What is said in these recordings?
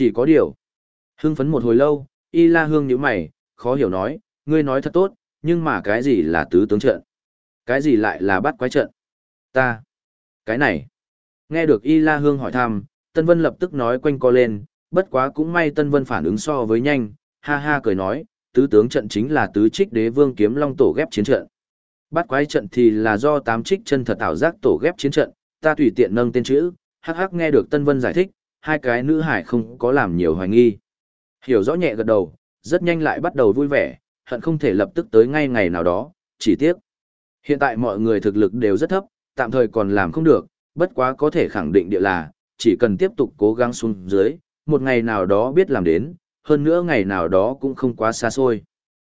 Chỉ có điều. Hưng phấn một hồi lâu, Y La Hương nhíu mày, khó hiểu nói, ngươi nói thật tốt, nhưng mà cái gì là tứ tướng trận? Cái gì lại là bắt quái trận? Ta. Cái này. Nghe được Y La Hương hỏi thăm, Tân Vân lập tức nói quanh co lên, bất quá cũng may Tân Vân phản ứng so với nhanh, ha ha cười nói, tứ tướng trận chính là tứ trích đế vương kiếm long tổ ghép chiến trận. Bắt quái trận thì là do tám trích chân thật ảo giác tổ ghép chiến trận, ta tùy tiện nâng tên chữ, hắc hắc nghe được Tân Vân giải thích, hai cái nữ hải không có làm nhiều hoài nghi. Hiểu rõ nhẹ gật đầu, rất nhanh lại bắt đầu vui vẻ, hận không thể lập tức tới ngay ngày nào đó, chỉ tiếc. Hiện tại mọi người thực lực đều rất thấp, tạm thời còn làm không được, bất quá có thể khẳng định địa là, chỉ cần tiếp tục cố gắng xuống dưới, một ngày nào đó biết làm đến, hơn nữa ngày nào đó cũng không quá xa xôi.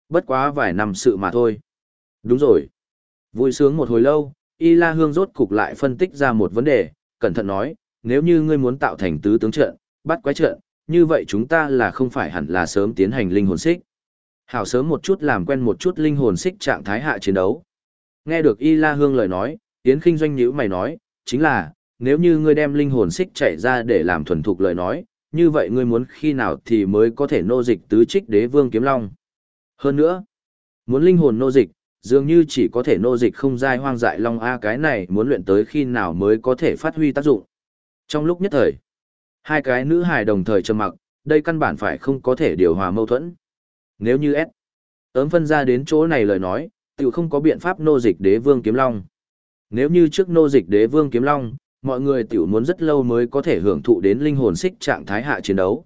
Bất quá vài năm sự mà thôi. Đúng rồi. Vui sướng một hồi lâu, Y La Hương rốt cục lại phân tích ra một vấn đề, cẩn thận nói, nếu như ngươi muốn tạo thành tứ tướng trận, bắt quái trận, như vậy chúng ta là không phải hẳn là sớm tiến hành linh hồn xích. Hảo sớm một chút làm quen một chút linh hồn xích trạng thái hạ chiến đấu. Nghe được Y La Hương lời nói, Yến Kinh doanh nhữ mày nói, chính là, nếu như ngươi đem linh hồn xích chạy ra để làm thuần thục lời nói, như vậy ngươi muốn khi nào thì mới có thể nô dịch tứ trích đế vương kiếm long. Hơn nữa, muốn linh hồn nô dịch, dường như chỉ có thể nô dịch không giai hoang dại long A cái này muốn luyện tới khi nào mới có thể phát huy tác dụng. Trong lúc nhất thời, hai cái nữ hài đồng thời trầm mặc, đây căn bản phải không có thể điều hòa mâu thuẫn. Nếu như S, ớm phân ra đến chỗ này lời nói, tự không có biện pháp nô dịch đế vương kiếm long. Nếu như trước nô dịch đế vương kiếm long, mọi người tiểu muốn rất lâu mới có thể hưởng thụ đến linh hồn xích trạng thái hạ chiến đấu.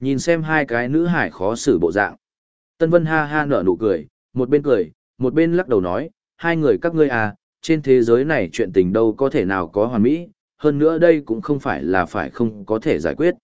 Nhìn xem hai cái nữ hải khó xử bộ dạng. Tân Vân ha ha nở nụ cười, một bên cười, một bên lắc đầu nói, hai người các ngươi à, trên thế giới này chuyện tình đâu có thể nào có hoàn mỹ, hơn nữa đây cũng không phải là phải không có thể giải quyết.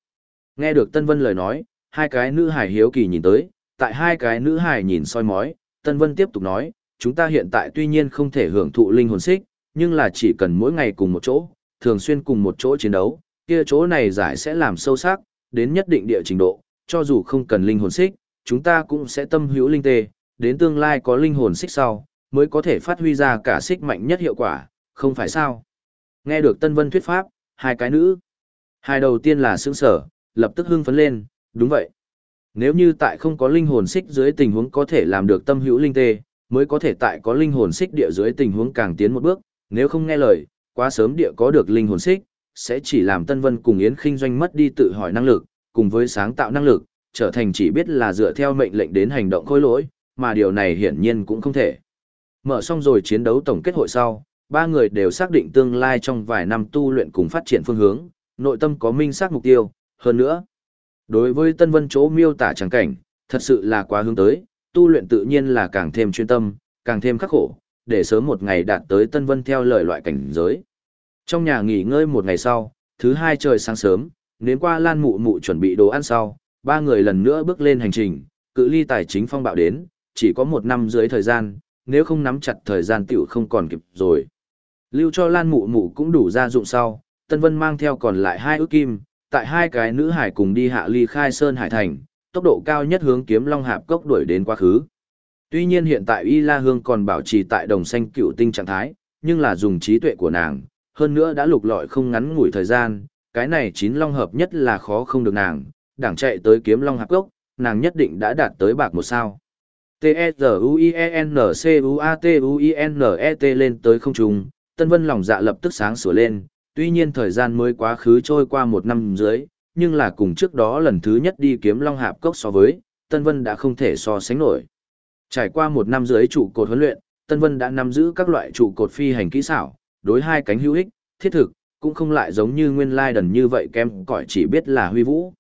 Nghe được Tân Vân lời nói, hai cái nữ hải hiếu kỳ nhìn tới, tại hai cái nữ hải nhìn soi mói, Tân Vân tiếp tục nói, chúng ta hiện tại tuy nhiên không thể hưởng thụ linh hồn xích, nhưng là chỉ cần mỗi ngày cùng một chỗ, thường xuyên cùng một chỗ chiến đấu, kia chỗ này giải sẽ làm sâu sắc, đến nhất định địa trình độ, cho dù không cần linh hồn xích, chúng ta cũng sẽ tâm hữu linh tê, đến tương lai có linh hồn xích sau, mới có thể phát huy ra cả xích mạnh nhất hiệu quả, không phải sao? Nghe được Tân Vân thuyết pháp, hai cái nữ. Hai đầu tiên là sướng sở, lập tức hưng phấn lên, đúng vậy. Nếu như tại không có linh hồn xích dưới tình huống có thể làm được tâm hữu linh tê, mới có thể tại có linh hồn xích địa dưới tình huống càng tiến một bước, nếu không nghe lời, quá sớm địa có được linh hồn xích, sẽ chỉ làm Tân Vân cùng Yến Kinh doanh mất đi tự hỏi năng lực, cùng với sáng tạo năng lực, trở thành chỉ biết là dựa theo mệnh lệnh đến hành động khôi lỗi, mà điều này hiển nhiên cũng không thể. Mở xong rồi chiến đấu tổng kết hội sau, ba người đều xác định tương lai trong vài năm tu luyện cùng phát triển phương hướng, nội tâm có minh xác mục tiêu, hơn nữa. Đối với Tân Vân chỗ miêu tả chẳng cảnh, thật sự là quá hướng tới, tu luyện tự nhiên là càng thêm chuyên tâm, càng thêm khắc khổ, để sớm một ngày đạt tới Tân Vân theo lời loại cảnh giới. Trong nhà nghỉ ngơi một ngày sau, thứ hai trời sáng sớm, nếm qua lan mụ mụ chuẩn bị đồ ăn sau, ba người lần nữa bước lên hành trình, cự ly tài chính phong bạo đến, chỉ có một năm dưới thời gian, nếu không nắm chặt thời gian tiểu không còn kịp rồi. Lưu cho lan mụ mụ cũng đủ gia dụng sau, Tân Vân mang theo còn lại hai ước kim, tại hai cái nữ hải cùng đi hạ ly khai sơn hải thành, tốc độ cao nhất hướng kiếm long hạp cốc đuổi đến quá khứ. Tuy nhiên hiện tại Y La Hương còn bảo trì tại đồng xanh cựu tinh trạng thái, nhưng là dùng trí tuệ của nàng, hơn nữa đã lục lọi không ngắn ngủi thời gian, cái này chín long hợp nhất là khó không được nàng, đảng chạy tới kiếm long hạp cốc, nàng nhất định đã đạt tới bạc một sao. T-E-Z-U-I-E-N-C-U-A-T-U-I-N-E-T lên tới không trung, Tân Vân lòng dạ lập tức sáng sửa lên, tuy nhiên thời gian mới quá khứ trôi qua một năm dưới, nhưng là cùng trước đó lần thứ nhất đi kiếm long hạp cốc so với, Tân Vân đã không thể so sánh nổi. Trải qua một năm dưới trụ cột huấn luyện, Tân Vân đã nắm giữ các loại trụ cột phi hành kỹ xảo, đối hai cánh hữu ích, thiết thực, cũng không lại giống như nguyên lai đần như vậy kem cỏi chỉ biết là huy vũ.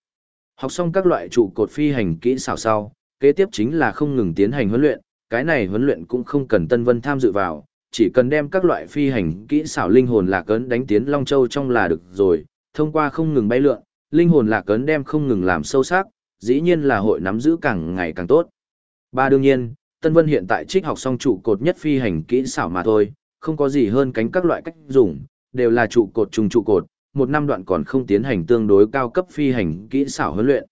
Học xong các loại trụ cột phi hành kỹ xảo sau, kế tiếp chính là không ngừng tiến hành huấn luyện, cái này huấn luyện cũng không cần Tân Vân tham dự vào, chỉ cần đem các loại phi hành kỹ xảo linh hồn lạc ấn đánh tiến Long Châu trong là được rồi, thông qua không ngừng bay lượn, linh hồn lạc ấn đem không ngừng làm sâu sắc, dĩ nhiên là hội nắm giữ càng ngày càng tốt. Ba đương nhiên, Tân Vân hiện tại trích học xong trụ cột nhất phi hành kỹ xảo mà thôi, không có gì hơn cánh các loại cách dùng, đều là trụ cột trùng trụ cột, một năm đoạn còn không tiến hành tương đối cao cấp phi hành kỹ xảo huấn luyện.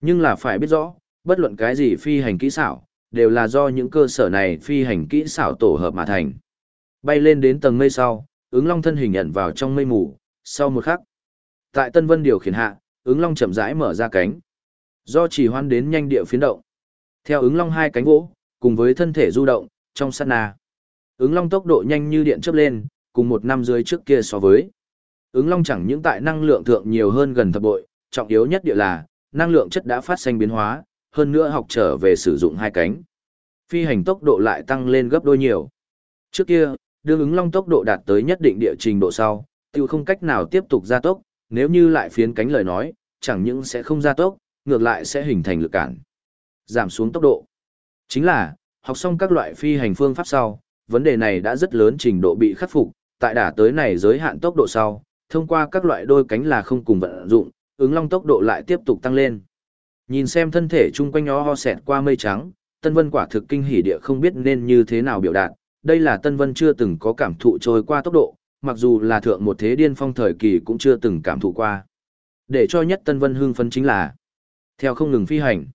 Nhưng là phải biết rõ, bất luận cái gì phi hành kỹ xảo, đều là do những cơ sở này phi hành kỹ xảo tổ hợp mà thành. Bay lên đến tầng mây sau, ứng long thân hình nhận vào trong mây mù, sau một khắc. Tại Tân Vân điều khiển hạ, ứng long chậm rãi mở ra cánh. Do chỉ hoan đến nhanh địa phiến động. Theo ứng long hai cánh vỗ, cùng với thân thể du động, trong sát na. Ứng long tốc độ nhanh như điện chớp lên, cùng một năm dưới trước kia so với. Ứng long chẳng những tại năng lượng thượng nhiều hơn gần thập bội, trọng yếu nhất địa là, năng lượng chất đã phát sinh biến hóa, hơn nữa học trở về sử dụng hai cánh. Phi hành tốc độ lại tăng lên gấp đôi nhiều. Trước kia, đương ứng long tốc độ đạt tới nhất định địa trình độ sau, tiêu không cách nào tiếp tục gia tốc, nếu như lại phiến cánh lời nói, chẳng những sẽ không gia tốc, ngược lại sẽ hình thành lực cản. Giảm xuống tốc độ. Chính là, học xong các loại phi hành phương pháp sau, vấn đề này đã rất lớn trình độ bị khắc phục, tại đả tới này giới hạn tốc độ sau, thông qua các loại đôi cánh là không cùng vận dụng, ứng long tốc độ lại tiếp tục tăng lên. Nhìn xem thân thể chung quanh nó ho sẹt qua mây trắng, Tân Vân quả thực kinh hỉ địa không biết nên như thế nào biểu đạt, đây là Tân Vân chưa từng có cảm thụ trôi qua tốc độ, mặc dù là thượng một thế điên phong thời kỳ cũng chưa từng cảm thụ qua. Để cho nhất Tân Vân hưng phấn chính là theo không ngừng phi hành.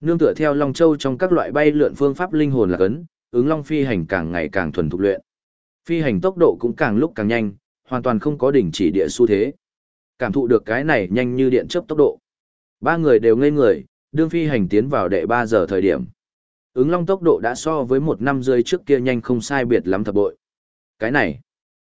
Nương tựa theo Long Châu trong các loại bay lượn phương pháp linh hồn là cấn, ứng Long phi hành càng ngày càng thuần thục luyện. Phi hành tốc độ cũng càng lúc càng nhanh, hoàn toàn không có đỉnh chỉ địa xu thế. Cảm thụ được cái này nhanh như điện chớp tốc độ. Ba người đều ngây người, đương phi hành tiến vào đệ 3 giờ thời điểm. Ứng long tốc độ đã so với một năm rơi trước kia nhanh không sai biệt lắm thập bội. Cái này,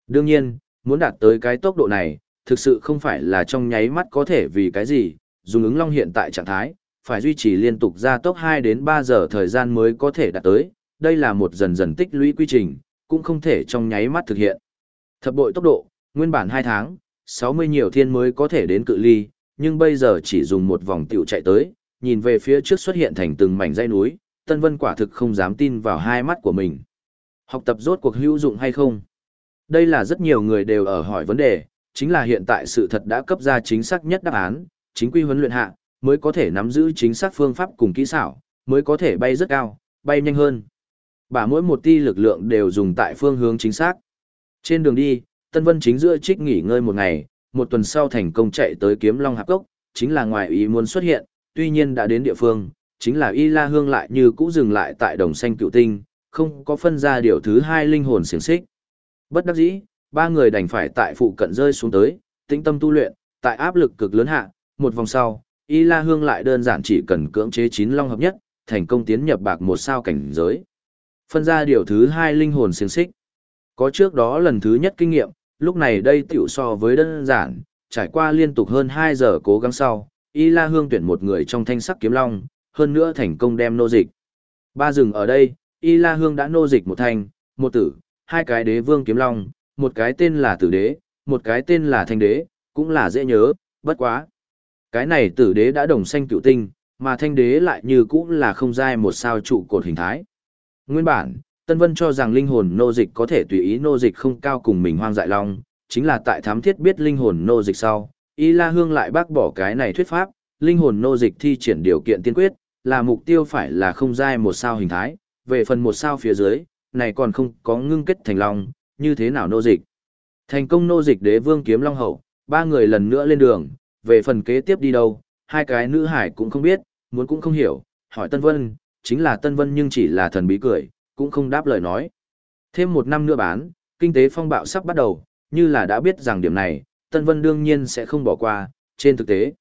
đương nhiên, muốn đạt tới cái tốc độ này, thực sự không phải là trong nháy mắt có thể vì cái gì, dùng ứng long hiện tại trạng thái, phải duy trì liên tục ra tốc 2 đến 3 giờ thời gian mới có thể đạt tới, đây là một dần dần tích lũy quy trình, cũng không thể trong nháy mắt thực hiện. Thập bội tốc độ, nguyên bản 2 tháng, 60 nhiều thiên mới có thể đến cự ly, nhưng bây giờ chỉ dùng một vòng tiểu chạy tới, nhìn về phía trước xuất hiện thành từng mảnh dãy núi, Tân Vân quả thực không dám tin vào hai mắt của mình. Học tập rốt cuộc hữu dụng hay không? Đây là rất nhiều người đều ở hỏi vấn đề, chính là hiện tại sự thật đã cấp ra chính xác nhất đáp án, chính quy huấn luyện hạ, mới có thể nắm giữ chính xác phương pháp cùng kỹ xảo, mới có thể bay rất cao, bay nhanh hơn. Bà mỗi một ti lực lượng đều dùng tại phương hướng chính xác. Trên đường đi, Tân Vân chính giữa trích nghỉ ngơi một ngày, một tuần sau thành công chạy tới kiếm Long Hạp Cốc, chính là ngoài ý muốn xuất hiện, tuy nhiên đã đến địa phương, chính là Y La Hương lại như cũ dừng lại tại đồng xanh cựu tinh, không có phân ra điều thứ hai linh hồn xiềng xích. Bất đắc dĩ, ba người đành phải tại phụ cận rơi xuống tới, tĩnh tâm tu luyện, tại áp lực cực lớn hạ, một vòng sau, Y La Hương lại đơn giản chỉ cần cưỡng chế chín long hợp nhất, thành công tiến nhập bạc một sao cảnh giới. Phân ra điều thứ hai linh hồn xiềng xích. Có trước đó lần thứ nhất kinh nghiệm, lúc này đây tiểu so với đơn giản, trải qua liên tục hơn 2 giờ cố gắng sau, Y La Hương tuyển một người trong thanh sắc kiếm long, hơn nữa thành công đem nô dịch. Ba rừng ở đây, Y La Hương đã nô dịch một thành một tử, hai cái đế vương kiếm long, một cái tên là tử đế, một cái tên là thanh đế, cũng là dễ nhớ, bất quá. Cái này tử đế đã đồng xanh cựu tinh, mà thanh đế lại như cũng là không dai một sao trụ cột hình thái. Nguyên bản, Tân Vân cho rằng linh hồn nô dịch có thể tùy ý nô dịch không cao cùng mình hoang dại long, chính là tại thám thiết biết linh hồn nô dịch sau, Y La Hương lại bác bỏ cái này thuyết pháp, linh hồn nô dịch thi triển điều kiện tiên quyết, là mục tiêu phải là không dai một sao hình thái, về phần một sao phía dưới, này còn không có ngưng kết thành long, như thế nào nô dịch. Thành công nô dịch đế vương kiếm long hậu, ba người lần nữa lên đường, về phần kế tiếp đi đâu, hai cái nữ hải cũng không biết, muốn cũng không hiểu, hỏi Tân Vân, chính là Tân Vân nhưng chỉ là thần bí cười, cũng không đáp lời nói. Thêm một năm nữa bán, kinh tế phong bạo sắp bắt đầu, như là đã biết rằng điểm này, Tân Vân đương nhiên sẽ không bỏ qua, trên thực tế.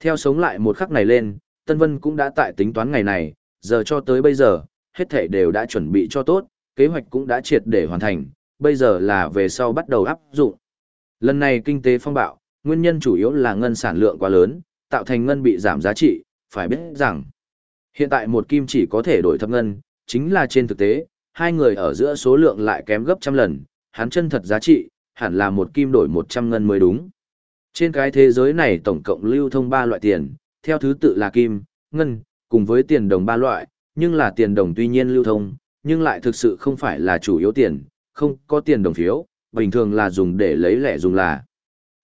Theo sống lại một khắc này lên, Tân Vân cũng đã tại tính toán ngày này, giờ cho tới bây giờ, hết thảy đều đã chuẩn bị cho tốt, kế hoạch cũng đã triệt để hoàn thành, bây giờ là về sau bắt đầu áp dụng. Lần này kinh tế phong bạo, nguyên nhân chủ yếu là ngân sản lượng quá lớn, tạo thành ngân bị giảm giá trị, phải biết rằng hiện tại một kim chỉ có thể đổi thập ngân, chính là trên thực tế, hai người ở giữa số lượng lại kém gấp trăm lần, hắn chân thật giá trị, hẳn là một kim đổi một trăm ngân mới đúng. Trên cái thế giới này tổng cộng lưu thông ba loại tiền, theo thứ tự là kim, ngân, cùng với tiền đồng ba loại, nhưng là tiền đồng tuy nhiên lưu thông, nhưng lại thực sự không phải là chủ yếu tiền, không có tiền đồng phiếu, bình thường là dùng để lấy lẻ dùng là.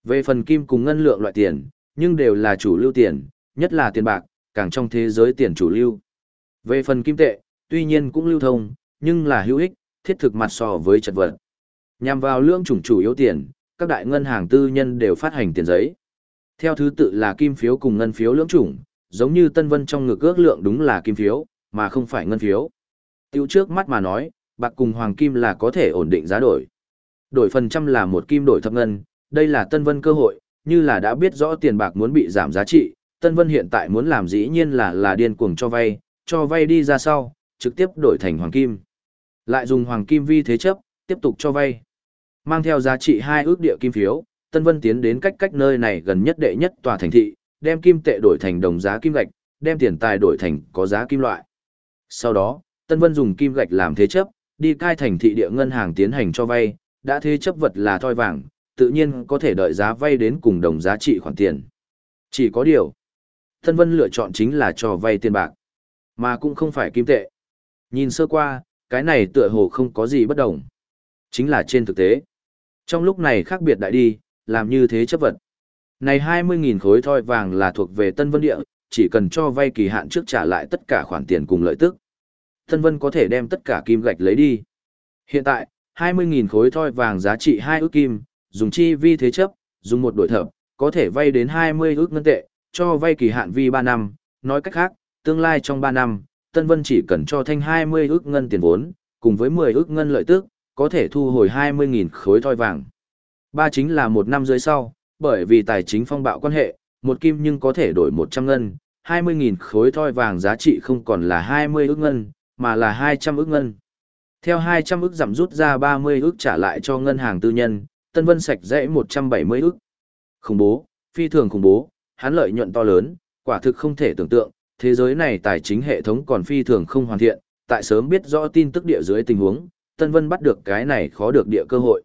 Về phần kim cùng ngân lượng loại tiền, nhưng đều là chủ lưu tiền, nhất là tiền bạc, càng trong thế giới tiền chủ lưu. Về phần kim tệ, tuy nhiên cũng lưu thông, nhưng là hữu ích, thiết thực mặt so với chật vật. Nhằm vào lượng chủng chủ yếu tiền, các đại ngân hàng tư nhân đều phát hành tiền giấy. Theo thứ tự là kim phiếu cùng ngân phiếu lưỡng chủng, giống như Tân Vân trong ngực ước lượng đúng là kim phiếu, mà không phải ngân phiếu. Tiêu trước mắt mà nói, bạc cùng hoàng kim là có thể ổn định giá đổi. Đổi phần trăm là một kim đổi thập ngân, đây là Tân Vân cơ hội, như là đã biết rõ tiền bạc muốn bị giảm giá trị, Tân Vân hiện tại muốn làm dĩ nhiên là là điên cuồng cho vay, cho vay đi ra sau, trực tiếp đổi thành hoàng kim. Lại dùng hoàng kim vi thế chấp, tiếp tục cho vay. Mang theo giá trị hai ước địa kim phiếu, Tân Vân tiến đến cách cách nơi này gần nhất đệ nhất tòa thành thị, đem kim tệ đổi thành đồng giá kim gạch, đem tiền tài đổi thành có giá kim loại. Sau đó, Tân Vân dùng kim gạch làm thế chấp, đi cai thành thị địa ngân hàng tiến hành cho vay, đã thế chấp vật là thoi vàng, tự nhiên có thể đợi giá vay đến cùng đồng giá trị khoản tiền. Chỉ có điều, Tân Vân lựa chọn chính là cho vay tiền bạc, mà cũng không phải kim tệ. Nhìn sơ qua, cái này tựa hồ không có gì bất đồng. Chính là trên thực tế. Trong lúc này khác biệt đại đi, làm như thế chấp vật. Này 20.000 khối thoi vàng là thuộc về Tân Vân Địa, chỉ cần cho vay kỳ hạn trước trả lại tất cả khoản tiền cùng lợi tức. Tân Vân có thể đem tất cả kim gạch lấy đi. Hiện tại, 20.000 khối thoi vàng giá trị 2 ước kim, dùng chi vi thế chấp, dùng một đổi thập, có thể vay đến 20 ước ngân tệ, cho vay kỳ hạn vi 3 năm, nói cách khác, tương lai trong 3 năm, Tân Vân chỉ cần cho thanh 20 ước ngân tiền vốn, cùng với 10 ước ngân lợi tức, có thể thu hồi 20.000 khối thoi vàng. Ba chính là một năm dưới sau, bởi vì tài chính phong bạo quan hệ, một kim nhưng có thể đổi 100 ngân, 20.000 khối thoi vàng giá trị không còn là 20 ước ngân, mà là 200 ước ngân. Theo 200 ước giảm rút ra 30 ước trả lại cho ngân hàng tư nhân, Tân Vân sạch dễ 170 ước. Khủng bố, phi thường khủng bố, hắn lợi nhuận to lớn, quả thực không thể tưởng tượng, thế giới này tài chính hệ thống còn phi thường không hoàn thiện, tại sớm biết rõ tin tức địa dưới tình huống, Tân Vân bắt được cái này khó được địa cơ hội.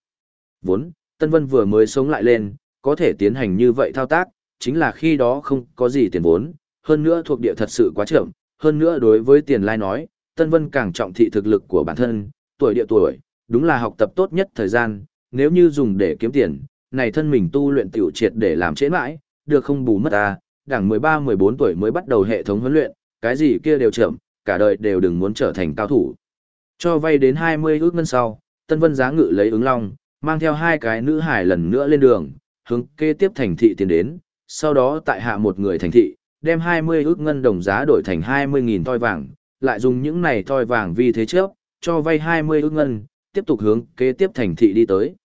Vốn, Tân Vân vừa mới sống lại lên, có thể tiến hành như vậy thao tác, chính là khi đó không có gì tiền vốn, hơn nữa thuộc địa thật sự quá chậm, hơn nữa đối với tiền lai nói, Tân Vân càng trọng thị thực lực của bản thân, tuổi địa tuổi, đúng là học tập tốt nhất thời gian, nếu như dùng để kiếm tiền, này thân mình tu luyện tiểu triệt để làm trễ mãi, được không bù mất ta, đảng 13-14 tuổi mới bắt đầu hệ thống huấn luyện, cái gì kia đều chậm, cả đời đều đừng muốn trở thành cao thủ. Cho vay đến 20 ước ngân sau, Tân Vân giá ngự lấy ứng long, mang theo hai cái nữ hải lần nữa lên đường, hướng kế tiếp thành thị tiến đến, sau đó tại hạ một người thành thị, đem 20 ước ngân đồng giá đổi thành 20.000 toi vàng, lại dùng những này toi vàng vì thế trước, cho vay 20 ước ngân, tiếp tục hướng kế tiếp thành thị đi tới.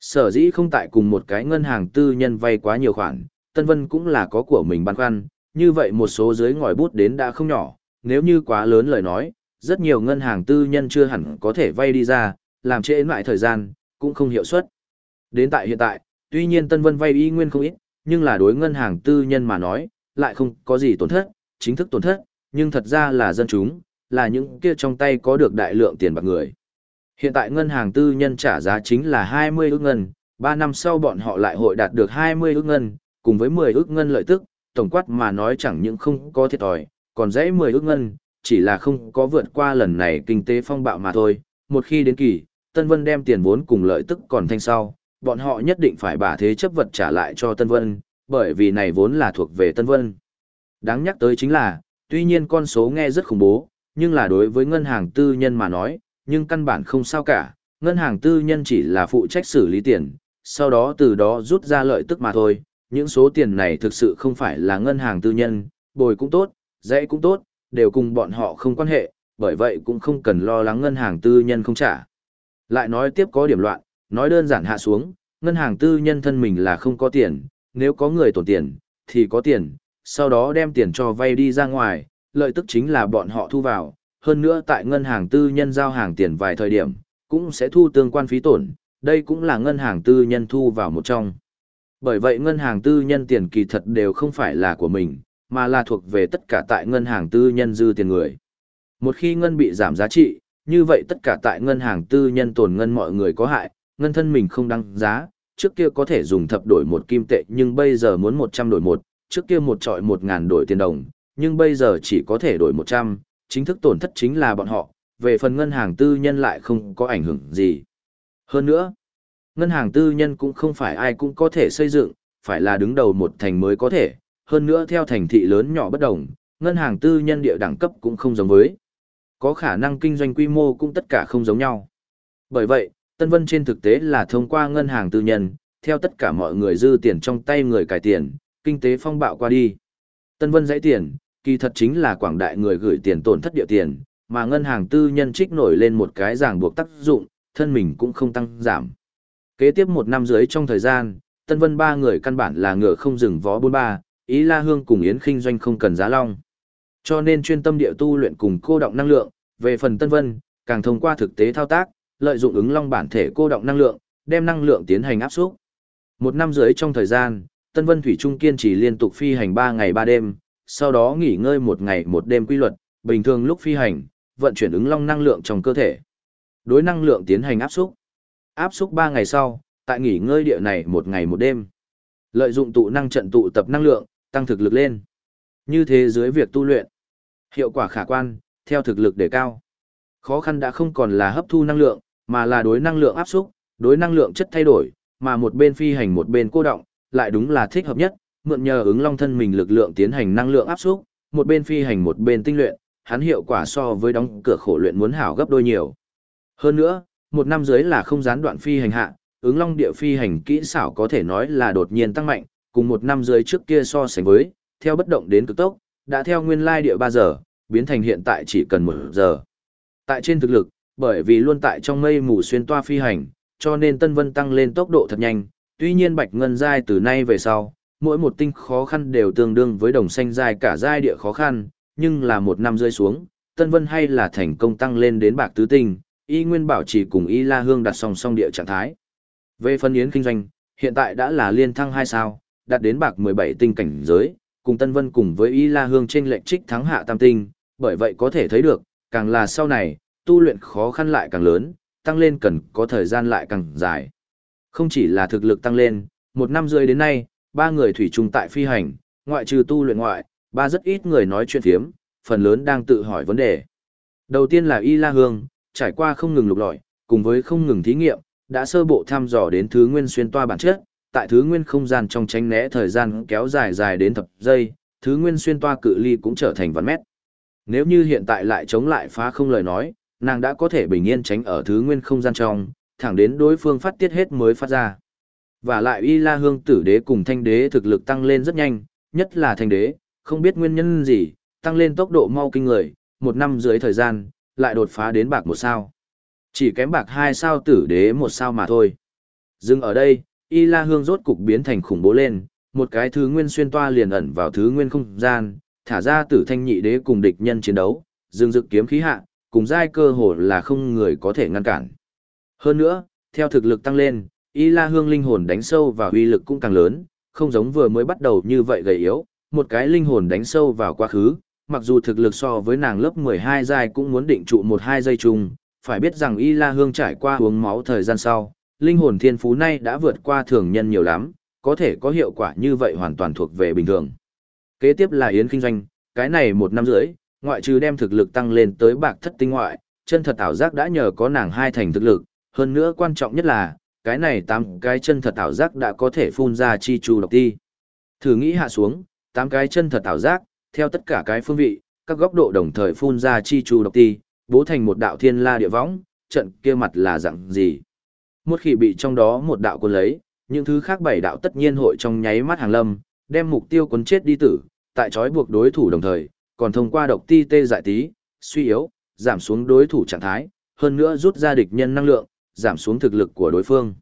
Sở dĩ không tại cùng một cái ngân hàng tư nhân vay quá nhiều khoản, Tân Vân cũng là có của mình băn khoăn, như vậy một số dưới ngòi bút đến đã không nhỏ, nếu như quá lớn lời nói, rất nhiều ngân hàng tư nhân chưa hẳn có thể vay đi ra, làm trễ lại thời gian, cũng không hiệu suất. Đến tại hiện tại, tuy nhiên Tân Vân vay y nguyên không ít, nhưng là đối ngân hàng tư nhân mà nói, lại không có gì tổn thất, chính thức tổn thất, nhưng thật ra là dân chúng, là những kia trong tay có được đại lượng tiền bạc người. Hiện tại ngân hàng tư nhân trả giá chính là 20 ước ngân, 3 năm sau bọn họ lại hội đạt được 20 ước ngân, cùng với 10 ước ngân lợi tức, tổng quát mà nói chẳng những không có thiệt thòi, còn dễ 10 ước ngân, chỉ là không có vượt qua lần này kinh tế phong bạo mà thôi. Một khi đến kỳ, Tân Vân đem tiền vốn cùng lợi tức còn thanh sau, bọn họ nhất định phải bả thế chấp vật trả lại cho Tân Vân, bởi vì này vốn là thuộc về Tân Vân. Đáng nhắc tới chính là, tuy nhiên con số nghe rất khủng bố, nhưng là đối với ngân hàng tư nhân mà nói, nhưng căn bản không sao cả, ngân hàng tư nhân chỉ là phụ trách xử lý tiền, sau đó từ đó rút ra lợi tức mà thôi, những số tiền này thực sự không phải là ngân hàng tư nhân, bồi cũng tốt, dãy cũng tốt, đều cùng bọn họ không quan hệ, bởi vậy cũng không cần lo lắng ngân hàng tư nhân không trả. Lại nói tiếp có điểm loạn, nói đơn giản hạ xuống, ngân hàng tư nhân thân mình là không có tiền, nếu có người tổn tiền, thì có tiền, sau đó đem tiền cho vay đi ra ngoài, lợi tức chính là bọn họ thu vào, hơn nữa tại ngân hàng tư nhân giao hàng tiền vài thời điểm, cũng sẽ thu tương quan phí tổn, đây cũng là ngân hàng tư nhân thu vào một trong. Bởi vậy ngân hàng tư nhân tiền kỳ thật đều không phải là của mình, mà là thuộc về tất cả tại ngân hàng tư nhân dư tiền người. Một khi ngân bị giảm giá trị, như vậy tất cả tại ngân hàng tư nhân tồn ngân mọi người có hại, ngân thân mình không đăng giá, trước kia có thể dùng thập đổi một kim tệ nhưng bây giờ muốn 100 đổi một, trước kia một trọi 1.000 đổi tiền đồng, nhưng bây giờ chỉ có thể đổi 100, chính thức tổn thất chính là bọn họ, về phần ngân hàng tư nhân lại không có ảnh hưởng gì. Hơn nữa, ngân hàng tư nhân cũng không phải ai cũng có thể xây dựng, phải là đứng đầu một thành mới có thể, hơn nữa theo thành thị lớn nhỏ bất đồng, ngân hàng tư nhân địa đẳng cấp cũng không giống với. Có khả năng kinh doanh quy mô cũng tất cả không giống nhau. Bởi vậy, Tân Vân trên thực tế là thông qua ngân hàng tư nhân, theo tất cả mọi người dư tiền trong tay người cải tiền, kinh tế phong bạo qua đi. Tân Vân dãy tiền, kỳ thật chính là quảng đại người gửi tiền tổn thất địa tiền, mà ngân hàng tư nhân trích nổi lên một cái ràng buộc tác dụng, thân mình cũng không tăng giảm. Kế tiếp một năm dưới trong thời gian, Tân Vân ba người căn bản là ngựa không dừng vó bốn ba, ý La Hương cùng Yến Kinh Doanh không cần giá long. Cho nên chuyên tâm địa tu luyện cùng cô động năng lượng, về phần Tân Vân, càng thông qua thực tế thao tác, lợi dụng ứng long bản thể cô động năng lượng, đem năng lượng tiến hành áp xúc. Một năm rưỡi trong thời gian, Tân Vân Thủy Trung kiên trì liên tục phi hành 3 ngày 3 đêm, sau đó nghỉ ngơi một ngày một đêm quy luật, bình thường lúc phi hành, vận chuyển ứng long năng lượng trong cơ thể. Đối năng lượng tiến hành áp xúc. Áp xúc 3 ngày sau, tại nghỉ ngơi địa này một ngày một đêm. Lợi dụng tụ năng trận tụ tập năng lượng, tăng thực lực lên. Như thế dưới việc tu luyện, hiệu quả khả quan, theo thực lực đề cao. Khó khăn đã không còn là hấp thu năng lượng, mà là đối năng lượng áp xúc, đối năng lượng chất thay đổi, mà một bên phi hành một bên cô động, lại đúng là thích hợp nhất, mượn nhờ ứng long thân mình lực lượng tiến hành năng lượng áp xúc, một bên phi hành một bên tinh luyện, hắn hiệu quả so với đóng cửa khổ luyện muốn hảo gấp đôi nhiều. Hơn nữa, một năm dưới là không gián đoạn phi hành hạ, ứng long địa phi hành kỹ xảo có thể nói là đột nhiên tăng mạnh, cùng một năm dưới trước kia so sánh với, theo bất động đến cực tốc, đã theo nguyên lai địa 3 giờ, biến thành hiện tại chỉ cần 1 giờ. Tại trên thực lực, bởi vì luôn tại trong mây mù xuyên toa phi hành, cho nên Tân Vân tăng lên tốc độ thật nhanh, tuy nhiên Bạch Ngân giai từ nay về sau, mỗi một tinh khó khăn đều tương đương với đồng xanh giai cả giai địa khó khăn, nhưng là một năm rơi xuống, Tân Vân hay là thành công tăng lên đến bạc tứ tinh, y nguyên bảo trì cùng y la hương đặt song song địa trạng thái. Về phân yến kinh doanh, hiện tại đã là liên thăng 2 sao, đạt đến bạc 17 tinh cảnh giới, cùng Tân Vân cùng với y la hương trên lệnh trích thắng hạ tam tinh, bởi vậy có thể thấy được, càng là sau này, tu luyện khó khăn lại càng lớn, tăng lên cần có thời gian lại càng dài. Không chỉ là thực lực tăng lên, một năm rưỡi đến nay, ba người thủy chung tại phi hành, ngoại trừ tu luyện ngoại, ba rất ít người nói chuyện thiếm, phần lớn đang tự hỏi vấn đề. Đầu tiên là Y La Hương, trải qua không ngừng lục lọi, cùng với không ngừng thí nghiệm, đã sơ bộ thăm dò đến thứ nguyên xuyên toa bản chất, tại thứ nguyên không gian trong tránh né thời gian kéo dài dài đến thập giây, thứ nguyên xuyên toa cự ly cũng trở thành vạn mét. Nếu như hiện tại lại chống lại phá không lời nói, nàng đã có thể bình yên tránh ở thứ nguyên không gian trong, thẳng đến đối phương phát tiết hết mới phát ra. Và lại Y La Hương tử đế cùng thanh đế thực lực tăng lên rất nhanh, nhất là thanh đế, không biết nguyên nhân gì, tăng lên tốc độ mau kinh người, một năm dưới thời gian, lại đột phá đến bạc một sao. Chỉ kém bạc hai sao tử đế một sao mà thôi. Dừng ở đây, Y La Hương rốt cục biến thành khủng bố lên, một cái thứ nguyên xuyên toa liền ẩn vào thứ nguyên không gian, thả ra tử thanh nhị đế cùng địch nhân chiến đấu, dừng dực kiếm khí hạ, cùng giai cơ hồ là không người có thể ngăn cản. Hơn nữa, theo thực lực tăng lên, Y La Hương linh hồn đánh sâu vào uy lực cũng càng lớn, không giống vừa mới bắt đầu như vậy gầy yếu, một cái linh hồn đánh sâu vào quá khứ, mặc dù thực lực so với nàng lớp 12 giai cũng muốn định trụ một hai giây chung, phải biết rằng Y La Hương trải qua uống máu thời gian sau, linh hồn thiên phú này đã vượt qua thường nhân nhiều lắm, có thể có hiệu quả như vậy hoàn toàn thuộc về bình thường. Kế tiếp là Yến Kinh Doanh, cái này một năm rưỡi, ngoại trừ đem thực lực tăng lên tới bạc thất tinh ngoại, chân thật ảo giác đã nhờ có nàng hai thành thực lực, hơn nữa quan trọng nhất là, cái này tám cái chân thật ảo giác đã có thể phun ra chi chu độc ti. Thử nghĩ hạ xuống, tám cái chân thật ảo giác, theo tất cả cái phương vị, các góc độ đồng thời phun ra chi chu độc ti, bố thành một đạo thiên la địa võng, trận kia mặt là dạng gì. Một khi bị trong đó một đạo cuốn lấy, những thứ khác bảy đạo tất nhiên hội trong nháy mắt hàng lâm, đem mục tiêu cuốn chết đi tử, tại trói buộc đối thủ đồng thời, còn thông qua độc ti tê giải tí, suy yếu, giảm xuống đối thủ trạng thái, hơn nữa rút ra địch nhân năng lượng, giảm xuống thực lực của đối phương.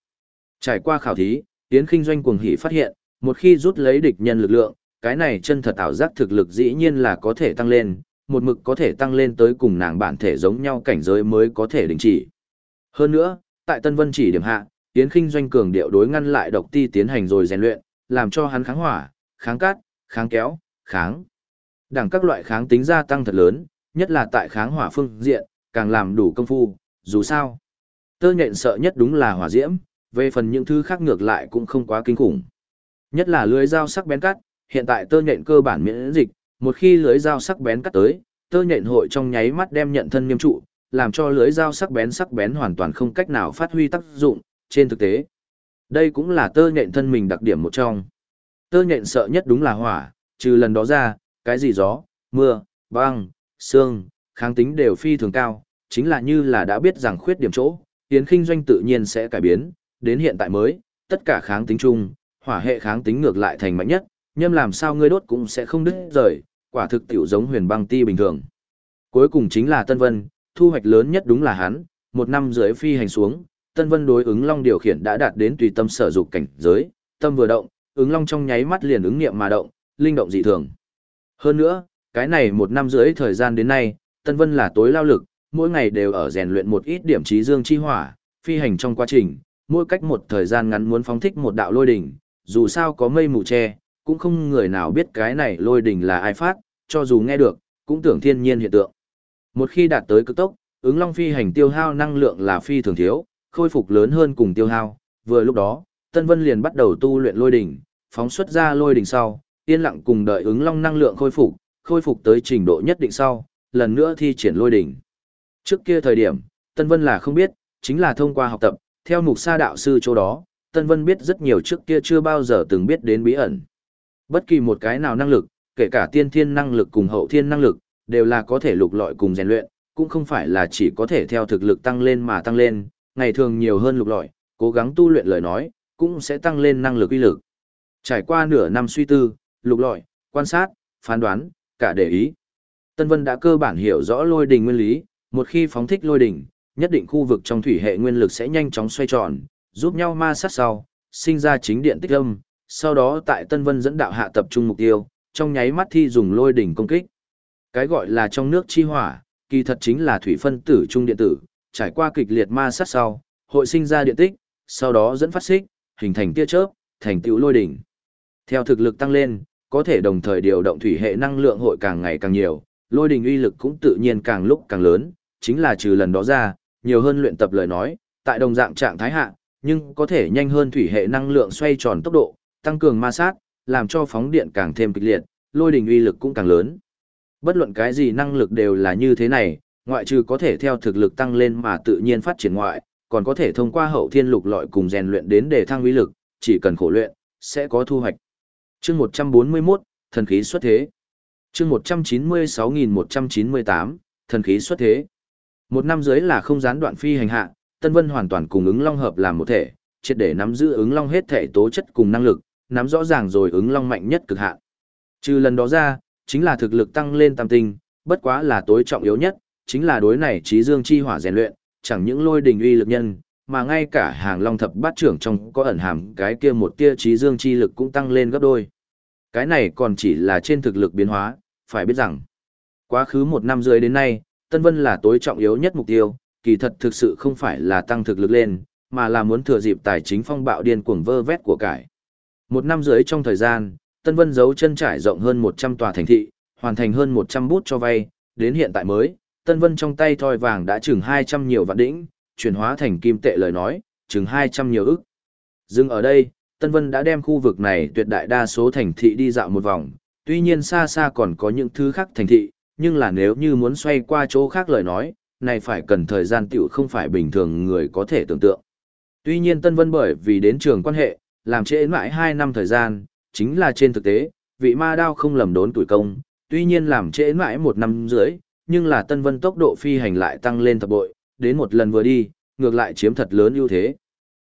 Trải qua khảo thí, Tiến Kinh Doanh cuồng hỉ phát hiện, một khi rút lấy địch nhân lực lượng, cái này chân thật ảo giác thực lực dĩ nhiên là có thể tăng lên, một mực có thể tăng lên tới cùng nàng bản thể giống nhau cảnh giới mới có thể đình chỉ. Hơn nữa, tại Tân Vân chỉ điểm hạ, Tiến Kinh Doanh cường điệu đối ngăn lại độc ti tiến hành rồi rèn luyện, làm cho hắn kháng hỏa, kháng cát, kháng kéo, kháng. Đẳng các loại kháng tính gia tăng thật lớn, nhất là tại kháng hỏa phương diện, càng làm đủ công phu, dù sao. Tơ nhện sợ nhất đúng là hỏa diễm, về phần những thứ khác ngược lại cũng không quá kinh khủng. Nhất là lưới dao sắc bén cắt, hiện tại tơ nhện cơ bản miễn dịch, một khi lưới dao sắc bén cắt tới, tơ nhện hội trong nháy mắt đem nhận thân nghiêm trụ, làm cho lưới dao sắc bén sắc bén hoàn toàn không cách nào phát huy tác dụng, trên thực tế. Đây cũng là tơ nhện thân mình đặc điểm một trong. Tơ nhện sợ nhất đúng là hỏa, trừ lần đó ra, cái gì gió, mưa, băng, sương, kháng tính đều phi thường cao, chính là như là đã biết rằng khuyết điểm chỗ, tiến khinh doanh tự nhiên sẽ cải biến, đến hiện tại mới, tất cả kháng tính chung, hỏa hệ kháng tính ngược lại thành mạnh nhất, nhâm làm sao ngươi đốt cũng sẽ không đứt rời, quả thực tiểu giống huyền băng ti bình thường. Cuối cùng chính là Tân Vân, thu hoạch lớn nhất đúng là hắn, một năm dưới phi hành xuống, Tân Vân đối ứng long điều khiển đã đạt đến tùy tâm sở dục cảnh giới, tâm vừa động, ứng long trong nháy mắt liền ứng nghiệm mà động, linh động dị thường. Hơn nữa, cái này một năm rưỡi thời gian đến nay, Tân Vân là tối lao lực, mỗi ngày đều ở rèn luyện một ít điểm trí dương chi hỏa, phi hành trong quá trình, mỗi cách một thời gian ngắn muốn phóng thích một đạo lôi đỉnh, dù sao có mây mù che, cũng không người nào biết cái này lôi đỉnh là ai phát, cho dù nghe được, cũng tưởng thiên nhiên hiện tượng. Một khi đạt tới cực tốc, ứng long phi hành tiêu hao năng lượng là phi thường thiếu, khôi phục lớn hơn cùng tiêu hao, vừa lúc đó, Tân Vân liền bắt đầu tu luyện lôi đỉnh, phóng xuất ra lôi đỉnh sau, yên lặng cùng đợi ứng long năng lượng khôi phục, khôi phục tới trình độ nhất định sau, lần nữa thi triển lôi đỉnh. Trước kia thời điểm, Tân Vân là không biết, chính là thông qua học tập, theo mục sa đạo sư chỗ đó, Tân Vân biết rất nhiều trước kia chưa bao giờ từng biết đến bí ẩn. Bất kỳ một cái nào năng lực, kể cả tiên thiên năng lực cùng hậu thiên năng lực, đều là có thể lục lọi cùng rèn luyện, cũng không phải là chỉ có thể theo thực lực tăng lên mà tăng lên, ngày thường nhiều hơn lục lọi, cố gắng tu luyện lời nói, cũng sẽ tăng lên năng lực uy lực. Trải qua nửa năm suy tư, lục lọi, quan sát, phán đoán, cả để ý. Tân Vân đã cơ bản hiểu rõ lôi đình nguyên lý, một khi phóng thích lôi đình, nhất định khu vực trong thủy hệ nguyên lực sẽ nhanh chóng xoay tròn, giúp nhau ma sát sau, sinh ra chính điện tích âm, sau đó tại Tân Vân dẫn đạo hạ tập trung mục tiêu, trong nháy mắt thi dùng lôi đỉnh công kích. Cái gọi là trong nước chi hỏa, kỳ thật chính là thủy phân tử trung điện tử, trải qua kịch liệt ma sát sau, hội sinh ra điện tích, sau đó dẫn phát xích, hình thành tia chớp, thành tựu lôi đỉnh. Theo thực lực tăng lên, có thể đồng thời điều động thủy hệ năng lượng hội càng ngày càng nhiều, lôi đỉnh uy lực cũng tự nhiên càng lúc càng lớn, chính là trừ lần đó ra, nhiều hơn luyện tập lời nói, tại đồng dạng trạng thái hạ, nhưng có thể nhanh hơn thủy hệ năng lượng xoay tròn tốc độ, tăng cường ma sát, làm cho phóng điện càng thêm kịch liệt, lôi đỉnh uy lực cũng càng lớn. Bất luận cái gì năng lực đều là như thế này, ngoại trừ có thể theo thực lực tăng lên mà tự nhiên phát triển ngoại, còn có thể thông qua hậu thiên lục lọi cùng rèn luyện đến để thăng uy lực, chỉ cần khổ luyện, sẽ có thu hoạch. Chương 141, thần khí xuất thế. Chương 196198, thần khí xuất thế. Một năm dưới là không gián đoạn phi hành hạ, Tân Vân hoàn toàn cùng ứng long hợp làm một thể, triệt để nắm giữ ứng long hết thể tố chất cùng năng lực, nắm rõ ràng rồi ứng long mạnh nhất cực hạn. Trừ lần đó ra, chính là thực lực tăng lên tam tinh, bất quá là tối trọng yếu nhất, chính là đối này trí dương chi hỏa rèn luyện, chẳng những lôi đình uy lực nhân, mà ngay cả hàng long thập bát trưởng trong có ẩn hàm cái kia một tia trí dương chi lực cũng tăng lên gấp đôi. Cái này còn chỉ là trên thực lực biến hóa, phải biết rằng, quá khứ một năm rưỡi đến nay, Tân Vân là tối trọng yếu nhất mục tiêu, kỳ thật thực sự không phải là tăng thực lực lên, mà là muốn thừa dịp tài chính phong bạo điên cuồng vơ vét của cải. Một năm rưỡi trong thời gian, Tân Vân giấu chân trải rộng hơn 100 tòa thành thị, hoàn thành hơn 100 bút cho vay, đến hiện tại mới, Tân Vân trong tay thoi vàng đã chừng 200 nhiều vạn đỉnh, chuyển hóa thành kim tệ lời nói, chừng 200 nhiều ức. Dừng ở đây, Tân Vân đã đem khu vực này tuyệt đại đa số thành thị đi dạo một vòng, tuy nhiên xa xa còn có những thứ khác thành thị, nhưng là nếu như muốn xoay qua chỗ khác lời nói, này phải cần thời gian tiểu không phải bình thường người có thể tưởng tượng. Tuy nhiên Tân Vân bởi vì đến trường quan hệ, làm trễ mãi 2 năm thời gian, chính là trên thực tế, vị ma đao không lầm đốn tuổi công, tuy nhiên làm trễ mãi một năm dưới, nhưng là Tân Vân tốc độ phi hành lại tăng lên thập bội, đến một lần vừa đi, ngược lại chiếm thật lớn ưu thế.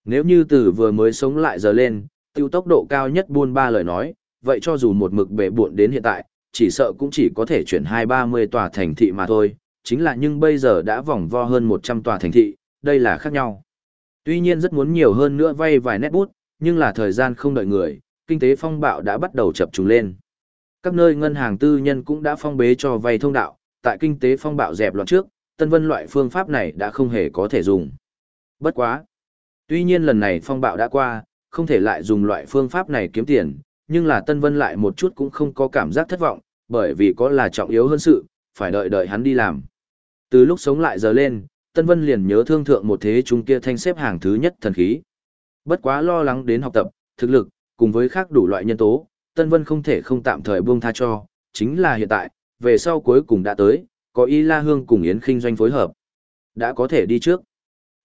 Nếu như từ vừa mới sống lại giờ lên, tiêu tốc độ cao nhất buôn ba lời nói, vậy cho dù một mực bể buộn đến hiện tại, chỉ sợ cũng chỉ có thể chuyển hai ba mươi tòa thành thị mà thôi, chính là nhưng bây giờ đã vòng vo hơn một trăm tòa thành thị, đây là khác nhau. Tuy nhiên rất muốn nhiều hơn nữa vay vài nét bút, nhưng là thời gian không đợi người, kinh tế phong bạo đã bắt đầu chập trùng lên. Các nơi ngân hàng tư nhân cũng đã phong bế cho vay thông đạo, tại kinh tế phong bạo dẹp loạn trước, Tân Vân loại phương pháp này đã không hề có thể dùng. Bất quá. Tuy nhiên lần này phong bạo đã qua, không thể lại dùng loại phương pháp này kiếm tiền, nhưng là Tân Vân lại một chút cũng không có cảm giác thất vọng, bởi vì có là trọng yếu hơn sự, phải đợi đợi hắn đi làm. Từ lúc sống lại giờ lên, Tân Vân liền nhớ thương thượng một thế chúng kia thanh xếp hàng thứ nhất thần khí. Bất quá lo lắng đến học tập, thực lực, cùng với khác đủ loại nhân tố, Tân Vân không thể không tạm thời buông tha cho, chính là hiện tại, về sau cuối cùng đã tới, có Y La Hương cùng Yến Kinh doanh phối hợp. Đã có thể đi trước.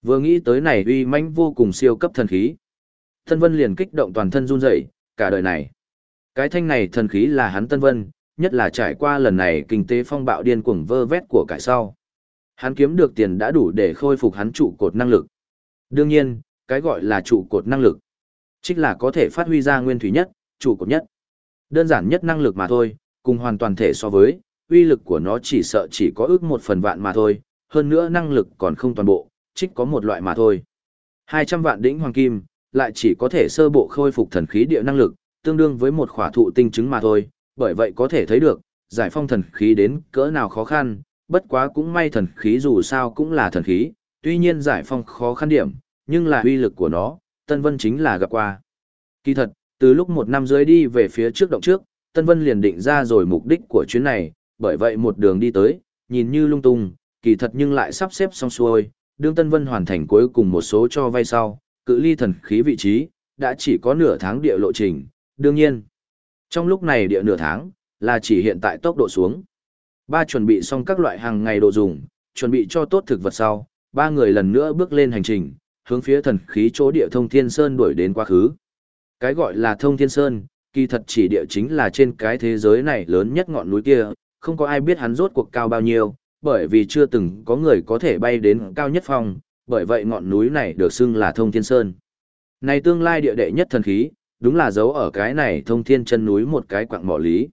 Vừa nghĩ tới này uy mãnh vô cùng siêu cấp thần khí. Tân Vân liền kích động toàn thân run rẩy, cả đời này. Cái thanh này thần khí là hắn Tân Vân, nhất là trải qua lần này kinh tế phong bạo điên cuồng vơ vét của cải sau. Hắn kiếm được tiền đã đủ để khôi phục hắn trụ cột năng lực. Đương nhiên, cái gọi là trụ cột năng lực, chính là có thể phát huy ra nguyên thủy nhất, chủ cột nhất. Đơn giản nhất năng lực mà thôi, cùng hoàn toàn thể so với, uy lực của nó chỉ sợ chỉ có ước một phần vạn mà thôi, hơn nữa năng lực còn không toàn bộ, trích có một loại mà thôi. 200 vạn đỉnh hoàng kim, lại chỉ có thể sơ bộ khôi phục thần khí địa năng lực, tương đương với một khỏa thụ tinh chứng mà thôi, bởi vậy có thể thấy được, giải phong thần khí đến cỡ nào khó khăn, bất quá cũng may thần khí dù sao cũng là thần khí, tuy nhiên giải phong khó khăn điểm, nhưng là uy lực của nó, Tân Vân chính là gặp qua. Kỳ thật, từ lúc một năm dưới đi về phía trước động trước, Tân Vân liền định ra rồi mục đích của chuyến này, bởi vậy một đường đi tới, nhìn như lung tung, kỳ thật nhưng lại sắp xếp xong xuôi, đương Tân Vân hoàn thành cuối cùng một số cho vay sau, cự ly thần khí vị trí, đã chỉ có nửa tháng địa lộ trình, đương nhiên. Trong lúc này địa nửa tháng, là chỉ hiện tại tốc độ xuống. Ba chuẩn bị xong các loại hàng ngày đồ dùng, chuẩn bị cho tốt thực vật sau, ba người lần nữa bước lên hành trình, hướng phía thần khí chỗ địa thông thiên sơn đuổi đến quá khứ. Cái gọi là thông thiên sơn, kỳ thật chỉ địa chính là trên cái thế giới này lớn nhất ngọn núi kia, không có ai biết hắn rốt cuộc cao bao nhiêu, bởi vì chưa từng có người có thể bay đến cao nhất phong, bởi vậy ngọn núi này được xưng là thông thiên sơn. Này tương lai địa đệ nhất thần khí, đúng là giấu ở cái này thông thiên chân núi một cái quạng mỏ lý.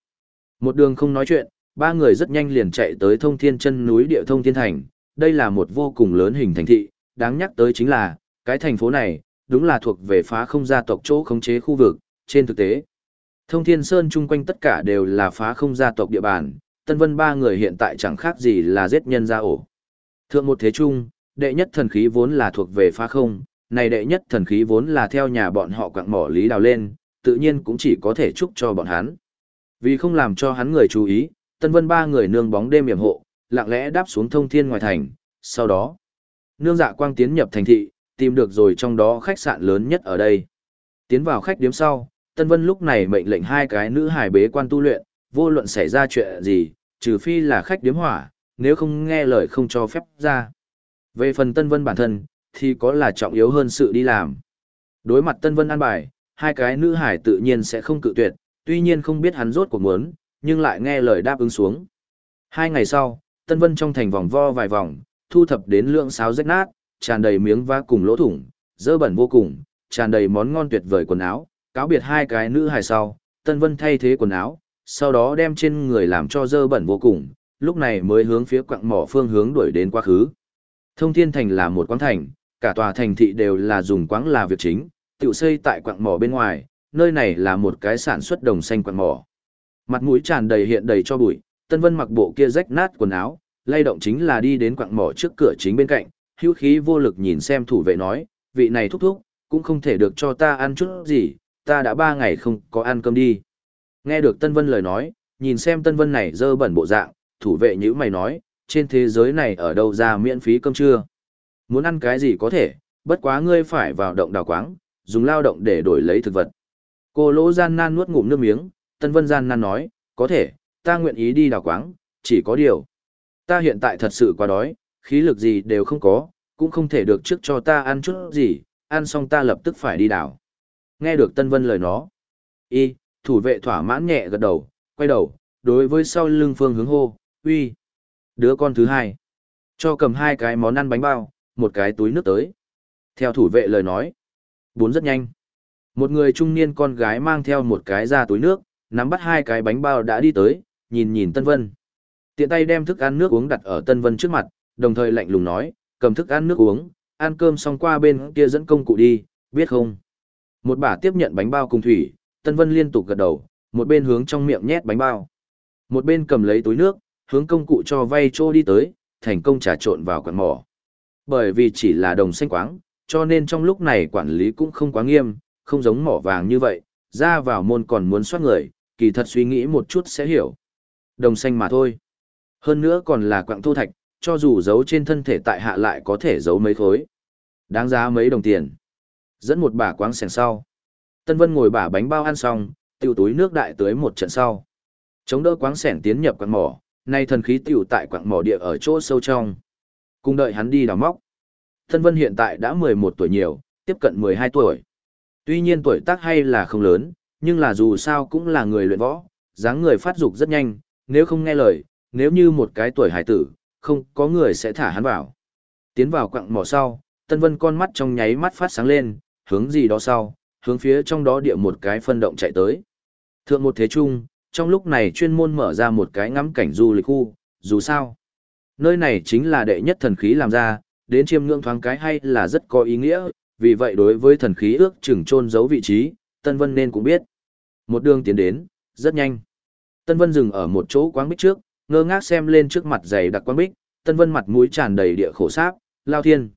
Một đường không nói chuyện, ba người rất nhanh liền chạy tới thông thiên chân núi địa thông thiên thành, đây là một vô cùng lớn hình thành thị, đáng nhắc tới chính là, cái thành phố này, đúng là thuộc về phá không gia tộc chỗ khống chế khu vực, trên thực tế. Thông thiên sơn chung quanh tất cả đều là phá không gia tộc địa bàn, Tân Vân ba người hiện tại chẳng khác gì là giết nhân ra ổ. Thượng một thế trung, đệ nhất thần khí vốn là thuộc về phá không, này đệ nhất thần khí vốn là theo nhà bọn họ quặng mỏ lý đào lên, tự nhiên cũng chỉ có thể chúc cho bọn hắn. Vì không làm cho hắn người chú ý, Tân Vân ba người nương bóng đêm yểm hộ, lặng lẽ đáp xuống thông thiên ngoài thành, sau đó, nương dạ quang tiến nhập thành thị, tìm được rồi trong đó khách sạn lớn nhất ở đây. Tiến vào khách điếm sau, Tân Vân lúc này mệnh lệnh hai cái nữ hài bế quan tu luyện, vô luận xảy ra chuyện gì, trừ phi là khách điếm hỏa, nếu không nghe lời không cho phép ra. Về phần Tân Vân bản thân, thì có là trọng yếu hơn sự đi làm. Đối mặt Tân Vân an bài, hai cái nữ hải tự nhiên sẽ không cự tuyệt, tuy nhiên không biết hắn rốt cuộc muốn, nhưng lại nghe lời đáp ứng xuống. Hai ngày sau, Tân Vân trong thành vòng vo vài vòng, thu thập đến lượng sáo rách nát, tràn đầy miếng vá cùng lỗ thủng, dơ bẩn vô cùng, tràn đầy món ngon tuyệt vời quần áo, cáo biệt hai cái nữ hài sau, Tân Vân thay thế quần áo, sau đó đem trên người làm cho dơ bẩn vô cùng, lúc này mới hướng phía quặng mỏ phương hướng đuổi đến quá khứ. Thông Thiên Thành là một quán thành, cả tòa thành thị đều là dùng quáng là việc chính, tiểu xây tại quặng mỏ bên ngoài, nơi này là một cái sản xuất đồng xanh quặng mỏ. Mặt mũi tràn đầy hiện đầy cho bụi, Tân Vân mặc bộ kia rách nát quần áo, lay động chính là đi đến quặng mỏ trước cửa chính bên cạnh, hữu khí vô lực nhìn xem thủ vệ nói, vị này thúc thúc, cũng không thể được cho ta ăn chút gì, ta đã ba ngày không có ăn cơm đi. Nghe được Tân Vân lời nói, nhìn xem Tân Vân này dơ bẩn bộ dạng, thủ vệ như mày nói, trên thế giới này ở đâu ra miễn phí cơm trưa. Muốn ăn cái gì có thể, bất quá ngươi phải vào động đào quáng, dùng lao động để đổi lấy thực vật. Cô lỗ gian nan nuốt ngụm nước miếng, Tân Vân gian nan nói, có thể, ta nguyện ý đi đào quáng, chỉ có điều. Ta hiện tại thật sự quá đói, khí lực gì đều không có, cũng không thể được trước cho ta ăn chút gì, ăn xong ta lập tức phải đi đảo. Nghe được Tân Vân lời nó. Y, thủ vệ thỏa mãn nhẹ gật đầu, quay đầu, đối với sau lưng phương hướng hô, uy. Đứa con thứ hai. Cho cầm hai cái món ăn bánh bao, một cái túi nước tới. Theo thủ vệ lời nói. Bốn rất nhanh. Một người trung niên con gái mang theo một cái ra túi nước, nắm bắt hai cái bánh bao đã đi tới, nhìn nhìn Tân Vân. Tiện tay đem thức ăn nước uống đặt ở Tân Vân trước mặt, đồng thời lạnh lùng nói, cầm thức ăn nước uống, ăn cơm xong qua bên kia dẫn công cụ đi, biết không? Một bà tiếp nhận bánh bao cùng thủy, Tân Vân liên tục gật đầu, một bên hướng trong miệng nhét bánh bao. Một bên cầm lấy túi nước, hướng công cụ cho vay trô đi tới, thành công trà trộn vào quán mỏ. Bởi vì chỉ là đồng xanh quáng, cho nên trong lúc này quản lý cũng không quá nghiêm, không giống mỏ vàng như vậy, ra vào môn còn muốn soát người, kỳ thật suy nghĩ một chút sẽ hiểu. Đồng xanh mà thôi. Hơn nữa còn là quặng thô thạch, cho dù giấu trên thân thể tại hạ lại có thể giấu mấy khối. Đáng giá mấy đồng tiền. Dẫn một bà quáng sèn sau. Tân Vân ngồi bả bánh bao ăn xong, tiêu túi nước đại tới một trận sau. Chống đỡ quáng sẻn tiến nhập quặng mỏ, nay thần khí tiểu tại quặng mỏ địa ở chỗ sâu trong. Cùng đợi hắn đi đào móc. Tân Vân hiện tại đã 11 tuổi nhiều, tiếp cận 12 tuổi. Tuy nhiên tuổi tác hay là không lớn, nhưng là dù sao cũng là người luyện võ, dáng người phát dục rất nhanh, nếu không nghe lời, nếu như một cái tuổi hải tử, không có người sẽ thả hắn vào. Tiến vào quặng mỏ sau, Tân Vân con mắt trong nháy mắt phát sáng lên, hướng gì đó sau, hướng phía trong đó địa một cái phân động chạy tới. Thượng một thế trung, trong lúc này chuyên môn mở ra một cái ngắm cảnh du lịch khu, dù sao. Nơi này chính là đệ nhất thần khí làm ra, đến chiêm ngưỡng thoáng cái hay là rất có ý nghĩa, vì vậy đối với thần khí ước chừng trôn giấu vị trí, Tân Vân nên cũng biết. Một đường tiến đến, rất nhanh. Tân Vân dừng ở một chỗ quáng bích trước, ngơ ngác xem lên trước mặt dày đặc quan bích, Tân Vân mặt mũi tràn đầy địa khổ sáp, lao thiên.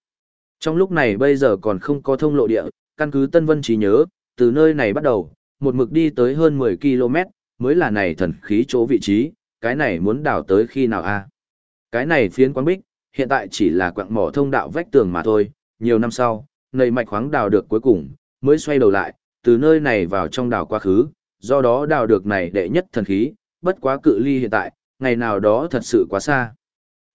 Trong lúc này bây giờ còn không có thông lộ địa, căn cứ Tân Vân chỉ nhớ, từ nơi này bắt đầu, một mực đi tới hơn 10 km, mới là này thần khí chỗ vị trí, cái này muốn đào tới khi nào a? Cái này phiến quan bích, hiện tại chỉ là quặng mỏ thông đạo vách tường mà thôi, nhiều năm sau, nầy mạch khoáng đào được cuối cùng, mới xoay đầu lại, từ nơi này vào trong đào quá khứ, do đó đào được này đệ nhất thần khí, bất quá cự ly hiện tại, ngày nào đó thật sự quá xa.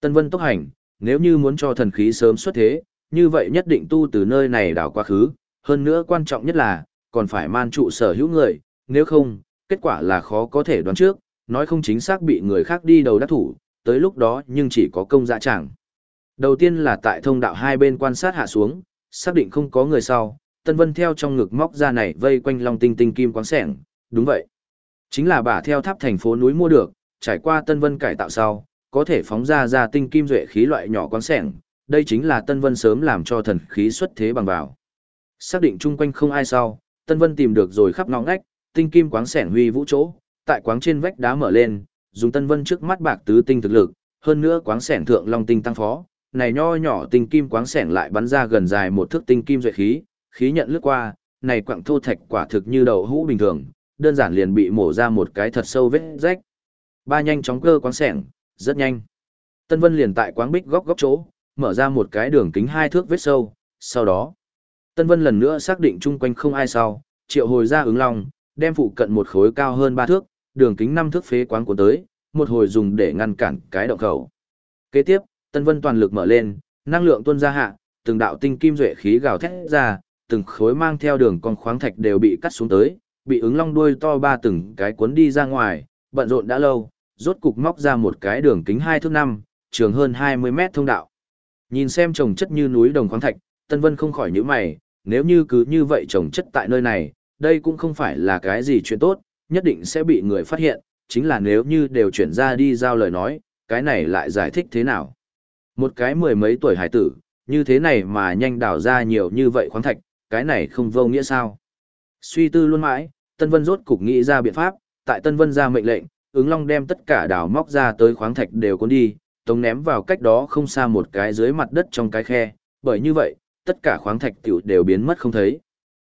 Tân Vân tốc hành, nếu như muốn cho thần khí sớm xuất thế, như vậy nhất định tu từ nơi này đảo quá khứ, hơn nữa quan trọng nhất là, còn phải man trụ sở hữu người, nếu không, kết quả là khó có thể đoán trước, nói không chính xác bị người khác đi đầu đắc thủ, tới lúc đó nhưng chỉ có công dạ chẳng. Đầu tiên là tại thông đạo hai bên quan sát hạ xuống, xác định không có người sau, Tân Vân theo trong ngực móc ra này vây quanh long tinh tinh kim quáng sẻng, đúng vậy. Chính là bà theo tháp thành phố núi mua được, trải qua Tân Vân cải tạo sau, có thể phóng ra ra tinh kim duệ khí loại nhỏ quáng sẻng, đây chính là Tân Vân sớm làm cho thần khí xuất thế bằng vào. Xác định chung quanh không ai sau, Tân Vân tìm được rồi khắp ngõ ngách, tinh kim quáng sẻng huy vũ chỗ, tại quáng trên vách đá mở lên, dùng Tân Vân trước mắt bạc tứ tinh thực lực, hơn nữa quáng sẻng thượng long tinh tăng phó, này nho nhỏ tinh kim quáng sẻng lại bắn ra gần dài một thước tinh kim duệ khí, khí nhận lướt qua, này quặng thô thạch quả thực như đầu hũ bình thường, đơn giản liền bị mổ ra một cái thật sâu vết rách. Ba nhanh chóng cơ quáng sẻng, rất nhanh. Tân Vân liền tại quáng bích góc góc chỗ, mở ra một cái đường kính hai thước vết sâu, sau đó, Tân Vân lần nữa xác định chung quanh không ai sau, triệu hồi ra ứng long, đem phụ cận một khối cao hơn ba thước, đường kính năm thước phế quáng cuốn tới, một hồi dùng để ngăn cản cái động khẩu. Kế tiếp, Tân Vân toàn lực mở lên, năng lượng tuôn ra hạ, từng đạo tinh kim duệ khí gào thét ra, từng khối mang theo đường con khoáng thạch đều bị cắt xuống tới, bị ứng long đuôi to ba từng cái cuốn đi ra ngoài, bận rộn đã lâu, rốt cục móc ra một cái đường kính hai thước năm, trường hơn 20 mét thông đạo. Nhìn xem trồng chất như núi đồng khoáng thạch, Tân Vân không khỏi nhíu mày, nếu như cứ như vậy trồng chất tại nơi này, đây cũng không phải là cái gì chuyện tốt, nhất định sẽ bị người phát hiện, chính là nếu như đều chuyển ra đi giao lời nói, cái này lại giải thích thế nào. Một cái mười mấy tuổi hải tử, như thế này mà nhanh đào ra nhiều như vậy khoáng thạch, cái này không vô nghĩa sao. Suy tư luôn mãi, Tân Vân rốt cục nghĩ ra biện pháp, tại Tân Vân ra mệnh lệnh, ứng long đem tất cả đào móc ra tới khoáng thạch đều cuốn đi, tống ném vào cách đó không xa một cái dưới mặt đất trong cái khe, bởi như vậy, tất cả khoáng thạch tiểu đều biến mất không thấy.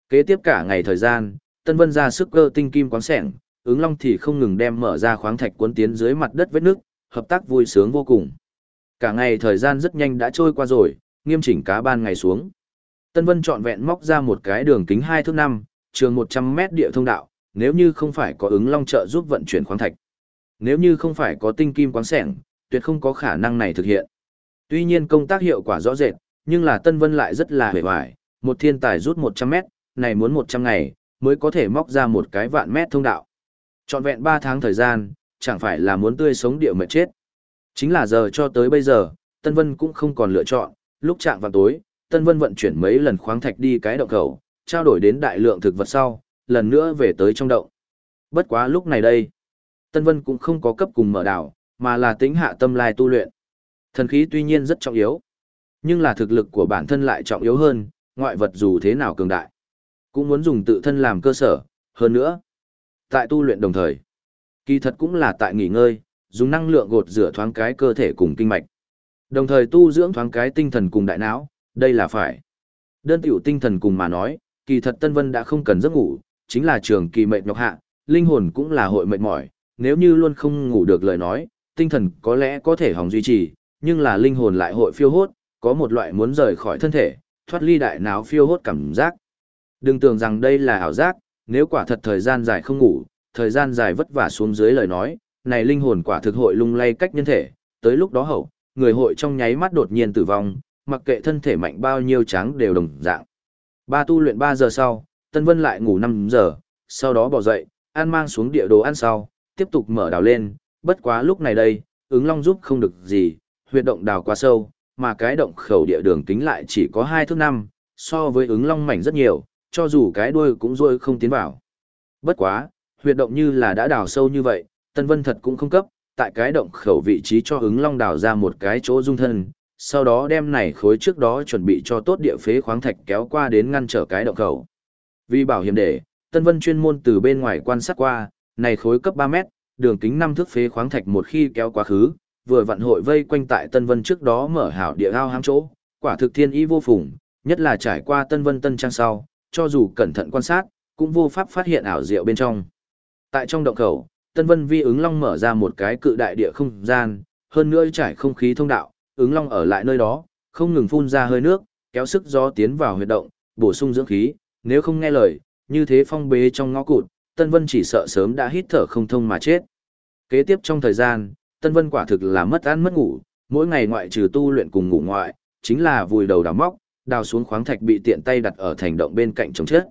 Kế tiếp cả ngày thời gian, Tân Vân ra sức cơ tinh kim quáng sẻng, ứng long thì không ngừng đem mở ra khoáng thạch cuốn tiến dưới mặt đất vết nước, hợp tác vui sướng vô cùng. Cả ngày thời gian rất nhanh đã trôi qua rồi, nghiêm chỉnh cá ban ngày xuống. Tân Vân trọn vẹn móc ra một cái đường kính 2 thước 5, trường 100 mét địa thông đạo, nếu như không phải có ứng long trợ giúp vận chuyển khoáng thạch. Nếu như không phải có tinh kim quáng sẻng, tuyệt không có khả năng này thực hiện. Tuy nhiên công tác hiệu quả rõ rệt, nhưng là Tân Vân lại rất là hề hoài, một thiên tài rút 100 mét, này muốn 100 ngày, mới có thể móc ra một cái vạn mét thông đạo. Trọn vẹn 3 tháng thời gian, chẳng phải là muốn tươi sống địa mệt chết. Chính là giờ cho tới bây giờ, Tân Vân cũng không còn lựa chọn, lúc chạm vào tối, Tân Vân vận chuyển mấy lần khoáng thạch đi cái động khẩu, trao đổi đến đại lượng thực vật sau, lần nữa về tới trong động. Bất quá lúc này đây, Tân Vân cũng không có cấp cùng mở đảo, mà là tính hạ tâm lai tu luyện. Thần khí tuy nhiên rất trọng yếu, nhưng là thực lực của bản thân lại trọng yếu hơn, ngoại vật dù thế nào cường đại. Cũng muốn dùng tự thân làm cơ sở, hơn nữa. Tại tu luyện đồng thời, kỳ thật cũng là tại nghỉ ngơi, dùng năng lượng gột rửa thoáng cái cơ thể cùng kinh mạch. Đồng thời tu dưỡng thoáng cái tinh thần cùng đại não, đây là phải. Đơn tiểu tinh thần cùng mà nói, kỳ thật Tân Vân đã không cần giấc ngủ, chính là trường kỳ mệt nhọc hạ, linh hồn cũng là hội mệt mỏi, nếu như luôn không ngủ được lời nói, tinh thần có lẽ có thể hòng duy trì, nhưng là linh hồn lại hội phiêu hốt, có một loại muốn rời khỏi thân thể, thoát ly đại não phiêu hốt cảm giác. Đừng tưởng rằng đây là ảo giác, nếu quả thật thời gian dài không ngủ, thời gian dài vất vả xuống dưới lời nói, này linh hồn quả thực hội lung lay cách nhân thể, tới lúc đó hậu, người hội trong nháy mắt đột nhiên tử vong, mặc kệ thân thể mạnh bao nhiêu trắng đều đồng dạng. Ba tu luyện 3 giờ sau, Tân Vân lại ngủ 5 giờ, sau đó bỏ dậy, ăn mang xuống địa đồ ăn sau, tiếp tục mở đào lên, bất quá lúc này đây, ứng long giúp không được gì, huyệt động đào quá sâu, mà cái động khẩu địa đường kính lại chỉ có 2 thước 5, so với ứng long mảnh rất nhiều, cho dù cái đuôi cũng rôi không tiến vào. Bất quá, huyệt động như là đã đào sâu như vậy, Tân Vân thật cũng không cấp, tại cái động khẩu vị trí cho ứng long đào ra một cái chỗ dung thân, sau đó đem này khối trước đó chuẩn bị cho tốt địa phế khoáng thạch kéo qua đến ngăn trở cái động khẩu. Vì bảo hiểm để, Tân Vân chuyên môn từ bên ngoài quan sát qua, này khối cấp 3 mét, đường kính 5 thước phế khoáng thạch một khi kéo quá khứ, vừa vặn hội vây quanh tại Tân Vân trước đó mở hảo địa ao hám chỗ, quả thực thiên ý vô phùng, nhất là trải qua Tân Vân Tân Trang sau, cho dù cẩn thận quan sát, cũng vô pháp phát hiện ảo diệu bên trong. Tại trong động khẩu, Tân Vân Vi ứng long mở ra một cái cự đại địa không gian, hơn nữa trải không khí thông đạo, ứng long ở lại nơi đó, không ngừng phun ra hơi nước, kéo sức gió tiến vào huyệt động, bổ sung dưỡng khí, nếu không nghe lời, như thế phong bế trong ngõ cụt, Tân Vân chỉ sợ sớm đã hít thở không thông mà chết. Kế tiếp trong thời gian, Tân Vân quả thực là mất ăn mất ngủ, mỗi ngày ngoại trừ tu luyện cùng ngủ ngoại, chính là vùi đầu đào móc, đào xuống khoáng thạch bị tiện tay đặt ở thành động bên cạnh chống chết.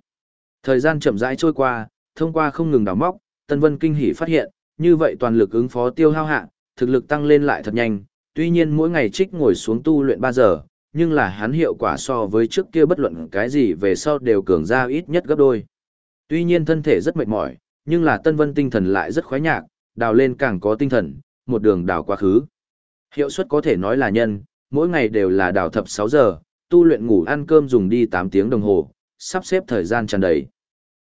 Thời gian chậm rãi trôi qua, thông qua không ngừng đào móc, Tân Vân kinh hỉ phát hiện, như vậy toàn lực ứng phó tiêu hao hạ, thực lực tăng lên lại thật nhanh, tuy nhiên mỗi ngày trích ngồi xuống tu luyện 3 giờ, nhưng là hắn hiệu quả so với trước kia bất luận cái gì về sau đều cường ra ít nhất gấp đôi. Tuy nhiên thân thể rất mệt mỏi, nhưng là Tân Vân tinh thần lại rất khoái nhạc, đào lên càng có tinh thần, một đường đào quá khứ. Hiệu suất có thể nói là nhân, mỗi ngày đều là đào thập 6 giờ, tu luyện ngủ ăn cơm dùng đi 8 tiếng đồng hồ, sắp xếp thời gian tràn đầy.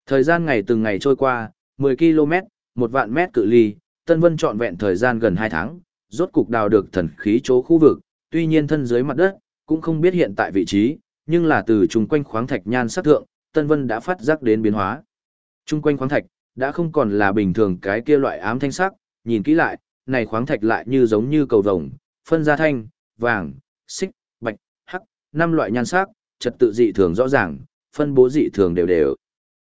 Thời gian ngày từng ngày trôi qua, 10 km, một vạn mét cự ly, Tân Vân trọn vẹn thời gian gần 2 tháng, rốt cục đào được thần khí chỗ khu vực, tuy nhiên thân dưới mặt đất, cũng không biết hiện tại vị trí, nhưng là từ chung quanh khoáng thạch nhan sắc thượng, Tân Vân đã phát giác đến biến hóa. Chung quanh khoáng thạch, đã không còn là bình thường cái kia loại ám thanh sắc, nhìn kỹ lại, này khoáng thạch lại như giống như cầu vồng, phân ra thanh, vàng, xích, bạch, hắc, năm loại nhan sắc, trật tự dị thường rõ ràng, phân bố dị thường đều đều.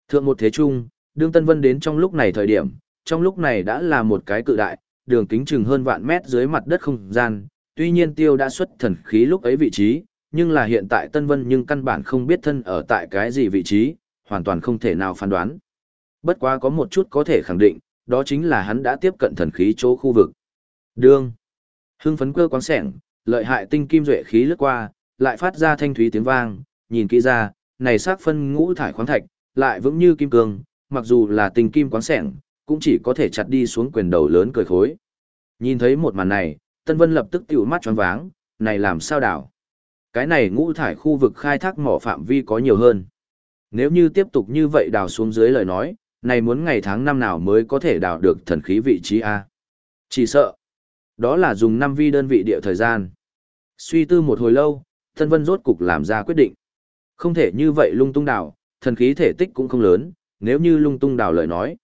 Thượng một thế trung, đương Tân Vân đến trong lúc này thời điểm, trong lúc này đã là một cái cự đại, đường kính chừng hơn vạn mét dưới mặt đất không gian, tuy nhiên tiêu đã xuất thần khí lúc ấy vị trí, nhưng là hiện tại Tân Vân nhưng căn bản không biết thân ở tại cái gì vị trí, hoàn toàn không thể nào phán đoán. Bất quá có một chút có thể khẳng định, đó chính là hắn đã tiếp cận thần khí chỗ khu vực. Đương. Hưng phấn cơ quáng sẻng, lợi hại tinh kim duệ khí lướt qua, lại phát ra thanh thúy tiếng vang, nhìn kỹ ra, này sắc phân ngũ thải khoáng thạch, lại vững như kim cương, mặc dù là tinh kim quáng sẻng, cũng chỉ có thể chặt đi xuống quyền đầu lớn cười khối. Nhìn thấy một màn này, Tân Vân lập tức tiểu mắt tròn váng, này làm sao đảo? Cái này ngũ thải khu vực khai thác mỏ phạm vi có nhiều hơn. Nếu như tiếp tục như vậy đào xuống dưới lời nói, này muốn ngày tháng năm nào mới có thể đào được thần khí vị trí A. Chỉ sợ. Đó là dùng 5 vi đơn vị địa thời gian. Suy tư một hồi lâu, Tân Vân rốt cục làm ra quyết định. Không thể như vậy lung tung đào, thần khí thể tích cũng không lớn, nếu như lung tung đào lời nói.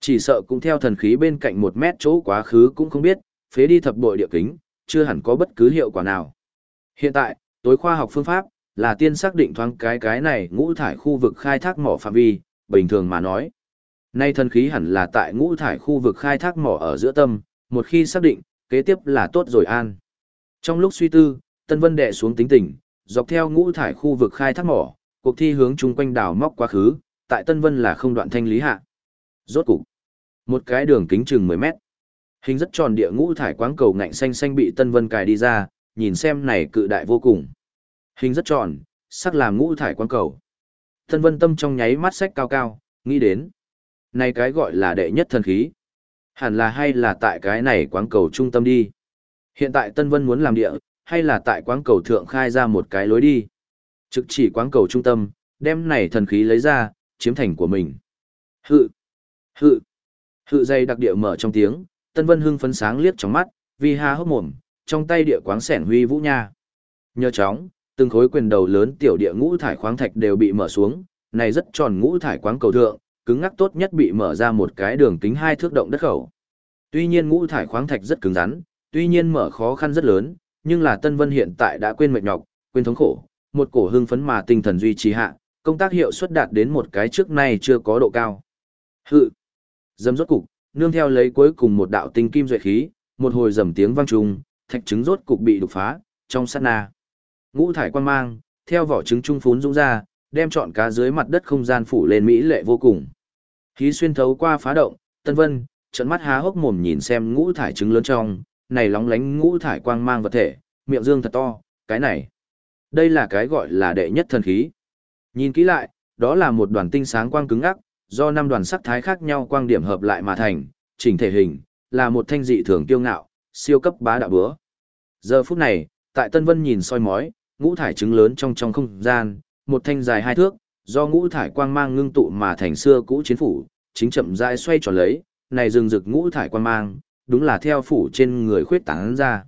Chỉ sợ cũng theo thần khí bên cạnh một mét chỗ quá khứ cũng không biết, phế đi thập bội địa kính, chưa hẳn có bất cứ hiệu quả nào. Hiện tại, tối khoa học phương pháp, là tiên xác định thoáng cái cái này ngũ thải khu vực khai thác mỏ phạm vi, bình thường mà nói. Nay thần khí hẳn là tại ngũ thải khu vực khai thác mỏ ở giữa tâm, một khi xác định, kế tiếp là tốt rồi an. Trong lúc suy tư, Tân Vân đệ xuống tính tình, dọc theo ngũ thải khu vực khai thác mỏ, cuộc thi hướng chung quanh đảo móc quá khứ, tại Tân Vân là không đoạn thanh lý hạ. Rốt cục, một cái đường kính chừng 10 mét. Hình rất tròn địa ngũ thải quáng cầu ngạnh xanh xanh bị Tân Vân cài đi ra, nhìn xem này cự đại vô cùng. Hình rất tròn, sắc làm ngũ thải quáng cầu. Tân Vân tâm trong nháy mắt sách cao cao, nghĩ đến. Này cái gọi là đệ nhất thần khí. Hẳn là hay là tại cái này quáng cầu trung tâm đi. Hiện tại Tân Vân muốn làm địa, hay là tại quáng cầu thượng khai ra một cái lối đi. Trực chỉ quáng cầu trung tâm, đem này thần khí lấy ra, chiếm thành của mình. Hự, hự, hự dây đặc địa mở trong tiếng, Tân Vân hưng phấn sáng liếc trong mắt, vì ha hốc mồm, trong tay địa quáng sẻn huy vũ nha. Nhờ chóng, từng khối quyền đầu lớn tiểu địa ngũ thải khoáng thạch đều bị mở xuống, này rất tròn ngũ thải quáng cầu thượng, cứng ngắc tốt nhất bị mở ra một cái đường kính hai thước động đất khẩu. Tuy nhiên ngũ thải khoáng thạch rất cứng rắn, tuy nhiên mở khó khăn rất lớn, nhưng là Tân Vân hiện tại đã quên mệt nhọc, quên thống khổ, một cổ hưng phấn mà tinh thần duy trì hạ, công tác hiệu suất đạt đến một cái trước nay chưa có độ cao. Hự. Dâm rốt cục, nương theo lấy cuối cùng một đạo tinh kim duệ khí, một hồi rầm tiếng vang trùng, thạch trứng rốt cục bị đục phá, trong sát na. Ngũ thải quan mang, theo vỏ trứng trung phún dũng ra, đem trọn cá dưới mặt đất không gian phủ lên mỹ lệ vô cùng. Khí xuyên thấu qua phá động, Tân Vân, trận mắt há hốc mồm nhìn xem ngũ thải trứng lớn trong, này lóng lánh ngũ thải quang mang vật thể, miệng dương thật to, cái này. Đây là cái gọi là đệ nhất thần khí. Nhìn kỹ lại, đó là một đoàn tinh sáng quang cứng ngắc, do năm đoàn sắc thái khác nhau quang điểm hợp lại mà thành, chỉnh thể hình, là một thanh dị thường tiêu ngạo, siêu cấp bá đạo búa. Giờ phút này, tại Tân Vân nhìn soi mói, ngũ thải trứng lớn trong trong không gian, một thanh dài hai thước, do ngũ thải quang mang ngưng tụ mà thành xưa cũ chiến phủ, chính chậm rãi xoay tròn lấy, này rừng rực ngũ thải quang mang, đúng là theo phủ trên người khuyết tán ra.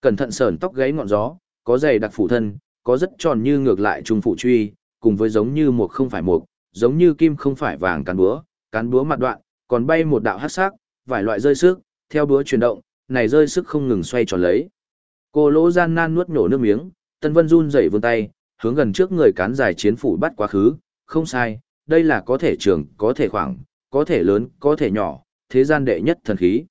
Cẩn thận sờn tóc gáy ngọn gió, có dày đặc phủ thân, có rất tròn như ngược lại trung phủ truy, cùng với giống như một không phải một, giống như kim không phải vàng cán búa, cán búa mặt đoạn, còn bay một đạo hắc sắc, vài loại rơi sức, theo búa chuyển động, này rơi sức không ngừng xoay tròn lấy. Cô lỗ gian nan nuốt nổ nước miếng, Tân Vân run rẩy vươn tay, hướng gần trước người cán dài chiến phủ bắt quá khứ, không sai, đây là có thể trường, có thể khoảng, có thể lớn, có thể nhỏ, thế gian đệ nhất thần khí.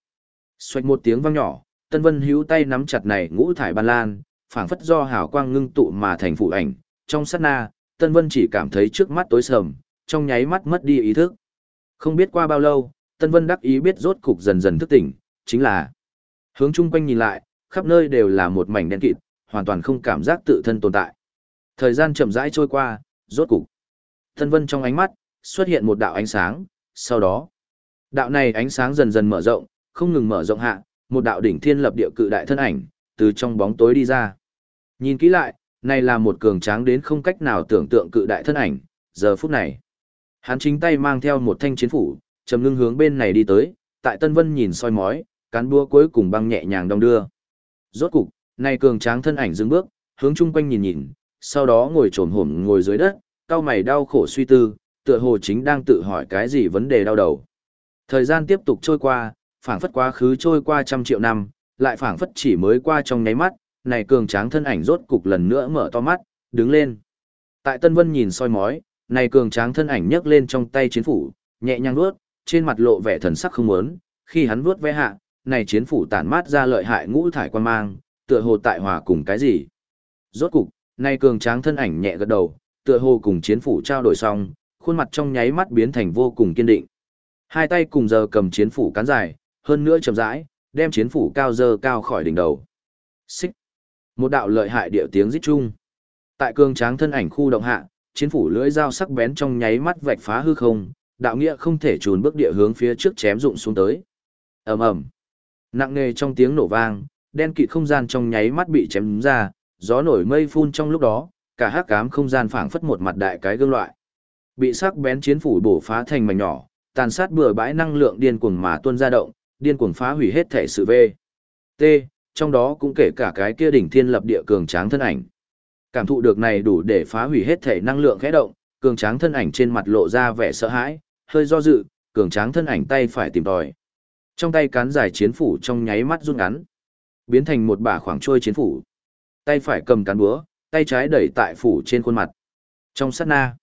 Xoạch một tiếng vang nhỏ, Tân Vân hữu tay nắm chặt này ngũ thải ban lan, phảng phất do hào quang ngưng tụ mà thành phụ ảnh, trong sát na, Tân Vân chỉ cảm thấy trước mắt tối sầm, trong nháy mắt mất đi ý thức. Không biết qua bao lâu, Tân Vân đắc ý biết rốt cục dần dần thức tỉnh, chính là hướng chung quanh nhìn lại, khắp nơi đều là một mảnh đen kịt, hoàn toàn không cảm giác tự thân tồn tại. Thời gian chậm rãi trôi qua, rốt cục. Tân Vân trong ánh mắt, xuất hiện một đạo ánh sáng, sau đó, đạo này ánh sáng dần dần mở rộng, không ngừng mở rộng hạ, một đạo đỉnh thiên lập địa cự đại thân ảnh, từ trong bóng tối đi ra. Nhìn kỹ lại, này là một cường tráng đến không cách nào tưởng tượng cự đại thân ảnh, giờ phút này. Hắn chính tay mang theo một thanh chiến phủ, trầm ngưng hướng bên này đi tới, tại Tân Vân nhìn soi mói, cán búa cuối cùng băng nhẹ nhàng đong đưa. Rốt cục, này cường tráng thân ảnh dừng bước, hướng chung quanh nhìn nhìn, sau đó ngồi trồm hổm ngồi dưới đất, cao mày đau khổ suy tư, tựa hồ chính đang tự hỏi cái gì vấn đề đau đầu. Thời gian tiếp tục trôi qua, phảng phất quá khứ trôi qua trăm triệu năm, lại phảng phất chỉ mới qua trong nháy mắt, này cường tráng thân ảnh rốt cục lần nữa mở to mắt, đứng lên. Tại Tân Vân nhìn soi mói, này cường tráng thân ảnh nhấc lên trong tay chiến phủ, nhẹ nhàng vuốt, trên mặt lộ vẻ thần sắc không muốn, khi hắn vuốt vẽ hạ, này chiến phủ tản mát ra lợi hại ngũ thải quan mang, tựa hồ tại hòa cùng cái gì. Rốt cục, này cường tráng thân ảnh nhẹ gật đầu, tựa hồ cùng chiến phủ trao đổi xong, khuôn mặt trong nháy mắt biến thành vô cùng kiên định. Hai tay cùng giờ cầm chiến phủ cán dài, hơn nữa chậm rãi, đem chiến phủ cao dơ cao khỏi đỉnh đầu. Xích. Một đạo lợi hại điệu tiếng rít chung. Tại cường tráng thân ảnh khu động hạ, chiến phủ lưỡi dao sắc bén trong nháy mắt vạch phá hư không, đạo nghĩa không thể trùn bước địa hướng phía trước chém rụng xuống tới. Ầm ầm. Nặng nề trong tiếng nổ vang, đen kịt không gian trong nháy mắt bị chém ra, gió nổi mây phun trong lúc đó, cả hắc ám không gian phảng phất một mặt đại cái gương loại. Bị sắc bén chiến phủ bổ phá thành mảnh nhỏ, tàn sát bừa bãi năng lượng điên cuồng mà tuôn ra động, điên cuồng phá hủy hết thể sự vê. T, trong đó cũng kể cả cái kia đỉnh thiên lập địa cường tráng thân ảnh. Cảm thụ được này đủ để phá hủy hết thể năng lượng khẽ động, cường tráng thân ảnh trên mặt lộ ra vẻ sợ hãi, hơi do dự, cường tráng thân ảnh tay phải tìm tòi. Trong tay cán dài chiến phủ trong nháy mắt rút ngắn, biến thành một bả khoảng trôi chiến phủ. Tay phải cầm cán búa, tay trái đẩy tại phủ trên khuôn mặt. Trong sát na,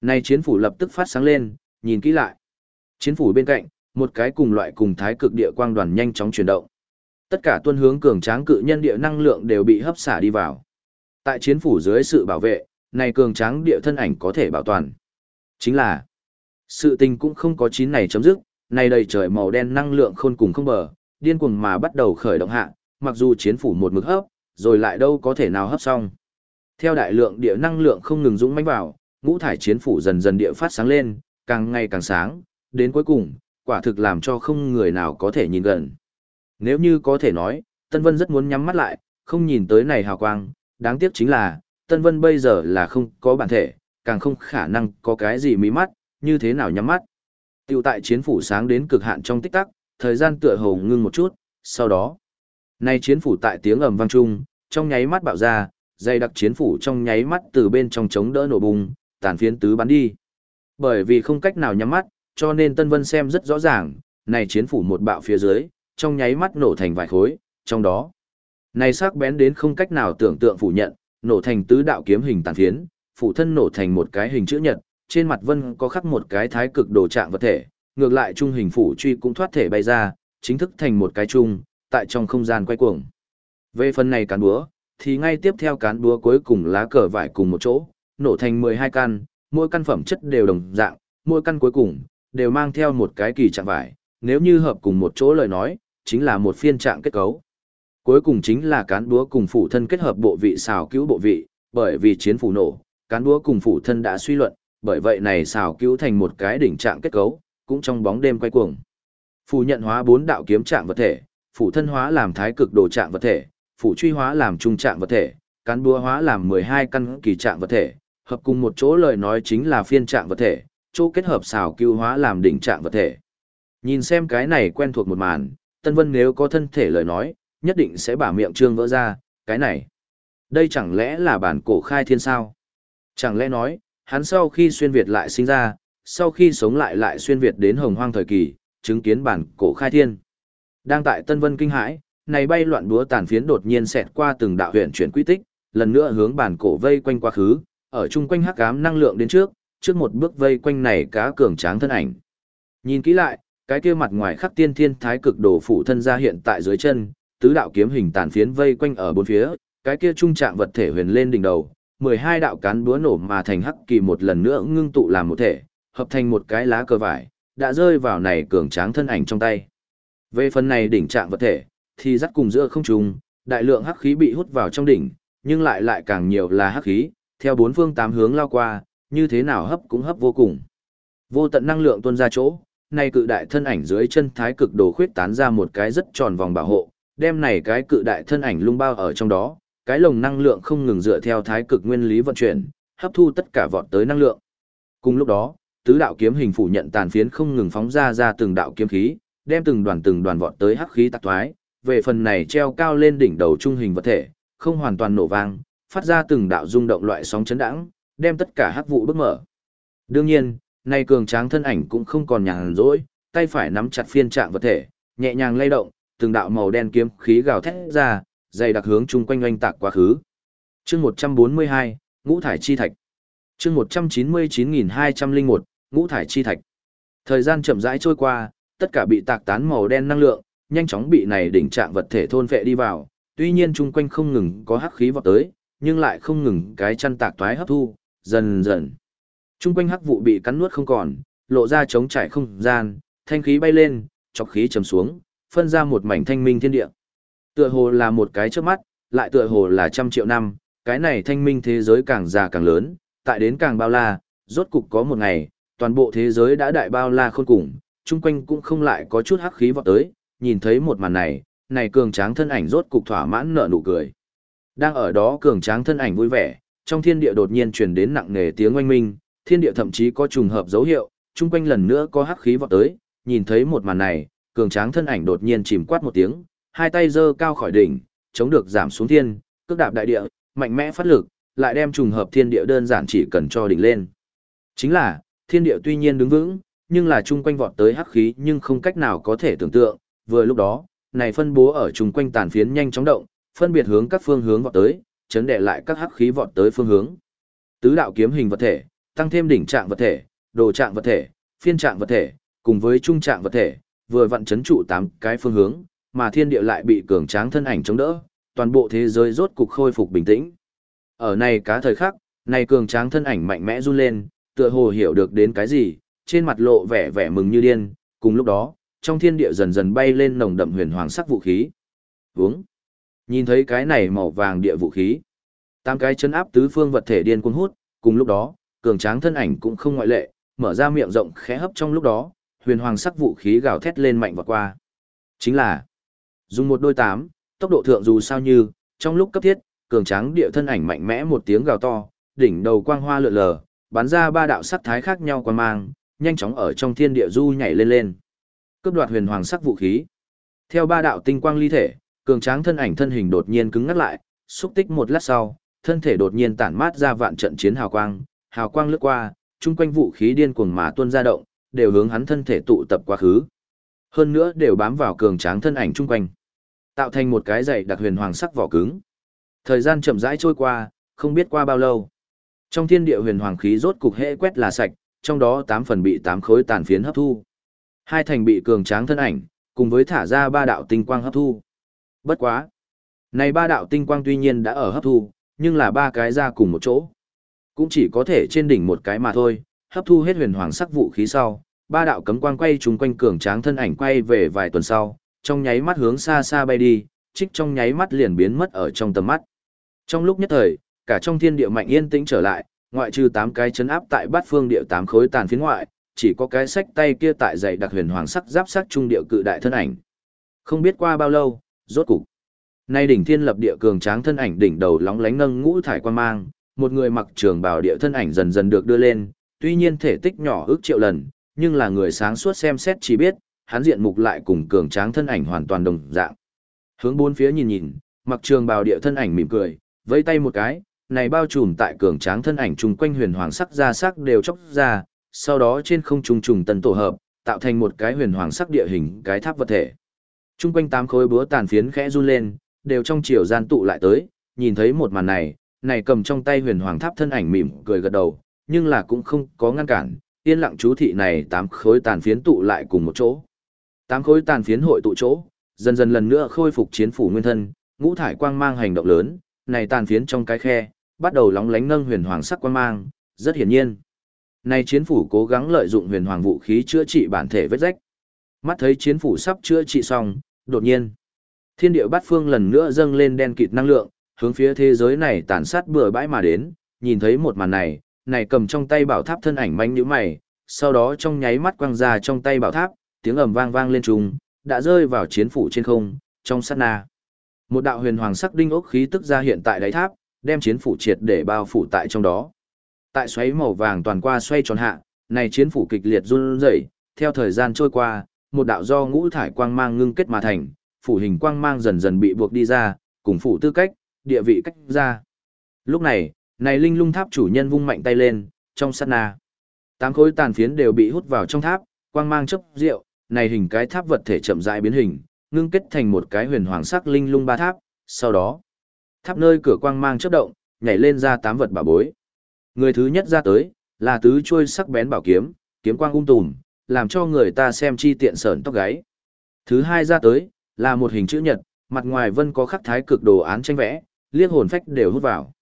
này chiến phủ lập tức phát sáng lên, nhìn kỹ lại. Chiến phủ bên cạnh, một cái cùng loại cùng thái cực địa quang đoàn nhanh chóng chuyển động. Tất cả tuân hướng cường tráng cự nhân địa năng lượng đều bị hấp xả đi vào. Tại chiến phủ dưới sự bảo vệ, này cường tráng địa thân ảnh có thể bảo toàn. Chính là, sự tình cũng không có chín này chấm dứt, này đầy trời màu đen năng lượng khôn cùng không bờ, điên cuồng mà bắt đầu khởi động hạ, mặc dù chiến phủ một mực hấp, rồi lại đâu có thể nào hấp xong. Theo đại lượng địa năng lượng không ngừng dũng mãnh vào, ngũ thải chiến phủ dần dần địa phát sáng lên, càng ngày càng sáng, đến cuối cùng, quả thực làm cho không người nào có thể nhìn gần. Nếu như có thể nói, Tân Vân rất muốn nhắm mắt lại, không nhìn tới này hào quang, đáng tiếc chính là, Tân Vân bây giờ là không có bản thể, càng không khả năng có cái gì mí mắt, như thế nào nhắm mắt. Tiểu tại chiến phủ sáng đến cực hạn trong tích tắc, thời gian tựa hồ ngưng một chút, sau đó, nay chiến phủ tại tiếng ầm vang trung, trong nháy mắt bạo ra, dây đặc chiến phủ trong nháy mắt từ bên trong chống đỡ nổ bùng, tàn phiến tứ bắn đi. Bởi vì không cách nào nhắm mắt, cho nên Tân Vân xem rất rõ ràng, này chiến phủ một bạo phía dưới, trong nháy mắt nổ thành vài khối, trong đó. Này sắc bén đến không cách nào tưởng tượng phủ nhận, nổ thành tứ đạo kiếm hình tàn phiến, phủ thân nổ thành một cái hình chữ nhật, trên mặt vân có khắc một cái thái cực đồ trạng vật thể, ngược lại trung hình phủ truy cũng thoát thể bay ra, chính thức thành một cái trung, tại trong không gian quay cuồng. Về phần này cán búa, thì ngay tiếp theo cán búa cuối cùng lá cờ vải cùng một chỗ, nổ thành 12 căn, mỗi căn phẩm chất đều đồng dạng, mỗi căn cuối cùng, đều mang theo một cái kỳ trạng vải, nếu như hợp cùng một chỗ lời nói, chính là một phiên trạng kết cấu. Cuối cùng chính là cán búa cùng phủ thân kết hợp bộ vị xào cứu bộ vị, bởi vì chiến phủ nổ, cán búa cùng phủ thân đã suy luận, bởi vậy này xào cứu thành một cái đỉnh trạng kết cấu, cũng trong bóng đêm quay cuồng. Phủ nhận hóa bốn đạo kiếm trạng vật thể, phủ thân hóa làm thái cực đồ trạng vật thể, phủ truy hóa làm trung trạng vật thể, cán búa hóa làm 12 căn kỳ trạng vật thể, hợp cùng một chỗ lời nói chính là phiên trạng vật thể, chỗ kết hợp xào cứu hóa làm đỉnh trạng vật thể. Nhìn xem cái này quen thuộc một màn, Tân Vân nếu có thân thể lời nói, nhất định sẽ bả miệng trương vỡ ra, cái này. Đây chẳng lẽ là bản cổ khai thiên sao? Chẳng lẽ nói, hắn sau khi xuyên Việt lại sinh ra, sau khi sống lại lại xuyên Việt đến hồng hoang thời kỳ, chứng kiến bản cổ khai thiên. Đang tại Tân Vân kinh hãi, này bay loạn búa tàn phiến đột nhiên xẹt qua từng đạo huyện chuyển quy tích, lần nữa hướng bản cổ vây quanh quá khứ, ở chung quanh hắc ám năng lượng đến trước, trước một bước vây quanh này cá cường tráng thân ảnh. Nhìn kỹ lại, cái kia mặt ngoài khắc tiên thiên thái cực đồ phụ thân ra hiện tại dưới chân, tứ đạo kiếm hình tàn phiến vây quanh ở bốn phía, cái kia trung trạng vật thể huyền lên đỉnh đầu, 12 đạo cán búa nổ mà thành hắc kỳ một lần nữa ngưng tụ làm một thể, hợp thành một cái lá cờ vải, đã rơi vào này cường tráng thân ảnh trong tay. Về phần này đỉnh trạng vật thể, thì dắt cùng giữa không trung, đại lượng hắc khí bị hút vào trong đỉnh, nhưng lại lại càng nhiều là hắc khí, theo bốn phương tám hướng lao qua, như thế nào hấp cũng hấp vô cùng. Vô tận năng lượng tuôn ra chỗ, này cự đại thân ảnh dưới chân thái cực đồ khuyết tán ra một cái rất tròn vòng bảo hộ, đem này cái cự đại thân ảnh lung bao ở trong đó, cái lồng năng lượng không ngừng dựa theo thái cực nguyên lý vận chuyển, hấp thu tất cả vọt tới năng lượng. Cùng lúc đó, tứ đạo kiếm hình phủ nhận tàn phiến không ngừng phóng ra ra từng đạo kiếm khí, đem từng đoàn từng đoàn vọt tới hắc khí tạc thoái, về phần này treo cao lên đỉnh đầu trung hình vật thể, không hoàn toàn nổ vang, phát ra từng đạo rung động loại sóng chấn đãng, đem tất cả hắc vụ bức mở. Đương nhiên, nay cường tráng thân ảnh cũng không còn nhàn rỗi, tay phải nắm chặt phiên trạng vật thể, nhẹ nhàng lay động, từng đạo màu đen kiếm khí gào thét ra, dày đặc hướng chung quanh oanh tạc quá khứ. Chương 142, Ngũ thải chi thạch. Chương 199201, Ngũ thải chi thạch. Thời gian chậm rãi trôi qua, tất cả bị tạc tán màu đen năng lượng, nhanh chóng bị này đỉnh trạng vật thể thôn phệ đi vào, tuy nhiên chung quanh không ngừng có hắc khí vọt tới, nhưng lại không ngừng cái chăn tạc toái hấp thu, dần dần. Chung quanh hắc vụ bị cắn nuốt không còn, lộ ra trống trải không gian, thanh khí bay lên, chọc khí trầm xuống, phân ra một mảnh thanh minh thiên địa. Tựa hồ là một cái trước mắt, lại tựa hồ là trăm triệu năm, cái này thanh minh thế giới càng già càng lớn, tại đến càng bao la, rốt cục có một ngày, toàn bộ thế giới đã đại bao la khôn cùng, chung quanh cũng không lại có chút hắc khí vọt tới, nhìn thấy một màn này, này cường tráng thân ảnh rốt cục thỏa mãn nở nụ cười. Đang ở đó cường tráng thân ảnh vui vẻ, trong thiên địa đột nhiên truyền đến nặng nề tiếng oanh minh, thiên địa thậm chí có trùng hợp dấu hiệu, chung quanh lần nữa có hắc khí vọt tới, nhìn thấy một màn này, cường tráng thân ảnh đột nhiên chìm quát một tiếng, hai tay giơ cao khỏi đỉnh, chống được giảm xuống thiên, cước đạp đại địa, mạnh mẽ phát lực, lại đem trùng hợp thiên địa đơn giản chỉ cần cho đỉnh lên. Chính là, thiên địa tuy nhiên đứng vững, nhưng là chung quanh vọt tới hắc khí nhưng không cách nào có thể tưởng tượng, vừa lúc đó, này phân bố ở chung quanh tàn phiến nhanh chóng động, phân biệt hướng các phương hướng vọt tới, chấn đè lại các hắc khí vọt tới phương hướng. Tứ đạo kiếm hình vật thể, tăng thêm đỉnh trạng vật thể, đồ trạng vật thể, phiên trạng vật thể, cùng với trung trạng vật thể, vừa vặn chấn trụ tám cái phương hướng, mà thiên địa lại bị cường tráng thân ảnh chống đỡ, toàn bộ thế giới rốt cục khôi phục bình tĩnh. Ở này cá thời khắc, này cường tráng thân ảnh mạnh mẽ run lên, tựa hồ hiểu được đến cái gì, trên mặt lộ vẻ vẻ mừng như điên, cùng lúc đó, trong thiên địa dần dần bay lên nồng đậm huyền hoàng sắc vũ khí. Vướng. Nhìn thấy cái này màu vàng địa vũ khí. Tám cái chấn áp tứ phương vật thể điên cuồng hút, cùng lúc đó, cường tráng thân ảnh cũng không ngoại lệ, mở ra miệng rộng khẽ hấp trong lúc đó, huyền hoàng sắc vũ khí gào thét lên mạnh vọt qua. Chính là dùng một đôi tám, tốc độ thượng dù sao như, trong lúc cấp thiết, cường tráng địa thân ảnh mạnh mẽ một tiếng gào to, đỉnh đầu quang hoa lượn lờ, bắn ra ba đạo sắc thái khác nhau quan mang, nhanh chóng ở trong thiên địa du nhảy lên lên. Cướp đoạt huyền hoàng sắc vũ khí. Theo ba đạo tinh quang ly thể, cường tráng thân ảnh thân hình đột nhiên cứng ngắt lại, xúc tích một lát sau, thân thể đột nhiên tản mát ra vạn trận chiến hào quang, hào quang lướt qua, chung quanh vũ khí điên cuồng mà tuôn ra động, đều hướng hắn thân thể tụ tập quá khứ. Hơn nữa đều bám vào cường tráng thân ảnh chung quanh, tạo thành một cái dày đặc huyền hoàng sắc vỏ cứng. Thời gian chậm rãi trôi qua, không biết qua bao lâu. Trong thiên địa huyền hoàng khí rốt cục hệ quét là sạch, trong đó 8 phần bị 8 khối tàn phiến hấp thu. Hai thành bị cường tráng thân ảnh, cùng với thả ra ba đạo tinh quang hấp thu. Bất quá. Này ba đạo tinh quang tuy nhiên đã ở hấp thu, nhưng là ba cái ra cùng một chỗ. Cũng chỉ có thể trên đỉnh một cái mà thôi, hấp thu hết huyền hoàng sắc vũ khí sau, ba đạo cấm quang quay chúng quanh cường tráng thân ảnh quay về vài tuần sau, trong nháy mắt hướng xa xa bay đi, trích trong nháy mắt liền biến mất ở trong tầm mắt. Trong lúc nhất thời, cả trong thiên địa mạnh yên tĩnh trở lại, ngoại trừ tám cái chấn áp tại bát phương địa tám khối tàn phiến ngoại, chỉ có cái sách tay kia tại dày đặc huyền hoàng sắc giáp sắc trung địa cự đại thân ảnh. Không biết qua bao lâu, rốt cục Nay đỉnh thiên lập địa cường tráng thân ảnh đỉnh đầu lóng lánh nâng ngũ thải quan mang, một người mặc trường bào địa thân ảnh dần dần được đưa lên, tuy nhiên thể tích nhỏ ước triệu lần, nhưng là người sáng suốt xem xét chỉ biết, hắn diện mục lại cùng cường tráng thân ảnh hoàn toàn đồng dạng. Hướng bốn phía nhìn nhìn, mặc trường bào địa thân ảnh mỉm cười, vẫy tay một cái, này bao trùm tại cường tráng thân ảnh chung quanh huyền hoàng sắc ra sắc đều chóc ra, sau đó trên không trung trùng tần tổ hợp, tạo thành một cái huyền hoàng sắc địa hình cái tháp vật thể. Trung quanh tám khối búa tàn phiến khẽ run lên, đều trong chiều gian tụ lại tới, nhìn thấy một màn này, này cầm trong tay huyền hoàng tháp thân ảnh mỉm cười gật đầu, nhưng là cũng không có ngăn cản, yên lặng chú thị này tám khối tàn phiến tụ lại cùng một chỗ. Tám khối tàn phiến hội tụ chỗ, dần dần lần nữa khôi phục chiến phủ nguyên thân, ngũ thải quang mang hành động lớn, này tàn phiến trong cái khe, bắt đầu lóng lánh nâng huyền hoàng sắc quang mang, rất hiển nhiên. Này chiến phủ cố gắng lợi dụng huyền hoàng vũ khí chữa trị bản thể vết rách. Mắt thấy chiến phủ sắp chữa trị xong, đột nhiên, thiên địa bát phương lần nữa dâng lên đen kịt năng lượng, hướng phía thế giới này tàn sát bừa bãi mà đến, nhìn thấy một màn này, này cầm trong tay bảo tháp thân ảnh manh nhíu mày, sau đó trong nháy mắt quăng ra trong tay bảo tháp, tiếng ầm vang vang lên trùng, đã rơi vào chiến phủ trên không, trong sát na. Một đạo huyền hoàng sắc đinh ốc khí tức ra hiện tại đáy tháp, đem chiến phủ triệt để bao phủ tại trong đó. Tại xoáy màu vàng toàn qua xoay tròn hạ, này chiến phủ kịch liệt run rẩy, theo thời gian trôi qua, một đạo do ngũ thải quang mang ngưng kết mà thành, phủ hình quang mang dần dần bị buộc đi ra, cùng phủ tư cách, địa vị cách ra. Lúc này, này linh lung tháp chủ nhân vung mạnh tay lên, trong sát na. Tám khối tàn phiến đều bị hút vào trong tháp, quang mang chấp rượu, này hình cái tháp vật thể chậm rãi biến hình, ngưng kết thành một cái huyền hoàng sắc linh lung ba tháp, sau đó, tháp nơi cửa quang mang chớp động, nhảy lên ra tám vật bảo bối. Người thứ nhất ra tới, là tứ chuôi sắc bén bảo kiếm, kiếm quang ung tùm, làm cho người ta xem chi tiện sởn tóc gáy. Thứ hai ra tới, là một hình chữ nhật, mặt ngoài vân có khắc thái cực đồ án tranh vẽ, liếc hồn phách đều hút vào.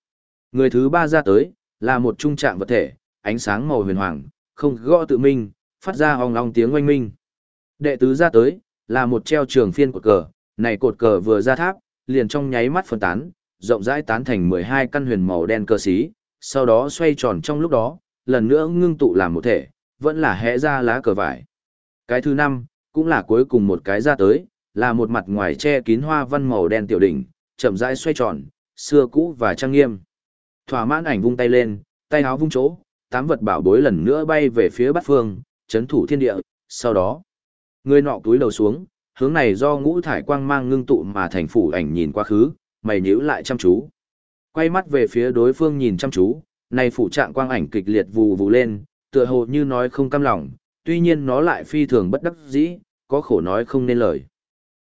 Người thứ ba ra tới, là một trung trạng vật thể, ánh sáng màu huyền hoàng, không gõ tự minh, phát ra ong long tiếng oanh minh. Đệ tứ ra tới, là một treo trường phiên cột cờ, này cột cờ vừa ra tháp, liền trong nháy mắt phân tán, rộng rãi tán thành 12 căn huyền màu đen cơ xí, sau đó xoay tròn trong lúc đó, lần nữa ngưng tụ làm một thể, vẫn là hẽ ra lá cờ vải. Cái thứ năm, cũng là cuối cùng một cái ra tới, là một mặt ngoài che kín hoa văn màu đen tiểu đỉnh, chậm rãi xoay tròn, xưa cũ và trang nghiêm. Thỏa mãn ảnh vung tay lên, tay áo vung chỗ, tám vật bảo bối lần nữa bay về phía bát phương, chấn thủ thiên địa, sau đó, người nọ túi đầu xuống, hướng này do ngũ thải quang mang ngưng tụ mà thành phủ ảnh nhìn quá khứ, mày nhíu lại chăm chú. Quay mắt về phía đối phương nhìn chăm chú, này phủ trạng quang ảnh kịch liệt vù vù lên, tựa hồ như nói không cam lòng, tuy nhiên nó lại phi thường bất đắc dĩ, có khổ nói không nên lời.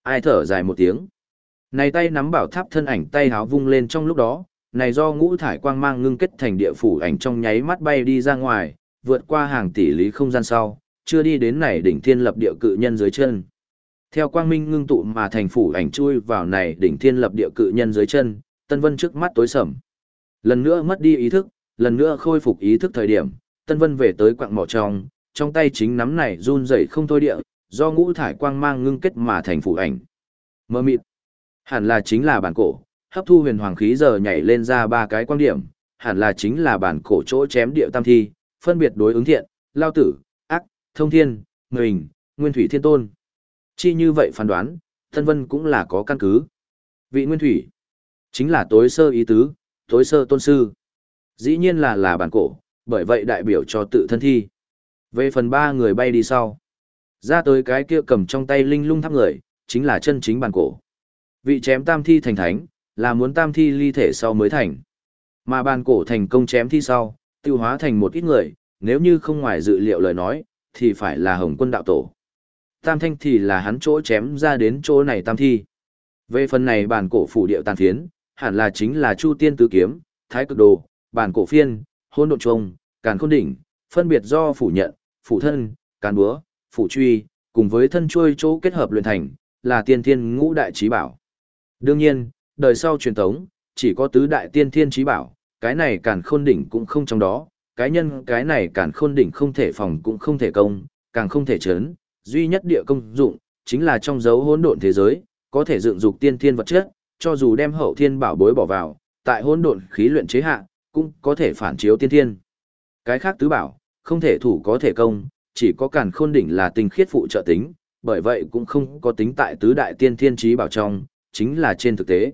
Ai thở dài một tiếng. Này tay nắm bảo tháp thân ảnh tay háo vung lên trong lúc đó, này do ngũ thải quang mang ngưng kết thành địa phủ ảnh trong nháy mắt bay đi ra ngoài, vượt qua hàng tỷ lý không gian sau, chưa đi đến này đỉnh thiên lập địa cự nhân dưới chân. Theo quang minh ngưng tụ mà thành phủ ảnh chui vào này đỉnh thiên lập địa cự nhân dưới chân, Tân Vân trước mắt tối sầm. Lần nữa mất đi ý thức, lần nữa khôi phục ý thức thời điểm, Tân Vân về tới quạng mỏ trong, trong tay chính nắm này run rẩy không thôi địa, do ngũ thải quang mang ngưng kết mà thành phủ ảnh. Mơ mịt. Hẳn là chính là bản cổ, hấp thu huyền hoàng khí giờ nhảy lên ra ba cái quan điểm, hẳn là chính là bản cổ chỗ chém địa tam thi, phân biệt đối ứng thiện, lao tử, ác, thông thiên, mình, nguyên thủy thiên tôn. Chi như vậy phán đoán, Tân Vân cũng là có căn cứ. Vị nguyên thủy, chính là tối sơ ý tứ, tối sơ tôn sư. Dĩ nhiên là là bản cổ, bởi vậy đại biểu cho tự thân thi. Về phần ba người bay đi sau. Ra tới cái kia cầm trong tay linh lung tháp người, chính là chân chính bản cổ. Vị chém tam thi thành thánh, là muốn tam thi ly thể sau mới thành. Mà bản cổ thành công chém thi sau, tiêu hóa thành một ít người, nếu như không ngoài dự liệu lời nói, thì phải là hồng quân đạo tổ. Tam thanh thì là hắn chỗ chém ra đến chỗ này tam thi. Về phần này bản cổ phủ điệu tàn phiến, hẳn là chính là Chu Tiên Tứ Kiếm, Thái Cực Đồ, bản cổ phiên, hôn độn trông, càn khôn đỉnh, phân biệt do phủ nhận, phủ thân, càn búa, phủ truy, cùng với thân chuôi chỗ kết hợp luyện thành, là tiên thiên ngũ đại trí bảo. Đương nhiên, đời sau truyền thống, chỉ có tứ đại tiên thiên trí bảo, cái này càn khôn đỉnh cũng không trong đó, cái nhân cái này càn khôn đỉnh không thể phòng cũng không thể công, càng không thể chấn, duy nhất địa công dụng, chính là trong dấu hỗn độn thế giới, có thể dựng dục tiên thiên vật chất, cho dù đem hậu thiên bảo bối bỏ vào, tại hỗn độn khí luyện chế hạ, cũng có thể phản chiếu tiên thiên. Cái khác tứ bảo, không thể thủ có thể công, chỉ có càn khôn đỉnh là tinh khiết phụ trợ tính, bởi vậy cũng không có tính tại tứ đại tiên thiên trí bảo trong, chính là trên thực tế.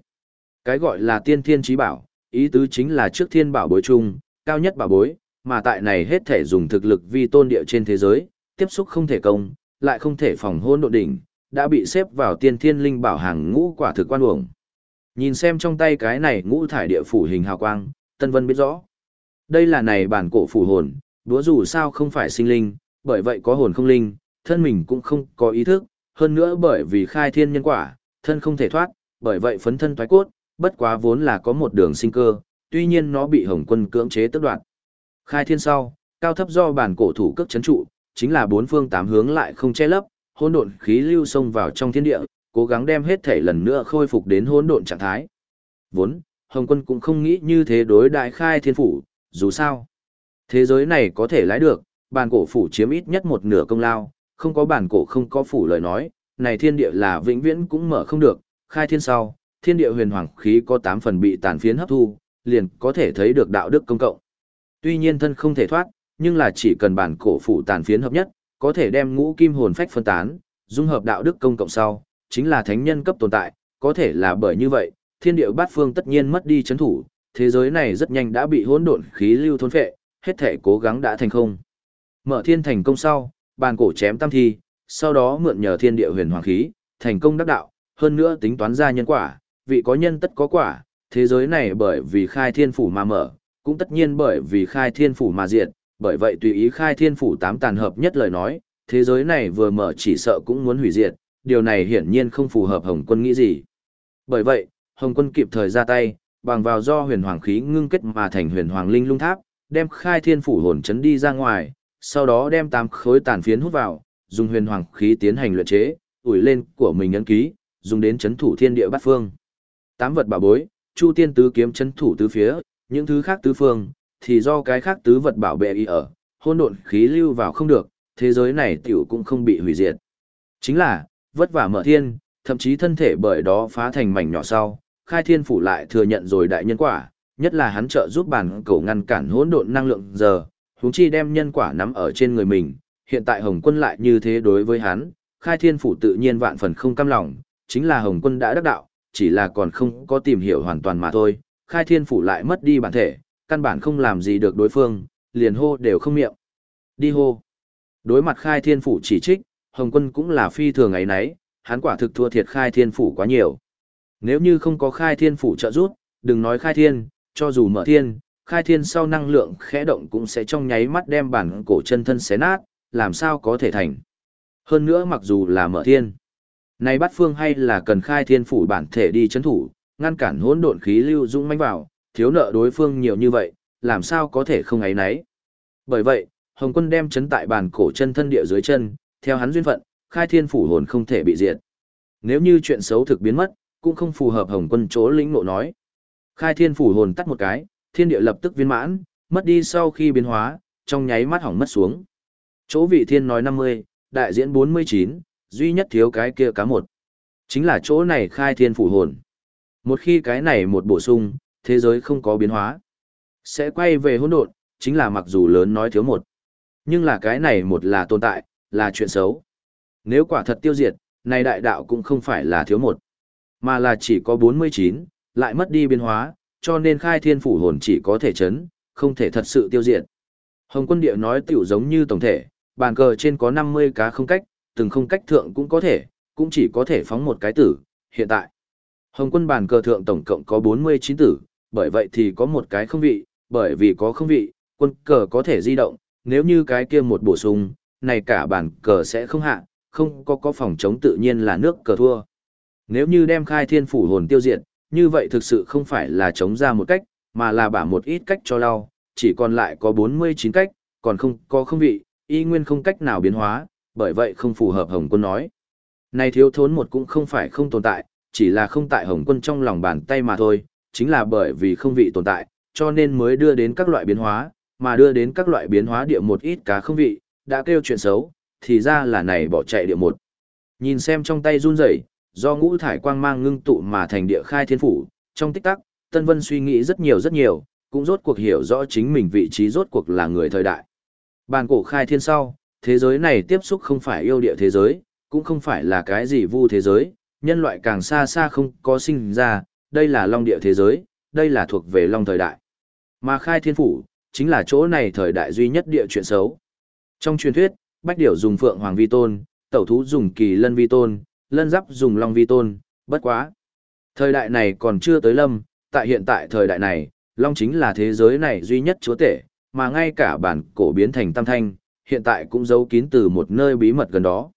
Cái gọi là tiên thiên trí bảo, ý tứ chính là trước thiên bảo bối chung, cao nhất bảo bối, mà tại này hết thể dùng thực lực vi tôn địa trên thế giới, tiếp xúc không thể công, lại không thể phòng hôn độ đỉnh, đã bị xếp vào tiên thiên linh bảo hàng ngũ quả thực quan uổng. Nhìn xem trong tay cái này ngũ thải địa phủ hình hào quang, Tân Vân biết rõ. Đây là này bản cổ phủ hồn, đúa dù sao không phải sinh linh, bởi vậy có hồn không linh, thân mình cũng không có ý thức, hơn nữa bởi vì khai thiên nhân quả, thân không thể thoát, bởi vậy phấn thân thoái cốt, bất quá vốn là có một đường sinh cơ, tuy nhiên nó bị Hồng Quân cưỡng chế tước đoạt. Khai thiên sau, cao thấp do bản cổ thủ cước chấn trụ, chính là bốn phương tám hướng lại không che lấp, hỗn độn khí lưu xông vào trong thiên địa, cố gắng đem hết thể lần nữa khôi phục đến hỗn độn trạng thái. Vốn, Hồng Quân cũng không nghĩ như thế đối đại khai thiên phủ, dù sao. Thế giới này có thể lái được, bản cổ phủ chiếm ít nhất một nửa công lao, không có bản cổ không có phủ lời nói, này thiên địa là vĩnh viễn cũng mở không được, khai thiên sau, thiên địa huyền hoàng khí có 8 phần bị tàn phiến hấp thu, liền có thể thấy được đạo đức công cộng. Tuy nhiên thân không thể thoát, nhưng là chỉ cần bản cổ phủ tàn phiến hợp nhất, có thể đem ngũ kim hồn phách phân tán, dung hợp đạo đức công cộng sau, chính là thánh nhân cấp tồn tại, có thể là bởi như vậy, thiên địa bát phương tất nhiên mất đi chấn thủ, thế giới này rất nhanh đã bị hỗn độn khí lưu thôn phệ, hết thể cố gắng đã thành không. Mở thiên thành công sau, bàn cổ chém tam thi, sau đó mượn nhờ thiên địa huyền hoàng khí, thành công đắc đạo, hơn nữa tính toán ra nhân quả, vị có nhân tất có quả, thế giới này bởi vì khai thiên phủ mà mở, cũng tất nhiên bởi vì khai thiên phủ mà diệt, bởi vậy tùy ý khai thiên phủ tám tàn hợp nhất lời nói, thế giới này vừa mở chỉ sợ cũng muốn hủy diệt, điều này hiển nhiên không phù hợp Hồng quân nghĩ gì. Bởi vậy, Hồng quân kịp thời ra tay, bằng vào do huyền hoàng khí ngưng kết mà thành huyền hoàng linh lung tháp, đem khai thiên phủ hồn chấn đi ra ngoài, sau đó đem tám khối tàn phiến hút vào, dùng huyền hoàng khí tiến hành luyện chế, ủi lên của mình ấn ký, dùng đến chấn thủ thiên địa bát phương. Tám vật bảo bối, Chu Tiên tứ kiếm chấn thủ tứ phía, những thứ khác tứ phương thì do cái khác tứ vật bảo vệ y ở, hôn độn khí lưu vào không được, thế giới này tiểu cũng không bị hủy diệt. Chính là, vất vả mở thiên, thậm chí thân thể bởi đó phá thành mảnh nhỏ sau, khai thiên phủ lại thừa nhận rồi đại nhân quả, nhất là hắn trợ giúp bản cầu ngăn cản hỗn độn năng lượng giờ, huống chi đem nhân quả nắm ở trên người mình, hiện tại Hồng Quân lại như thế đối với hắn, khai thiên phủ tự nhiên vạn phần không cam lòng, chính là Hồng Quân đã đắc đạo, chỉ là còn không có tìm hiểu hoàn toàn mà thôi, khai thiên phủ lại mất đi bản thể, căn bản không làm gì được đối phương, liền hô đều không miệng. Đi hô. Đối mặt khai thiên phủ chỉ trích, Hồng Quân cũng là phi thường ấy nấy, hắn quả thực thua thiệt khai thiên phủ quá nhiều. Nếu như không có khai thiên phủ trợ giúp, đừng nói khai thiên, cho dù mở thiên, khai thiên sau năng lượng khẽ động cũng sẽ trong nháy mắt đem bản cổ chân thân xé nát, làm sao có thể thành. Hơn nữa mặc dù là mở thiên, nay bắt phương hay là cần khai thiên phủ bản thể đi chấn thủ, ngăn cản hỗn độn khí lưu dũng manh vào, thiếu nợ đối phương nhiều như vậy, làm sao có thể không ấy nấy. Bởi vậy, Hồng Quân đem chấn tại bàn cổ chân thân địa dưới chân, theo hắn duyên phận, khai thiên phủ hồn không thể bị diệt. Nếu như chuyện xấu thực biến mất, cũng không phù hợp Hồng Quân chỗ lĩnh ngộ nói. Khai thiên phủ hồn tắt một cái, thiên địa lập tức viên mãn, mất đi sau khi biến hóa, trong nháy mắt hỏng mất xuống. Chỗ vị thiên nói 50, đại diễn 49, duy nhất thiếu cái kia cá một. Chính là chỗ này khai thiên phủ hồn. Một khi cái này một bổ sung, thế giới không có biến hóa. Sẽ quay về hỗn độn, chính là mặc dù lớn nói thiếu một. Nhưng là cái này một là tồn tại, là chuyện xấu. Nếu quả thật tiêu diệt, này đại đạo cũng không phải là thiếu một, mà là chỉ có 49, lại mất đi biến hóa, cho nên khai thiên phủ hồn chỉ có thể chấn, không thể thật sự tiêu diệt. Hồng quân địa nói tiểu giống như tổng thể, bàn cờ trên có 50 cá không cách, từng không cách thượng cũng có thể, cũng chỉ có thể phóng một cái tử, hiện tại. Hồng quân bàn cờ thượng tổng cộng có 49 tử, bởi vậy thì có một cái không vị, bởi vì có không vị, quân cờ có thể di động, nếu như cái kia một bổ sung, này cả bàn cờ sẽ không hạ, không có có phòng chống tự nhiên là nước cờ thua. Nếu như đem khai thiên phủ hồn tiêu diệt, như vậy thực sự không phải là chống ra một cách, mà là bả một ít cách cho lao, chỉ còn lại có 49 cách, còn không có không vị, y nguyên không cách nào biến hóa, bởi vậy không phù hợp Hồng quân nói. Này thiếu thốn một cũng không phải không tồn tại, chỉ là không tại Hồng quân trong lòng bàn tay mà thôi, chính là bởi vì không vị tồn tại, cho nên mới đưa đến các loại biến hóa, mà đưa đến các loại biến hóa địa một ít cá không vị, đã kêu chuyện xấu, thì ra là này bỏ chạy địa một. Nhìn xem trong tay run rẩy, do ngũ thải quang mang ngưng tụ mà thành địa khai thiên phủ, trong tích tắc, Tân Vân suy nghĩ rất nhiều rất nhiều, cũng rốt cuộc hiểu rõ chính mình vị trí rốt cuộc là người thời đại. Bàn cổ khai thiên sau, thế giới này tiếp xúc không phải yêu địa thế giới, cũng không phải là cái gì vu thế giới, Nhân loại càng xa xa không có sinh ra, đây là long địa thế giới, đây là thuộc về long thời đại. Mà khai thiên phủ, chính là chỗ này thời đại duy nhất địa chuyện xấu. Trong truyền thuyết, bách điểu dùng phượng hoàng vi tôn, tẩu thú dùng kỳ lân vi tôn, lân giáp dùng long vi tôn, bất quá. Thời đại này còn chưa tới lâm, tại hiện tại thời đại này, long chính là thế giới này duy nhất chúa tể, mà ngay cả bản cổ biến thành tam thanh, hiện tại cũng giấu kín từ một nơi bí mật gần đó.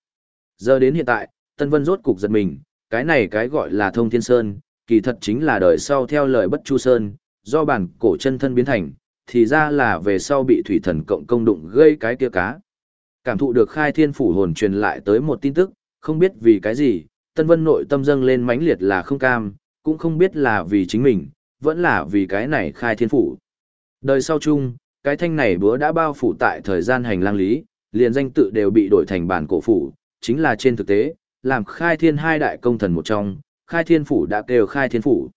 Giờ đến hiện tại, Tân Vân rốt cục giật mình, cái này cái gọi là thông thiên sơn, kỳ thật chính là đời sau theo lời bất chu sơn, do bản cổ chân thân biến thành, thì ra là về sau bị thủy thần cộng công đụng gây cái kia cá. Cảm thụ được khai thiên phủ hồn truyền lại tới một tin tức, không biết vì cái gì, Tân Vân nội tâm dâng lên mãnh liệt là không cam, cũng không biết là vì chính mình, vẫn là vì cái này khai thiên phủ. Đời sau chung, cái thanh này búa đã bao phủ tại thời gian hành lang lý, liền danh tự đều bị đổi thành bản cổ phủ, chính là trên thực tế, làm khai thiên hai đại công thần một trong, khai thiên phủ đã kêu khai thiên phủ.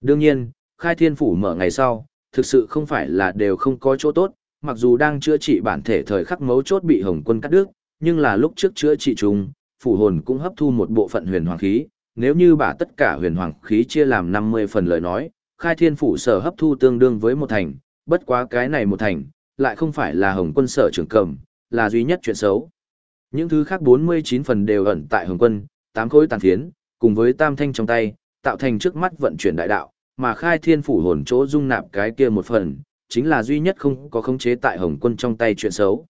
Đương nhiên, khai thiên phủ mở ngày sau, thực sự không phải là đều không có chỗ tốt, mặc dù đang chữa trị bản thể thời khắc mấu chốt bị hồng quân cắt đứt, nhưng là lúc trước chữa trị chung, phủ hồn cũng hấp thu một bộ phận huyền hoàng khí, nếu như bả tất cả huyền hoàng khí chia làm 50 phần lời nói, khai thiên phủ sở hấp thu tương đương với một thành, bất quá cái này một thành, lại không phải là hồng quân sở trưởng cầm, là duy nhất chuyện xấu. Những thứ khác 49 phần đều ẩn tại hồng quân, tám khối tàn phiến, cùng với tam thanh trong tay, tạo thành trước mắt vận chuyển đại đạo, mà khai thiên phủ hồn chỗ dung nạp cái kia một phần, chính là duy nhất không có khống chế tại hồng quân trong tay chuyện xấu.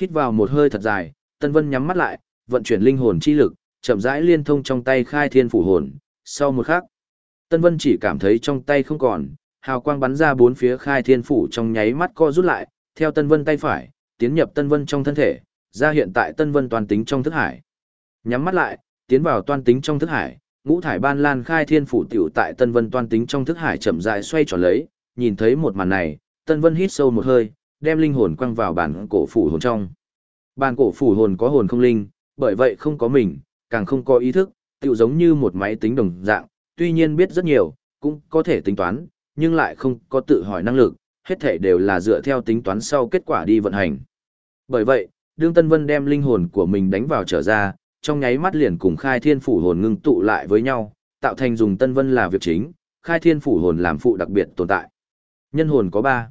Hít vào một hơi thật dài, Tân Vân nhắm mắt lại, vận chuyển linh hồn chi lực, chậm rãi liên thông trong tay khai thiên phủ hồn, sau một khắc, Tân Vân chỉ cảm thấy trong tay không còn, hào quang bắn ra bốn phía khai thiên phủ trong nháy mắt co rút lại, theo Tân Vân tay phải, tiến nhập Tân Vân trong thân thể, ra hiện tại Tân Vân toàn tính trong thức hải. Nhắm mắt lại, tiến vào toàn tính trong thức hải, ngũ thải ban lan khai thiên phủ tiểu tại Tân Vân toàn tính trong thức hải chậm rãi xoay tròn lấy, nhìn thấy một màn này, Tân Vân hít sâu một hơi, đem linh hồn quăng vào bản cổ phủ hồn trong. Bản cổ phủ hồn có hồn không linh, bởi vậy không có mình, càng không có ý thức, tiểu giống như một máy tính đồng dạng, tuy nhiên biết rất nhiều, cũng có thể tính toán, nhưng lại không có tự hỏi năng lực, hết thể đều là dựa theo tính toán sau kết quả đi vận hành. Bởi vậy, đương Tân Vân đem linh hồn của mình đánh vào trở ra, trong nháy mắt liền cùng khai thiên phủ hồn ngưng tụ lại với nhau, tạo thành dùng Tân Vân là việc chính, khai thiên phủ hồn làm phụ đặc biệt tồn tại. Nhân hồn có 3.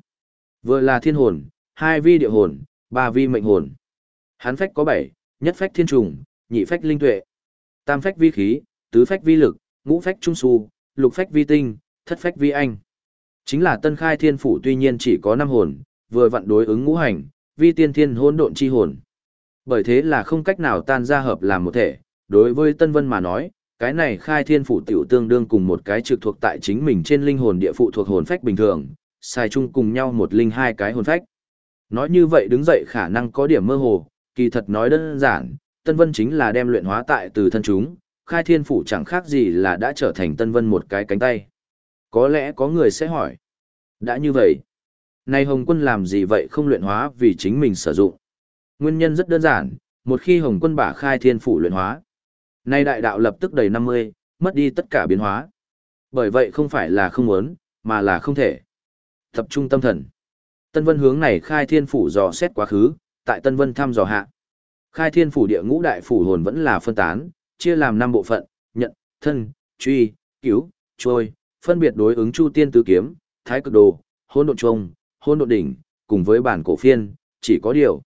Vừa là thiên hồn, hai vi địa hồn, ba vi mệnh hồn. Hán phách có 7, nhất phách thiên trùng, nhị phách linh tuệ, tam phách vi khí, tứ phách vi lực, ngũ phách trung su, lục phách vi tinh, thất phách vi anh. Chính là tân khai thiên phủ tuy nhiên chỉ có năm hồn, vừa vặn đối ứng ngũ hành, vi tiên thiên hỗn độn chi hồn. Bởi thế là không cách nào tan ra hợp làm một thể, đối với Tân Vân mà nói, cái này khai thiên phủ tiểu tương đương cùng một cái trực thuộc tại chính mình trên linh hồn địa phụ thuộc hồn phách bình thường, xài chung cùng nhau một linh hai cái hồn phách. Nói như vậy đứng dậy khả năng có điểm mơ hồ, kỳ thật nói đơn giản, Tân Vân chính là đem luyện hóa tại từ thân chúng, khai thiên phủ chẳng khác gì là đã trở thành Tân Vân một cái cánh tay. Có lẽ có người sẽ hỏi, đã như vậy, nay Hồng Quân làm gì vậy không luyện hóa vì chính mình sử dụng? Nguyên nhân rất đơn giản, một khi Hồng Quân bả khai thiên phủ luyện hóa, nay đại đạo lập tức đầy 50, mất đi tất cả biến hóa. Bởi vậy không phải là không muốn, mà là không thể. Tập trung tâm thần. Tân Vân hướng này khai thiên phủ dò xét quá khứ, tại Tân Vân thăm dò hạ. Khai thiên phủ địa ngũ đại phủ hồn vẫn là phân tán, chia làm năm bộ phận, nhận, thân, truy, cứu, trôi, phân biệt đối ứng Chu Tiên Tứ Kiếm, Thái Cực Đồ, Hôn Độn Trung, Hôn Độn Đỉnh, cùng với bản cổ phiên, chỉ có điều.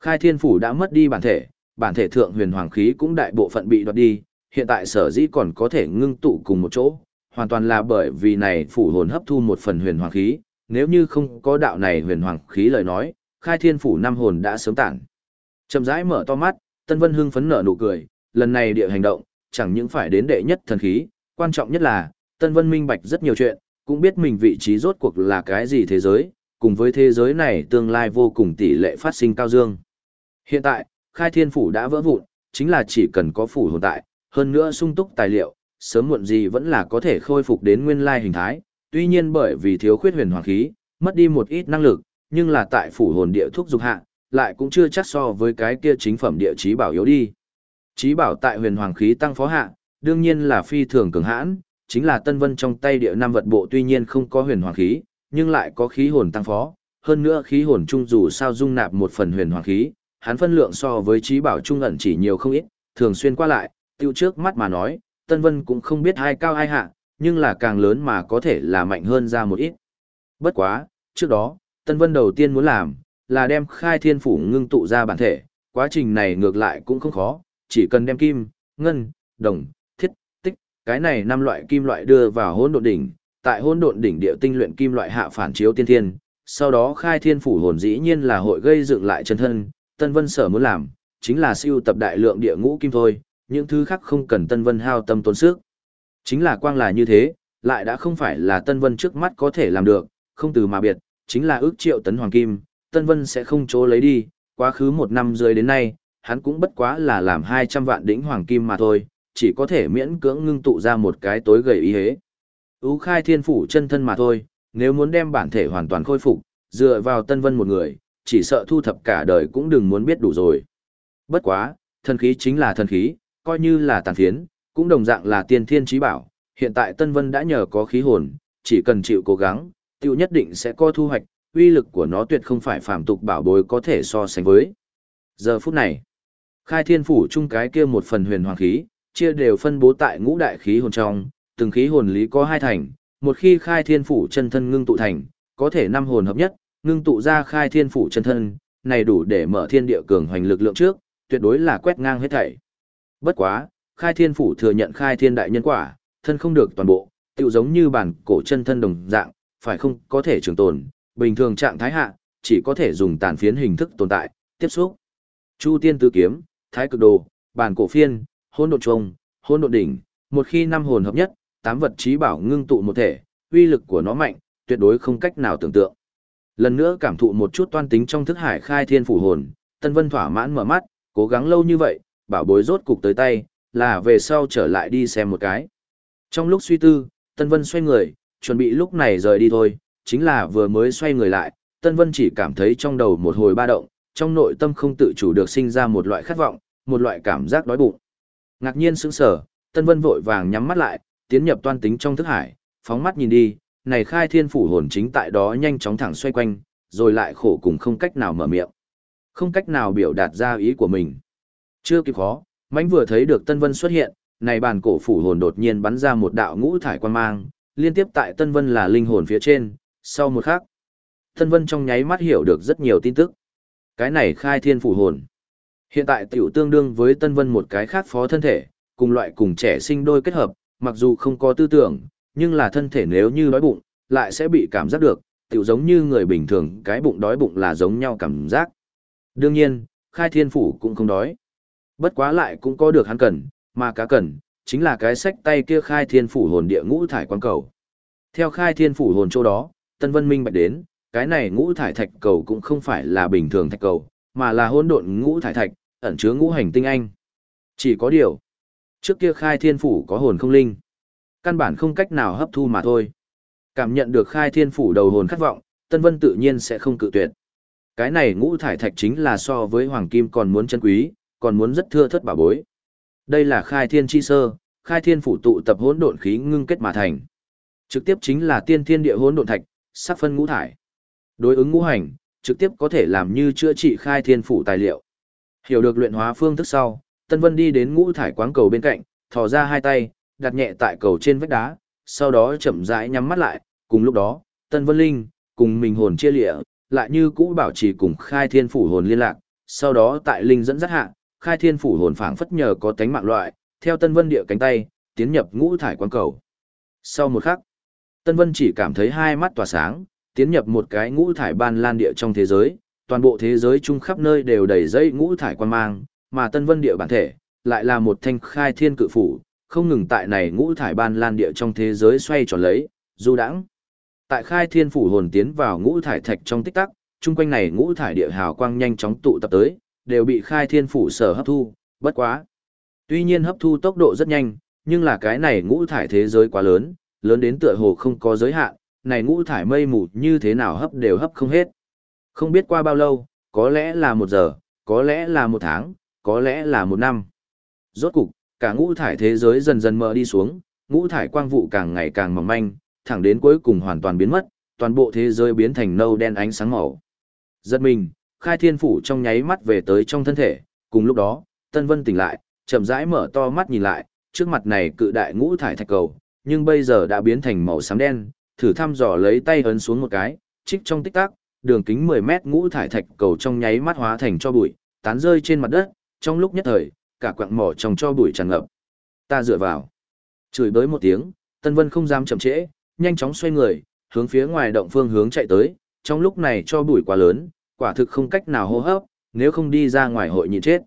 Khai thiên phủ đã mất đi bản thể, bản thể thượng huyền hoàng khí cũng đại bộ phận bị đoạt đi, hiện tại sở dĩ còn có thể ngưng tụ cùng một chỗ, hoàn toàn là bởi vì này phủ hồn hấp thu một phần huyền hoàng khí, nếu như không có đạo này huyền hoàng khí lời nói, khai thiên phủ năm hồn đã sớm tản. Chậm rãi mở to mắt, Tân Vân hưng phấn nở nụ cười, lần này địa hành động, chẳng những phải đến đệ nhất thần khí, quan trọng nhất là, Tân Vân minh bạch rất nhiều chuyện, cũng biết mình vị trí rốt cuộc là cái gì thế giới, cùng với thế giới này tương lai vô cùng tỷ lệ phát sinh cao dương. Hiện tại, khai thiên phủ đã vỡ vụn, chính là chỉ cần có phủ hồn tại, hơn nữa sung túc tài liệu, sớm muộn gì vẫn là có thể khôi phục đến nguyên lai hình thái, tuy nhiên bởi vì thiếu khuyết huyền hoàng khí, mất đi một ít năng lực, nhưng là tại phủ hồn địa thuốc dục hạ, lại cũng chưa chắc so với cái kia chính phẩm địa chí bảo yếu đi. Chí bảo tại huyền hoàng khí tăng phó hạ, đương nhiên là phi thường cường hãn, chính là Tân Vân trong tay địa nam vật bộ tuy nhiên không có huyền hoàng khí, nhưng lại có khí hồn tăng phó, hơn nữa khí hồn trung dù sao dung nạp một phần huyền hoàng khí, hắn phân lượng so với trí bảo trung ẩn chỉ nhiều không ít, thường xuyên qua lại, tiêu trước mắt mà nói, Tân Vân cũng không biết ai cao ai hạ, nhưng là càng lớn mà có thể là mạnh hơn ra một ít. Bất quá, trước đó, Tân Vân đầu tiên muốn làm, là đem khai thiên phủ ngưng tụ ra bản thể, quá trình này ngược lại cũng không khó, chỉ cần đem kim, ngân, đồng, cái này năm loại kim loại đưa vào hỗn độn đỉnh, tại hỗn độn đỉnh địa tinh luyện kim loại hạ phản chiếu tiên thiên, sau đó khai thiên phủ hồn dĩ nhiên là hội gây dựng lại chân thân, Tân Vân sở muốn làm, chính là siêu tập đại lượng địa ngũ kim thôi, những thứ khác không cần Tân Vân hao tâm tốn sức. Chính là quang là như thế, lại đã không phải là Tân Vân trước mắt có thể làm được, không từ mà biệt, chính là ước triệu tấn hoàng kim, Tân Vân sẽ không chỗ lấy đi, quá khứ một năm rưỡi đến nay, hắn cũng bất quá là làm 200 vạn đỉnh hoàng kim mà thôi, chỉ có thể miễn cưỡng ngưng tụ ra một cái tối gầy ý hế. Ú khai thiên phủ chân thân mà thôi, nếu muốn đem bản thể hoàn toàn khôi phục, dựa vào Tân Vân một người, chỉ sợ thu thập cả đời cũng đừng muốn biết đủ rồi. Bất quá, thần khí chính là thần khí, coi như là tàn phiến, cũng đồng dạng là tiên thiên trí bảo. Hiện tại Tân Vân đã nhờ có khí hồn, chỉ cần chịu cố gắng, tiêu nhất định sẽ có thu hoạch, uy lực của nó tuyệt không phải phàm tục bảo bối có thể so sánh với. Giờ phút này, khai thiên phủ chung cái kia một phần huyền hoàng khí, chia đều phân bố tại ngũ đại khí hồn trong, từng khí hồn lý có hai thành, một khi khai thiên phủ chân thân ngưng tụ thành, có thể năm hồn hợp nhất, ngưng tụ ra khai thiên phủ chân thân, này đủ để mở thiên địa cường hoành lực lượng trước, tuyệt đối là quét ngang hết thảy. Bất quá, khai thiên phủ thừa nhận khai thiên đại nhân quả, thân không được toàn bộ, tựu giống như bản cổ chân thân đồng dạng, phải không có thể trường tồn, bình thường trạng thái hạ, chỉ có thể dùng tàn phiến hình thức tồn tại, tiếp xúc. Chu tiên tứ kiếm, thái cực đồ, bản cổ phiên, hôn độn trùng, hôn độn đỉnh, một khi năm hồn hợp nhất, tám vật trí bảo ngưng tụ một thể, uy lực của nó mạnh, tuyệt đối không cách nào tưởng tượng. Lần nữa cảm thụ một chút toan tính trong thức hải khai thiên phủ hồn, Tân Vân thỏa mãn mở mắt, cố gắng lâu như vậy, bảo bối rốt cục tới tay, là về sau trở lại đi xem một cái. Trong lúc suy tư, Tân Vân xoay người, chuẩn bị lúc này rời đi thôi, chính là vừa mới xoay người lại, Tân Vân chỉ cảm thấy trong đầu một hồi ba động, trong nội tâm không tự chủ được sinh ra một loại khát vọng, một loại cảm giác đói bụng. Ngạc nhiên sững sờ, Tân Vân vội vàng nhắm mắt lại, tiến nhập toan tính trong thức hải, phóng mắt nhìn đi, này khai thiên phủ hồn chính tại đó nhanh chóng thẳng xoay quanh, rồi lại khổ cùng không cách nào mở miệng. Không cách nào biểu đạt ra ý của mình. Chưa kịp khó, mãnh vừa thấy được Tân Vân xuất hiện, này bàn cổ phủ hồn đột nhiên bắn ra một đạo ngũ thải quan mang, liên tiếp tại Tân Vân là linh hồn phía trên, sau một khắc, Tân Vân trong nháy mắt hiểu được rất nhiều tin tức. Cái này khai thiên phủ hồn. Hiện tại tiểu tương đương với Tân Vân một cái khác phó thân thể, cùng loại cùng trẻ sinh đôi kết hợp, mặc dù không có tư tưởng, nhưng là thân thể nếu như đói bụng, lại sẽ bị cảm giác được, tiểu giống như người bình thường cái bụng đói bụng là giống nhau cảm giác. Đương nhiên, khai thiên phủ cũng không đói. Bất quá lại cũng có được hắn cần, mà cá cần, chính là cái sách tay kia khai thiên phủ hồn địa ngũ thải quang cầu. Theo khai thiên phủ hồn chỗ đó, Tân Vân Minh bạch đến, cái này ngũ thải thạch cầu cũng không phải là bình thường thạch cầu, mà là hỗn độn ngũ thải thạch, ẩn chứa ngũ hành tinh anh. Chỉ có điều, trước kia khai thiên phủ có hồn không linh, căn bản không cách nào hấp thu mà thôi. Cảm nhận được khai thiên phủ đầu hồn khát vọng, Tân Vân tự nhiên sẽ không cự tuyệt. Cái này ngũ thải thạch chính là so với hoàng kim còn muốn chân quý, còn muốn rất thưa thất bảo bối. Đây là khai thiên chi sơ, khai thiên phủ tụ tập hỗn độn khí ngưng kết mà thành. Trực tiếp chính là tiên thiên địa hỗn độn thạch, sắc phân ngũ thải. Đối ứng ngũ hành, trực tiếp có thể làm như chữa trị khai thiên phủ tài liệu. Hiểu được luyện hóa phương thức sau, Tân Vân đi đến ngũ thải quáng cầu bên cạnh, thò ra hai tay, đặt nhẹ tại cầu trên vách đá, sau đó chậm rãi nhắm mắt lại, cùng lúc đó, Tân Vân Linh, cùng mình hồn chia lịa, lại như cũ bảo trì cùng khai thiên phủ hồn liên lạc, sau đó tại Linh dẫn dắt hạ, khai thiên phủ hồn phảng phất nhờ có tánh mạng loại, theo Tân Vân địa cánh tay, tiến nhập ngũ thải quang cầu. Sau một khắc, Tân Vân chỉ cảm thấy hai mắt tỏa sáng, tiến nhập một cái ngũ thải ban lan địa trong thế giới, toàn bộ thế giới chung khắp nơi đều đầy dây ngũ thải quan mang, mà Tân Vân địa bản thể, lại là một thanh khai thiên cự phủ, không ngừng tại này ngũ thải ban lan địa trong thế giới xoay tròn lấy, du đãng. Tại khai thiên phủ hồn tiến vào ngũ thải thạch trong tích tắc, chung quanh này ngũ thải địa hào quang nhanh chóng tụ tập tới, đều bị khai thiên phủ sở hấp thu, bất quá. Tuy nhiên hấp thu tốc độ rất nhanh, nhưng là cái này ngũ thải thế giới quá lớn, lớn đến tựa hồ không có giới hạn, này ngũ thải mây mù như thế nào hấp đều hấp không hết. Không biết qua bao lâu, có lẽ là một giờ, có lẽ là một tháng, có lẽ là một năm. Rốt cục, cả ngũ thải thế giới dần dần mờ đi xuống, ngũ thải quang vụ càng ngày càng mỏng manh, thẳng đến cuối cùng hoàn toàn biến mất, toàn bộ thế giới biến thành nâu đen ánh sáng màu. Giật mình, khai thiên phủ trong nháy mắt về tới trong thân thể, cùng lúc đó, Tân Vân tỉnh lại, chậm rãi mở to mắt nhìn lại, trước mặt này cự đại ngũ thải thạch cầu, nhưng bây giờ đã biến thành màu xám đen, thử thăm dò lấy tay ấn xuống một cái, trích trong tích tắc, đường kính 10 mét ngũ thải thạch cầu trong nháy mắt hóa thành cho bụi, tán rơi trên mặt đất, trong lúc nhất thời, cả quặng mỏ trong cho bụi tràn ngập. Ta dựa vào. Chửi bới một tiếng, Tân Vân không dám chậm trễ, nhanh chóng xoay người, hướng phía ngoài động phương hướng chạy tới, trong lúc này cho bụi quá lớn, quả thực không cách nào hô hấp, nếu không đi ra ngoài hội nhịn chết.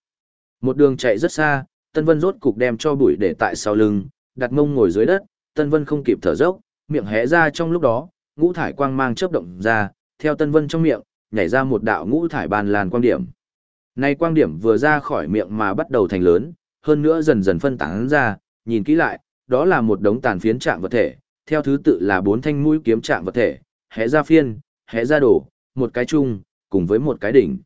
Một đường chạy rất xa, Tân Vân rốt cục đem cho bụi để tại sau lưng, đặt mông ngồi dưới đất, Tân Vân không kịp thở dốc, miệng hé ra trong lúc đó, ngũ thải quang mang chớp động ra, theo Tân Vân trong miệng, nhảy ra một đạo ngũ thải bàn làn quang điểm. Nay quang điểm vừa ra khỏi miệng mà bắt đầu thành lớn, hơn nữa dần dần phân tán ra, nhìn kỹ lại, đó là một đống tàn phiến trạng vật thể, theo thứ tự là bốn thanh mũi kiếm trạng vật thể, hé ra phiên, hé ra đổ, một cái chung, cùng với một cái đỉnh.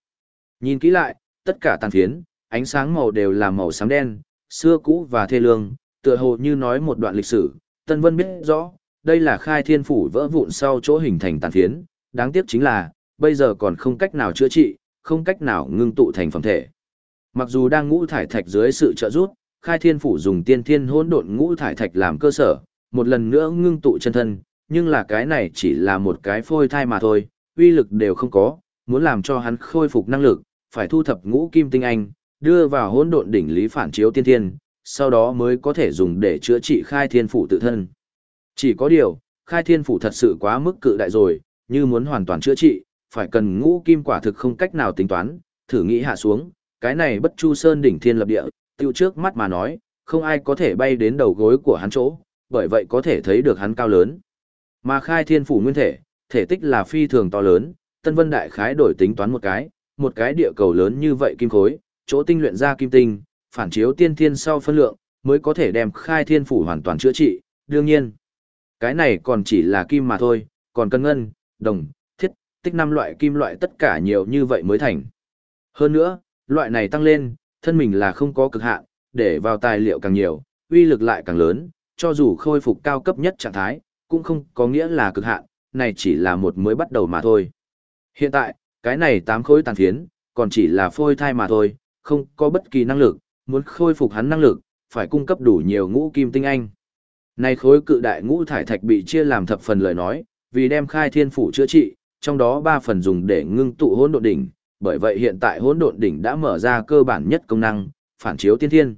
Nhìn kỹ lại, tất cả tàn phiến, ánh sáng màu đều là màu xám đen, xưa cũ và thê lương, tựa hồ như nói một đoạn lịch sử, Tân Vân biết rõ, đây là khai thiên phủ vỡ vụn sau chỗ hình thành tàn phiến, đáng tiếc chính là, bây giờ còn không cách nào chữa trị, không cách nào ngưng tụ thành phẩm thể. Mặc dù đang ngũ thải thạch dưới sự trợ giúp, khai thiên phủ dùng tiên thiên hỗn độn ngũ thải thạch làm cơ sở, một lần nữa ngưng tụ chân thân, nhưng là cái này chỉ là một cái phôi thai mà thôi, uy lực đều không có, muốn làm cho hắn khôi phục năng lực, phải thu thập ngũ kim tinh anh, đưa vào hỗn độn đỉnh lý phản chiếu tiên thiên, sau đó mới có thể dùng để chữa trị khai thiên phủ tự thân. Chỉ có điều, khai thiên phủ thật sự quá mức cự đại rồi, như muốn hoàn toàn chữa trị, phải cần ngũ kim quả thực không cách nào tính toán, thử nghĩ hạ xuống, cái này bất chu sơn đỉnh thiên lập địa, tiêu trước mắt mà nói, không ai có thể bay đến đầu gối của hắn chỗ, bởi vậy có thể thấy được hắn cao lớn. Mà khai thiên phủ nguyên thể, thể tích là phi thường to lớn, Tân Vân Đại Khái đổi tính toán một cái, một cái địa cầu lớn như vậy kim khối, chỗ tinh luyện ra kim tinh, phản chiếu tiên thiên sau phân lượng, mới có thể đem khai thiên phủ hoàn toàn chữa trị, đương nhiên. Cái này còn chỉ là kim mà thôi, còn cân ngân, đồng, thiết, tích năm loại kim loại tất cả nhiều như vậy mới thành. Hơn nữa, loại này tăng lên, thân mình là không có cực hạn, để vào tài liệu càng nhiều, uy lực lại càng lớn, cho dù khôi phục cao cấp nhất trạng thái, cũng không có nghĩa là cực hạn, này chỉ là một mới bắt đầu mà thôi. Hiện tại, cái này tám khối tàn phiến, còn chỉ là phôi thai mà thôi, không có bất kỳ năng lực, muốn khôi phục hắn năng lực, phải cung cấp đủ nhiều ngũ kim tinh anh. Này khối cự đại ngũ thải thạch bị chia làm thập phần lời nói, vì đem khai thiên phủ chữa trị, trong đó ba phần dùng để ngưng tụ hỗn độn đỉnh, bởi vậy hiện tại hỗn độn đỉnh đã mở ra cơ bản nhất công năng, phản chiếu tiên thiên.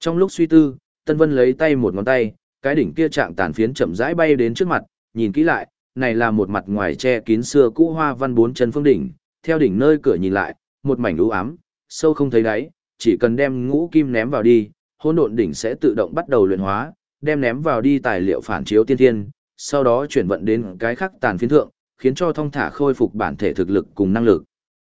Trong lúc suy tư, Tân Vân lấy tay một ngón tay, cái đỉnh kia trạng tàn phiến chậm rãi bay đến trước mặt, nhìn kỹ lại, này là một mặt ngoài che kín xưa cũ hoa văn bốn chân phương đỉnh, theo đỉnh nơi cửa nhìn lại, một mảnh u ám, sâu không thấy đáy, chỉ cần đem ngũ kim ném vào đi, hỗn độn đỉnh sẽ tự động bắt đầu luyện hóa, đem ném vào đi tài liệu phản chiếu tiên thiên, sau đó chuyển vận đến cái khác tàn phiến thượng, khiến cho thông thả khôi phục bản thể thực lực cùng năng lực.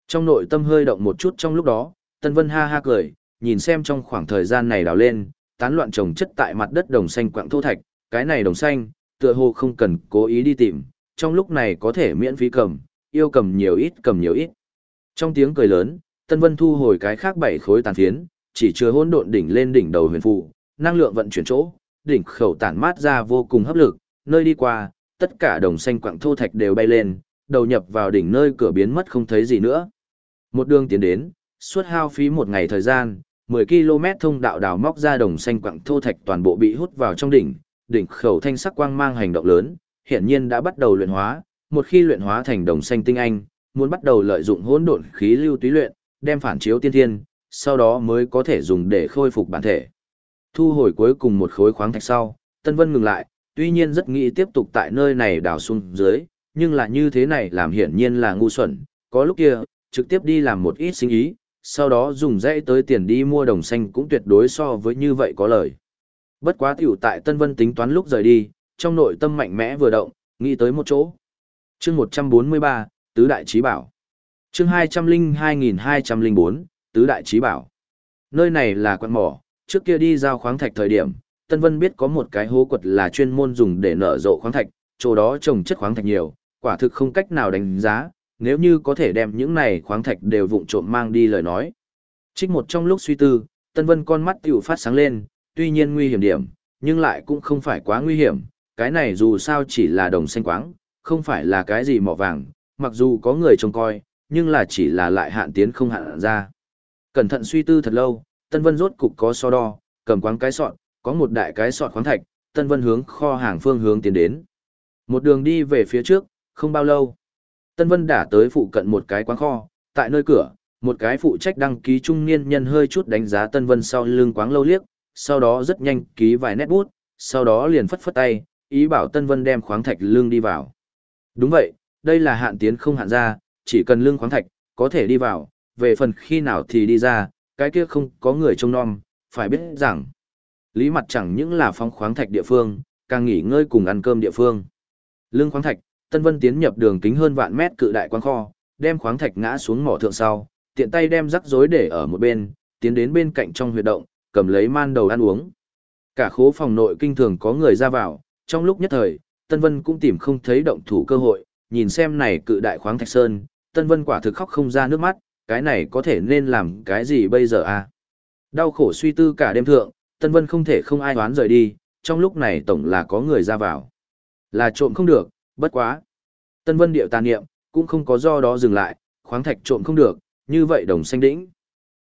Trong nội tâm hơi động một chút trong lúc đó, Tân Vân ha ha cười, nhìn xem trong khoảng thời gian này đào lên, tán loạn trồng chất tại mặt đất đồng xanh quặng thô thạch, cái này đồng xanh, tựa hồ không cần cố ý đi tìm, trong lúc này có thể miễn phí cầm, yêu cầm nhiều ít cầm nhiều ít. Trong tiếng cười lớn, Tân Vân thu hồi cái khác bảy khối tàn phiến, chỉ chưa hỗn độn đỉnh lên đỉnh đầu huyền phụ, năng lượng vận chuyển chỗ, đỉnh khẩu tản mát ra vô cùng hấp lực, nơi đi qua, tất cả đồng xanh quặng thô thạch đều bay lên, đầu nhập vào đỉnh nơi cửa biến mất không thấy gì nữa. Một đường tiến đến, suốt hao phí một ngày thời gian, 10 km thông đạo đào móc ra đồng xanh quặng thô thạch toàn bộ bị hút vào trong đỉnh, đỉnh khẩu thanh sắc quang mang hành động lớn, hiện nhiên đã bắt đầu luyện hóa, một khi luyện hóa thành đồng xanh tinh anh, muốn bắt đầu lợi dụng hỗn độn khí lưu túy luyện, đem phản chiếu tiên thiên, sau đó mới có thể dùng để khôi phục bản thể. Thu hồi cuối cùng một khối khoáng thạch sau, Tân Vân ngừng lại, tuy nhiên rất nghĩ tiếp tục tại nơi này đào xuống dưới, nhưng là như thế này làm hiển nhiên là ngu xuẩn, có lúc kia, trực tiếp đi làm một ít sinh ý, sau đó dùng dãy tới tiền đi mua đồng xanh cũng tuyệt đối so với như vậy có lời. Bất quá tiểu tại Tân Vân tính toán lúc rời đi, trong nội tâm mạnh mẽ vừa động, nghĩ tới một chỗ. chương 143, Tứ Đại Trí Bảo. chương 202.204, Tứ Đại Trí Bảo. Nơi này là quan mỏ, trước kia đi giao khoáng thạch thời điểm, Tân Vân biết có một cái hố quật là chuyên môn dùng để nở rộ khoáng thạch, chỗ đó trồng chất khoáng thạch nhiều, quả thực không cách nào đánh giá, nếu như có thể đem những này khoáng thạch đều vụng trộm mang đi lời nói. Trích một trong lúc suy tư, Tân Vân con mắt tiểu phát sáng lên, tuy nhiên nguy hiểm điểm, nhưng lại cũng không phải quá nguy hiểm, cái này dù sao chỉ là đồng xanh quáng, không phải là cái gì mỏ vàng, mặc dù có người trông coi, nhưng là chỉ là lại hạn tiến không hạn ra. Cẩn thận suy tư thật lâu, Tân Vân rốt cục có so đo, cầm quáng cái sọn, có một đại cái sọt khoáng thạch, Tân Vân hướng kho hàng phương hướng tiến đến. Một đường đi về phía trước, không bao lâu. Tân Vân đã tới phụ cận một cái quán kho, tại nơi cửa, một cái phụ trách đăng ký trung niên nhân hơi chút đánh giá Tân Vân sau lưng quán lâu liếc, sau đó rất nhanh ký vài nét bút, sau đó liền phất phất tay, ý bảo Tân Vân đem khoáng thạch lương đi vào. Đúng vậy, đây là hạn tiến không hạn ra, chỉ cần lương khoáng thạch, có thể đi vào, về phần khi nào thì đi ra, cái kia không có người trông nom, phải biết rằng, lý mặt chẳng những là phong khoáng thạch địa phương, càng nghỉ ngơi cùng ăn cơm địa phương. Lương khoáng thạch, Tân Vân tiến nhập đường kính hơn vạn mét cự đại quán kho, đem khoáng thạch ngã xuống mỏ thượng sau, tiện tay đem rắc rối để ở một bên, tiến đến bên cạnh trong huyệt động, cầm lấy man đầu ăn uống. Cả khố phòng nội kinh thường có người ra vào, trong lúc nhất thời, Tân Vân cũng tìm không thấy động thủ cơ hội, nhìn xem này cự đại khoáng thạch sơn, Tân Vân quả thực khóc không ra nước mắt, cái này có thể nên làm cái gì bây giờ à? Đau khổ suy tư cả đêm thượng, Tân Vân không thể không ai đoán rời đi, trong lúc này tổng là có người ra vào. Là trộm không được, bất quá. Tân Vân điệu tàn niệm, cũng không có do đó dừng lại, khoáng thạch trộm không được, như vậy đồng xanh đĩnh.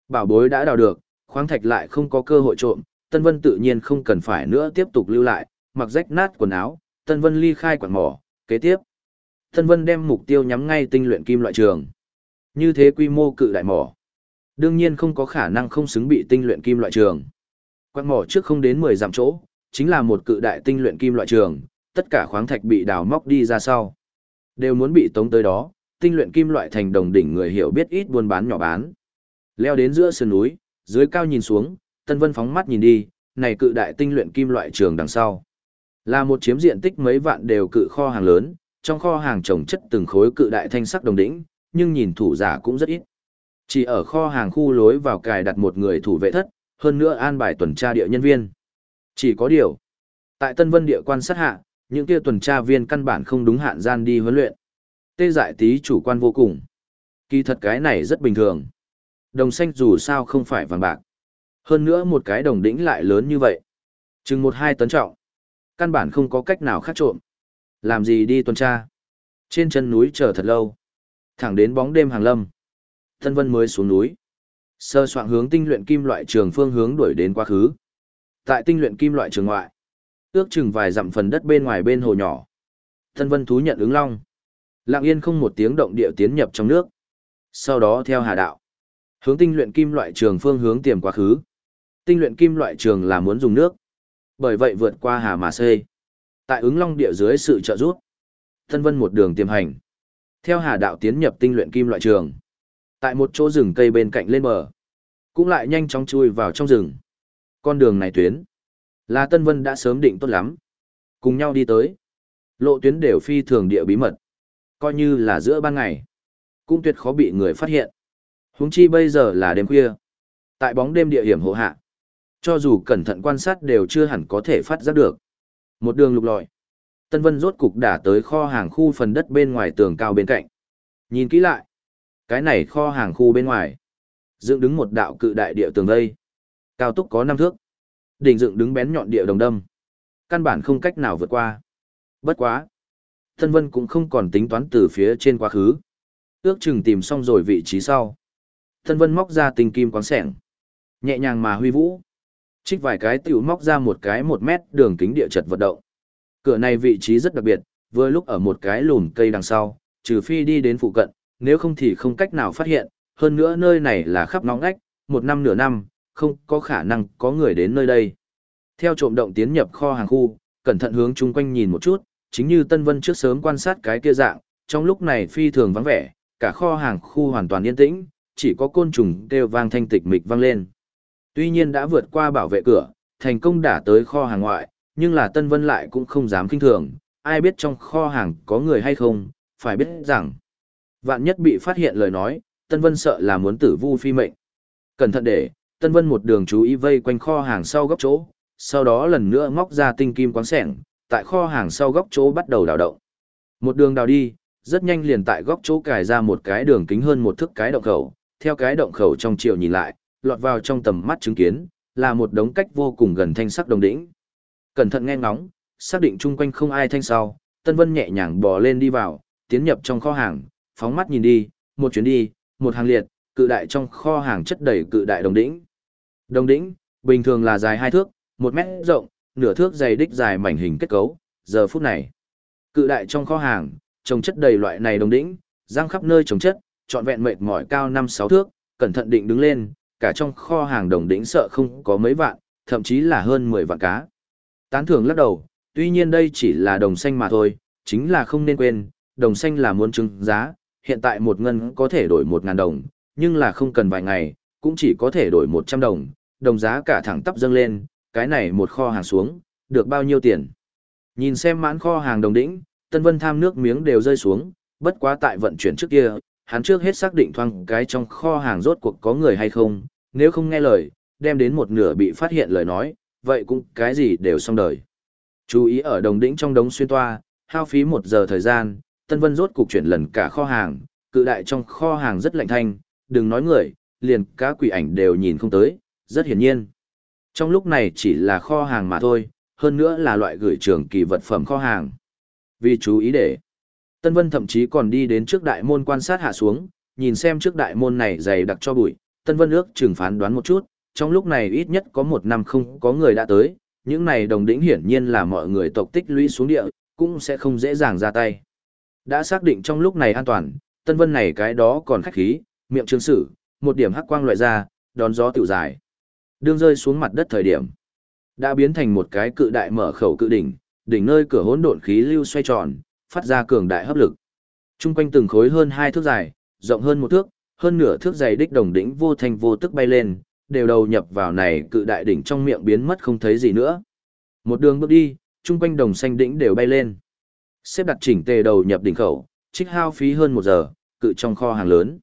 Bảo bối đã đào được, khoáng thạch lại không có cơ hội trộm, Tân Vân tự nhiên không cần phải nữa tiếp tục lưu lại, mặc rách nát quần áo, Tân Vân ly khai quản mỏ, kế tiếp. Tân Vân đem mục tiêu nhắm ngay tinh luyện kim loại trường. Như thế quy mô cự đại mỏ. Đương nhiên không có khả năng không xứng bị tinh luyện kim loại trường. Quạt mỏ trước không đến 10 dặm chỗ, chính là một cự đại tinh luyện kim loại trường, tất cả khoáng thạch bị đào móc đi ra sau. Đều muốn bị tống tới đó, tinh luyện kim loại thành đồng đỉnh người hiểu biết ít buôn bán nhỏ bán. Leo đến giữa sườn núi, dưới cao nhìn xuống, Tân Vân phóng mắt nhìn đi, này cự đại tinh luyện kim loại trường đằng sau. Là một chiếm diện tích mấy vạn đều cự kho hàng lớn, trong kho hàng trồng chất từng khối cự đại thanh sắc đồng đỉnh, nhưng nhìn thủ giả cũng rất ít. Chỉ ở kho hàng khu lối vào cài đặt một người thủ vệ thất, hơn nữa an bài tuần tra địa nhân viên. Chỉ có điều, tại Tân Vân địa quan sát hạ, những kia tuần tra viên căn bản không đúng hạn gian đi huấn luyện. Tê dại tí chủ quan vô cùng. Kỳ thật cái này rất bình thường. Đồng xanh dù sao không phải vàng bạc. Hơn nữa một cái đồng đỉnh lại lớn như vậy. Chừng một hai tấn trọng. Căn bản không có cách nào khác trộm. Làm gì đi tuần tra. Trên chân núi chờ thật lâu. Thẳng đến bóng đêm hàng lâm. Tân Vân mới xuống núi. Sơ soạn hướng tinh luyện kim loại trường phương hướng đuổi đến quá khứ. Tại tinh luyện kim loại trường ngoại, ước chừng vài dặm phần đất bên ngoài bên hồ nhỏ. thân Vân thú nhận ứng long. Lặng yên không một tiếng động địa tiến nhập trong nước. Sau đó theo hà đạo. Hướng tinh luyện kim loại trường phương hướng tiềm quá khứ. Tinh luyện kim loại trường là muốn dùng nước. Bởi vậy vượt qua hà mà xê. Tại ứng long địa dưới sự trợ giúp. thân Vân một đường tiềm hành. Theo hà đạo tiến nhập tinh luyện kim loại trường. Tại một chỗ rừng cây bên cạnh lên bờ. Cũng lại nhanh chóng chui vào trong rừng. Con đường này tuyến. Là Tân Vân đã sớm định tốt lắm. Cùng nhau đi tới. Lộ tuyến đều phi thường địa bí mật. Coi như là giữa ban ngày. Cũng tuyệt khó bị người phát hiện. Huống chi bây giờ là đêm khuya. Tại bóng đêm địa hiểm hộ hạ. Cho dù cẩn thận quan sát đều chưa hẳn có thể phát giác được. Một đường lục lọi. Tân Vân rốt cục đã tới kho hàng khu phần đất bên ngoài tường cao bên cạnh. Nhìn kỹ lại. Cái này kho hàng khu bên ngoài. Dựng đứng một đạo cự đại địa tường vây. Cao túc có năm thước. Đỉnh dựng đứng bén nhọn địa đồng đâm. Căn bản không cách nào vượt qua. Bất quá. thân Vân cũng không còn tính toán từ phía trên quá khứ. Ước chừng tìm xong rồi vị trí sau. thân Vân móc ra tinh kim quán sẻng. Nhẹ nhàng mà huy vũ. Trích vài cái tiểu móc ra một cái một mét đường kính địa chật vật động. Cửa này vị trí rất đặc biệt, vừa lúc ở một cái lùn cây đằng sau, trừ phi đi đến phụ cận, nếu không thì không cách nào phát hiện, hơn nữa nơi này là khắp nóng ngách, một năm nửa năm, không có khả năng có người đến nơi đây. Theo trộm động tiến nhập kho hàng khu, cẩn thận hướng chung quanh nhìn một chút, chính như Tân Vân trước sớm quan sát cái kia dạng, trong lúc này phi thường vắng vẻ, cả kho hàng khu hoàn toàn yên tĩnh, chỉ có côn trùng kêu vang thanh tịch mịch vang lên. Tuy nhiên đã vượt qua bảo vệ cửa, thành công đả tới kho hàng ngoại, nhưng là Tân Vân lại cũng không dám kinh thường, ai biết trong kho hàng có người hay không, phải biết rằng, vạn nhất bị phát hiện lời nói, Tân Vân sợ là muốn tử vu phi mệnh. Cẩn thận để, Tân Vân một đường chú ý vây quanh kho hàng sau góc chỗ, sau đó lần nữa móc ra tinh kim quáng sẻng, tại kho hàng sau góc chỗ bắt đầu đào động. Một đường đào đi, rất nhanh liền tại góc chỗ cài ra một cái đường kính hơn một thước cái động khẩu, theo cái động khẩu trong chiều nhìn lại, lọt vào trong tầm mắt chứng kiến, là một đống cách vô cùng gần thanh sắc đồng đỉnh. Cẩn thận nghe ngóng, xác định chung quanh không ai thanh sau, Tân Vân nhẹ nhàng bò lên đi vào, tiến nhập trong kho hàng, phóng mắt nhìn đi, một chuyến đi, một hàng liệt, cự đại trong kho hàng chất đầy cự đại đồng đỉnh. Đồng đỉnh, bình thường là dài hai thước, một mét rộng, nửa thước dày đích dài mảnh hình kết cấu, giờ phút này. Cự đại trong kho hàng, trồng chất đầy loại này đồng đỉnh, răng khắp nơi trồng chất, trọn vẹn mệt mỏi cao 5-6 thước, cẩn thận định đứng lên, cả trong kho hàng đồng đỉnh sợ không có mấy vạn, thậm chí là hơn 10 vạn cá. Tán thưởng lắc đầu, tuy nhiên đây chỉ là đồng xanh mà thôi, chính là không nên quên, đồng xanh là muốn chứng giá, hiện tại một ngân có thể đổi một ngàn đồng, nhưng là không cần vài ngày, cũng chỉ có thể đổi 100 đồng, đồng giá cả thẳng tắp dâng lên, cái này một kho hàng xuống, được bao nhiêu tiền. Nhìn xem mãn kho hàng đồng đỉnh, Tân Vân tham nước miếng đều rơi xuống, bất quá tại vận chuyển trước kia, hắn trước hết xác định thoang cái trong kho hàng rốt cuộc có người hay không, nếu không nghe lời, đem đến một nửa bị phát hiện lời nói, vậy cũng cái gì đều xong đời. Chú ý ở đồng đỉnh trong đống xuyên toa, hao phí một giờ thời gian, Tân Vân rốt cục chuyển lần cả kho hàng, cự đại trong kho hàng rất lạnh thanh, đừng nói người, liền cá quỷ ảnh đều nhìn không tới, rất hiển nhiên. Trong lúc này chỉ là kho hàng mà thôi, hơn nữa là loại gửi trường kỳ vật phẩm kho hàng. Vì chú ý để, Tân Vân thậm chí còn đi đến trước đại môn quan sát hạ xuống, nhìn xem trước đại môn này dày đặc cho bụi, Tân Vân ước chừng phán đoán một chút, trong lúc này ít nhất có một năm không có người đã tới, những này đồng đỉnh hiển nhiên là mọi người tộc tích lũy xuống địa, cũng sẽ không dễ dàng ra tay. Đã xác định trong lúc này an toàn, Tân Vân này cái đó còn khách khí, miệng trương sử, một điểm hắc quang loại ra, đón gió tiểu dài. Đương rơi xuống mặt đất thời điểm, đã biến thành một cái cự đại mở khẩu cự đỉnh, đỉnh nơi cửa hỗn độn khí lưu xoay tròn, phát ra cường đại hấp lực. Trung quanh từng khối hơn hai thước dài, rộng hơn một thước, hơn nửa thước dày đích đồng đỉnh vô thành vô tức bay lên, đều đầu nhập vào này cự đại đỉnh trong miệng biến mất không thấy gì nữa. Một đường bước đi, trung quanh đồng xanh đỉnh đều bay lên. Xếp đặt chỉnh tề đầu nhập đỉnh khẩu, trích hao phí hơn một giờ, cự trong kho hàng lớn.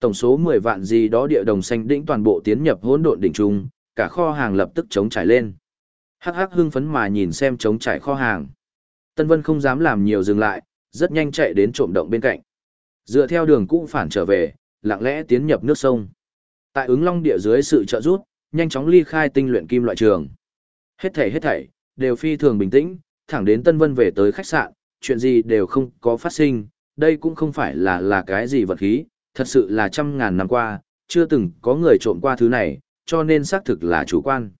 Tổng số 10 vạn gì đó địa đồng xanh đỉnh toàn bộ tiến nhập hỗn độn đỉnh trung, cả kho hàng lập tức chống trải lên. Hắc hắc hưng phấn mà nhìn xem chống trải kho hàng. Tân Vân không dám làm nhiều dừng lại, rất nhanh chạy đến trộm động bên cạnh. Dựa theo đường cũ phản trở về, lặng lẽ tiến nhập nước sông. Tại ứng long địa dưới sự trợ giúp, nhanh chóng ly khai tinh luyện kim loại trường. Hết thảy hết thảy, đều phi thường bình tĩnh, thẳng đến Tân Vân về tới khách sạn, chuyện gì đều không có phát sinh, đây cũng không phải là là cái gì vật khí, thật sự là trăm ngàn năm qua, chưa từng có người trộm qua thứ này, cho nên xác thực là chủ quan.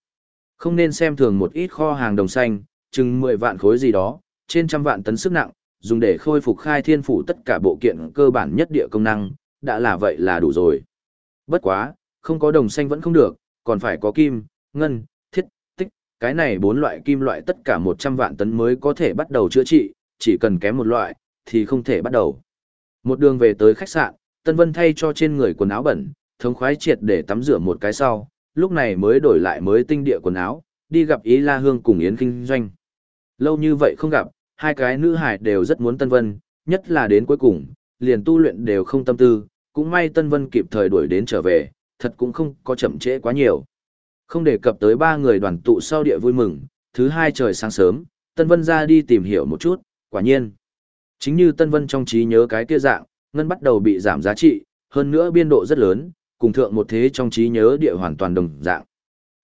Không nên xem thường một ít kho hàng đồng xanh, chừng 10 vạn khối gì đó, trên trăm vạn tấn sức nặng, dùng để khôi phục khai thiên phủ tất cả bộ kiện cơ bản nhất địa công năng, đã là vậy là đủ rồi. Bất quá, không có đồng xanh vẫn không được, còn phải có kim, ngân, thiết, tích, cái này bốn loại kim loại tất cả 100 vạn tấn mới có thể bắt đầu chữa trị, chỉ cần kém một loại, thì không thể bắt đầu. Một đường về tới khách sạn, Tân Vân thay cho trên người quần áo bẩn, thống khoái triệt để tắm rửa một cái sau, lúc này mới đổi lại mới tinh địa quần áo, đi gặp Ý La Hương cùng Yến Kinh Doanh. Lâu như vậy không gặp, hai cái nữ hải đều rất muốn Tân Vân, nhất là đến cuối cùng, liền tu luyện đều không tâm tư, cũng may Tân Vân kịp thời đuổi đến trở về, thật cũng không có chậm trễ quá nhiều. Không đề cập tới ba người đoàn tụ sau địa vui mừng, thứ hai trời sáng sớm, Tân Vân ra đi tìm hiểu một chút, quả nhiên. Chính như Tân Vân trong trí nhớ cái kia dạng, ngân bắt đầu bị giảm giá trị, hơn nữa biên độ rất lớn, cùng thượng một thế trong trí nhớ địa hoàn toàn đồng dạng.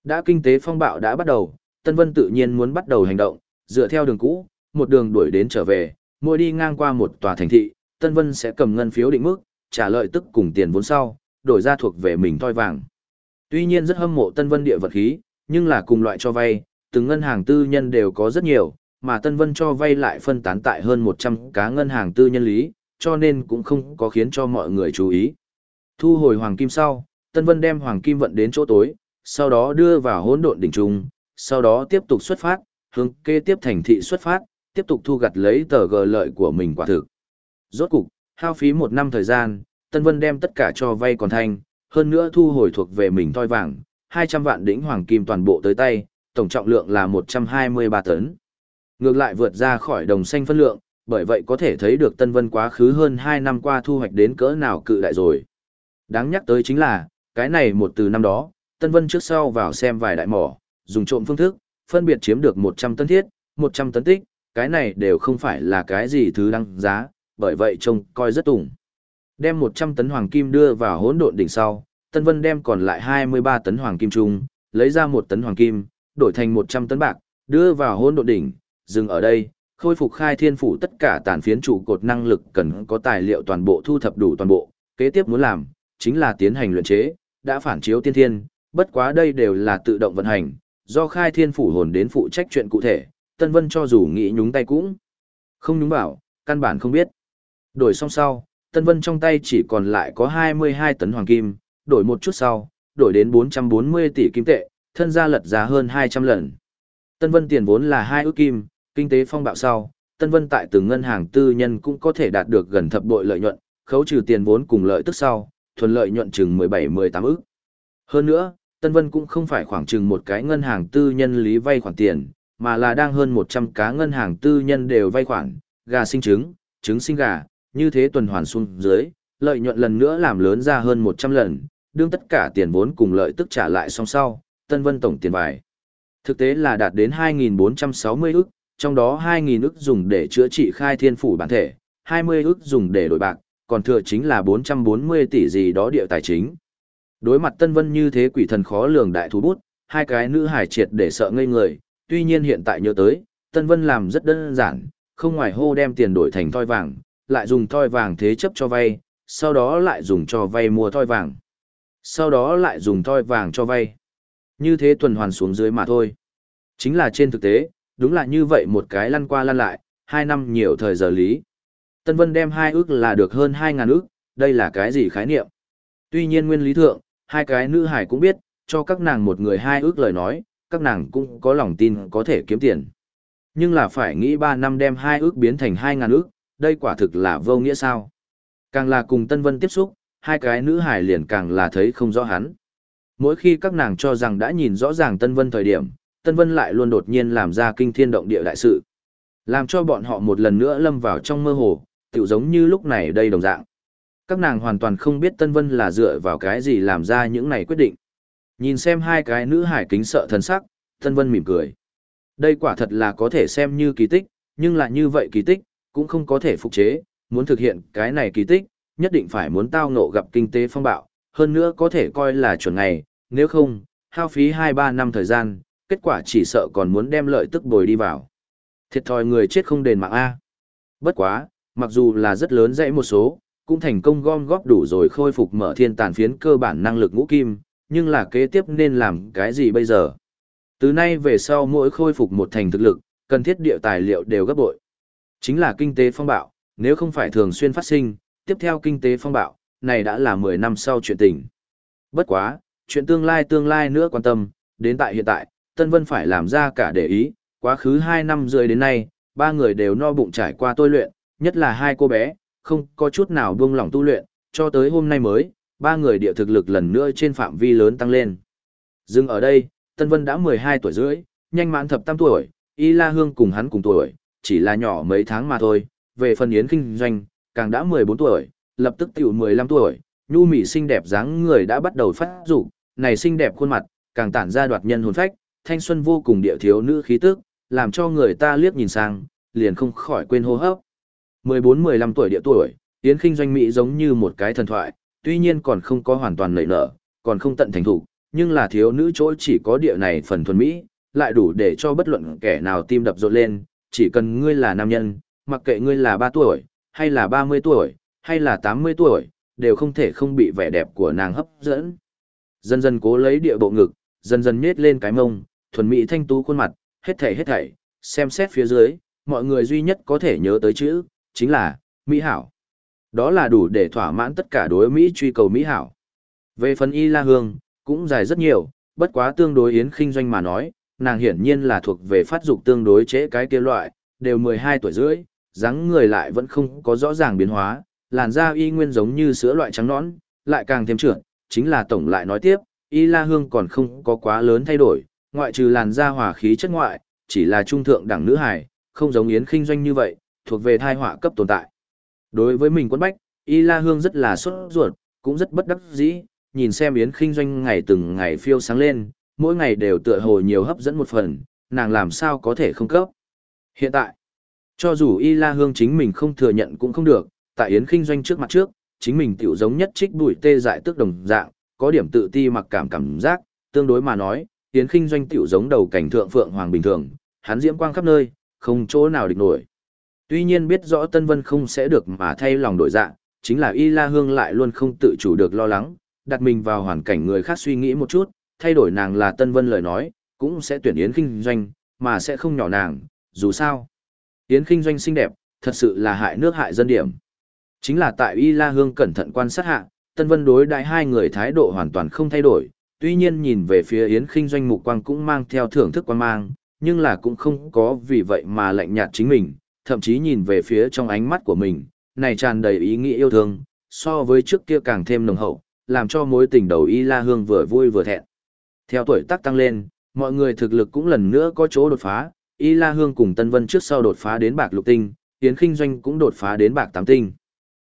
Đã kinh tế phong bạo đã bắt đầu, Tân Vân tự nhiên muốn bắt đầu hành động, dựa theo đường cũ, một đường đuổi đến trở về, mỗi đi ngang qua một tòa thành thị, Tân Vân sẽ cầm ngân phiếu định mức, trả lợi tức cùng tiền vốn sau, đổi ra thuộc về mình thoi vàng. Tuy nhiên rất hâm mộ Tân Vân địa vật khí, nhưng là cùng loại cho vay, từng ngân hàng tư nhân đều có rất nhiều, mà Tân Vân cho vay lại phân tán tại hơn 100 cá ngân hàng tư nhân lý, cho nên cũng không có khiến cho mọi người chú ý. Thu hồi hoàng kim sau, Tân Vân đem hoàng kim vận đến chỗ tối, sau đó đưa vào hỗn độn đỉnh trung, sau đó tiếp tục xuất phát, hướng kế tiếp thành thị xuất phát, tiếp tục thu gặt lấy tờ gờ lợi của mình quả thực. Rốt cục, hao phí một năm thời gian, Tân Vân đem tất cả cho vay còn thanh, hơn nữa thu hồi thuộc về mình thoi vàng, 200 vạn đỉnh hoàng kim toàn bộ tới tay, tổng trọng lượng là 123 tấn. Ngược lại vượt ra khỏi đồng xanh phân lượng, bởi vậy có thể thấy được Tân Vân quá khứ hơn 2 năm qua thu hoạch đến cỡ nào cự đại rồi. Đáng nhắc tới chính là, cái này một từ năm đó, Tân Vân trước sau vào xem vài đại mỏ, dùng trộm phương thức, phân biệt chiếm được 100 tấn thiết, 100 tấn tích, cái này đều không phải là cái gì thứ đăng giá, bởi vậy trông coi rất tủng. Đem 100 tấn hoàng kim đưa vào hỗn độn đỉnh sau, Tân Vân đem còn lại 23 tấn hoàng kim chung, lấy ra một tấn hoàng kim, đổi thành 100 tấn bạc, đưa vào hỗn độn đỉnh, dừng ở đây, khôi phục khai thiên phủ tất cả tàn phiến trụ cột năng lực cần có tài liệu toàn bộ thu thập đủ toàn bộ, kế tiếp muốn làm, chính là tiến hành luyện chế, đã phản chiếu tiên thiên, bất quá đây đều là tự động vận hành, do khai thiên phủ hồn đến phụ trách chuyện cụ thể, Tân Vân cho dù nghĩ nhúng tay cũng không nhúng bảo, căn bản không biết. Đổi xong sau, Tân Vân trong tay chỉ còn lại có 22 tấn hoàng kim, đổi một chút sau, đổi đến 440 tỷ kim tệ, thân gia lật giá hơn 200 lần. Tân Vân tiền vốn là 2 ước kim, kinh tế phong bạo sau, Tân Vân tại từng ngân hàng tư nhân cũng có thể đạt được gần thập bội lợi nhuận, khấu trừ tiền vốn cùng lợi tức sau, thuần lợi nhuận chừng 17-18 ước. Hơn nữa, Tân Vân cũng không phải khoảng chừng một cái ngân hàng tư nhân lý vay khoản tiền, mà là đang hơn 100 cá ngân hàng tư nhân đều vay khoản, gà sinh trứng, trứng sinh gà, như thế tuần hoàn xuống dưới, lợi nhuận lần nữa làm lớn ra hơn 100 lần, đương tất cả tiền vốn cùng lợi tức trả lại song sau, Tân Vân tổng tiền bài. Thực tế là đạt đến 2.460 ức, trong đó 2.000 ức dùng để chữa trị khai thiên phủ bản thể, 20 ức dùng để đổi bạc, còn thừa chính là 440 tỷ gì đó địa tài chính. Đối mặt Tân Vân như thế quỷ thần khó lường đại thú bút, hai cái nữ hải triệt để sợ ngây người, tuy nhiên hiện tại nhớ tới, Tân Vân làm rất đơn giản, không ngoài hô đem tiền đổi thành thoi vàng, lại dùng thoi vàng thế chấp cho vay, sau đó lại dùng cho vay mua thoi vàng. Sau đó lại dùng thoi vàng cho vay. Như thế tuần hoàn xuống dưới mà thôi. Chính là trên thực tế, đúng là như vậy một cái lăn qua lăn lại, hai năm nhiều thời giờ lý. Tân Vân đem hai ước là được hơn hai ngàn ước, đây là cái gì khái niệm? Tuy nhiên nguyên lý thượng, hai cái nữ hải cũng biết, cho các nàng một người hai ước lời nói, các nàng cũng có lòng tin có thể kiếm tiền. Nhưng là phải nghĩ ba năm đem hai ước biến thành hai ngàn ước, đây quả thực là vô nghĩa sao. Càng là cùng Tân Vân tiếp xúc, hai cái nữ hải liền càng là thấy không rõ hắn. Mỗi khi các nàng cho rằng đã nhìn rõ ràng Tân Vân thời điểm, Tân Vân lại luôn đột nhiên làm ra kinh thiên động địa đại sự. Làm cho bọn họ một lần nữa lâm vào trong mơ hồ, tựu giống như lúc này đây đồng dạng. Các nàng hoàn toàn không biết Tân Vân là dựa vào cái gì làm ra những này quyết định. Nhìn xem hai cái nữ hải kính sợ thần sắc, Tân Vân mỉm cười. Đây quả thật là có thể xem như kỳ tích, nhưng là như vậy kỳ tích, cũng không có thể phục chế, muốn thực hiện cái này kỳ tích, nhất định phải muốn tao ngộ gặp kinh tế phong bạo, hơn nữa có thể coi là chuẩn ngày, nếu không, hao phí 2-3 năm thời gian, kết quả chỉ sợ còn muốn đem lợi tức bồi đi vào. Thiệt thòi người chết không đền mạng A. Bất quá, mặc dù là rất lớn dãy một số, cũng thành công gom góp đủ rồi khôi phục mở thiên tàn phiến cơ bản năng lực ngũ kim, nhưng là kế tiếp nên làm cái gì bây giờ? Từ nay về sau mỗi khôi phục một thành thực lực, cần thiết địa tài liệu đều gấp bội. Chính là kinh tế phong bạo, nếu không phải thường xuyên phát sinh, tiếp theo kinh tế phong bạo, này đã là 10 năm sau chuyện tình. Bất quá, chuyện tương lai tương lai nữa quan tâm, đến tại hiện tại, Tân Vân phải làm ra cả để ý, quá khứ 2 năm rưỡi đến nay, ba người đều no bụng trải qua tôi luyện, nhất là hai cô bé, không có chút nào buông lỏng tu luyện, cho tới hôm nay mới, ba người địa thực lực lần nữa trên phạm vi lớn tăng lên. Dừng ở đây, Tân Vân đã 12 tuổi rưỡi, nhanh mãn thập tam tuổi, Y La Hương cùng hắn cùng tuổi, chỉ là nhỏ mấy tháng mà thôi, về phần yến kinh doanh, càng đã 14 tuổi, lập tức tiểu 15 tuổi, nhu mỹ xinh đẹp dáng người đã bắt đầu phát dục, này xinh đẹp khuôn mặt, càng tản ra đoạt nhân hồn phách, thanh xuân vô cùng địa thiếu nữ khí tức, làm cho người ta liếc nhìn sang, liền không khỏi quên hô hấp. 14-15 tuổi địa tuổi, Yến Kinh doanh mỹ giống như một cái thần thoại, tuy nhiên còn không có hoàn toàn nảy nở, còn không tận thành thủ, nhưng là thiếu nữ chỗ chỉ có địa này phần thuần mỹ, lại đủ để cho bất luận kẻ nào tim đập rộn lên, chỉ cần ngươi là nam nhân, mặc kệ ngươi là 3 tuổi, hay là 30 tuổi, hay là 80 tuổi, đều không thể không bị vẻ đẹp của nàng hấp dẫn. Dần dần cố lấy địa bộ ngực, dần dần nhếch lên cái mông, thuần mỹ thanh tú khuôn mặt, hết thảy hết thảy, xem xét phía dưới, mọi người duy nhất có thể nhớ tới chữ, chính là, Mỹ Hảo. Đó là đủ để thỏa mãn tất cả đối Mỹ truy cầu Mỹ Hảo. Về phần Y La Hương, cũng dài rất nhiều, bất quá tương đối Yến kinh doanh mà nói, nàng hiển nhiên là thuộc về phát dục tương đối chế cái kia loại, đều 12 tuổi rưỡi, dáng người lại vẫn không có rõ ràng biến hóa, làn da y nguyên giống như sữa loại trắng nõn, lại càng thêm trưởng chính là tổng lại nói tiếp, Y La Hương còn không có quá lớn thay đổi, ngoại trừ làn da hòa khí chất ngoại, chỉ là trung thượng đẳng nữ hài, không giống Yến Khinh Doanh như vậy, thuộc về thai họa cấp tồn tại. Đối với mình quân bách, Y La Hương rất là sốt ruột, cũng rất bất đắc dĩ, nhìn xem Yến Khinh Doanh ngày từng ngày phiêu sáng lên, mỗi ngày đều tựa hồ nhiều hấp dẫn một phần, nàng làm sao có thể không cấp. Hiện tại, cho dù Y La Hương chính mình không thừa nhận cũng không được, tại Yến Kinh Doanh trước mặt trước, chính mình tiểu giống nhất trích bụi tê dại tức đồng dạng, có điểm tự ti mặc cảm cảm giác, tương đối mà nói, Yến Kinh Doanh tiểu giống đầu cảnh thượng phượng hoàng bình thường, hắn diễm quang khắp nơi, không chỗ nào địch nổi. Tuy nhiên biết rõ Tân Vân không sẽ được mà thay lòng đổi dạ, chính là Y La Hương lại luôn không tự chủ được lo lắng, đặt mình vào hoàn cảnh người khác suy nghĩ một chút, thay đổi nàng là Tân Vân lời nói, cũng sẽ tuyển Yến Kinh Doanh, mà sẽ không nhỏ nàng, dù sao. Yến Kinh Doanh xinh đẹp, thật sự là hại nước hại dân điểm. Chính là tại Y La Hương cẩn thận quan sát hạ, Tân Vân đối đại hai người thái độ hoàn toàn không thay đổi, tuy nhiên nhìn về phía Yến Kinh Doanh mục quang cũng mang theo thưởng thức quan mang, nhưng là cũng không có vì vậy mà lạnh nhạt chính mình, thậm chí nhìn về phía trong ánh mắt của mình, này tràn đầy ý nghĩa yêu thương, so với trước kia càng thêm nồng hậu, làm cho mối tình đầu Y La Hương vừa vui vừa thẹn. Theo tuổi tác tăng lên, mọi người thực lực cũng lần nữa có chỗ đột phá, Y La Hương cùng Tân Vân trước sau đột phá đến bạc lục tinh, Yến Kinh Doanh cũng đột phá đến bạc tám tinh.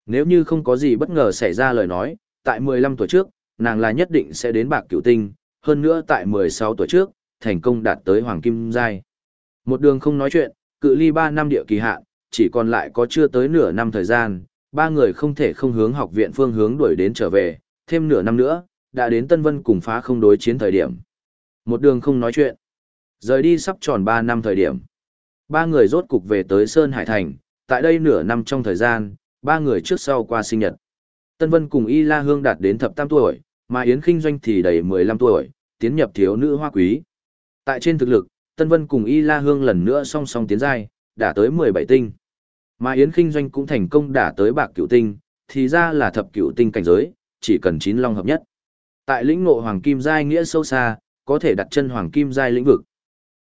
Nếu như không có gì bất ngờ xảy ra lời nói, tại 15 tuổi trước, nàng là nhất định sẽ đến bạc cửu tinh, hơn nữa tại 16 tuổi trước, thành công đạt tới hoàng kim giai. Một đường không nói chuyện, cự ly 3 năm địa kỳ hạn, chỉ còn lại có chưa tới nửa năm thời gian, ba người không thể không hướng học viện phương hướng đuổi đến trở về, thêm nửa năm nữa, đã đến Tân Vân cùng phá không đối chiến thời điểm. Một đường không nói chuyện. Rời đi sắp tròn 3 năm thời điểm. Ba người rốt cục về tới Sơn Hải Thành, tại đây nửa năm trong thời gian, ba người trước sau qua sinh nhật. Tân Vân cùng Y La Hương đạt đến thập tam tuổi, mà Yến Kinh Doanh thì đầy 15 tuổi, tiến nhập thiếu nữ hoa quý. Tại trên thực lực, Tân Vân cùng Y La Hương lần nữa song song tiến giai, đã tới 17 tinh. Mà Yến Kinh Doanh cũng thành công đả tới bạc cửu tinh, thì ra là thập cửu tinh cảnh giới, chỉ cần chín long hợp nhất. Tại lĩnh ngộ hoàng kim giai nghĩa sâu xa, có thể đặt chân hoàng kim giai lĩnh vực.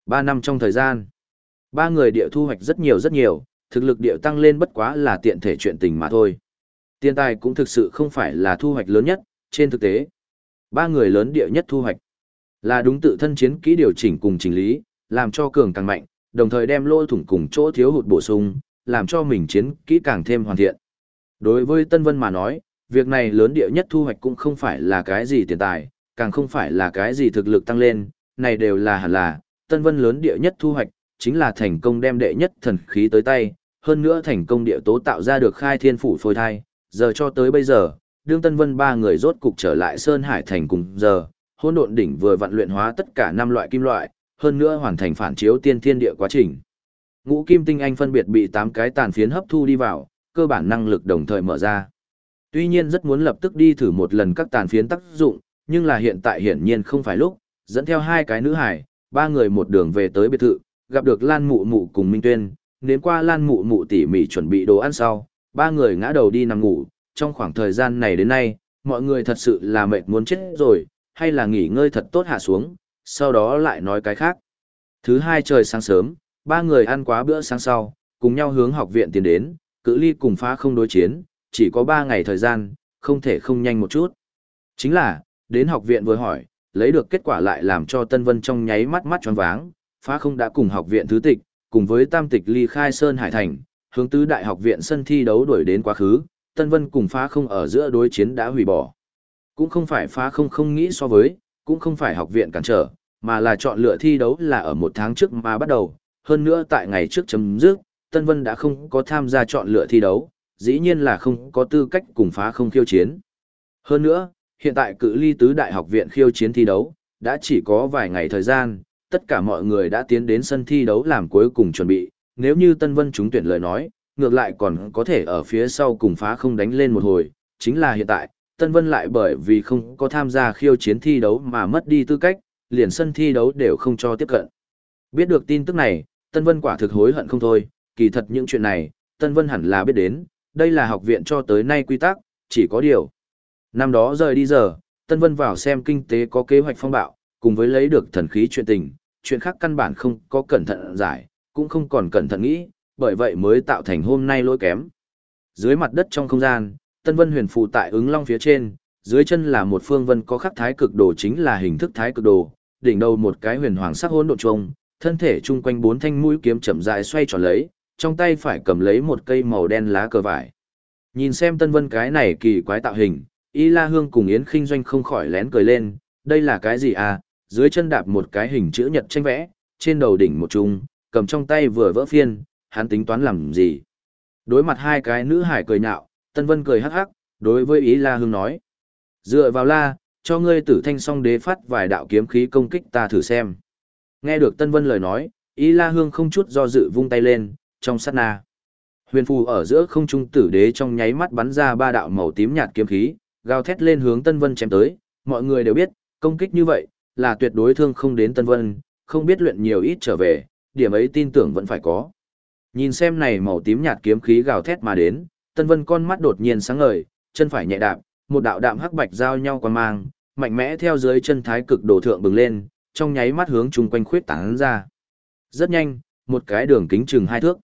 Ba năm trong thời gian, ba người địa thu hoạch rất nhiều rất nhiều, thực lực địa tăng lên bất quá là tiện thể chuyện tình mà thôi. Tiền tài cũng thực sự không phải là thu hoạch lớn nhất, trên thực tế. Ba người lớn địa nhất thu hoạch là đúng tự thân chiến kỹ điều chỉnh cùng chỉnh lý, làm cho cường càng mạnh, đồng thời đem lỗ thủng cùng chỗ thiếu hụt bổ sung, làm cho mình chiến kỹ càng thêm hoàn thiện. Đối với Tân Vân mà nói, việc này lớn địa nhất thu hoạch cũng không phải là cái gì tiền tài, càng không phải là cái gì thực lực tăng lên, này đều là hẳn là, Tân Vân lớn địa nhất thu hoạch, chính là thành công đem đệ nhất thần khí tới tay, hơn nữa thành công địa tố tạo ra được khai thiên phủ phôi thai, giờ cho tới bây giờ, đương Tân Vân ba người rốt cục trở lại Sơn Hải Thành cùng giờ, hôn độn đỉnh vừa vận luyện hóa tất cả năm loại kim loại, hơn nữa hoàn thành phản chiếu tiên thiên địa quá trình. Ngũ kim tinh anh phân biệt bị 8 cái tàn phiến hấp thu đi vào, cơ bản năng lực đồng thời mở ra. Tuy nhiên rất muốn lập tức đi thử một lần các tàn phiến tác dụng, nhưng là hiện tại hiển nhiên không phải lúc, dẫn theo hai cái nữ hải, ba người một đường về tới biệt thự, gặp được Lan Mụ Mụ cùng Minh Tuyên, đến qua Lan Mụ Mụ tỉ mỉ chuẩn bị đồ ăn sau, ba người ngã đầu đi nằm ngủ, trong khoảng thời gian này đến nay, mọi người thật sự là mệt muốn chết rồi, hay là nghỉ ngơi thật tốt hạ xuống, sau đó lại nói cái khác. Thứ hai trời sáng sớm, ba người ăn quá bữa sáng sau, cùng nhau hướng học viện tiến đến, cự ly cùng phá không đối chiến, chỉ có ba ngày thời gian, không thể không nhanh một chút. Chính là, đến học viện vừa hỏi, lấy được kết quả lại làm cho Tân Vân trong nháy mắt mắt tròn váng, phá không đã cùng học viện thứ tịch, cùng với tam tịch ly khai Sơn Hải Thành, hướng tứ đại học viện sân thi đấu đuổi đến quá khứ, Tân Vân cùng phá không ở giữa đối chiến đã hủy bỏ. Cũng không phải phá không không nghĩ so với, cũng không phải học viện cản trở, mà là chọn lựa thi đấu là ở một tháng trước mà bắt đầu, hơn nữa tại ngày trước chấm dứt, Tân Vân đã không có tham gia chọn lựa thi đấu, dĩ nhiên là không có tư cách cùng phá không khiêu chiến. Hơn nữa, hiện tại cự ly tứ đại học viện khiêu chiến thi đấu, đã chỉ có vài ngày thời gian, tất cả mọi người đã tiến đến sân thi đấu làm cuối cùng chuẩn bị, nếu như Tân Vân trúng tuyển lời nói, ngược lại còn có thể ở phía sau cùng phá không đánh lên một hồi, chính là hiện tại, Tân Vân lại bởi vì không có tham gia khiêu chiến thi đấu mà mất đi tư cách, liền sân thi đấu đều không cho tiếp cận. Biết được tin tức này, Tân Vân quả thực hối hận không thôi, kỳ thật những chuyện này, Tân Vân hẳn là biết đến, đây là học viện cho tới nay quy tắc, chỉ có điều. Năm đó rời đi giờ, Tân Vân vào xem kinh tế có kế hoạch phong bạo, cùng với lấy được thần khí chuyện tình, chuyện khác căn bản không có cẩn thận giải, cũng không còn cẩn thận nghĩ, bởi vậy mới tạo thành hôm nay lỗi kém. Dưới mặt đất trong không gian, Tân Vân huyền phù tại ứng long phía trên, dưới chân là một phương vân có khắc thái cực đồ chính là hình thức thái cực đồ, đỉnh đầu một cái huyền hoàng sắc hỗn độn trung, thân thể chung quanh bốn thanh mũi kiếm chậm rãi xoay tròn lấy, trong tay phải cầm lấy một cây màu đen lá cờ vải. Nhìn xem Tân Vân cái này kỳ quái tạo hình, Y La Hương cùng Yến Khinh Doanh không khỏi lén cười lên, đây là cái gì à? Dưới chân đạp một cái hình chữ nhật tranh vẽ, trên đầu đỉnh một trung, cầm trong tay vừa vỡ phiên, hắn tính toán làm gì? Đối mặt hai cái nữ hải cười nhạo, Tân Vân cười hắc hắc, đối với ý La Hương nói. Dựa vào la, cho ngươi tử thanh song đế phát vài đạo kiếm khí công kích ta thử xem. Nghe được Tân Vân lời nói, ý La Hương không chút do dự vung tay lên, trong sát na. Huyền phù ở giữa không trung tử đế trong nháy mắt bắn ra ba đạo màu tím nhạt kiếm khí, gào thét lên hướng Tân Vân chém tới, mọi người đều biết, công kích như vậy, là tuyệt đối thương không đến Tân Vân, không biết luyện nhiều ít trở về, điểm ấy tin tưởng vẫn phải có. Nhìn xem này màu tím nhạt kiếm khí gào thét mà đến, Tân Vân con mắt đột nhiên sáng ngời, chân phải nhẹ đạp, một đạo đạm hắc bạch giao nhau qua mang, mạnh mẽ theo dưới chân thái cực đồ thượng bừng lên, trong nháy mắt hướng chung quanh khuyết tán ra. Rất nhanh, một cái đường kính chừng hai thước.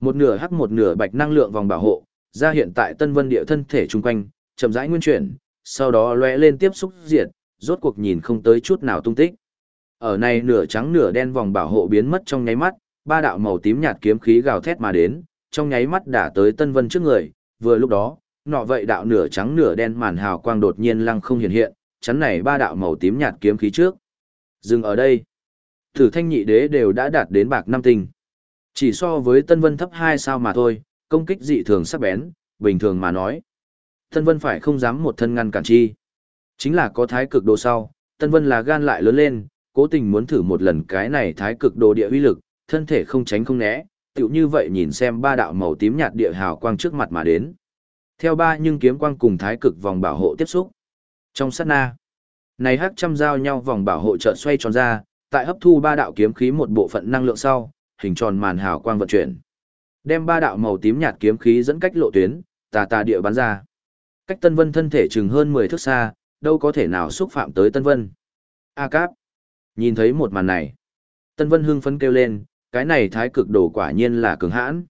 Một nửa hắc một nửa bạch năng lượng vòng bảo hộ, ra hiện tại Tân Vân địa thân thể chung quanh, chậm rãi nguyên chuyển, sau đó lóe lên tiếp xúc diệt, rốt cuộc nhìn không tới chút nào tung tích. Ở này nửa trắng nửa đen vòng bảo hộ biến mất trong nháy mắt, ba đạo màu tím nhạt kiếm khí gào thét mà đến, trong nháy mắt đã tới Tân Vân trước người, vừa lúc đó, nọ vậy đạo nửa trắng nửa đen màn hào quang đột nhiên lăng không hiện hiện, chắn này ba đạo màu tím nhạt kiếm khí trước. Dừng ở đây. Thử thanh nhị đế đều đã đạt đến bạc năm tinh. Chỉ so với Tân Vân thấp hai sao mà thôi, công kích dị thường sắc bén, bình thường mà nói. Tân Vân phải không dám một thân ngăn cản chi. Chính là có thái cực đồ sau, Tân Vân là gan lại lớn lên, cố tình muốn thử một lần cái này thái cực đồ địa uy lực, thân thể không tránh không né, tựu như vậy nhìn xem ba đạo màu tím nhạt địa hào quang trước mặt mà đến. Theo ba nhưng kiếm quang cùng thái cực vòng bảo hộ tiếp xúc. Trong sát na, này hắc trăm giao nhau vòng bảo hộ chợt xoay tròn ra, tại hấp thu ba đạo kiếm khí một bộ phận năng lượng sau, hình tròn màn hào quang vận chuyển. Đem ba đạo màu tím nhạt kiếm khí dẫn cách lộ tuyến, tà tà địa bắn ra. Cách Tân Vân thân thể chừng hơn 10 thước xa, đâu có thể nào xúc phạm tới Tân Vân. A Cáp. Nhìn thấy một màn này, Tân Vân hưng phấn kêu lên, cái này thái cực đồ quả nhiên là cường hãn.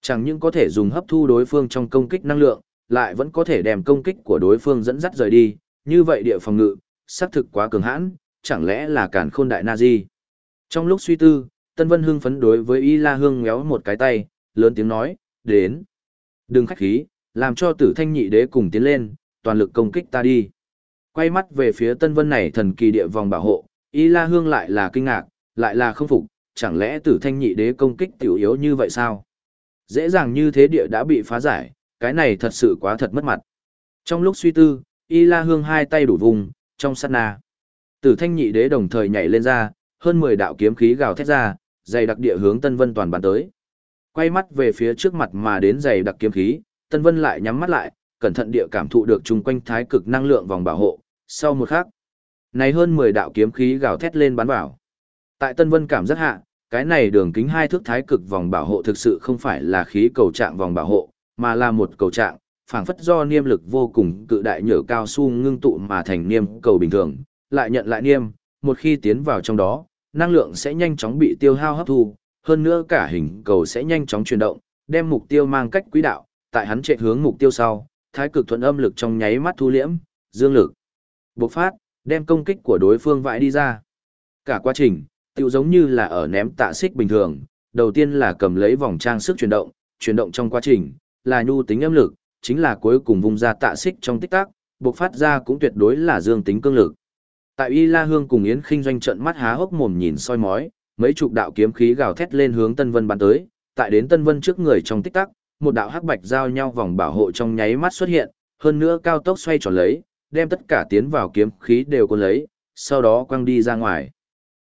Chẳng những có thể dùng hấp thu đối phương trong công kích năng lượng, lại vẫn có thể đem công kích của đối phương dẫn dắt rời đi, như vậy địa phòng ngự, xác thực quá cường hãn, chẳng lẽ là cản khôn đại na di. Trong lúc suy tư, Tân Vân hưng phấn đối với Y La Hương ngéo một cái tay, lớn tiếng nói, đến. Đừng khách khí, làm cho tử thanh nhị đế cùng tiến lên, toàn lực công kích ta đi. Quay mắt về phía Tân Vân này thần kỳ địa vòng bảo hộ, Y La Hương lại là kinh ngạc, lại là không phục, chẳng lẽ tử thanh nhị đế công kích tiểu yếu như vậy sao? Dễ dàng như thế địa đã bị phá giải, cái này thật sự quá thật mất mặt. Trong lúc suy tư, Y La Hương hai tay đủ vùng, trong sát na. Tử thanh nhị đế đồng thời nhảy lên ra, hơn 10 đạo kiếm khí gào thét ra, dày đặc địa hướng Tân Vân toàn bàn tới. Quay mắt về phía trước mặt mà đến dày đặc kiếm khí, Tân Vân lại nhắm mắt lại, cẩn thận địa cảm thụ được chung quanh thái cực năng lượng vòng bảo hộ. Sau một khắc, này hơn 10 đạo kiếm khí gào thét lên bắn vào. Tại Tân Vân cảm giác hạ, cái này đường kính hai thước thái cực vòng bảo hộ thực sự không phải là khí cầu trạng vòng bảo hộ, mà là một cầu trạng, phảng phất do niêm lực vô cùng cự đại nhở cao su ngưng tụ mà thành niêm cầu bình thường, lại nhận lại niêm, một khi tiến vào trong đó, năng lượng sẽ nhanh chóng bị tiêu hao hấp thu, hơn nữa cả hình cầu sẽ nhanh chóng chuyển động, đem mục tiêu mang cách quỹ đạo, tại hắn chạy hướng mục tiêu sau, thái cực thuận âm lực trong nháy mắt thu liễm, dương lực bộc phát, đem công kích của đối phương vãi đi ra. Cả quá trình, tựu giống như là ở ném tạ xích bình thường, đầu tiên là cầm lấy vòng trang sức chuyển động, chuyển động trong quá trình, là nhu tính âm lực, chính là cuối cùng vùng ra tạ xích trong tích tắc, bộc phát ra cũng tuyệt đối là dương tính cương lực. Tại Y La Hương cùng Yến Khinh doanh trận mắt há hốc mồm nhìn soi mói, mấy chục đạo kiếm khí gào thét lên hướng Tân Vân bắn tới, tại đến Tân Vân trước người trong tích tắc, một đạo hắc bạch giao nhau vòng bảo hộ trong nháy mắt xuất hiện, hơn nữa cao tốc xoay tròn lấy, đem tất cả tiến vào kiếm khí đều cuốn lấy, sau đó quăng đi ra ngoài.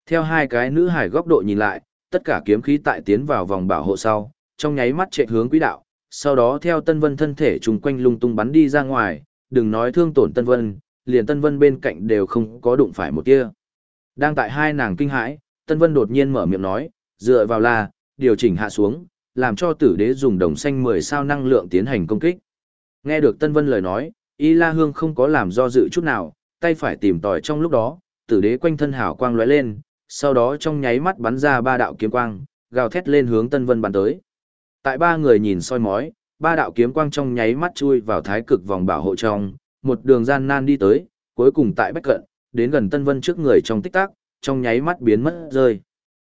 Theo hai cái nữ hải góc độ nhìn lại, tất cả kiếm khí tại tiến vào vòng bảo hộ sau, trong nháy mắt chạy hướng quỹ đạo, sau đó theo Tân Vân thân thể trùng quanh lung tung bắn đi ra ngoài, đừng nói thương tổn Tân Vân, liền Tân Vân bên cạnh đều không có đụng phải một tia. Đang tại hai nàng kinh hãi, Tân Vân đột nhiên mở miệng nói, dựa vào là, điều chỉnh hạ xuống, làm cho tử đế dùng đồng xanh 10 sao năng lượng tiến hành công kích. Nghe được Tân Vân lời nói, Y La Hương không có làm do dự chút nào, tay phải tìm tòi trong lúc đó, tử đế quanh thân hào quang lóe lên, sau đó trong nháy mắt bắn ra ba đạo kiếm quang, gào thét lên hướng Tân Vân bắn tới. Tại ba người nhìn soi mói, ba đạo kiếm quang trong nháy mắt chui vào thái cực vòng bảo hộ trong, một đường gian nan đi tới, cuối cùng tại bách cận, đến gần Tân Vân trước người trong tích tắc, trong nháy mắt biến mất rơi.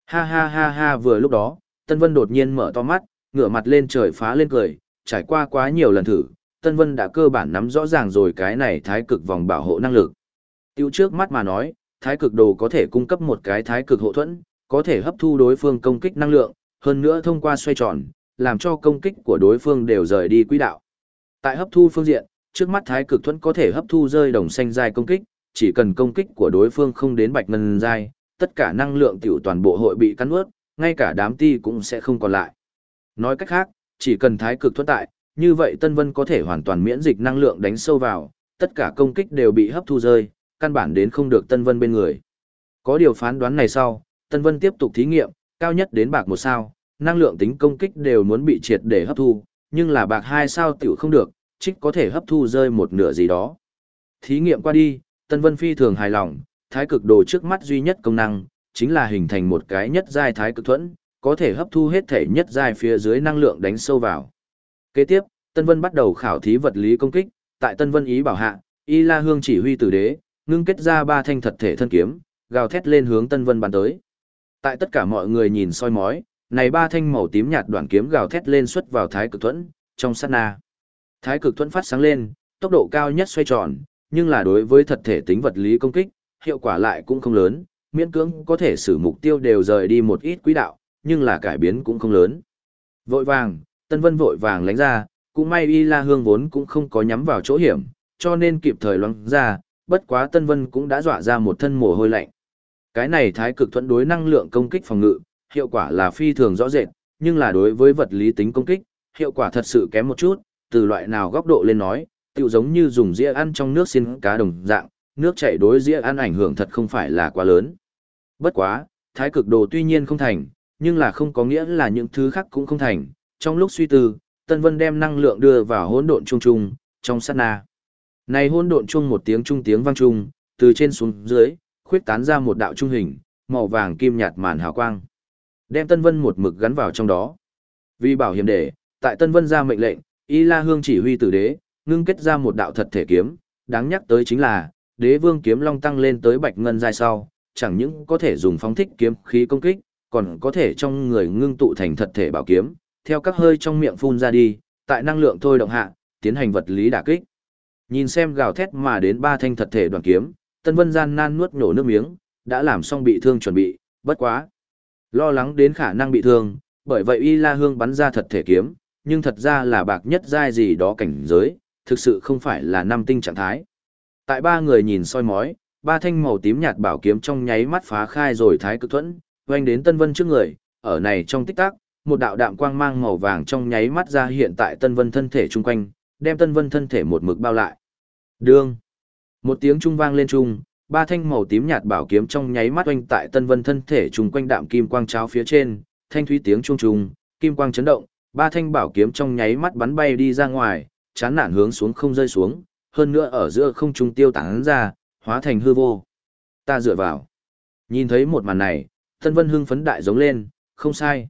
Ha ha ha ha vừa lúc đó, Tân Vân đột nhiên mở to mắt, ngửa mặt lên trời phá lên cười, trải qua quá nhiều lần thử, Tân Vân đã cơ bản nắm rõ ràng rồi cái này thái cực vòng bảo hộ năng lực. Tiêu trước mắt mà nói, thái cực đồ có thể cung cấp một cái thái cực hộ thuẫn, có thể hấp thu đối phương công kích năng lượng, hơn nữa thông qua xoay tròn, làm cho công kích của đối phương đều rời đi quỹ đạo. Tại hấp thu phương diện, trước mắt thái cực thuẫn có thể hấp thu rơi đồng xanh dài công kích, chỉ cần công kích của đối phương không đến bạch ngân dài, tất cả năng lượng tiểu toàn bộ hội bị cắn nuốt, ngay cả đám ti cũng sẽ không còn lại. Nói cách khác, chỉ cần thái cực thuẫn tại, như vậy Tân Vân có thể hoàn toàn miễn dịch năng lượng đánh sâu vào, tất cả công kích đều bị hấp thu rơi, căn bản đến không được Tân Vân bên người. Có điều phán đoán này sau, Tân Vân tiếp tục thí nghiệm, cao nhất đến bạc một sao, năng lượng tính công kích đều muốn bị triệt để hấp thu, nhưng là bạc hai sao tiểu không được, trích có thể hấp thu rơi một nửa gì đó. Thí nghiệm qua đi, Tân Vân phi thường hài lòng, thái cực đồ trước mắt duy nhất công năng, chính là hình thành một cái nhất giai thái cực thuẫn, có thể hấp thu hết thể nhất giai phía dưới năng lượng đánh sâu vào. Kế tiếp, Tân Vân bắt đầu khảo thí vật lý công kích, tại Tân Vân ý bảo hạ, Y La Hương chỉ huy tử đế, ngưng kết ra ba thanh thật thể thân kiếm, gào thét lên hướng Tân Vân bắn tới. Tại tất cả mọi người nhìn soi mói, này ba thanh màu tím nhạt đoạn kiếm gào thét lên xuất vào thái cực thuẫn, trong sát na. Thái cực thuẫn phát sáng lên, tốc độ cao nhất xoay tròn, nhưng là đối với thật thể tính vật lý công kích, hiệu quả lại cũng không lớn, miễn cưỡng có thể xử mục tiêu đều rời đi một ít quỹ đạo, nhưng là cải biến cũng không lớn. Vội vàng, Tân Vân vội vàng lánh ra, cũng may Y La Hương vốn cũng không có nhắm vào chỗ hiểm, cho nên kịp thời loáng ra, bất quá Tân Vân cũng đã dọa ra một thân mồ hôi lạnh. Cái này thái cực thuẫn đối năng lượng công kích phòng ngự, hiệu quả là phi thường rõ rệt, nhưng là đối với vật lý tính công kích, hiệu quả thật sự kém một chút, từ loại nào góc độ lên nói, tựu giống như dùng dĩa ăn trong nước xin cá đồng dạng, nước chảy đối dĩa ăn ảnh hưởng thật không phải là quá lớn. Bất quá, thái cực đồ tuy nhiên không thành, nhưng là không có nghĩa là những thứ khác cũng không thành. Trong lúc suy tư, Tân Vân đem năng lượng đưa vào hỗn độn trung trung, trong sát na. Này hỗn độn trung một tiếng trung tiếng vang trung, từ trên xuống dưới, khuyết tán ra một đạo trung hình, màu vàng kim nhạt màn hào quang. Đem Tân Vân một mực gắn vào trong đó. Vì bảo hiểm để, tại Tân Vân ra mệnh lệnh, Y La Hương chỉ huy tử đế, ngưng kết ra một đạo thật thể kiếm, đáng nhắc tới chính là, đế vương kiếm long tăng lên tới bạch ngân dài sau, chẳng những có thể dùng phóng thích kiếm khí công kích, còn có thể trong người ngưng tụ thành thật thể bảo kiếm, theo các hơi trong miệng phun ra đi, tại năng lượng thôi động hạ, tiến hành vật lý đả kích. Nhìn xem gào thét mà đến ba thanh thật thể đoàn kiếm, Tân Vân gian nan nuốt nổ nước miếng, đã làm xong bị thương chuẩn bị, bất quá. Lo lắng đến khả năng bị thương, bởi vậy Y La Hương bắn ra thật thể kiếm, nhưng thật ra là bạc nhất giai gì đó cảnh giới, thực sự không phải là năm tinh trạng thái. Tại ba người nhìn soi mói, ba thanh màu tím nhạt bảo kiếm trong nháy mắt phá khai rồi thái cực thuẫn, oanh đến Tân Vân trước người, ở này trong tích tắc, một đạo đạm quang mang màu vàng trong nháy mắt ra hiện tại Tân Vân thân thể chung quanh, đem Tân Vân thân thể một mực bao lại. Đương. Một tiếng trung vang lên trung, ba thanh màu tím nhạt bảo kiếm trong nháy mắt oanh tại Tân Vân thân thể chung quanh đạm kim quang cháo phía trên, thanh thúy tiếng trung trung, kim quang chấn động, ba thanh bảo kiếm trong nháy mắt bắn bay đi ra ngoài, chán nản hướng xuống không rơi xuống, hơn nữa ở giữa không trung tiêu tán ra, hóa thành hư vô. Ta dựa vào. Nhìn thấy một màn này, Tân Vân hưng phấn đại giống lên, không sai.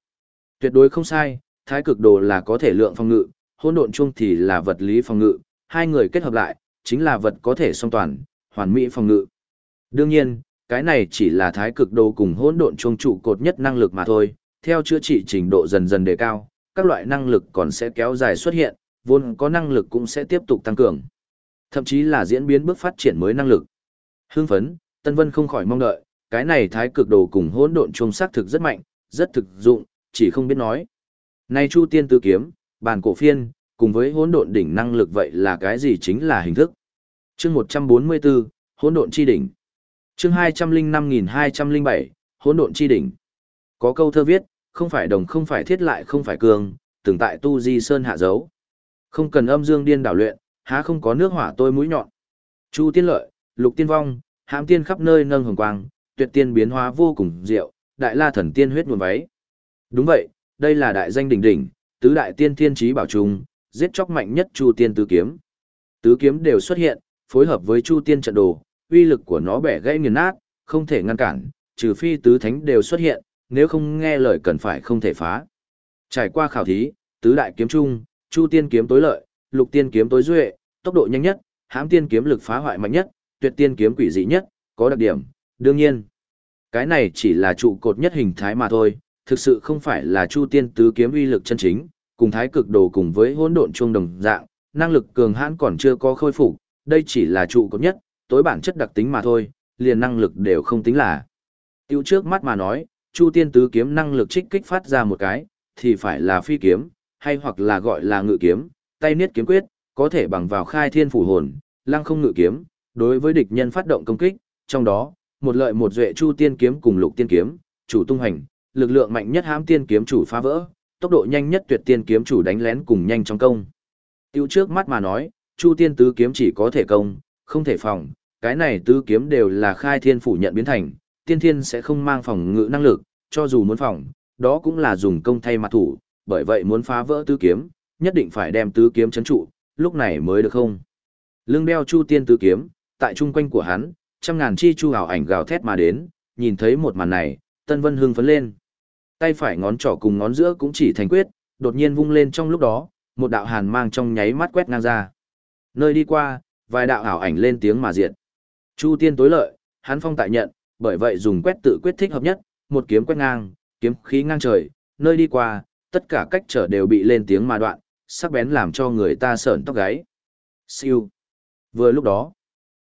Tuyệt đối không sai, thái cực đồ là có thể lượng phòng ngự, hỗn độn chung thì là vật lý phòng ngự, hai người kết hợp lại, chính là vật có thể song toàn, hoàn mỹ phòng ngự. Đương nhiên, cái này chỉ là thái cực đồ cùng hỗn độn chung trụ cột nhất năng lực mà thôi, theo chữa trị trình độ dần dần đề cao, các loại năng lực còn sẽ kéo dài xuất hiện, vốn có năng lực cũng sẽ tiếp tục tăng cường. Thậm chí là diễn biến bước phát triển mới năng lực. Hưng phấn, Tân Vân không khỏi mong đợi, cái này thái cực đồ cùng hỗn độn chung xác thực rất mạnh, rất thực dụng, chỉ không biết nói. nay Chu Tiên Tư Kiếm, bản cổ phiên, cùng với hỗn độn đỉnh năng lực vậy là cái gì chính là hình thức. Chương 144, hỗn độn chi đỉnh. Chương 205207, hỗn độn chi đỉnh. Có câu thơ viết, không phải đồng không phải thiết lại không phải cường, từng tại tu di sơn hạ dấu. Không cần âm dương điên đảo luyện, há không có nước hỏa tôi mũi nhọn. Chu tiên lợi, lục tiên vong, hãm tiên khắp nơi nâng hồng quang, tuyệt tiên biến hóa vô cùng diệu, đại la thần tiên huyết nguồn váy. Đúng vậy, đây là đại danh đỉnh đỉnh, tứ đại tiên thiên trí bảo trung, giết chóc mạnh nhất Chu Tiên tứ kiếm. Tứ kiếm đều xuất hiện, phối hợp với Chu Tiên trận đồ, uy lực của nó bẻ gãy nghiền nát, không thể ngăn cản, trừ phi tứ thánh đều xuất hiện, nếu không nghe lời cần phải không thể phá. Trải qua khảo thí, tứ đại kiếm trung, Chu Tiên kiếm tối lợi, Lục Tiên kiếm tối duệ, tốc độ nhanh nhất, Hãm Tiên kiếm lực phá hoại mạnh nhất, Tuyệt Tiên kiếm quỷ dị nhất, có đặc điểm, đương nhiên. Cái này chỉ là trụ cột nhất hình thái mà thôi, thực sự không phải là Chu Tiên tứ kiếm uy lực chân chính, cùng thái cực đồ cùng với hỗn độn chuông đồng dạng, năng lực cường hãn còn chưa có khôi phục, đây chỉ là trụ cột nhất, tối bản chất đặc tính mà thôi, liền năng lực đều không tính là. Tiêu trước mắt mà nói, Chu Tiên tứ kiếm năng lực trích kích phát ra một cái, thì phải là phi kiếm, hay hoặc là gọi là ngự kiếm, tay niết kiếm quyết, có thể bằng vào khai thiên phủ hồn, lăng không ngự kiếm, đối với địch nhân phát động công kích, trong đó, một lợi một duệ Chu Tiên kiếm cùng Lục Tiên kiếm, chủ tung hành, lực lượng mạnh nhất hãm tiên kiếm chủ phá vỡ, tốc độ nhanh nhất tuyệt tiên kiếm chủ đánh lén cùng nhanh trong công. Tiêu trước mắt mà nói, Chu Tiên tứ kiếm chỉ có thể công, không thể phòng, cái này tứ kiếm đều là khai thiên phủ nhận biến thành, tiên thiên sẽ không mang phòng ngự năng lực, cho dù muốn phòng, đó cũng là dùng công thay mặt thủ, bởi vậy muốn phá vỡ tứ kiếm, nhất định phải đem tứ kiếm chấn trụ, lúc này mới được không. Lưng đeo chu tiên tứ kiếm, tại trung quanh của hắn, trăm ngàn chi chu ảo ảnh gào thét mà đến, nhìn thấy một màn này, Tân Vân hưng phấn lên. Tay phải ngón trỏ cùng ngón giữa cũng chỉ thành quyết, đột nhiên vung lên trong lúc đó, một đạo hàn mang trong nháy mắt quét ngang ra. Nơi đi qua, vài đạo ảo ảnh lên tiếng mà diệt. Chu tiên tối lợi, hắn phong tại nhận, bởi vậy dùng quét tự quyết thích hợp nhất, một kiếm quét ngang, kiếm khí ngang trời, nơi đi qua, tất cả cách trở đều bị lên tiếng mà đoạn, sắc bén làm cho người ta sởn tóc gáy. Siêu. Vừa lúc đó,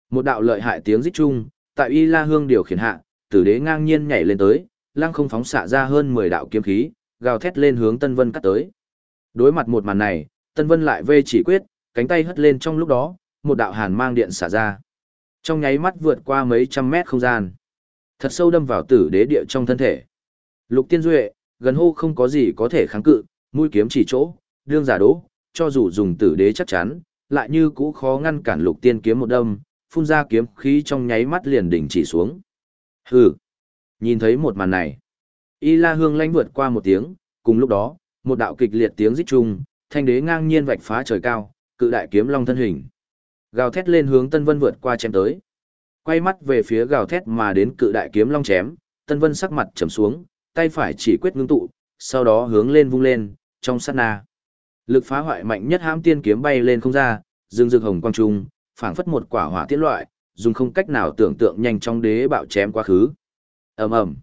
một đạo lợi hại tiếng rít chung, tại Y La Hương điều khiển hạ, tử đế ngang nhiên nhảy lên tới, lăng không phóng xạ ra hơn 10 đạo kiếm khí, gào thét lên hướng Tân Vân cắt tới. Đối mặt một màn này, Tân Vân lại vê chỉ quyết, cánh tay hất lên trong lúc đó, một đạo hàn mang điện xả ra. Trong nháy mắt vượt qua mấy trăm mét không gian, thật sâu đâm vào tử đế địa trong thân thể. Lục Tiên Duệ, gần hô không có gì có thể kháng cự, mũi kiếm chỉ chỗ, đương giả đố, cho dù dùng tử đế chắc chắn, lại như cũ khó ngăn cản Lục Tiên kiếm một đâm, phun ra kiếm khí trong nháy mắt liền đỉnh chỉ xuống. Hừ. Nhìn thấy một màn này, Y La Hương lanh vượt qua một tiếng, cùng lúc đó, một đạo kịch liệt tiếng rít chung, thanh đế ngang nhiên vạch phá trời cao, cự đại kiếm long thân hình. Gào thét lên hướng Tân Vân vượt qua chém tới. Quay mắt về phía gào thét mà đến cự đại kiếm long chém, Tân Vân sắc mặt trầm xuống, tay phải chỉ quyết ngưng tụ, sau đó hướng lên vung lên, trong sát na. Lực phá hoại mạnh nhất hãm tiên kiếm bay lên không ra, dương dương hồng quang trung, phảng phất một quả hỏa tiễn loại, dùng không cách nào tưởng tượng nhanh trong đế bạo chém quá khứ. Ầm ầm.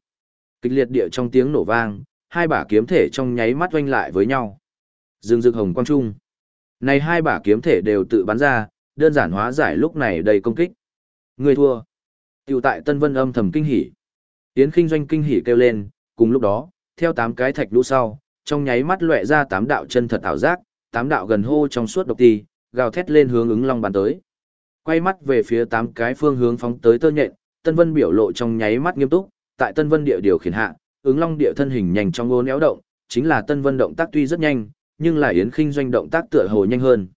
Kịch liệt địa trong tiếng nổ vang, hai bả kiếm thể trong nháy mắt oanh lại với nhau. Dương rực hồng quang trung. Này hai bả kiếm thể đều tự bắn ra, đơn giản hóa giải lúc này đầy công kích. Người thua. tựu tại Tân Vân âm thầm kinh hỉ. Tiến Kinh Doanh kinh hỉ kêu lên, cùng lúc đó, theo tám cái thạch lũ sau, trong nháy mắt loẹ ra tám đạo chân thật ảo giác, tám đạo gần hô trong suốt độc ti, gào thét lên hướng ứng long bàn tới. Quay mắt về phía tám cái phương hướng phóng tới tơ nhện, Tân Vân biểu lộ trong nháy mắt nghiêm túc, tại Tân Vân địa điều khiển hạ, ứng long địa thân hình nhanh trong ngô néo động, chính là Tân Vân động tác tuy rất nhanh, nhưng là Yến Kinh doanh động tác tựa hồ nhanh hơn.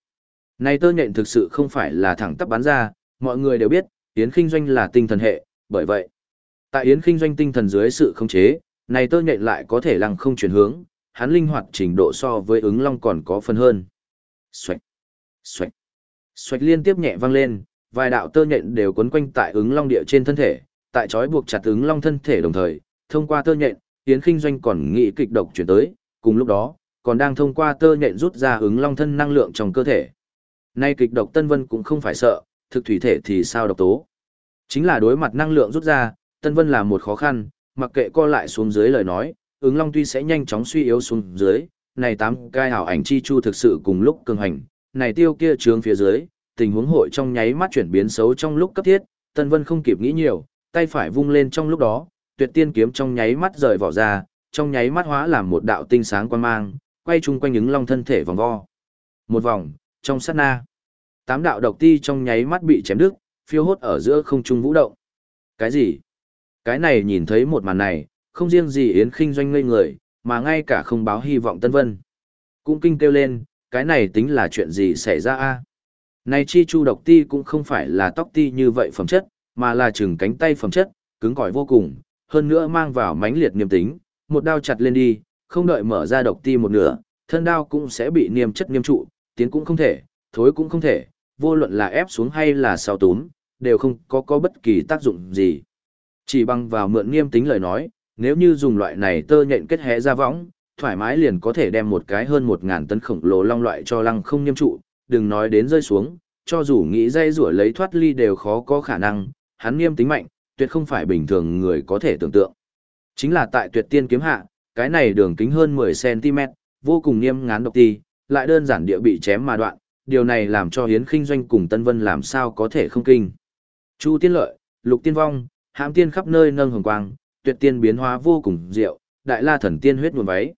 Này tơ nhện thực sự không phải là thẳng tắp bắn ra, mọi người đều biết, Yến Kinh doanh là tinh thần hệ, bởi vậy, tại Yến Kinh doanh tinh thần dưới sự khống chế, này tơ nhện lại có thể lăng không chuyển hướng, hắn linh hoạt trình độ so với ứng long còn có phần hơn. Xoạch, xoạch, xoạch liên tiếp nhẹ vang lên, vài đạo tơ nhện đều quấn quanh tại ứng long địa trên thân thể, tại trói buộc chặt ứng long thân thể đồng thời, thông qua tơ nhện, Yến Khinh doanh còn nghĩ kịch độc chuyển tới, cùng lúc đó, còn đang thông qua tơ nhện rút ra ứng long thân năng lượng trong cơ thể. Nay kịch độc Tân Vân cũng không phải sợ, thực thủy thể thì sao độc tố. Chính là đối mặt năng lượng rút ra, Tân Vân là một khó khăn, mặc kệ co lại xuống dưới lời nói, ứng long tuy sẽ nhanh chóng suy yếu xuống dưới, này tám cai hảo ảnh chi chu thực sự cùng lúc cường hành, này tiêu kia trướng phía dưới, tình huống hội trong nháy mắt chuyển biến xấu trong lúc cấp thiết, Tân Vân không kịp nghĩ nhiều, tay phải vung lên trong lúc đó, tuyệt tiên kiếm trong nháy mắt rời vỏ ra, trong nháy mắt hóa làm một đạo tinh sáng quan mang, quay chung quanh ứng long thân thể vòng vo. Một vòng, trong sát na, tám đạo độc ti trong nháy mắt bị chém đứt, phiêu hốt ở giữa không trung vũ động. Cái gì? Cái này nhìn thấy một màn này, không riêng gì Yến Kinh doanh ngây người, mà ngay cả không báo hy vọng Tân Vân. Cũng kinh kêu lên, cái này tính là chuyện gì xảy ra a? Này chi chu độc ti cũng không phải là tóc ti như vậy phẩm chất, mà là chừng cánh tay phẩm chất, cứng cỏi vô cùng, hơn nữa mang vào mãnh liệt niềm tính, một đao chặt lên đi, không đợi mở ra độc ti một nửa, thân đao cũng sẽ bị niêm chất niêm trụ, tiến cũng không thể, thối cũng không thể, vô luận là ép xuống hay là sao túm, đều không có có bất kỳ tác dụng gì. Chỉ bằng vào mượn niêm tính lời nói, nếu như dùng loại này tơ nhện kết hé ra võng, thoải mái liền có thể đem một cái hơn một ngàn tấn khổng lồ long loại cho lăng không niêm trụ, đừng nói đến rơi xuống, cho dù nghĩ dây rủa lấy thoát ly đều khó có khả năng, hắn nghiêm tính mạnh, tuyệt không phải bình thường người có thể tưởng tượng. Chính là tại tuyệt tiên kiếm hạ, cái này đường kính hơn 10cm, vô cùng nghiêm ngán độc ti, lại đơn giản địa bị chém mà đoạn, điều này làm cho Hiến Kinh Doanh cùng Tân Vân làm sao có thể không kinh. Chu Tiên Lợi, Lục Tiên Vong, hãm tiên khắp nơi nâng hồng quang, tuyệt tiên biến hóa vô cùng diệu, đại la thần tiên huyết nguồn váy.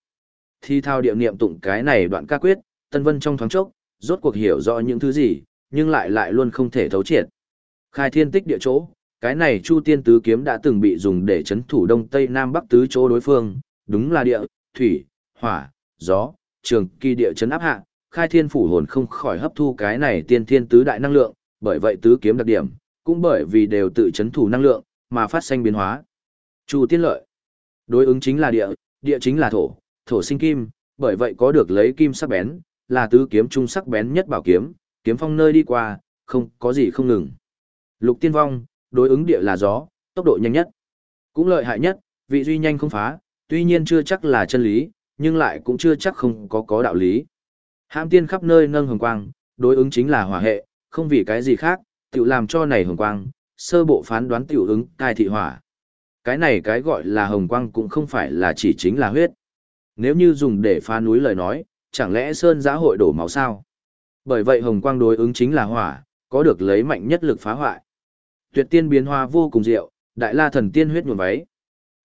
Thi thao điệu niệm tụng cái này đoạn ca quyết, Tân Vân trong thoáng chốc, rốt cuộc hiểu rõ những thứ gì, nhưng lại lại luôn không thể thấu triệt. Khai thiên tích địa chỗ, cái này Chu Tiên tứ kiếm đã từng bị dùng để chấn thủ Đông Tây Nam Bắc tứ chỗ đối phương, đúng là địa, thủy, hỏa, gió, trường kỳ địa chấn áp hạ, khai thiên phủ hồn không khỏi hấp thu cái này tiên thiên tứ đại năng lượng, bởi vậy tứ kiếm đặc điểm, cũng bởi vì đều tự chấn thủ năng lượng, mà phát sinh biến hóa. Chu tiên lợi. Đối ứng chính là địa, địa chính là thổ, thổ sinh kim, bởi vậy có được lấy kim sắc bén, là tứ kiếm trung sắc bén nhất bảo kiếm, kiếm phong nơi đi qua, không có gì không ngừng. Lục tiên vong, đối ứng địa là gió, tốc độ nhanh nhất. Cũng lợi hại nhất, vị duy nhanh không phá, tuy nhiên chưa chắc là chân lý, nhưng lại cũng chưa chắc không có có đạo lý. Hãm tiên khắp nơi nâng hồng quang, đối ứng chính là hỏa hệ, không vì cái gì khác, tiểu làm cho này hồng quang, sơ bộ phán đoán tiểu ứng cai thị hỏa. Cái này cái gọi là hồng quang cũng không phải là chỉ chính là huyết. Nếu như dùng để phá núi lời nói, chẳng lẽ sơn giã hội đổ máu sao? Bởi vậy hồng quang đối ứng chính là hỏa, có được lấy mạnh nhất lực phá hoại. Tuyệt tiên biến hóa vô cùng diệu, đại la thần tiên huyết nhuộm váy.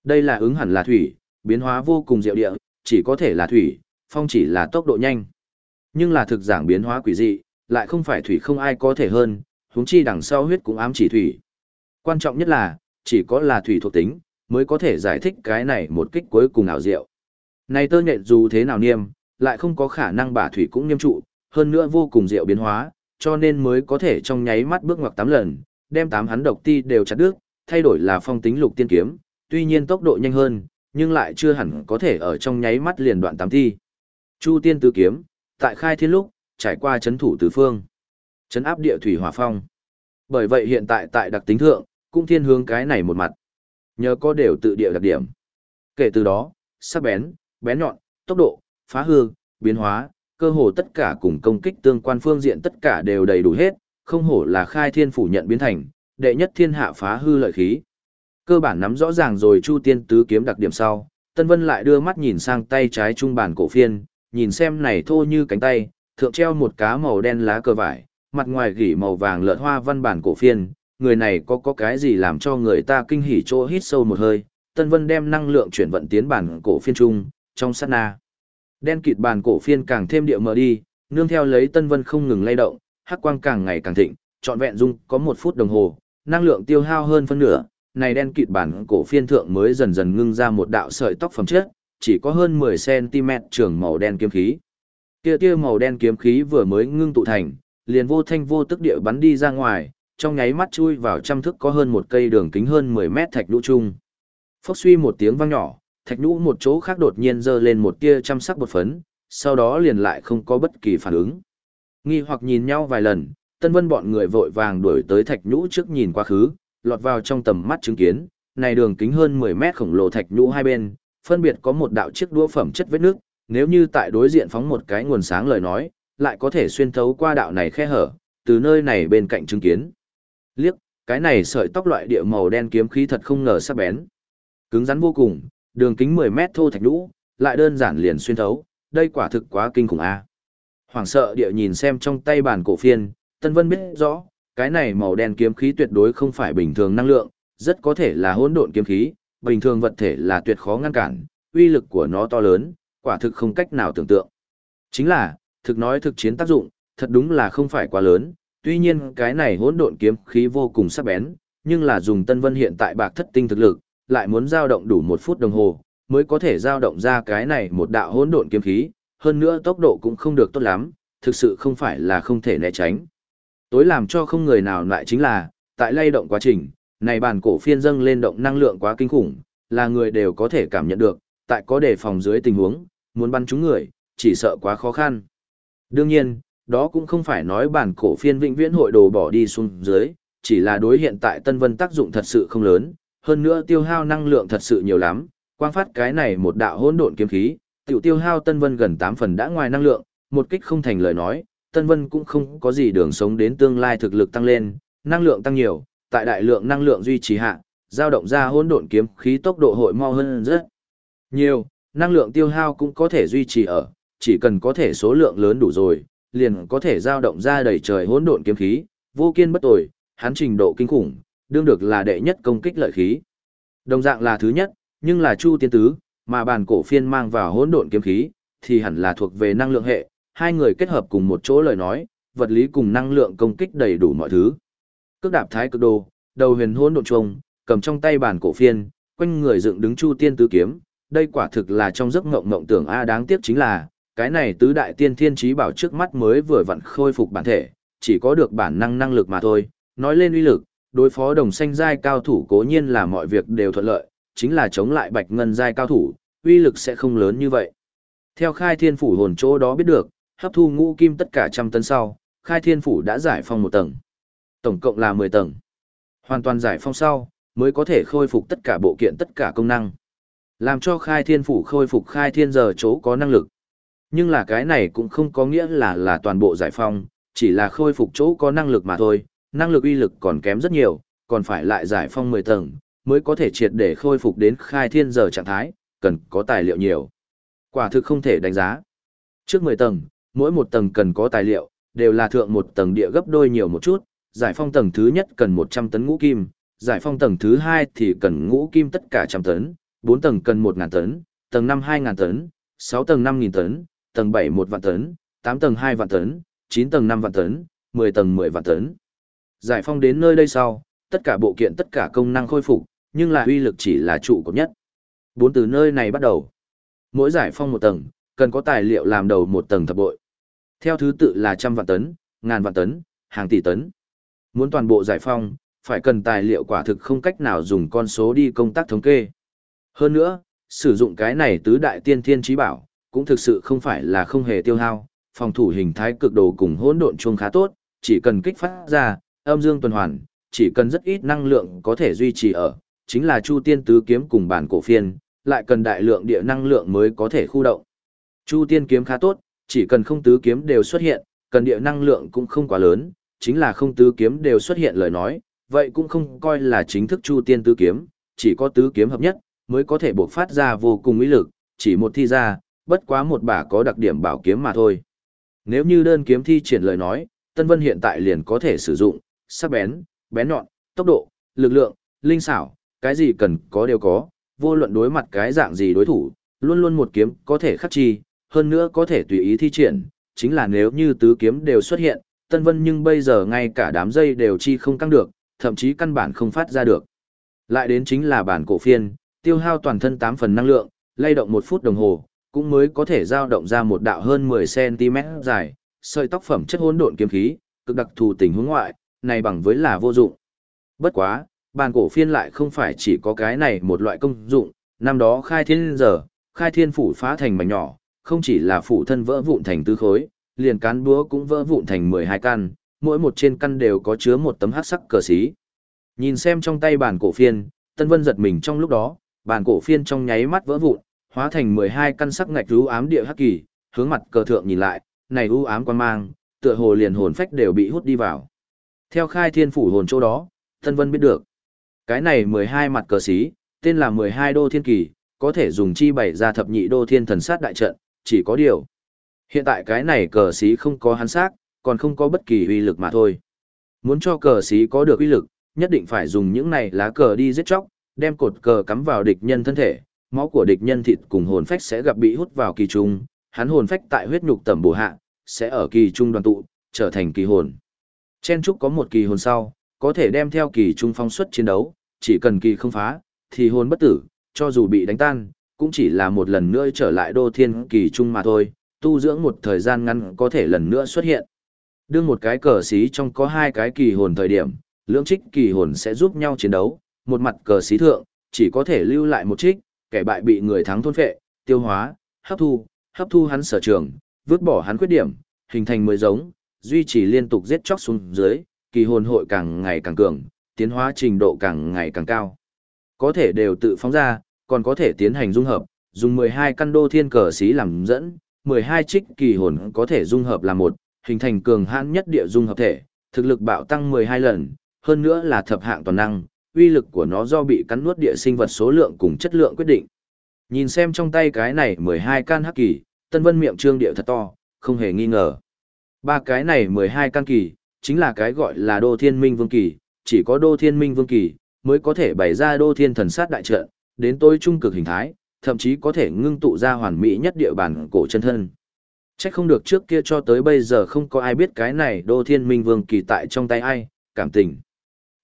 Đây là ứng hẳn là thủy, biến hóa vô cùng diệu địa, chỉ có thể là thủy, phong chỉ là tốc độ nhanh. Nhưng là thực giảng biến hóa quỷ dị, lại không phải thủy không ai có thể hơn, huống chi đằng sau huyết cũng ám chỉ thủy. Quan trọng nhất là, chỉ có là thủy thuộc tính, mới có thể giải thích cái này một kích cuối cùng ảo diệu. Này tơ nhện dù thế nào niêm, lại không có khả năng bả thủy cũng niêm trụ, hơn nữa vô cùng diệu biến hóa, cho nên mới có thể trong nháy mắt bước ngoặc 8 lần, đem tám hắn độc ti đều chặt đứt, thay đổi là phong tính lục tiên kiếm, tuy nhiên tốc độ nhanh hơn, nhưng lại chưa hẳn có thể ở trong nháy mắt liền đoạn tám thi. Chu tiên tứ kiếm, tại khai thiên lúc, trải qua chấn thủ tứ phương, chấn áp địa thủy hỏa phong. Bởi vậy hiện tại tại đặc tính thượng, cũng thiên hướng cái này một mặt. Nhờ có đều tự địa đặc điểm. Kể từ đó, sắc bén, bén nhọn, tốc độ, phá hư, biến hóa, cơ hồ tất cả cùng công kích tương quan phương diện tất cả đều đầy đủ hết, không hổ là khai thiên phủ nhận biến thành, đệ nhất thiên hạ phá hư lợi khí. Cơ bản nắm rõ ràng rồi Chu Tiên tứ kiếm đặc điểm sau, Tân Vân lại đưa mắt nhìn sang tay trái trung bản cổ phiên, nhìn xem này thô như cánh tay, thượng treo một cá màu đen lá cờ vải, mặt ngoài gỉ màu vàng lợn hoa văn bản cổ phiên, người này có có cái gì làm cho người ta kinh hỉ chỗ hít sâu một hơi, Tân Vân đem năng lượng chuyển vận tiến bản cổ phiên trung, trong sát na. Đen kịt bàn cổ phiên càng thêm địa mờ đi, nương theo lấy Tân Vân không ngừng lay động, hắc quang càng ngày càng thịnh, trọn vẹn dung có một phút đồng hồ, năng lượng tiêu hao hơn phân nửa, này đen kịt bản cổ phiên thượng mới dần dần ngưng ra một đạo sợi tóc phẩm chất, chỉ có hơn 10cm trường màu đen kiếm khí. Kia tia màu đen kiếm khí vừa mới ngưng tụ thành, liền vô thanh vô tức địa bắn đi ra ngoài, trong nháy mắt chui vào trăm thước có hơn một cây đường kính hơn 10 mét thạch lũ chung. Phốc suy một tiếng vang nhỏ, thạch nhũ một chỗ khác đột nhiên dơ lên một tia chăm sắc bột phấn, sau đó liền lại không có bất kỳ phản ứng. Nghi hoặc nhìn nhau vài lần, tân vân bọn người vội vàng đuổi tới thạch nhũ trước nhìn quá khứ, lọt vào trong tầm mắt chứng kiến, này đường kính hơn 10 mét khổng lồ thạch nhũ hai bên, phân biệt có một đạo chiếc đũa phẩm chất vết nước, nếu như tại đối diện phóng một cái nguồn sáng lời nói, lại có thể xuyên thấu qua đạo này khe hở, từ nơi này bên cạnh chứng kiến. Liếc, cái này sợi tóc loại địa màu đen kiếm khí thật không ngờ sắc bén. Cứng rắn vô cùng, đường kính 10 mét thô thạch nhũ, lại đơn giản liền xuyên thấu, đây quả thực quá kinh khủng a. Hoảng sợ địa nhìn xem trong tay bản cổ phiên, Tân Vân biết rõ, cái này màu đen kiếm khí tuyệt đối không phải bình thường năng lượng, rất có thể là hỗn độn kiếm khí, bình thường vật thể là tuyệt khó ngăn cản, uy lực của nó to lớn, quả thực không cách nào tưởng tượng. Chính là, thực nói thực chiến tác dụng, thật đúng là không phải quá lớn, tuy nhiên cái này hỗn độn kiếm khí vô cùng sắc bén, nhưng là dùng Tân Vân hiện tại bạc thất tinh thực lực, lại muốn dao động đủ một phút đồng hồ, mới có thể dao động ra cái này một đạo hỗn độn kiếm khí, hơn nữa tốc độ cũng không được tốt lắm, thực sự không phải là không thể né tránh. Tối làm cho không người nào lại chính là, tại lay động quá trình, này bàn cổ phiên dâng lên động năng lượng quá kinh khủng, là người đều có thể cảm nhận được, tại có đề phòng dưới tình huống, muốn bắn trúng người, chỉ sợ quá khó khăn. Đương nhiên, đó cũng không phải nói bản cổ phiên vĩnh viễn hội đồ bỏ đi xuống dưới, chỉ là đối hiện tại Tân Vân tác dụng thật sự không lớn, hơn nữa tiêu hao năng lượng thật sự nhiều lắm, quang phát cái này một đạo hỗn độn kiếm khí, tiểu tiêu hao Tân Vân gần 8 phần đã ngoài năng lượng, một kích không thành lời nói, Tân Vân cũng không có gì đường sống đến tương lai thực lực tăng lên, năng lượng tăng nhiều, tại đại lượng năng lượng duy trì hạ, dao động ra hỗn độn kiếm khí tốc độ hội mau hơn rất nhiều, năng lượng tiêu hao cũng có thể duy trì ở, chỉ cần có thể số lượng lớn đủ rồi, liền có thể dao động ra đầy trời hỗn độn kiếm khí, vô kiên bất tồi, hắn trình độ kinh khủng, đương được là đệ nhất công kích lợi khí. Đồng dạng là thứ nhất, nhưng là Chu Tiên Tứ, mà bản cổ phiên mang vào hỗn độn kiếm khí, thì hẳn là thuộc về năng lượng hệ, hai người kết hợp cùng một chỗ lời nói, vật lý cùng năng lượng công kích đầy đủ mọi thứ. Cước đạp thái cực đồ, đầu huyền hỗn độn trùng, cầm trong tay bản cổ phiên, quanh người dựng đứng Chu Tiên Tứ kiếm, đây quả thực là trong giấc ngộng ngộng tưởng a đáng tiếc chính là, cái này tứ đại tiên thiên trí bảo trước mắt mới vừa vặn khôi phục bản thể, chỉ có được bản năng năng lực mà thôi, nói lên uy lực, đối phó đồng xanh giai cao thủ cố nhiên là mọi việc đều thuận lợi, chính là chống lại bạch ngân giai cao thủ, uy lực sẽ không lớn như vậy. Theo khai thiên phủ hồn chỗ đó biết được, hấp thu ngũ kim tất cả trăm tấn sau, khai thiên phủ đã giải phong một tầng. Tổng cộng là 10 tầng. Hoàn toàn giải phong sau, mới có thể khôi phục tất cả bộ kiện tất cả công năng. Làm cho khai thiên phủ khôi phục khai thiên giờ chỗ có năng lực. Nhưng là cái này cũng không có nghĩa là là toàn bộ giải phong, chỉ là khôi phục chỗ có năng lực mà thôi, năng lực uy lực còn kém rất nhiều, còn phải lại giải phong 10 tầng, mới có thể triệt để khôi phục đến khai thiên giờ trạng thái, cần có tài liệu nhiều. Quả thực không thể đánh giá. Trước 10 tầng, mỗi một tầng cần có tài liệu, đều là thượng một tầng địa gấp đôi nhiều một chút, giải phong tầng thứ nhất cần 100 tấn ngũ kim, giải phong tầng thứ hai thì cần ngũ kim tất cả trăm tấn, 4 tầng cần 1000 tấn, tầng 5 2000 tấn, 6 tầng 5000 tấn, tầng 7 1 vạn tấn, 8 tầng 2 vạn tấn, 9 tầng 5 vạn tấn, 10 tầng 10 vạn tấn. Giải phong đến nơi đây sau, tất cả bộ kiện tất cả công năng khôi phục, nhưng là uy lực chỉ là trụ cột nhất. Bốn từ nơi này bắt đầu. Mỗi giải phong một tầng, cần có tài liệu làm đầu một tầng thập bội. Theo thứ tự là trăm vạn tấn, ngàn vạn tấn, hàng tỷ tấn. Muốn toàn bộ giải phong, phải cần tài liệu quả thực không cách nào dùng con số đi công tác thống kê. Hơn nữa, sử dụng cái này tứ đại tiên thiên trí bảo, cũng thực sự không phải là không hề tiêu hao, phòng thủ hình thái cực đồ cùng hỗn độn chuông khá tốt, chỉ cần kích phát ra, âm dương tuần hoàn, chỉ cần rất ít năng lượng có thể duy trì ở, chính là Chu Tiên tứ kiếm cùng bản cổ phiên, lại cần đại lượng địa năng lượng mới có thể khu động. Chu Tiên kiếm khá tốt, chỉ cần không tứ kiếm đều xuất hiện, cần địa năng lượng cũng không quá lớn, chính là không tứ kiếm đều xuất hiện lời nói, vậy cũng không coi là chính thức Chu Tiên tứ kiếm, chỉ có tứ kiếm hợp nhất mới có thể buộc phát ra vô cùng ý lực, chỉ một thi ra, bất quá một bả có đặc điểm bảo kiếm mà thôi. Nếu như đơn kiếm thi triển lời nói, Tân Vân hiện tại liền có thể sử dụng, sắc bén, bén nhọn, tốc độ, lực lượng, linh xảo, cái gì cần có đều có, vô luận đối mặt cái dạng gì đối thủ, luôn luôn một kiếm có thể khắc chi, hơn nữa có thể tùy ý thi triển, chính là nếu như tứ kiếm đều xuất hiện, Tân Vân nhưng bây giờ ngay cả đám dây đều chi không căng được, thậm chí căn bản không phát ra được. Lại đến chính là bản cổ phiên, tiêu hao toàn thân 8 phần năng lượng, lay động một phút đồng hồ, cũng mới có thể dao động ra một đạo hơn 10cm dài, sợi tóc phẩm chất hỗn độn kiếm khí, cực đặc thù tình huống ngoại, này bằng với là vô dụng. Bất quá, bàn cổ phiên lại không phải chỉ có cái này một loại công dụng, năm đó khai thiên giờ, khai thiên phủ phá thành mảnh nhỏ, không chỉ là phủ thân vỡ vụn thành tứ khối, liền cán búa cũng vỡ vụn thành 12 căn, mỗi một trên căn đều có chứa một tấm hắc sắc cờ xí. Nhìn xem trong tay bàn cổ phiên, Tân Vân giật mình trong lúc đó, bàn cổ phiên trong nháy mắt vỡ vụn, hóa thành 12 căn sắc ngạch u ám địa hắc kỳ, hướng mặt cờ thượng nhìn lại, này u ám quan mang, tựa hồ liền hồn phách đều bị hút đi vào. Theo khai thiên phủ hồn chỗ đó, Tân Vân biết được. Cái này 12 mặt cờ xí, tên là 12 đô thiên kỳ, có thể dùng chi bày ra thập nhị đô thiên thần sát đại trận, chỉ có điều. Hiện tại cái này cờ xí không có hắn sát, còn không có bất kỳ uy lực mà thôi. Muốn cho cờ xí có được uy lực, nhất định phải dùng những này lá cờ đi giết chóc, đem cột cờ cắm vào địch nhân thân thể, máu của địch nhân thịt cùng hồn phách sẽ gặp bị hút vào kỳ trung, hắn hồn phách tại huyết nhục tẩm bổ hạ, sẽ ở kỳ trung đoàn tụ, trở thành kỳ hồn. Chen trúc có một kỳ hồn sau, có thể đem theo kỳ trung phong suất chiến đấu, chỉ cần kỳ không phá, thì hồn bất tử, cho dù bị đánh tan, cũng chỉ là một lần nữa trở lại đô thiên kỳ trung mà thôi, tu dưỡng một thời gian ngắn có thể lần nữa xuất hiện. Đương một cái cờ xí trong có hai cái kỳ hồn thời điểm, lưỡng trích kỳ hồn sẽ giúp nhau chiến đấu, một mặt cờ xí thượng, chỉ có thể lưu lại một trích, kẻ bại bị người thắng thôn phệ, tiêu hóa, hấp thu, hấp thu hắn sở trường, vứt bỏ hắn khuyết điểm, hình thành mới giống, duy trì liên tục giết chóc xuống dưới, kỳ hồn hội càng ngày càng cường, tiến hóa trình độ càng ngày càng cao. Có thể đều tự phóng ra, còn có thể tiến hành dung hợp, dùng 12 căn đô thiên cờ xí làm dẫn, 12 trích kỳ hồn có thể dung hợp làm một, hình thành cường hãn nhất địa dung hợp thể, thực lực bạo tăng 12 lần, hơn nữa là thập hạng toàn năng, uy lực của nó do bị cắn nuốt địa sinh vật số lượng cùng chất lượng quyết định. Nhìn xem trong tay cái này 12 can hắc kỳ, Tân Vân miệng trương địa thật to, không hề nghi ngờ. Ba cái này 12 can kỳ, chính là cái gọi là Đô Thiên Minh Vương kỳ, chỉ có Đô Thiên Minh Vương kỳ mới có thể bày ra Đô Thiên Thần Sát đại trận, đến tối trung cực hình thái, thậm chí có thể ngưng tụ ra hoàn mỹ nhất địa bản cổ chân thân. Chắc không được trước kia cho tới bây giờ không có ai biết cái này Đô Thiên Minh Vương kỳ tại trong tay ai, cảm tình.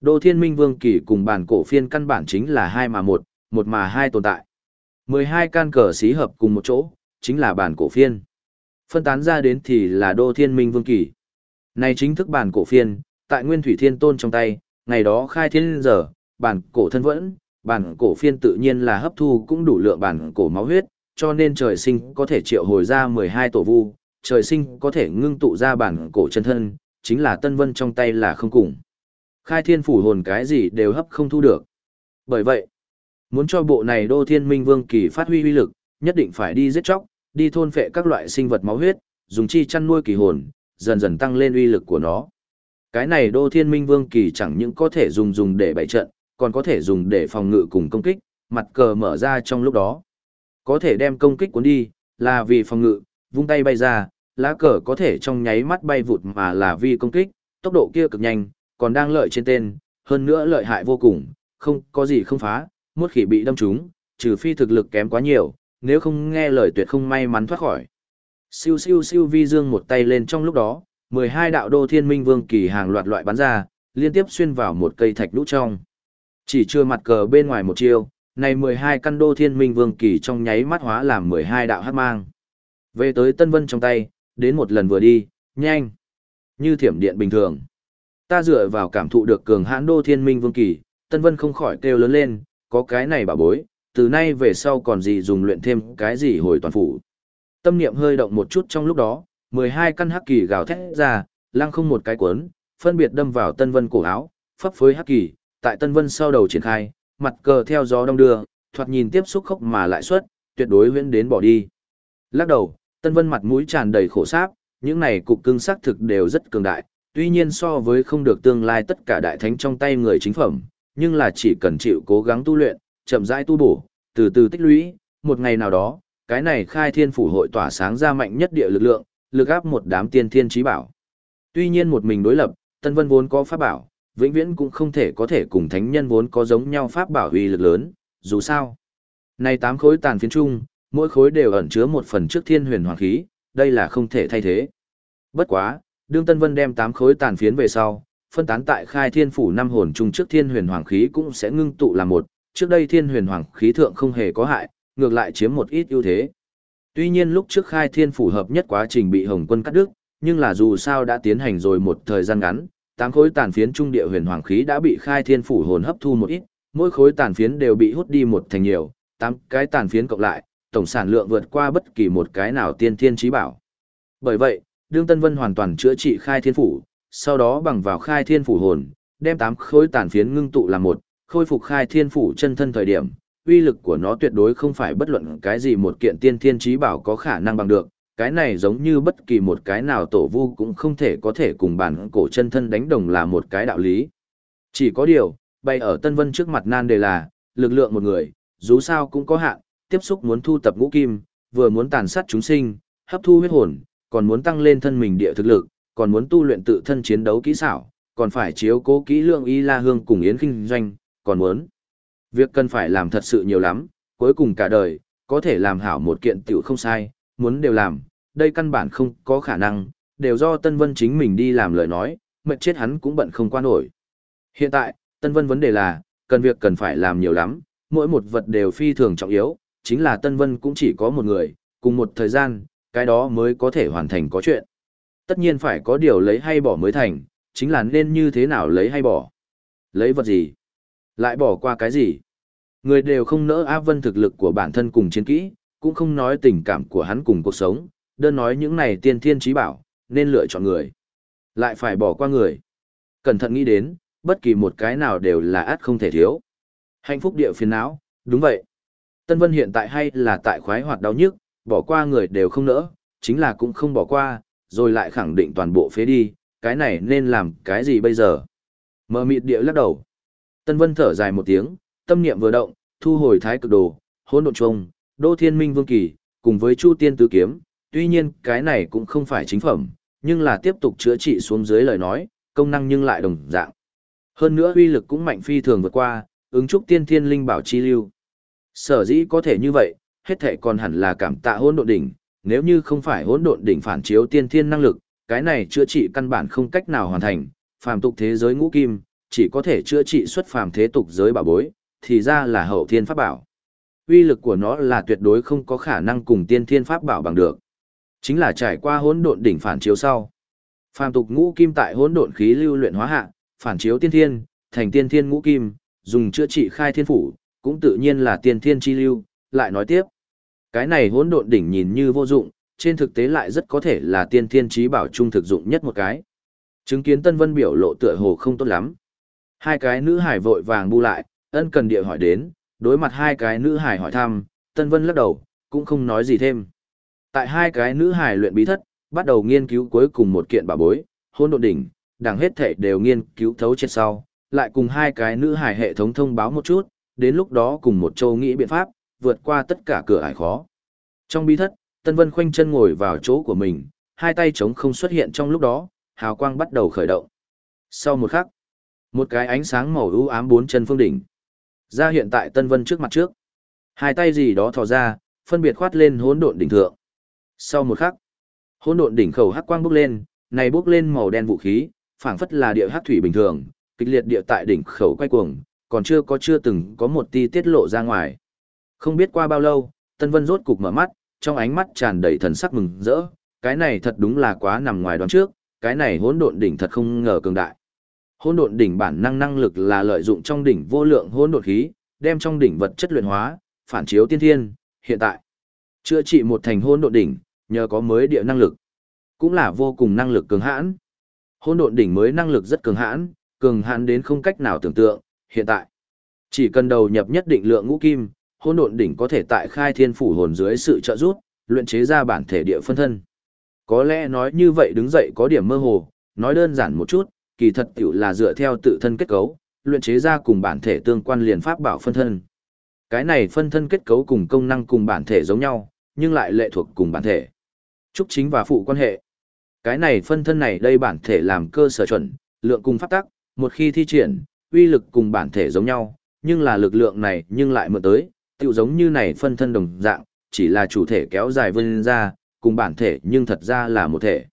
Đô Thiên Minh Vương kỳ cùng bản cổ phiên căn bản chính là hai mà một, một mà hai tồn tại. 12 can cờ xí hợp cùng một chỗ, chính là bản cổ phiên. Phân tán ra đến thì là Đô Thiên Minh Vương kỳ. Này chính thức bản cổ phiên, tại Nguyên Thủy Thiên Tôn trong tay, ngày đó khai thiên giờ, bản cổ thân vẫn, bản cổ phiên tự nhiên là hấp thu cũng đủ lượng bản cổ máu huyết, cho nên trời sinh có thể triệu hồi ra 12 tổ vu, trời sinh có thể ngưng tụ ra bản cổ chân thân, chính là Tân Vân trong tay là không cùng. Khai thiên phủ hồn cái gì đều hấp không thu được. Bởi vậy, muốn cho bộ này đô thiên minh vương kỳ phát huy uy lực, nhất định phải đi giết chóc, đi thôn phệ các loại sinh vật máu huyết, dùng chi chăn nuôi kỳ hồn, dần dần tăng lên uy lực của nó. Cái này đô thiên minh vương kỳ chẳng những có thể dùng dùng để bày trận, còn có thể dùng để phòng ngự cùng công kích, mặt cờ mở ra trong lúc đó. Có thể đem công kích cuốn đi, là vì phòng ngự, vung tay bay ra, lá cờ có thể trong nháy mắt bay vụt mà là vì công kích, tốc độ kia cực nhanh, còn đang lợi trên tên, hơn nữa lợi hại vô cùng, không có gì không phá, một khi bị đâm trúng, trừ phi thực lực kém quá nhiều, nếu không nghe lời tuyệt không may mắn thoát khỏi. Siêu siêu siêu vi dương một tay lên trong lúc đó, 12 đạo đô thiên minh vương kỳ hàng loạt loại bắn ra, liên tiếp xuyên vào một cây thạch lũ trong. Chỉ chưa mặt cờ bên ngoài một chiêu, này 12 căn đô thiên minh vương kỳ trong nháy mắt hóa làm 12 đạo hắc mang. Về tới Tân Vân trong tay, đến một lần vừa đi, nhanh, như thiểm điện bình thường. Ta dựa vào cảm thụ được cường hãn đô thiên minh vương kỳ, Tân Vân không khỏi kêu lớn lên, có cái này bà bối, từ nay về sau còn gì dùng luyện thêm cái gì hồi toàn phủ. Tâm niệm hơi động một chút trong lúc đó, 12 căn hắc kỳ gào thét ra, lăng không một cái cuốn, phân biệt đâm vào Tân Vân cổ áo, phấp phới hắc kỳ, tại Tân Vân sau đầu triển khai, mặt cờ theo gió đông đưa, thoạt nhìn tiếp xúc khốc mà lại suất, tuyệt đối huyễn đến bỏ đi. Lắc đầu, Tân Vân mặt mũi tràn đầy khổ sáp, những này cục cưng sắc thực đều rất cường đại, tuy nhiên so với không được tương lai tất cả đại thánh trong tay người chính phẩm, nhưng là chỉ cần chịu cố gắng tu luyện, chậm rãi tu bổ, từ từ tích lũy, một ngày nào đó, cái này khai thiên phủ hội tỏa sáng ra mạnh nhất địa lực lượng, lực áp một đám tiên thiên trí bảo. Tuy nhiên một mình đối lập, Tân Vân vốn có pháp bảo, vĩnh viễn cũng không thể có thể cùng thánh nhân vốn có giống nhau pháp bảo uy lực lớn, dù sao. Này tám khối tàn phiến chung, mỗi khối đều ẩn chứa một phần trước thiên huyền hoàng khí, đây là không thể thay thế. Bất quá, đương Tân Vân đem tám khối tàn phiến về sau, phân tán tại khai thiên phủ năm hồn chung trước thiên huyền hoàng khí cũng sẽ ngưng tụ làm một, trước đây thiên huyền hoàng khí thượng không hề có hại, ngược lại chiếm một ít ưu thế. Tuy nhiên lúc trước khai thiên phủ hợp nhất quá trình bị Hồng quân cắt đứt, nhưng là dù sao đã tiến hành rồi một thời gian ngắn, tám khối tàn phiến trung địa huyền hoàng khí đã bị khai thiên phủ hồn hấp thu một ít, mỗi khối tàn phiến đều bị hút đi một thành nhiều, tám cái tàn phiến cộng lại, tổng sản lượng vượt qua bất kỳ một cái nào tiên thiên trí bảo. Bởi vậy, đương Tân Vân hoàn toàn chữa trị khai thiên phủ, sau đó bằng vào khai thiên phủ hồn, đem tám khối tàn phiến ngưng tụ làm một, khôi phục khai thiên phủ chân thân thời điểm, uy lực của nó tuyệt đối không phải bất luận cái gì một kiện tiên thiên trí bảo có khả năng bằng được, cái này giống như bất kỳ một cái nào tổ vu cũng không thể có thể cùng bản cổ chân thân đánh đồng là một cái đạo lý. Chỉ có điều, bay ở Tân Vân trước mặt nan đề là, lực lượng một người, dù sao cũng có hạn, tiếp xúc muốn thu tập ngũ kim, vừa muốn tàn sát chúng sinh, hấp thu huyết hồn, còn muốn tăng lên thân mình địa thực lực, còn muốn tu luyện tự thân chiến đấu kỹ xảo, còn phải chiếu cố kỹ lượng y la hương cùng yến kinh doanh, còn muốn. Việc cần phải làm thật sự nhiều lắm, cuối cùng cả đời, có thể làm hảo một kiện tiểu không sai, muốn đều làm, đây căn bản không có khả năng, đều do Tân Vân chính mình đi làm lời nói, mệt chết hắn cũng bận không qua nổi. Hiện tại, Tân Vân vấn đề là, cần việc cần phải làm nhiều lắm, mỗi một vật đều phi thường trọng yếu, chính là Tân Vân cũng chỉ có một người, cùng một thời gian, cái đó mới có thể hoàn thành có chuyện. Tất nhiên phải có điều lấy hay bỏ mới thành, chính là nên như thế nào lấy hay bỏ. Lấy vật gì? Lại bỏ qua cái gì? Người đều không nỡ áp vân thực lực của bản thân cùng chiến kỹ, cũng không nói tình cảm của hắn cùng cuộc sống, đơn nói những này tiên thiên trí bảo, nên lựa chọn người. Lại phải bỏ qua người. Cẩn thận nghĩ đến, bất kỳ một cái nào đều là át không thể thiếu. Hạnh phúc địa phiền não, đúng vậy. Tân Vân hiện tại hay là tại khoái hoạt đau nhức, bỏ qua người đều không nỡ, chính là cũng không bỏ qua, rồi lại khẳng định toàn bộ phế đi, cái này nên làm cái gì bây giờ? Mờ mịt địa lắc đầu. Tân Vân thở dài một tiếng, tâm niệm vừa động, thu hồi thái cực đồ, hỗn độn trùng, đô thiên minh vương kỳ, cùng với chu tiên tứ kiếm, tuy nhiên cái này cũng không phải chính phẩm, nhưng là tiếp tục chữa trị xuống dưới lời nói, công năng nhưng lại đồng dạng. Hơn nữa uy lực cũng mạnh phi thường vượt qua, ứng trúc tiên thiên linh bảo chi lưu. Sở dĩ có thể như vậy, hết thể còn hẳn là cảm tạ hỗn độn đỉnh, nếu như không phải hỗn độn đỉnh phản chiếu tiên thiên năng lực, cái này chữa trị căn bản không cách nào hoàn thành, phàm tục thế giới ngũ kim, chỉ có thể chữa trị xuất phàm thế tục giới bảo bối, thì ra là hậu thiên pháp bảo. Uy lực của nó là tuyệt đối không có khả năng cùng tiên thiên pháp bảo bằng được. Chính là trải qua hỗn độn đỉnh phản chiếu sau. Phàm tục ngũ kim tại hỗn độn khí lưu luyện hóa hạ, phản chiếu tiên thiên, thành tiên thiên ngũ kim, dùng chữa trị khai thiên phủ, cũng tự nhiên là tiên thiên chi lưu, lại nói tiếp. Cái này hỗn độn đỉnh nhìn như vô dụng, trên thực tế lại rất có thể là tiên thiên trí bảo trung thực dụng nhất một cái. Chứng kiến Tân Vân biểu lộ tựa hồ không tốt lắm. Hai cái nữ hải vội vàng bu lại, ân cần địa hỏi đến, đối mặt hai cái nữ hải hỏi thăm, Tân Vân lắc đầu, cũng không nói gì thêm. Tại hai cái nữ hải luyện bí thất, bắt đầu nghiên cứu cuối cùng một kiện bà bối, hôn độn đỉnh, đằng hết thể đều nghiên cứu thấu chết sau, lại cùng hai cái nữ hải hệ thống thông báo một chút, đến lúc đó cùng một châu nghĩ biện pháp, vượt qua tất cả cửa ải khó. Trong bí thất, Tân Vân khoanh chân ngồi vào chỗ của mình, hai tay trống không xuất hiện trong lúc đó, hào quang bắt đầu khởi động. Sau một khắc, một cái ánh sáng màu ưu ám bốn chân phương đỉnh ra hiện tại Tân Vân trước mặt trước. Hai tay gì đó thò ra, phân biệt khoát lên hỗn độn đỉnh thượng. Sau một khắc, hỗn độn đỉnh khẩu hắc quang bốc lên, này bốc lên màu đen vũ khí, phảng phất là địa hắc thủy bình thường, kịch liệt địa tại đỉnh khẩu quay cuồng, còn chưa có chưa từng có một ti tiết lộ ra ngoài. Không biết qua bao lâu, Tân Vân rốt cục mở mắt, trong ánh mắt tràn đầy thần sắc mừng rỡ, cái này thật đúng là quá nằm ngoài đoán trước, cái này hỗn độn đỉnh thật không ngờ cường đại. Hỗn độn đỉnh bản năng năng lực là lợi dụng trong đỉnh vô lượng hỗn độn khí, đem trong đỉnh vật chất luyện hóa, phản chiếu tiên thiên, hiện tại chữa trị một thành hỗn độn đỉnh, nhờ có mới địa năng lực, cũng là vô cùng năng lực cường hãn. Hỗn độn đỉnh mới năng lực rất cường hãn, cường hãn đến không cách nào tưởng tượng, hiện tại chỉ cần đầu nhập nhất định lượng ngũ kim, hỗn độn đỉnh có thể tại khai thiên phủ hồn dưới sự trợ giúp, luyện chế ra bản thể địa phân thân. Có lẽ nói như vậy đứng dậy có điểm mơ hồ, nói đơn giản một chút, kỳ thật tiểu là dựa theo tự thân kết cấu, luyện chế ra cùng bản thể tương quan liền pháp bảo phân thân. Cái này phân thân kết cấu cùng công năng cùng bản thể giống nhau, nhưng lại lệ thuộc cùng bản thể. Trúc chính và phụ quan hệ. Cái này phân thân này đây bản thể làm cơ sở chuẩn, lượng cùng pháp tắc, một khi thi triển, uy lực cùng bản thể giống nhau, nhưng là lực lượng này nhưng lại mượn tới, tiểu giống như này phân thân đồng dạng, chỉ là chủ thể kéo dài vươn ra, cùng bản thể nhưng thật ra là một thể.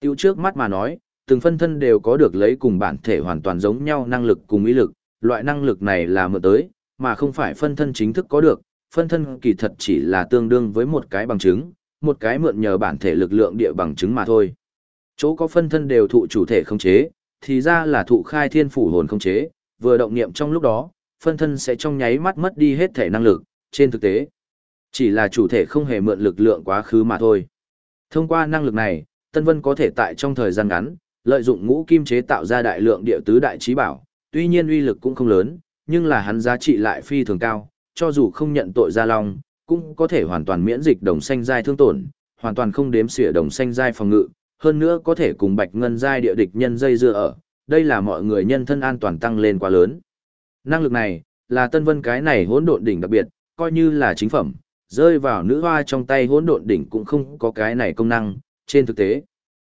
Tiểu trước mắt mà nói, từng phân thân đều có được lấy cùng bản thể hoàn toàn giống nhau năng lực cùng ý lực, loại năng lực này là mượn tới, mà không phải phân thân chính thức có được, phân thân kỳ thật chỉ là tương đương với một cái bằng chứng, một cái mượn nhờ bản thể lực lượng địa bằng chứng mà thôi. Chỗ có phân thân đều thụ chủ thể không chế, thì ra là thụ khai thiên phủ hồn không chế, vừa động niệm trong lúc đó, phân thân sẽ trong nháy mắt mất đi hết thể năng lực, trên thực tế. Chỉ là chủ thể không hề mượn lực lượng quá khứ mà thôi. Thông qua năng lực này, Tân Vân có thể tại trong thời gian ngắn, lợi dụng ngũ kim chế tạo ra đại lượng địa tứ đại trí bảo, tuy nhiên uy lực cũng không lớn, nhưng là hắn giá trị lại phi thường cao, cho dù không nhận tội gia long, cũng có thể hoàn toàn miễn dịch đồng xanh giai thương tổn, hoàn toàn không đếm xỉa đồng xanh giai phòng ngự, hơn nữa có thể cùng bạch ngân giai địa địch nhân dây dưa ở, đây là mọi người nhân thân an toàn tăng lên quá lớn. Năng lực này, là tân vân cái này hỗn độn đỉnh đặc biệt, coi như là chính phẩm, rơi vào nữ hoa trong tay hỗn độn đỉnh cũng không có cái này công năng, trên thực tế.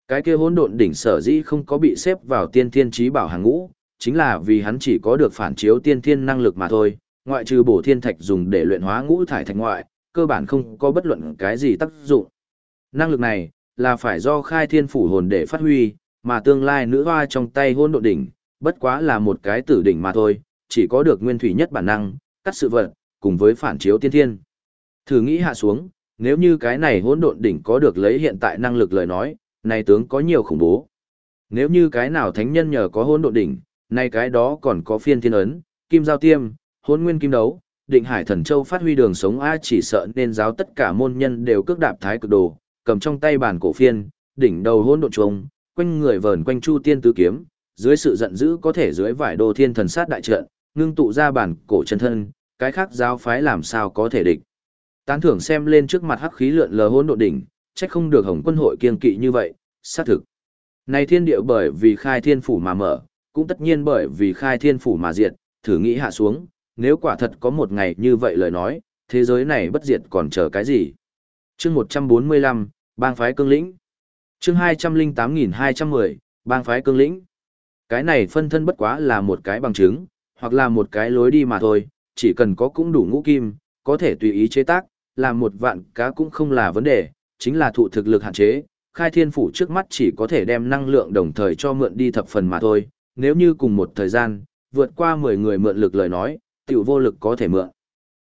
Cái kia hỗn độn đỉnh sở dĩ không có bị xếp vào tiên thiên trí bảo hàng ngũ, chính là vì hắn chỉ có được phản chiếu tiên thiên năng lực mà thôi, ngoại trừ bổ thiên thạch dùng để luyện hóa ngũ thải thạch ngoại, cơ bản không có bất luận cái gì tác dụng. Năng lực này là phải do khai thiên phủ hồn để phát huy, mà tương lai nữ hoa trong tay hỗn độn đỉnh, bất quá là một cái tử đỉnh mà thôi, chỉ có được nguyên thủy nhất bản năng, cắt sự vật, cùng với phản chiếu tiên thiên. Thử nghĩ hạ xuống, nếu như cái này hỗn độn đỉnh có được lấy hiện tại năng lực lời nói, này tướng có nhiều khủng bố. Nếu như cái nào thánh nhân nhờ có hỗn độ đỉnh, nay cái đó còn có phiên thiên ấn, kim giao tiêm, hỗn nguyên kim đấu, định hải thần châu phát huy đường sống a chỉ sợ nên giáo tất cả môn nhân đều cước đạp thái cực đồ, cầm trong tay bản cổ phiên, đỉnh đầu hỗn độ trùng, quanh người vờn quanh chu tiên tứ kiếm, dưới sự giận dữ có thể dưới vải đồ thiên thần sát đại trận, ngưng tụ ra bản cổ chân thân, cái khác giáo phái làm sao có thể địch. Tán thưởng xem lên trước mặt hắc khí lượn lờ hỗn độ đỉnh, trách không được Hồng quân hội kiên kỵ như vậy, xác thực. Này thiên địa bởi vì khai thiên phủ mà mở, cũng tất nhiên bởi vì khai thiên phủ mà diệt, thử nghĩ hạ xuống, nếu quả thật có một ngày như vậy lời nói, thế giới này bất diệt còn chờ cái gì? chương 145, bang phái cương lĩnh. chương 208.210, bang phái cương lĩnh. Cái này phân thân bất quá là một cái bằng chứng, hoặc là một cái lối đi mà thôi, chỉ cần có cũng đủ ngũ kim, có thể tùy ý chế tác, làm một vạn cá cũng không là vấn đề, chính là thụ thực lực hạn chế, khai thiên phủ trước mắt chỉ có thể đem năng lượng đồng thời cho mượn đi thập phần mà thôi, nếu như cùng một thời gian, vượt qua 10 người mượn lực lời nói, tiểu vô lực có thể mượn.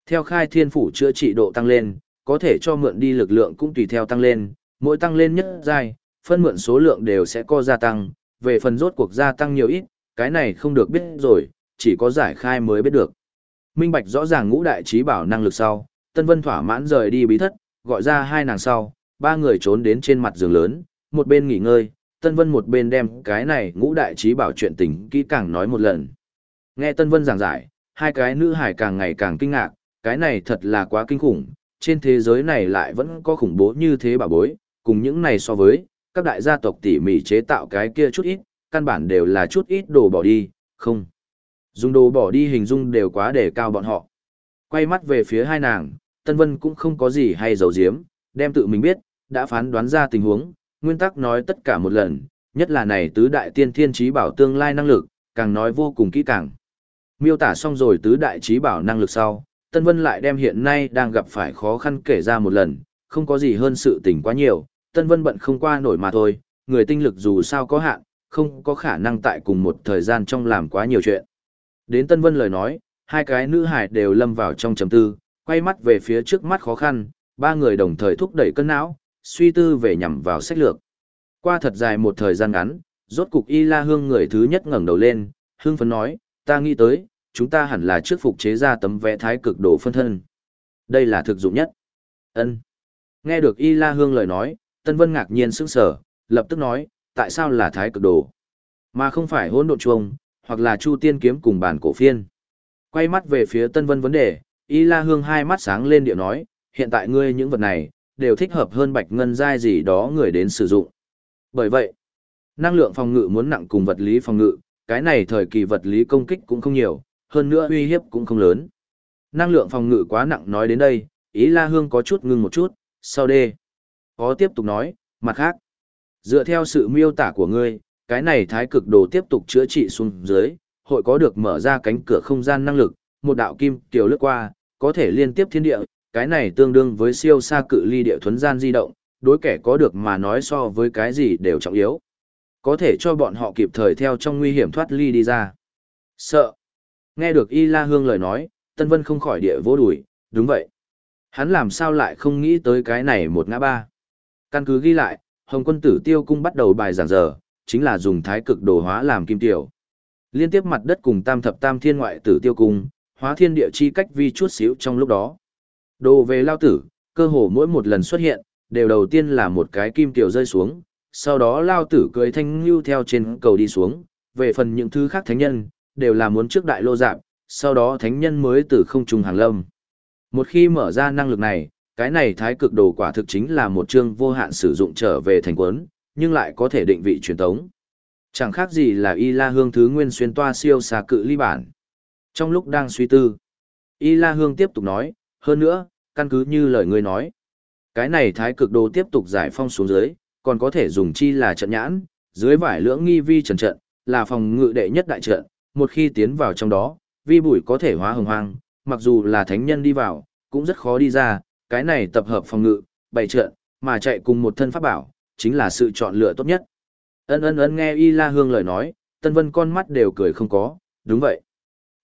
Theo khai thiên phủ chữa trị độ tăng lên, có thể cho mượn đi lực lượng cũng tùy theo tăng lên, mỗi tăng lên nhất giai, phân mượn số lượng đều sẽ có gia tăng, về phần rốt cuộc gia tăng nhiều ít, cái này không được biết rồi, chỉ có giải khai mới biết được. Minh Bạch rõ ràng ngũ đại trí bảo năng lực sau, Tân Vân thỏa mãn rời đi bí thất, gọi ra hai nàng sau, ba người trốn đến trên mặt giường lớn, một bên nghỉ ngơi, Tân Vân một bên đem cái này ngũ đại trí bảo chuyện tình kỹ càng nói một lần. Nghe Tân Vân giảng giải, hai cái nữ hải càng ngày càng kinh ngạc, cái này thật là quá kinh khủng, trên thế giới này lại vẫn có khủng bố như thế bà bối, cùng những này so với, các đại gia tộc tỉ mỉ chế tạo cái kia chút ít, căn bản đều là chút ít đồ bỏ đi, không. Dùng đồ bỏ đi hình dung đều quá để cao bọn họ. Quay mắt về phía hai nàng, Tân Vân cũng không có gì hay giấu giếm, đem tự mình biết, đã phán đoán ra tình huống, nguyên tắc nói tất cả một lần, nhất là này tứ đại tiên thiên trí bảo tương lai năng lực, càng nói vô cùng kỹ càng. Miêu tả xong rồi tứ đại trí bảo năng lực sau, Tân Vân lại đem hiện nay đang gặp phải khó khăn kể ra một lần, không có gì hơn sự tình quá nhiều, Tân Vân bận không qua nổi mà thôi, người tinh lực dù sao có hạn, không có khả năng tại cùng một thời gian trong làm quá nhiều chuyện. Đến Tân Vân lời nói, hai cái nữ hải đều lâm vào trong trầm tư, quay mắt về phía trước mắt khó khăn, ba người đồng thời thúc đẩy cân não, suy tư về nhằm vào sách lược. Qua thật dài một thời gian ngắn, rốt cục Y La Hương người thứ nhất ngẩng đầu lên, hương phấn nói, ta nghĩ tới, chúng ta hẳn là trước phục chế ra tấm vẽ thái cực đồ phân thân. Đây là thực dụng nhất. Ân. Nghe được Y La Hương lời nói, Tân Vân ngạc nhiên sững sờ, lập tức nói, tại sao là thái cực đồ, mà không phải hỗn độn chuông, hoặc là Chu Tiên kiếm cùng bản cổ phiên. Quay mắt về phía Tân Vân vấn đề, Y La Hương hai mắt sáng lên điệu nói, hiện tại ngươi những vật này, đều thích hợp hơn bạch ngân giai gì đó người đến sử dụng. Bởi vậy, năng lượng phòng ngự muốn nặng cùng vật lý phòng ngự, cái này thời kỳ vật lý công kích cũng không nhiều, hơn nữa uy hiếp cũng không lớn. Năng lượng phòng ngự quá nặng nói đến đây, ý La Hương có chút ngưng một chút, sau đê. Có tiếp tục nói, mặt khác. Dựa theo sự miêu tả của ngươi, cái này thái cực đồ tiếp tục chữa trị xuống dưới, hội có được mở ra cánh cửa không gian năng lực, một đạo kim tiểu lướt qua, có thể liên tiếp thiên địa, cái này tương đương với siêu xa cự ly địa thuấn gian di động, đối kẻ có được mà nói so với cái gì đều trọng yếu. Có thể cho bọn họ kịp thời theo trong nguy hiểm thoát ly đi ra. Sợ. Nghe được Y La Hương lời nói, Tân Vân không khỏi địa vô đùi đúng vậy. Hắn làm sao lại không nghĩ tới cái này một ngã ba. Căn cứ ghi lại, Hồng quân tử tiêu cung bắt đầu bài giảng giờ, chính là dùng thái cực đồ hóa làm kim tiểu. Liên tiếp mặt đất cùng tam thập tam thiên ngoại tử tiêu cung, hóa thiên địa chi cách vi chút xíu trong lúc đó. Đồ về lao tử, cơ hồ mỗi một lần xuất hiện, đều đầu tiên là một cái kim tiểu rơi xuống, sau đó lao tử cười thanh lưu theo trên cầu đi xuống, về phần những thứ khác thánh nhân, đều là muốn trước đại lô giảm, sau đó thánh nhân mới từ không trùng hàng lâm. Một khi mở ra năng lực này, cái này thái cực đồ quả thực chính là một chương vô hạn sử dụng trở về thành quấn, nhưng lại có thể định vị truyền tống. Chẳng khác gì là Y La Hương thứ nguyên xuyên toa siêu xà cự ly bản. Trong lúc đang suy tư, Y La Hương tiếp tục nói, hơn nữa, căn cứ như lời ngươi nói. Cái này thái cực đồ tiếp tục giải phong xuống dưới, còn có thể dùng chi là trận nhãn, dưới vải lưỡng nghi vi trần trận, là phòng ngự đệ nhất đại trận, một khi tiến vào trong đó, vi bụi có thể hóa hồng hoang, mặc dù là thánh nhân đi vào, cũng rất khó đi ra, cái này tập hợp phòng ngự, bày trận, mà chạy cùng một thân pháp bảo, chính là sự chọn lựa tốt nhất. Ân ân ân nghe Y La Hương lời nói, Tân Vân con mắt đều cười không có, đúng vậy.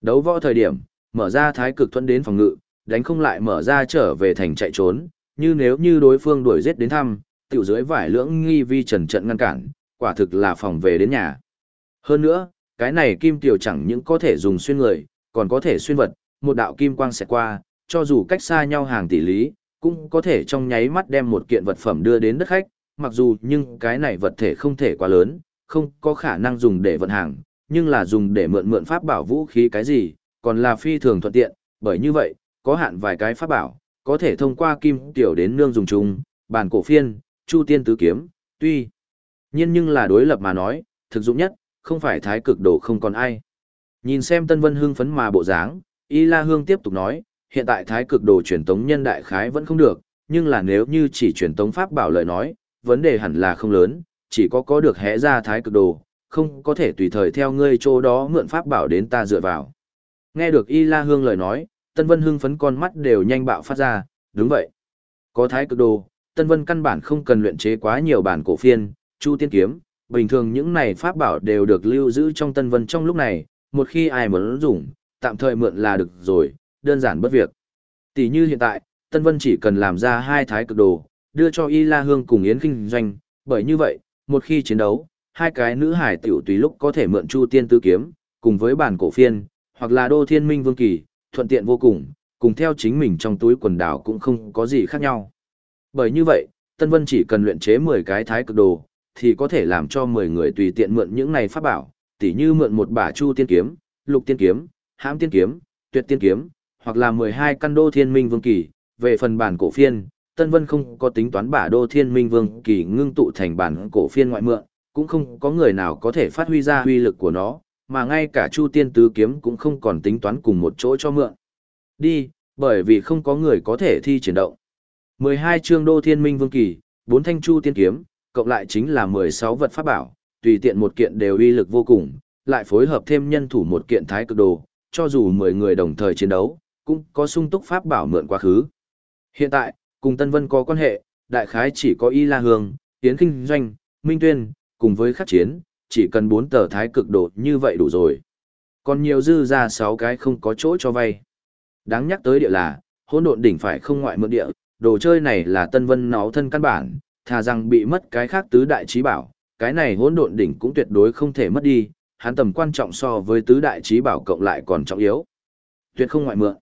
Đấu võ thời điểm, mở ra thái cực thuận đến phòng ngự, đánh không lại mở ra trở về thành chạy trốn, như nếu như đối phương đuổi giết đến thăm, tiểu dưới vải lưỡng nghi vi trần trận ngăn cản, quả thực là phòng về đến nhà. Hơn nữa, cái này kim tiểu chẳng những có thể dùng xuyên người, còn có thể xuyên vật, một đạo kim quang sẽ qua, cho dù cách xa nhau hàng tỷ lý, cũng có thể trong nháy mắt đem một kiện vật phẩm đưa đến đất khách, mặc dù nhưng cái này vật thể không thể quá lớn, không có khả năng dùng để vận hàng, nhưng là dùng để mượn mượn pháp bảo vũ khí cái gì, còn là phi thường thuận tiện, bởi như vậy, có hạn vài cái pháp bảo, có thể thông qua kim tiểu đến nương dùng chung, bàn cổ phiên, chu tiên tứ kiếm, tuy nhiên nhưng là đối lập mà nói, thực dụng nhất, không phải thái cực đồ không còn ai. Nhìn xem Tân Vân hưng phấn mà bộ dáng, Y La Hương tiếp tục nói, hiện tại thái cực đồ truyền tống nhân đại khái vẫn không được, nhưng là nếu như chỉ truyền tống pháp bảo lời nói, vấn đề hẳn là không lớn, chỉ có có được hẽ ra thái cực đồ, không có thể tùy thời theo ngươi chỗ đó mượn pháp bảo đến ta dựa vào. Nghe được Y La Hương lời nói, Tân Vân hưng phấn con mắt đều nhanh bạo phát ra, đúng vậy. Có thái cực đồ, Tân Vân căn bản không cần luyện chế quá nhiều bản cổ phiên, chu tiên kiếm, bình thường những này pháp bảo đều được lưu giữ trong Tân Vân trong lúc này, một khi ai muốn dùng, tạm thời mượn là được rồi, đơn giản bất việc. Tỷ như hiện tại, Tân Vân chỉ cần làm ra hai thái cực đồ, đưa cho Y La Hương cùng Yến Kinh Doanh, bởi như vậy, một khi chiến đấu, hai cái nữ hải tiểu tùy lúc có thể mượn Chu Tiên Tứ Kiếm, cùng với bản cổ phiên, hoặc là Đô Thiên Minh Vương Kỳ, thuận tiện vô cùng, cùng theo chính mình trong túi quần đảo cũng không có gì khác nhau. Bởi như vậy, Tân Vân chỉ cần luyện chế 10 cái thái cực đồ, thì có thể làm cho 10 người tùy tiện mượn những này pháp bảo, tỉ như mượn một bả chu tiên kiếm, lục tiên kiếm, hãm tiên kiếm, tuyệt tiên kiếm, hoặc là 12 căn đô thiên minh vương kỳ, về phần bản cổ phiên, Tân Vân không có tính toán bả đô thiên minh vương kỳ ngưng tụ thành bản cổ phiên ngoại mượn, cũng không có người nào có thể phát huy ra huy lực của nó, mà ngay cả chu tiên tứ kiếm cũng không còn tính toán cùng một chỗ cho mượn. Đi, bởi vì không có người có thể thi triển động. 12 chương đô thiên minh vương kỳ, 4 thanh chu tiên kiếm, cộng lại chính là 16 vật pháp bảo, tùy tiện một kiện đều uy lực vô cùng, lại phối hợp thêm nhân thủ một kiện thái cực đồ, cho dù 10 người đồng thời chiến đấu, cũng có sung túc pháp bảo mượn quá khứ. Hiện tại, cùng Tân Vân có quan hệ, đại khái chỉ có Y La Hương, Yến Kinh Doanh, Minh Tuyên, cùng với khắc chiến, chỉ cần bốn tờ thái cực đồ như vậy đủ rồi. Còn nhiều dư ra sáu cái không có chỗ cho vay. Đáng nhắc tới địa là, hỗn độn đỉnh phải không ngoại mượn địa, đồ chơi này là Tân Vân náo thân căn bản, thà rằng bị mất cái khác tứ đại trí bảo, cái này hỗn độn đỉnh cũng tuyệt đối không thể mất đi, hắn tầm quan trọng so với tứ đại trí bảo cộng lại còn trọng yếu. Tuyệt không ngoại mượn.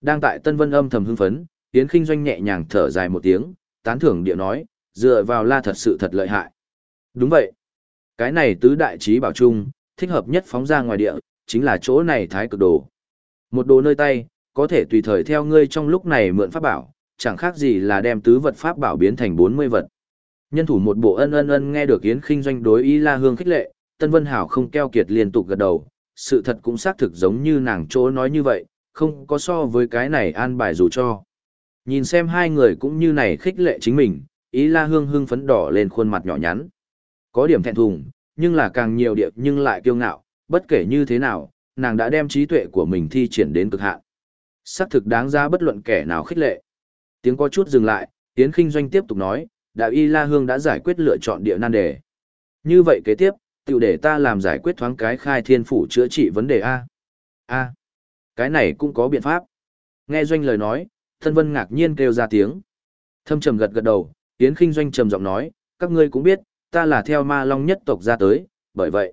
Đang tại Tân Vân âm thầm hưng phấn, Yến Kinh Doanh nhẹ nhàng thở dài một tiếng, tán thưởng địa nói, dựa vào la thật sự thật lợi hại. Đúng vậy. Cái này tứ đại trí bảo chung, thích hợp nhất phóng ra ngoài địa, chính là chỗ này thái cực đồ. Một đồ nơi tay, có thể tùy thời theo ngươi trong lúc này mượn pháp bảo, chẳng khác gì là đem tứ vật pháp bảo biến thành 40 vật. Nhân thủ một bộ ân ân ân nghe được Yến Kinh Doanh đối ý La Hương khích lệ, Tân Vân Hảo không keo kiệt liên tục gật đầu, sự thật cũng xác thực giống như nàng chỗ nói như vậy, không có so với cái này an bài dù cho. Nhìn xem hai người cũng như này khích lệ chính mình, ý La Hương hưng phấn đỏ lên khuôn mặt nhỏ nhắn. Có điểm thẹn thùng, nhưng là càng nhiều điệp nhưng lại kiêu ngạo, bất kể như thế nào, nàng đã đem trí tuệ của mình thi triển đến cực hạn. Xác thực đáng ra bất luận kẻ nào khích lệ. Tiếng có chút dừng lại, Tiến Kinh Doanh tiếp tục nói, Đạo Y La Hương đã giải quyết lựa chọn địa nan đề. Như vậy kế tiếp, tiểu để ta làm giải quyết thoáng cái khai thiên phủ chữa trị vấn đề A. A. Cái này cũng có biện pháp. Nghe Doanh lời nói, Thân Vân ngạc nhiên kêu ra tiếng. Thâm trầm gật gật đầu, Tiến Kinh Doanh trầm giọng nói, các ngươi cũng biết, ta là theo ma long nhất tộc ra tới, bởi vậy.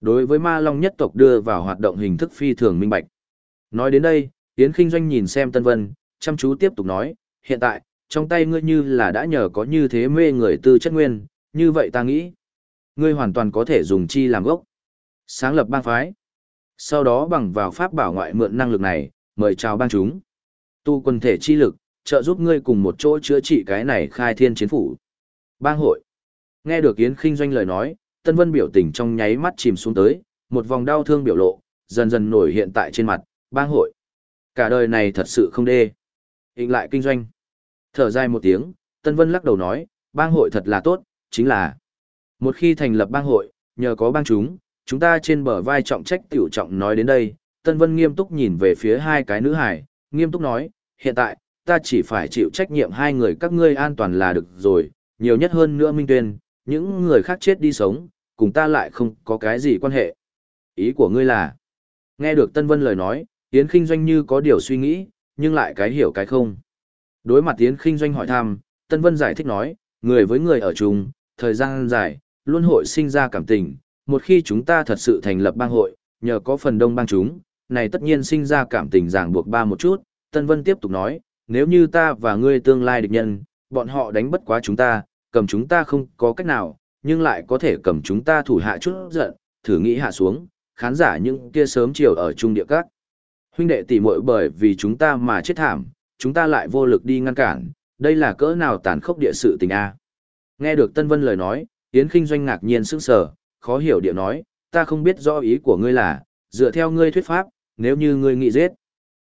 Đối với ma long nhất tộc đưa vào hoạt động hình thức phi thường minh bạch. Nói đến đây, Yến Kinh Doanh nhìn xem Tân Vân, chăm chú tiếp tục nói, hiện tại, trong tay ngươi như là đã nhờ có như thế mê người tư chất nguyên, như vậy ta nghĩ, ngươi hoàn toàn có thể dùng chi làm gốc. Sáng lập bang phái. Sau đó bằng vào pháp bảo ngoại mượn năng lực này, mời chào bang chúng. Tu quân thể chi lực, trợ giúp ngươi cùng một chỗ chữa trị cái này khai thiên chiến phủ. Bang hội. Nghe được Yến Kinh Doanh lời nói, Tân Vân biểu tình trong nháy mắt chìm xuống tới, một vòng đau thương biểu lộ, dần dần nổi hiện tại trên mặt, bang hội. Cả đời này thật sự không đê. Hình lại kinh doanh. Thở dài một tiếng, Tân Vân lắc đầu nói, bang hội thật là tốt, chính là một khi thành lập bang hội, nhờ có bang chúng, chúng ta trên bờ vai trọng trách tiểu trọng nói đến đây, Tân Vân nghiêm túc nhìn về phía hai cái nữ hải, nghiêm túc nói, hiện tại, ta chỉ phải chịu trách nhiệm hai người các ngươi an toàn là được rồi, nhiều nhất hơn nữa Minh Tuyên, những người khác chết đi sống, cùng ta lại không có cái gì quan hệ. Ý của ngươi là, nghe được Tân Vân lời nói, Yến Kinh Doanh như có điều suy nghĩ, nhưng lại cái hiểu cái không. Đối mặt Yến Kinh Doanh hỏi thăm, Tân Vân giải thích nói, người với người ở chung, thời gian dài, luôn hội sinh ra cảm tình, một khi chúng ta thật sự thành lập bang hội, nhờ có phần đông bang chúng, này tất nhiên sinh ra cảm tình ràng buộc ba một chút, Tân Vân tiếp tục nói, nếu như ta và ngươi tương lai địch nhân, bọn họ đánh bất quá chúng ta, cầm chúng ta không có cách nào, nhưng lại có thể cầm chúng ta thủ hạ chút giận, thử nghĩ hạ xuống, khán giả những kia sớm chiều ở trung địa các. Huynh đệ tỷ muội bởi vì chúng ta mà chết thảm, chúng ta lại vô lực đi ngăn cản, đây là cỡ nào tàn khốc địa sự tình a. Nghe được Tân Vân lời nói, Yến Kinh Doanh ngạc nhiên sững sờ, khó hiểu địa nói, ta không biết rõ ý của ngươi là, dựa theo ngươi thuyết pháp, nếu như ngươi nghĩ giết.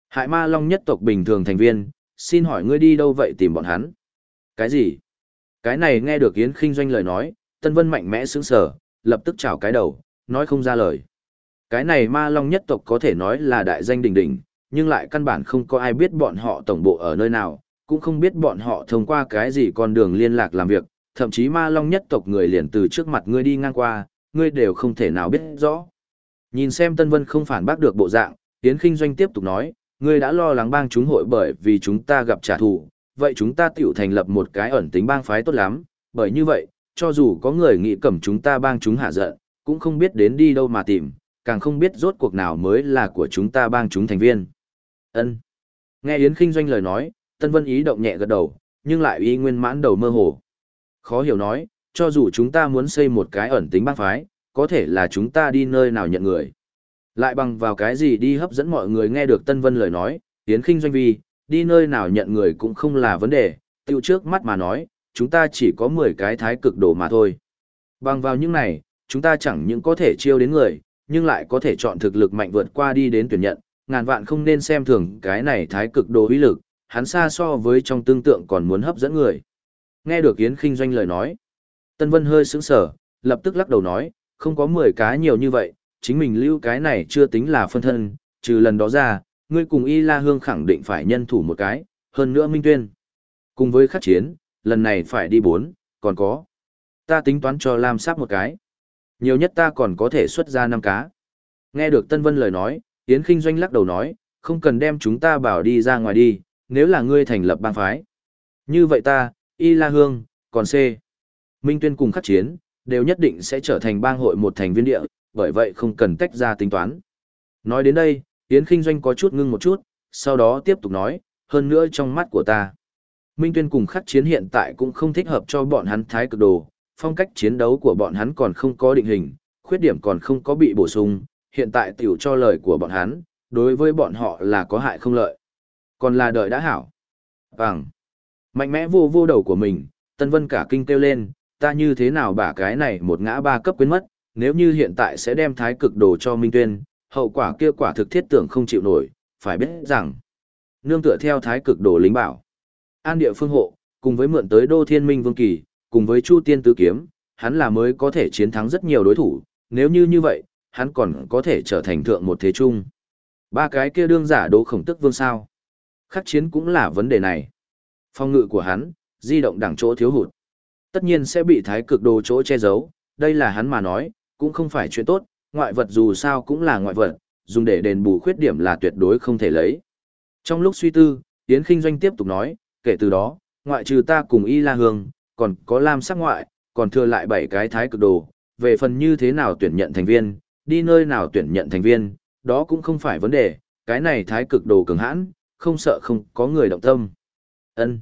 Hại ma long nhất tộc bình thường thành viên, xin hỏi ngươi đi đâu vậy tìm bọn hắn? Cái gì? Cái này nghe được Yến Kinh Doanh lời nói, Tân Vân mạnh mẽ sững sờ, lập tức chảo cái đầu, nói không ra lời. Cái này ma long nhất tộc có thể nói là đại danh đỉnh đỉnh, nhưng lại căn bản không có ai biết bọn họ tổng bộ ở nơi nào, cũng không biết bọn họ thông qua cái gì con đường liên lạc làm việc, thậm chí ma long nhất tộc người liền từ trước mặt ngươi đi ngang qua, ngươi đều không thể nào biết rõ. Nhìn xem Tân Vân không phản bác được bộ dạng, Tiến Kinh Doanh tiếp tục nói, ngươi đã lo lắng bang chúng hội bởi vì chúng ta gặp trả thù, vậy chúng ta tiểu thành lập một cái ẩn tính bang phái tốt lắm, bởi như vậy, cho dù có người nghĩ cầm chúng ta bang chúng hạ giận, cũng không biết đến đi đâu mà tìm, càng không biết rốt cuộc nào mới là của chúng ta bang chúng thành viên. Ân. Nghe Yến Kinh Doanh lời nói, Tân Vân ý động nhẹ gật đầu, nhưng lại uy nguyên mãn đầu mơ hồ. Khó hiểu nói, cho dù chúng ta muốn xây một cái ẩn tính bang phái, có thể là chúng ta đi nơi nào nhận người. Lại bằng vào cái gì đi hấp dẫn mọi người nghe được Tân Vân lời nói, Yến Kinh Doanh vì, đi nơi nào nhận người cũng không là vấn đề, tiêu trước mắt mà nói, chúng ta chỉ có 10 cái thái cực đồ mà thôi. Bằng vào những này, chúng ta chẳng những có thể chiêu đến người, nhưng lại có thể chọn thực lực mạnh vượt qua đi đến tuyển nhận, ngàn vạn không nên xem thường cái này thái cực đồ uy lực, hắn xa so với trong tương tượng còn muốn hấp dẫn người. Nghe được Yến Kinh Doanh lời nói, Tân Vân hơi sững sờ, lập tức lắc đầu nói, không có 10 cái nhiều như vậy, chính mình lưu cái này chưa tính là phân thân, trừ lần đó ra, ngươi cùng Y La Hương khẳng định phải nhân thủ một cái, hơn nữa Minh Tuyên. Cùng với khắc chiến, lần này phải đi bốn, còn có. Ta tính toán cho Lam Sáp một cái. Nhiều nhất ta còn có thể xuất ra năm cá. Nghe được Tân Vân lời nói, Yến Kinh Doanh lắc đầu nói, không cần đem chúng ta bảo đi ra ngoài đi, nếu là ngươi thành lập bang phái. Như vậy ta, Y La Hương, còn C. Minh Tuyên cùng khắc chiến, đều nhất định sẽ trở thành bang hội một thành viên địa, bởi vậy không cần tách ra tính toán. Nói đến đây, Yến Kinh Doanh có chút ngưng một chút, sau đó tiếp tục nói, hơn nữa trong mắt của ta. Minh Tuyên cùng khắc chiến hiện tại cũng không thích hợp cho bọn hắn thái cực đồ, phong cách chiến đấu của bọn hắn còn không có định hình, khuyết điểm còn không có bị bổ sung, hiện tại tiểu cho lời của bọn hắn, đối với bọn họ là có hại không lợi. Còn là đợi đã hảo. Vâng. Mạnh mẽ vô vô đầu của mình, Tân Vân cả kinh kêu lên, ta như thế nào bả cái này một ngã ba cấp quên mất, nếu như hiện tại sẽ đem thái cực đồ cho Minh Tuyên, hậu quả kia quả thực thiết tưởng không chịu nổi, phải biết rằng, nương tựa theo thái cực đồ lính bảo. An địa phương hộ, cùng với mượn tới Đô Thiên Minh Vương Kỳ, cùng với Chu Tiên Tứ Kiếm, hắn là mới có thể chiến thắng rất nhiều đối thủ, nếu như như vậy, hắn còn có thể trở thành thượng một thế trung. Ba cái kia đương giả đố khổng tức vương sao. Khắc chiến cũng là vấn đề này. Phong ngự của hắn, di động đẳng chỗ thiếu hụt. Tất nhiên sẽ bị thái cực đồ chỗ che giấu, đây là hắn mà nói, cũng không phải chuyện tốt, ngoại vật dù sao cũng là ngoại vật, dùng để đền bù khuyết điểm là tuyệt đối không thể lấy. Trong lúc suy tư, Yến Kinh Doanh tiếp tục nói, kể từ đó, ngoại trừ ta cùng Y La Hương, còn có Lam sắc ngoại, còn thừa lại 7 cái thái cực đồ, về phần như thế nào tuyển nhận thành viên, đi nơi nào tuyển nhận thành viên, đó cũng không phải vấn đề, cái này thái cực đồ cường hãn, không sợ không có người động tâm. Ân.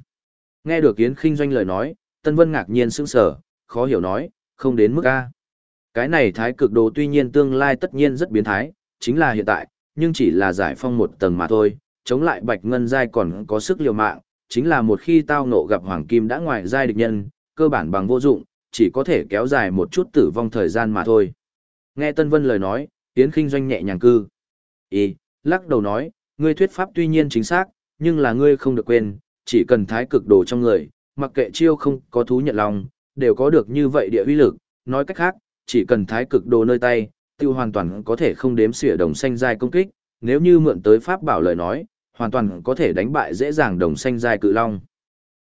Nghe được Yến Kinh Doanh lời nói, Tân Vân ngạc nhiên sững sờ, khó hiểu nói, không đến mức A. Cái này thái cực đồ tuy nhiên tương lai tất nhiên rất biến thái, chính là hiện tại, nhưng chỉ là giải phong một tầng mà thôi, chống lại bạch ngân giai còn có sức liều mạng, chính là một khi tao ngộ gặp hoàng kim đã ngoài giai địch nhân, cơ bản bằng vô dụng, chỉ có thể kéo dài một chút tử vong thời gian mà thôi. Nghe Tân Vân lời nói, Yến Kinh Doanh nhẹ nhàng cư. Ý, lắc đầu nói, ngươi thuyết pháp tuy nhiên chính xác, nhưng là ngươi không được quên, chỉ cần thái cực đồ trong người, mặc kệ chiêu không có thú nhận lòng, đều có được như vậy địa uy lực, nói cách khác, chỉ cần thái cực đồ nơi tay, tiêu hoàn toàn có thể không đếm xỉa đồng xanh giai công kích, nếu như mượn tới pháp bảo lời nói, hoàn toàn có thể đánh bại dễ dàng đồng xanh giai cự long.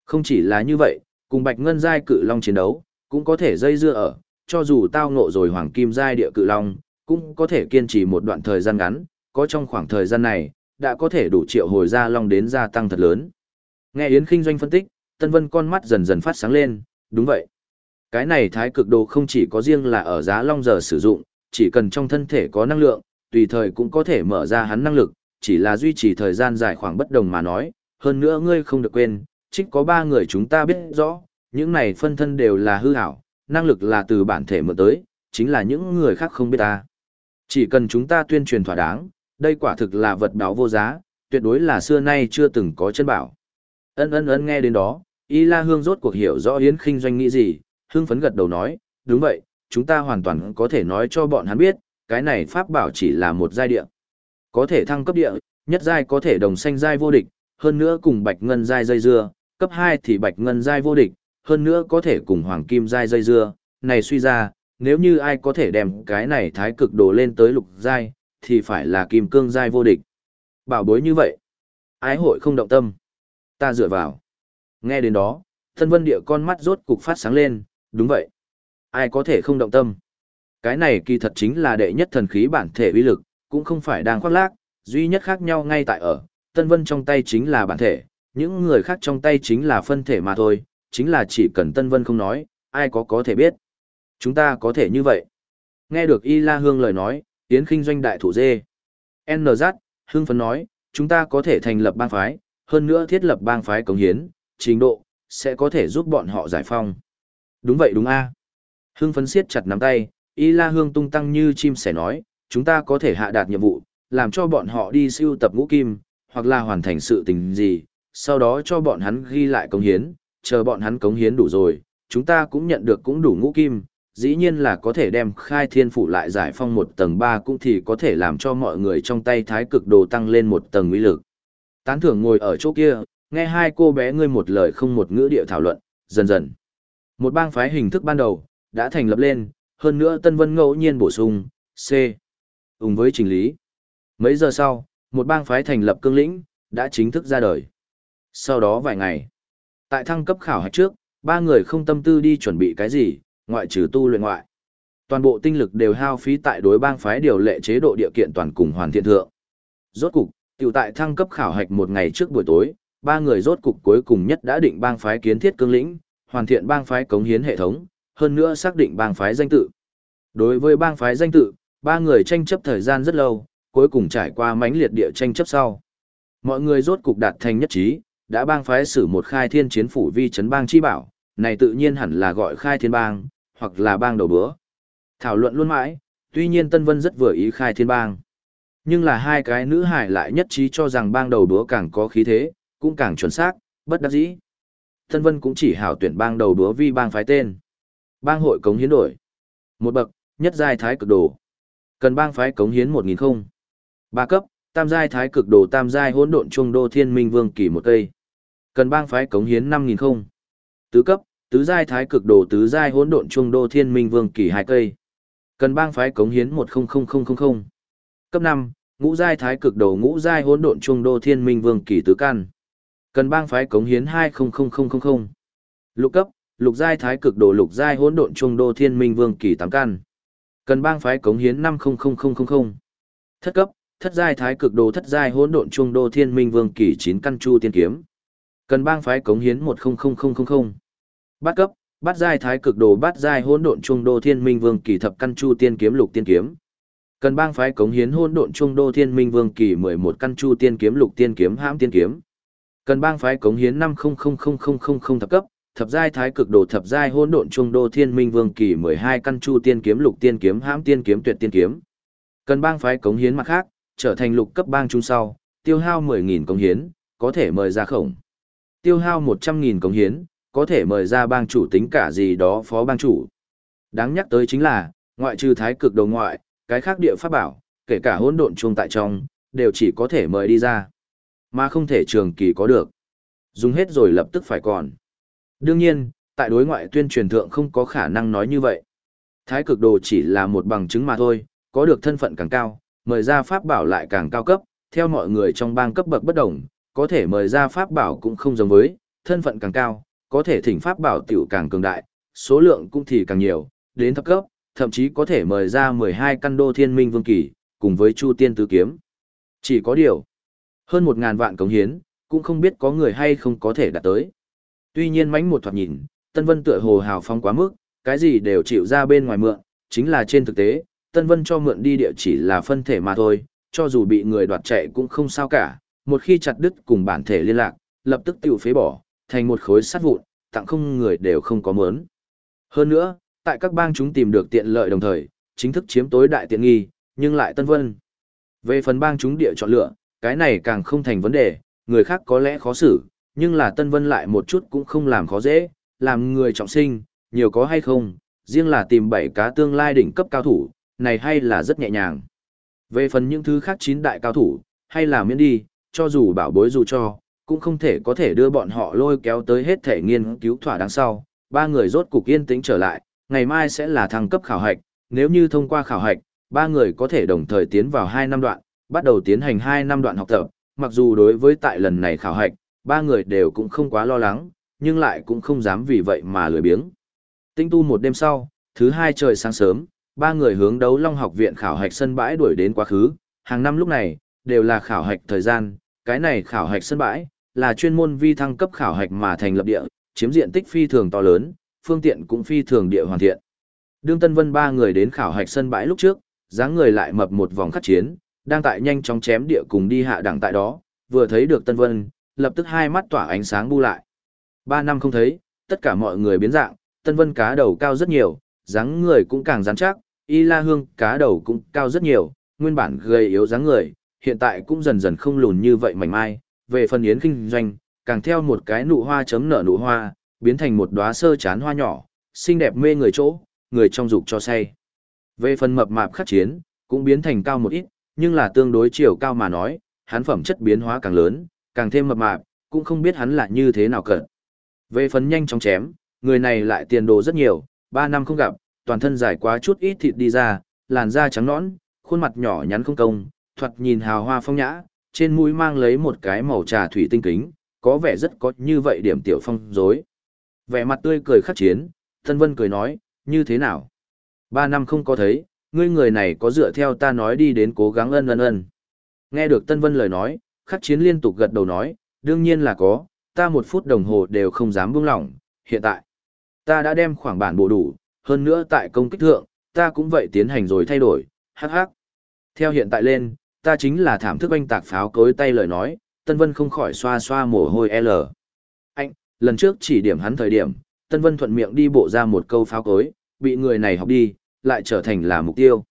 Không chỉ là như vậy, cùng bạch ngân giai cự long chiến đấu, cũng có thể dây dưa ở, cho dù tao ngộ rồi hoàng kim giai địa cự long, cũng có thể kiên trì một đoạn thời gian ngắn, có trong khoảng thời gian này, đã có thể đủ triệu hồi ra long đến gia tăng thật lớn. Nghe Yến Kinh Doanh phân tích, Tân Vân con mắt dần dần phát sáng lên, đúng vậy. Cái này thái cực đồ không chỉ có riêng là ở giá long giờ sử dụng, chỉ cần trong thân thể có năng lượng, tùy thời cũng có thể mở ra hắn năng lực, chỉ là duy trì thời gian dài khoảng bất đồng mà nói. Hơn nữa ngươi không được quên, trích có ba người chúng ta biết rõ, những này phân thân đều là hư hảo, năng lực là từ bản thể mượn tới, chính là những người khác không biết ta. Chỉ cần chúng ta tuyên truyền thỏa đáng, đây quả thực là vật báo vô giá, tuyệt đối là xưa nay chưa từng có chân bảo. Ân ân ân nghe đến đó, Y La Hương rốt cuộc hiểu rõ Yến Kinh Doanh nghĩ gì, hưng phấn gật đầu nói, đúng vậy, chúng ta hoàn toàn có thể nói cho bọn hắn biết, cái này pháp bảo chỉ là một giai địa. Có thể thăng cấp địa, nhất giai có thể đồng xanh giai vô địch, hơn nữa cùng bạch ngân giai dây dưa, cấp 2 thì bạch ngân giai vô địch, hơn nữa có thể cùng hoàng kim giai dây dưa, này suy ra, nếu như ai có thể đem cái này thái cực đồ lên tới lục giai, thì phải là kim cương giai vô địch. Bảo bối như vậy, ái hội không động tâm. Ta dựa vào. Nghe đến đó, thân vân địa con mắt rốt cục phát sáng lên, đúng vậy. Ai có thể không động tâm. Cái này kỳ thật chính là đệ nhất thần khí bản thể uy lực, cũng không phải đang khoác lác, duy nhất khác nhau ngay tại ở, Tân Vân trong tay chính là bản thể, những người khác trong tay chính là phân thể mà thôi, chính là chỉ cần Tân Vân không nói, ai có có thể biết. Chúng ta có thể như vậy. Nghe được Y La Hương lời nói, Tiến Kinh doanh đại thủ dê. N. z Hương phấn nói, chúng ta có thể thành lập bang phái, hơn nữa thiết lập bang phái cống hiến, trình độ, sẽ có thể giúp bọn họ giải phong. Đúng vậy đúng a. Hưng phấn siết chặt nắm tay, Y La Hương tung tăng như chim sẻ nói, chúng ta có thể hạ đạt nhiệm vụ, làm cho bọn họ đi siêu tập ngũ kim, hoặc là hoàn thành sự tình gì, sau đó cho bọn hắn ghi lại cống hiến, chờ bọn hắn cống hiến đủ rồi, chúng ta cũng nhận được cũng đủ ngũ kim, dĩ nhiên là có thể đem khai thiên phủ lại giải phong một tầng ba cũng thì có thể làm cho mọi người trong tay thái cực đồ tăng lên một tầng uy lực. Tán thưởng ngồi ở chỗ kia, nghe hai cô bé ngươi một lời không một ngữ điệu thảo luận, dần dần. Một bang phái hình thức ban đầu, đã thành lập lên, hơn nữa Tân Vân ngẫu nhiên bổ sung, C. Cùng với trình lý. Mấy giờ sau, một bang phái thành lập cương lĩnh, đã chính thức ra đời. Sau đó vài ngày, tại thăng cấp khảo hạch trước, ba người không tâm tư đi chuẩn bị cái gì, ngoại trừ tu luyện ngoại. Toàn bộ tinh lực đều hao phí tại đối bang phái điều lệ chế độ địa kiện toàn cùng hoàn thiện thượng. Rốt cục, tiểu tại thăng cấp khảo hạch một ngày trước buổi tối, ba người rốt cục cuối cùng nhất đã định bang phái kiến thiết cương lĩnh, hoàn thiện bang phái cống hiến hệ thống, hơn nữa xác định bang phái danh tự. Đối với bang phái danh tự, ba người tranh chấp thời gian rất lâu, cuối cùng trải qua mãnh liệt địa tranh chấp sau. Mọi người rốt cục đạt thành nhất trí, đã bang phái sử một khai thiên chiến phủ vi chấn bang chi bảo, này tự nhiên hẳn là gọi khai thiên bang, hoặc là bang đầu bữa. Thảo luận luôn mãi, tuy nhiên Tân Vân rất vừa ý khai thiên bang. Nhưng là hai cái nữ hải lại nhất trí cho rằng bang đầu bữa càng có khí thế, cũng càng chuẩn xác, bất đắc dĩ. Tân Vân cũng chỉ hảo tuyển bang đầu đúa vi bang phái tên. Bang hội cống hiến đổi. Một bậc, nhất giai thái cực đồ. Cần bang phái cống hiến một nghìn không. Ba cấp, tam giai thái cực đồ tam giai hỗn độn trung đô thiên minh vương kỳ một cây. Cần bang phái cống hiến năm nghìn không. Tứ cấp, tứ giai thái cực đồ tứ giai hỗn độn trung đô thiên minh vương kỳ hai cây. Cần bang phái cống hiến một không không không không không. Cấp năm, ngũ giai thái cực đồ ngũ giai hỗn độn trung đô thiên minh vương kỳ tứ căn. Cần bang phái cống hiến hai không không không không không. Lục cấp, lục giai thái cực đồ lục giai hỗn độn trung đô thiên minh vương kỳ tám căn. Cần bang phái cống hiến năm không không không không không. Thất cấp, thất giai thái cực đồ thất giai hỗn độn trung đô thiên minh vương kỳ chín căn chu tiên kiếm. Cần bang phái cống hiến một không không không không không. Bát cấp, bát giai thái cực đồ bát giai hỗn độn trung đô thiên minh vương kỳ thập căn chu tiên kiếm lục tiên kiếm. Cần bang phái cống hiến hỗn độn trung đô thiên minh vương kỳ mười một căn chu tiên kiếm lục tiên kiếm hãm tiên kiếm. Cần bang phái cống hiến năm không không không không không không thập cấp, thập giai thái cực đồ thập giai hỗn độn trung đô thiên minh vương kỳ mười hai căn chu tiên kiếm lục tiên kiếm hãm tiên kiếm tuyệt tiên kiếm. Cần bang phái cống hiến mặt khác, trở thành lục cấp bang trung sau, tiêu hao mười nghìn cống hiến, có thể mời ra khổng. Tiêu hao một trăm nghìn cống hiến, có thể mời ra bang chủ tính cả gì đó phó bang chủ. Đáng nhắc tới chính là, ngoại trừ thái cực đồ ngoại, cái khác địa pháp bảo, kể cả hỗn độn chuông tại trong, đều chỉ có thể mời đi ra, mà không thể trường kỳ có được. Dùng hết rồi lập tức phải còn. Đương nhiên, tại đối ngoại tuyên truyền thượng không có khả năng nói như vậy. Thái cực đồ chỉ là một bằng chứng mà thôi, có được thân phận càng cao, mời ra pháp bảo lại càng cao cấp, theo mọi người trong bang cấp bậc bất đồng, có thể mời ra pháp bảo cũng không giống với, thân phận càng cao, có thể thỉnh pháp bảo tiểu càng cường đại, số lượng cũng thì càng nhiều, đến thấp cấp, thậm chí có thể mời ra 12 căn đô thiên minh vương kỳ, cùng với chu tiên tứ kiếm. Chỉ có điều, hơn một ngàn vạn cống hiến, cũng không biết có người hay không có thể đạt tới. Tuy nhiên mánh một thoạt nhìn, Tân Vân tựa hồ hào phong quá mức, cái gì đều chịu ra bên ngoài mượn, chính là trên thực tế, Tân Vân cho mượn đi địa chỉ là phân thể mà thôi, cho dù bị người đoạt chạy cũng không sao cả, một khi chặt đứt cùng bản thể liên lạc, lập tức tiêu phế bỏ, thành một khối sắt vụn, tặng không người đều không có mớn. Hơn nữa, tại các bang chúng tìm được tiện lợi đồng thời, chính thức chiếm tối đại tiện nghi, nhưng lại Tân Vân. Về phần bang chúng địa chọn lựa, cái này càng không thành vấn đề, người khác có lẽ khó xử, nhưng là Tân Vân lại một chút cũng không làm khó dễ, làm người trọng sinh, nhiều có hay không, riêng là tìm bảy cá tương lai đỉnh cấp cao thủ, này hay là rất nhẹ nhàng. Về phần những thứ khác chín đại cao thủ, hay là miễn đi, cho dù bảo bối dù cho, cũng không thể có thể đưa bọn họ lôi kéo tới hết thể nghiên cứu thỏa đáng sau. Ba người rốt cục yên tĩnh trở lại, ngày mai sẽ là thăng cấp khảo hạch, nếu như thông qua khảo hạch, ba người có thể đồng thời tiến vào hai năm đoạn, bắt đầu tiến hành hai năm đoạn học tập, mặc dù đối với tại lần này khảo hạch, ba người đều cũng không quá lo lắng, nhưng lại cũng không dám vì vậy mà lười biếng. Tinh tu một đêm sau, thứ hai trời sáng sớm, ba người hướng đấu long học viện khảo hạch sân bãi đuổi đến quá khứ, hàng năm lúc này, đều là khảo hạch thời gian, cái này khảo hạch sân bãi, là chuyên môn vi thăng cấp khảo hạch mà thành lập địa, chiếm diện tích phi thường to lớn, phương tiện cũng phi thường địa hoàn thiện. Đương Tân Vân ba người đến khảo hạch sân bãi lúc trước, dáng người lại mập một vòng khắc chiến, đang tại nhanh chóng chém địa cùng đi hạ đẳng tại đó, vừa thấy được Tân Vân, lập tức hai mắt tỏa ánh sáng bu lại. Ba năm không thấy, tất cả mọi người biến dạng, Tân Vân cá đầu cao rất nhiều, dáng người cũng càng rắn chắc, Y La Hương cá đầu cũng cao rất nhiều, nguyên bản gầy yếu dáng người, hiện tại cũng dần dần không lùn như vậy mảnh mai, về phần yến kinh doanh, càng theo một cái nụ hoa chấm nở nụ hoa, biến thành một đóa sơ chán hoa nhỏ, xinh đẹp mê người chỗ, người trong dục cho say. Về phần mập mạp khắc chiến, cũng biến thành cao một ít, nhưng là tương đối chiều cao mà nói, hắn phẩm chất biến hóa càng lớn, càng thêm mập mạp, cũng không biết hắn là như thế nào cận. Về phấn nhanh chóng chém, người này lại tiền đồ rất nhiều, 3 năm không gặp, toàn thân dài quá chút ít thịt đi ra, làn da trắng nõn, khuôn mặt nhỏ nhắn không công, thoạt nhìn hào hoa phong nhã, trên mũi mang lấy một cái màu trà thủy tinh kính, có vẻ rất có như vậy điểm tiểu phong dối. Vẻ mặt tươi cười khắc chiến, thân Vân cười nói, như thế nào? Ba năm không có thấy, ngươi người này có dựa theo ta nói đi đến cố gắng ân ân ân. Nghe được Tân Vân lời nói, khắc chiến liên tục gật đầu nói, đương nhiên là có, ta một phút đồng hồ đều không dám buông lỏng, hiện tại. Ta đã đem khoảng bản bộ đủ, hơn nữa tại công kích thượng, ta cũng vậy tiến hành rồi thay đổi, hắc hắc. Theo hiện tại lên, ta chính là thảm thức anh tạc pháo cối tay lời nói, Tân Vân không khỏi xoa xoa mồ hôi L. Anh, lần trước chỉ điểm hắn thời điểm, Tân Vân thuận miệng đi bộ ra một câu pháo cối, bị người này học đi, lại trở thành là mục tiêu.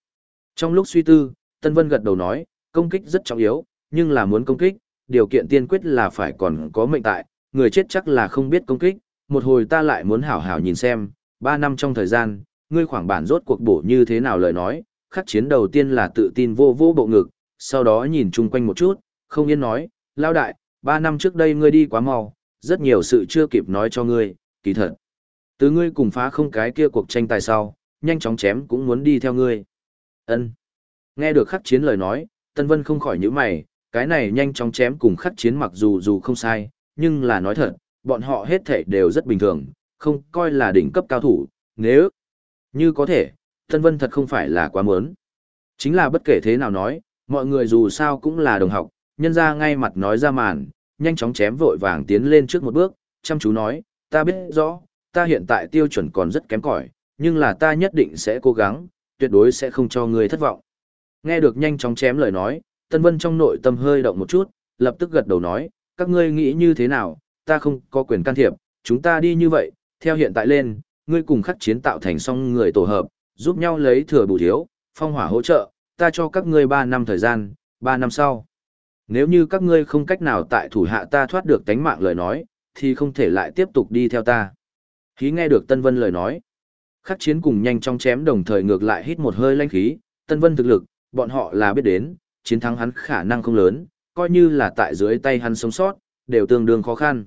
Trong lúc suy tư, Tân Vân gật đầu nói, công kích rất trọng yếu, nhưng là muốn công kích, điều kiện tiên quyết là phải còn có mệnh tại, người chết chắc là không biết công kích, một hồi ta lại muốn hảo hảo nhìn xem, ba năm trong thời gian, ngươi khoảng bản rốt cuộc bổ như thế nào lời nói, khắc chiến đầu tiên là tự tin vô vô bộ ngực, sau đó nhìn chung quanh một chút, không yên nói, lao đại, ba năm trước đây ngươi đi quá mau, rất nhiều sự chưa kịp nói cho ngươi, kỳ thật. Từ ngươi cùng phá không cái kia cuộc tranh tài sau, nhanh chóng chém cũng muốn đi theo ngươi. Ân. Nghe được khắc chiến lời nói, Tân Vân không khỏi nhíu mày, cái này nhanh chóng chém cùng khắc chiến mặc dù dù không sai, nhưng là nói thật, bọn họ hết thể đều rất bình thường, không coi là đỉnh cấp cao thủ, nếu như có thể, Tân Vân thật không phải là quá muốn. Chính là bất kể thế nào nói, mọi người dù sao cũng là đồng học, nhân ra ngay mặt nói ra màn, nhanh chóng chém vội vàng tiến lên trước một bước, chăm chú nói, ta biết rõ, ta hiện tại tiêu chuẩn còn rất kém cỏi, nhưng là ta nhất định sẽ cố gắng, tuyệt đối sẽ không cho người thất vọng. Nghe được nhanh chóng chém lời nói, Tân Vân trong nội tâm hơi động một chút, lập tức gật đầu nói, các ngươi nghĩ như thế nào, ta không có quyền can thiệp, chúng ta đi như vậy, theo hiện tại lên, ngươi cùng khắc chiến tạo thành xong người tổ hợp, giúp nhau lấy thừa bù thiếu, phong hỏa hỗ trợ, ta cho các ngươi 3 năm thời gian, 3 năm sau. Nếu như các ngươi không cách nào tại thủ hạ ta thoát được tánh mạng lời nói, thì không thể lại tiếp tục đi theo ta. Khi nghe được Tân Vân lời nói. Khắc chiến cùng nhanh trong chém đồng thời ngược lại hít một hơi lanh khí, Tân Vân thực lực, bọn họ là biết đến, chiến thắng hắn khả năng không lớn, coi như là tại dưới tay hắn sống sót, đều tương đương khó khăn.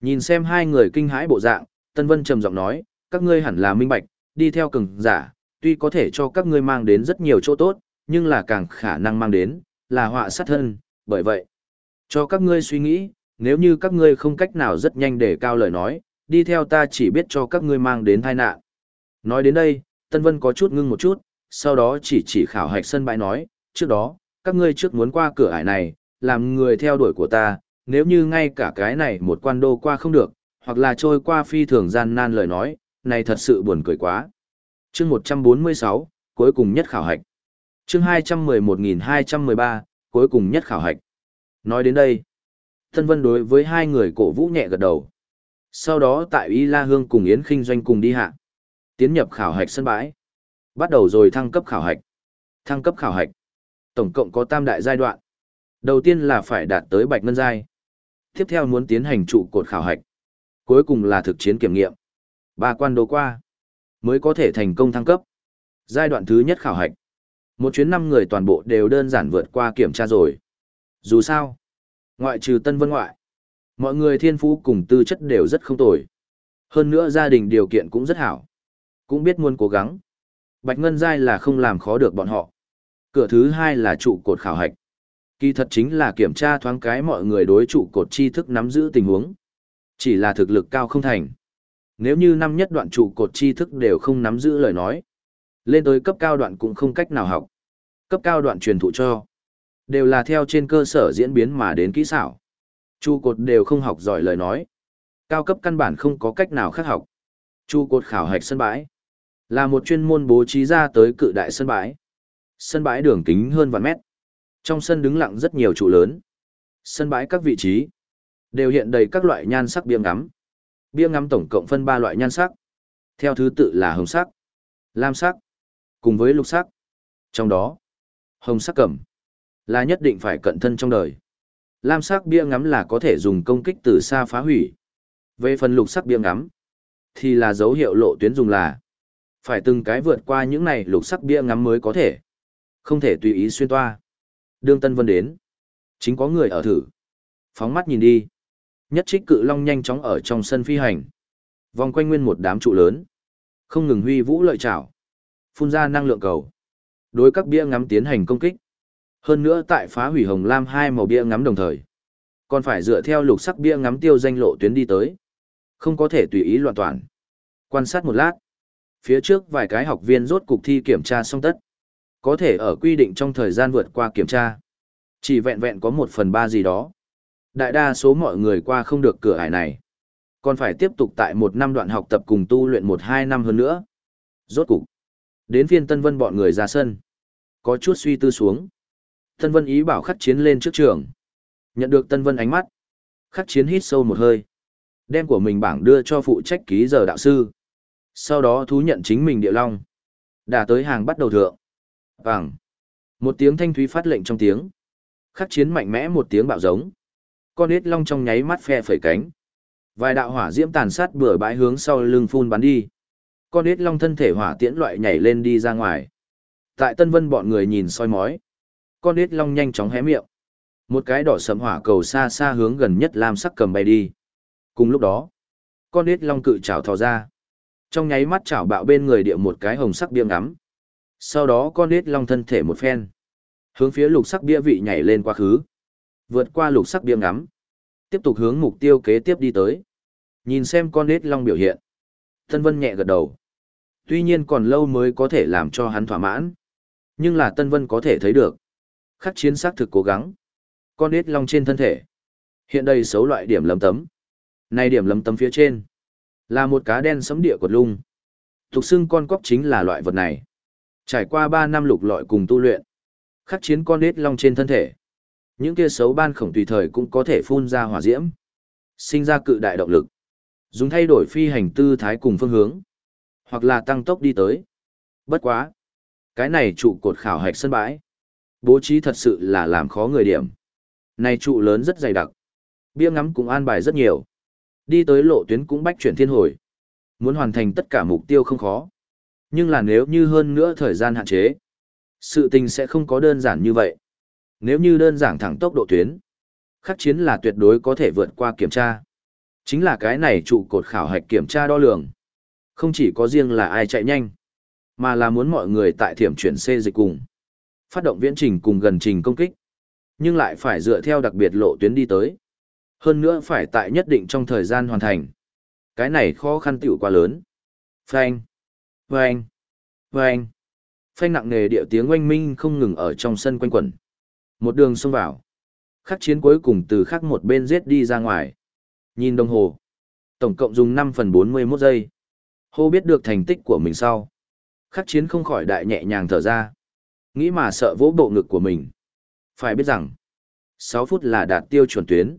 Nhìn xem hai người kinh hãi bộ dạng, Tân Vân trầm giọng nói, các ngươi hẳn là minh bạch, đi theo cường giả, tuy có thể cho các ngươi mang đến rất nhiều chỗ tốt, nhưng là càng khả năng mang đến, là họa sát thân, bởi vậy, cho các ngươi suy nghĩ, nếu như các ngươi không cách nào rất nhanh để cao lời nói, đi theo ta chỉ biết cho các ngươi mang đến tai nạn. Nói đến đây, Tân Vân có chút ngưng một chút, sau đó chỉ chỉ khảo hạch sân bãi nói, trước đó, các ngươi trước muốn qua cửa ải này, làm người theo đuổi của ta, nếu như ngay cả cái này một quan đô qua không được, hoặc là trôi qua phi thường gian nan lời nói, này thật sự buồn cười quá. Chương 146, cuối cùng nhất khảo hạch. Chương 211213, cuối cùng nhất khảo hạch. Nói đến đây, Tân Vân đối với hai người cổ vũ nhẹ gật đầu. Sau đó tại Y La Hương cùng Yến Kinh Doanh cùng đi hạ. Tiến nhập khảo hạch sân bãi. Bắt đầu rồi thăng cấp khảo hạch. Thăng cấp khảo hạch. Tổng cộng có tam đại giai đoạn. Đầu tiên là phải đạt tới bạch ngân giai. Tiếp theo muốn tiến hành trụ cột khảo hạch. Cuối cùng là thực chiến kiểm nghiệm. Ba quan đồ qua. Mới có thể thành công thăng cấp. Giai đoạn thứ nhất khảo hạch. Một chuyến năm người toàn bộ đều đơn giản vượt qua kiểm tra rồi. Dù sao, ngoại trừ Tân Vân ngoại, mọi người thiên phú cùng tư chất đều rất không tồi. Hơn nữa gia đình điều kiện cũng rất hảo. Cũng biết muốn cố gắng. Bạch Ngân Giai là không làm khó được bọn họ. Cửa thứ hai là trụ cột khảo hạch. Kỳ thật chính là kiểm tra thoáng cái mọi người đối trụ cột tri thức nắm giữ tình huống. Chỉ là thực lực cao không thành. Nếu như năm nhất đoạn trụ cột tri thức đều không nắm giữ lời nói, lên tới cấp cao đoạn cũng không cách nào học. Cấp cao đoạn truyền thụ cho, đều là theo trên cơ sở diễn biến mà đến kỹ xảo. Trụ cột đều không học giỏi lời nói. Cao cấp căn bản không có cách nào khác học. Trụ cột khảo hạch sân bãi, là một chuyên môn bố trí ra tới cự đại sân bãi. Sân bãi đường kính hơn vạn mét. Trong sân đứng lặng rất nhiều trụ lớn. Sân bãi các vị trí đều hiện đầy các loại nhan sắc bia ngắm. Bia ngắm tổng cộng phân ba loại nhan sắc. Theo thứ tự là hồng sắc, lam sắc, cùng với lục sắc. Trong đó, hồng sắc cẩm là nhất định phải cận thân trong đời. Lam sắc bia ngắm là có thể dùng công kích từ xa phá hủy. Về phần lục sắc bia ngắm, thì là dấu hiệu lộ tuyến dùng là phải từng cái vượt qua những này lục sắc bia ngắm mới có thể. Không thể tùy ý xuyên toa. Đương Tân Vân đến. Chính có người ở thử. Phóng mắt nhìn đi. Nhất trích cự long nhanh chóng ở trong sân phi hành. Vòng quanh nguyên một đám trụ lớn. Không ngừng huy vũ lợi trảo. Phun ra năng lượng cầu. Đối các bia ngắm tiến hành công kích. Hơn nữa tại phá hủy hồng lam hai màu bia ngắm đồng thời. Còn phải dựa theo lục sắc bia ngắm tiêu danh lộ tuyến đi tới. Không có thể tùy ý loạn toàn. Quan sát một lát. Phía trước vài cái học viên rốt cục thi kiểm tra xong tất. Có thể ở quy định trong thời gian vượt qua kiểm tra. Chỉ vẹn vẹn có một phần ba gì đó. Đại đa số mọi người qua không được cửa ải này. Còn phải tiếp tục tại một năm đoạn học tập cùng tu luyện một hai năm hơn nữa. Rốt cục. Đến phiên Tân Vân bọn người ra sân. Có chút suy tư xuống. Tân Vân ý bảo khắc chiến lên trước trường. Nhận được Tân Vân ánh mắt. Khắc chiến hít sâu một hơi. Đem của mình bảng đưa cho phụ trách ký giờ đạo sư. Sau đó thú nhận chính mình địa long. Đã tới hàng bắt đầu thượng. Vàng. Một tiếng thanh thúy phát lệnh trong tiếng. Khắc chiến mạnh mẽ một tiếng bạo giống. Con ít long trong nháy mắt phe phẩy cánh. Vài đạo hỏa diễm tàn sát bừa bãi hướng sau lưng phun bắn đi. Con ít long thân thể hỏa tiễn loại nhảy lên đi ra ngoài. Tại Tân Vân bọn người nhìn soi mói. Con ít long nhanh chóng hé miệng. Một cái đỏ sầm hỏa cầu xa xa hướng gần nhất lam sắc cầm bay đi. Cùng lúc đó, con ít long cự trào thò ra. Trong nháy mắt chảo bạo bên người địa một cái hồng sắc bia ngắm. Sau đó con nết long thân thể một phen. Hướng phía lục sắc bia vị nhảy lên quá khứ. Vượt qua lục sắc bia ngắm. Tiếp tục hướng mục tiêu kế tiếp đi tới. Nhìn xem con nết long biểu hiện. Tân Vân nhẹ gật đầu. Tuy nhiên còn lâu mới có thể làm cho hắn thỏa mãn. Nhưng là Tân Vân có thể thấy được. Khắc chiến xác thực cố gắng. Con nết long trên thân thể. Hiện đây xấu loại điểm lấm tấm. Này điểm lấm tấm phía trên. Là một cá đen sấm địa quật lung. Thục xưng con cóc chính là loại vật này. Trải qua 3 năm lục lọi cùng tu luyện. Khắc chiến con nết long trên thân thể. Những kia xấu ban khổng tùy thời cũng có thể phun ra hỏa diễm. Sinh ra cự đại động lực. Dùng thay đổi phi hành tư thái cùng phương hướng. Hoặc là tăng tốc đi tới. Bất quá. Cái này trụ cột khảo hạch sân bãi. Bố trí thật sự là làm khó người điểm. Này trụ lớn rất dày đặc. Bia ngắm cũng an bài rất nhiều. Đi tới lộ tuyến cũng bách chuyển thiên hồi. Muốn hoàn thành tất cả mục tiêu không khó. Nhưng là nếu như hơn nữa thời gian hạn chế, sự tình sẽ không có đơn giản như vậy. Nếu như đơn giản thẳng tốc độ tuyến, khắc chiến là tuyệt đối có thể vượt qua kiểm tra. Chính là cái này trụ cột khảo hạch kiểm tra đo lường. Không chỉ có riêng là ai chạy nhanh, mà là muốn mọi người tại thiểm chuyển c dịch cùng. Phát động viễn trình cùng gần trình công kích, nhưng lại phải dựa theo đặc biệt lộ tuyến đi tới. Hơn nữa phải tại nhất định trong thời gian hoàn thành. Cái này khó khăn tiểu quá lớn. Phanh. Phanh. Phanh. Phanh nặng nề điệu tiếng oanh minh không ngừng ở trong sân quanh quẩn. Một đường xông vào. Khắc chiến cuối cùng từ khắc một bên giết đi ra ngoài. Nhìn đồng hồ. Tổng cộng dùng 5 phần 41 giây. Hô biết được thành tích của mình sau. Khắc chiến không khỏi đại nhẹ nhàng thở ra. Nghĩ mà sợ vỗ bộ ngực của mình. Phải biết rằng, 6 phút là đạt tiêu chuẩn tuyến.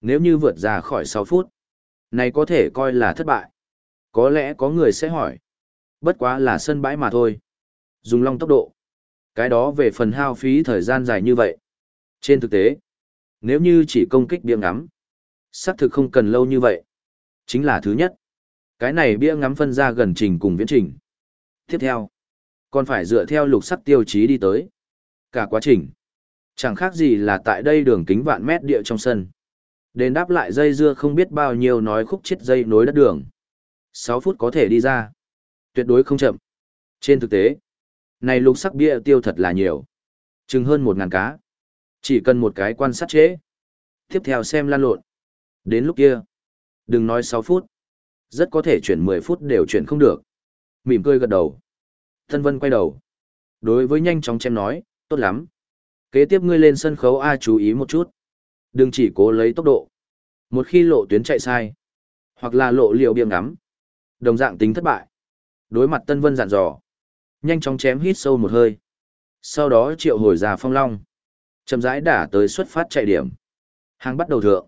Nếu như vượt ra khỏi 6 phút, này có thể coi là thất bại. Có lẽ có người sẽ hỏi. Bất quá là sân bãi mà thôi. Dùng long tốc độ. Cái đó về phần hao phí thời gian dài như vậy. Trên thực tế, nếu như chỉ công kích bia ngắm, xác thực không cần lâu như vậy. Chính là thứ nhất. Cái này bia ngắm phân ra gần trình cùng viễn trình. Tiếp theo, còn phải dựa theo lục sắc tiêu chí đi tới. Cả quá trình, chẳng khác gì là tại đây đường kính vạn mét địa trong sân. Đền đáp lại dây dưa không biết bao nhiêu nói khúc chết dây nối đất đường. 6 phút có thể đi ra. Tuyệt đối không chậm. Trên thực tế, này lục sắc bia tiêu thật là nhiều. Chừng hơn 1.000 cá. Chỉ cần một cái quan sát chế. Tiếp theo xem lan lộn. Đến lúc kia, đừng nói 6 phút. Rất có thể chuyển 10 phút đều chuyển không được. Mỉm cười gật đầu. Thân Vân quay đầu. Đối với nhanh chóng chém nói, tốt lắm. Kế tiếp ngươi lên sân khấu A chú ý một chút. Đừng chỉ cố lấy tốc độ. Một khi lộ tuyến chạy sai, hoặc là lộ liệu biếng ngắm, đồng dạng tính thất bại. Đối mặt Tân Vân dặn dò, nhanh chóng chém hít sâu một hơi. Sau đó triệu hồi ra phong long. Chậm rãi đả tới xuất phát chạy điểm. Hàng bắt đầu thượng.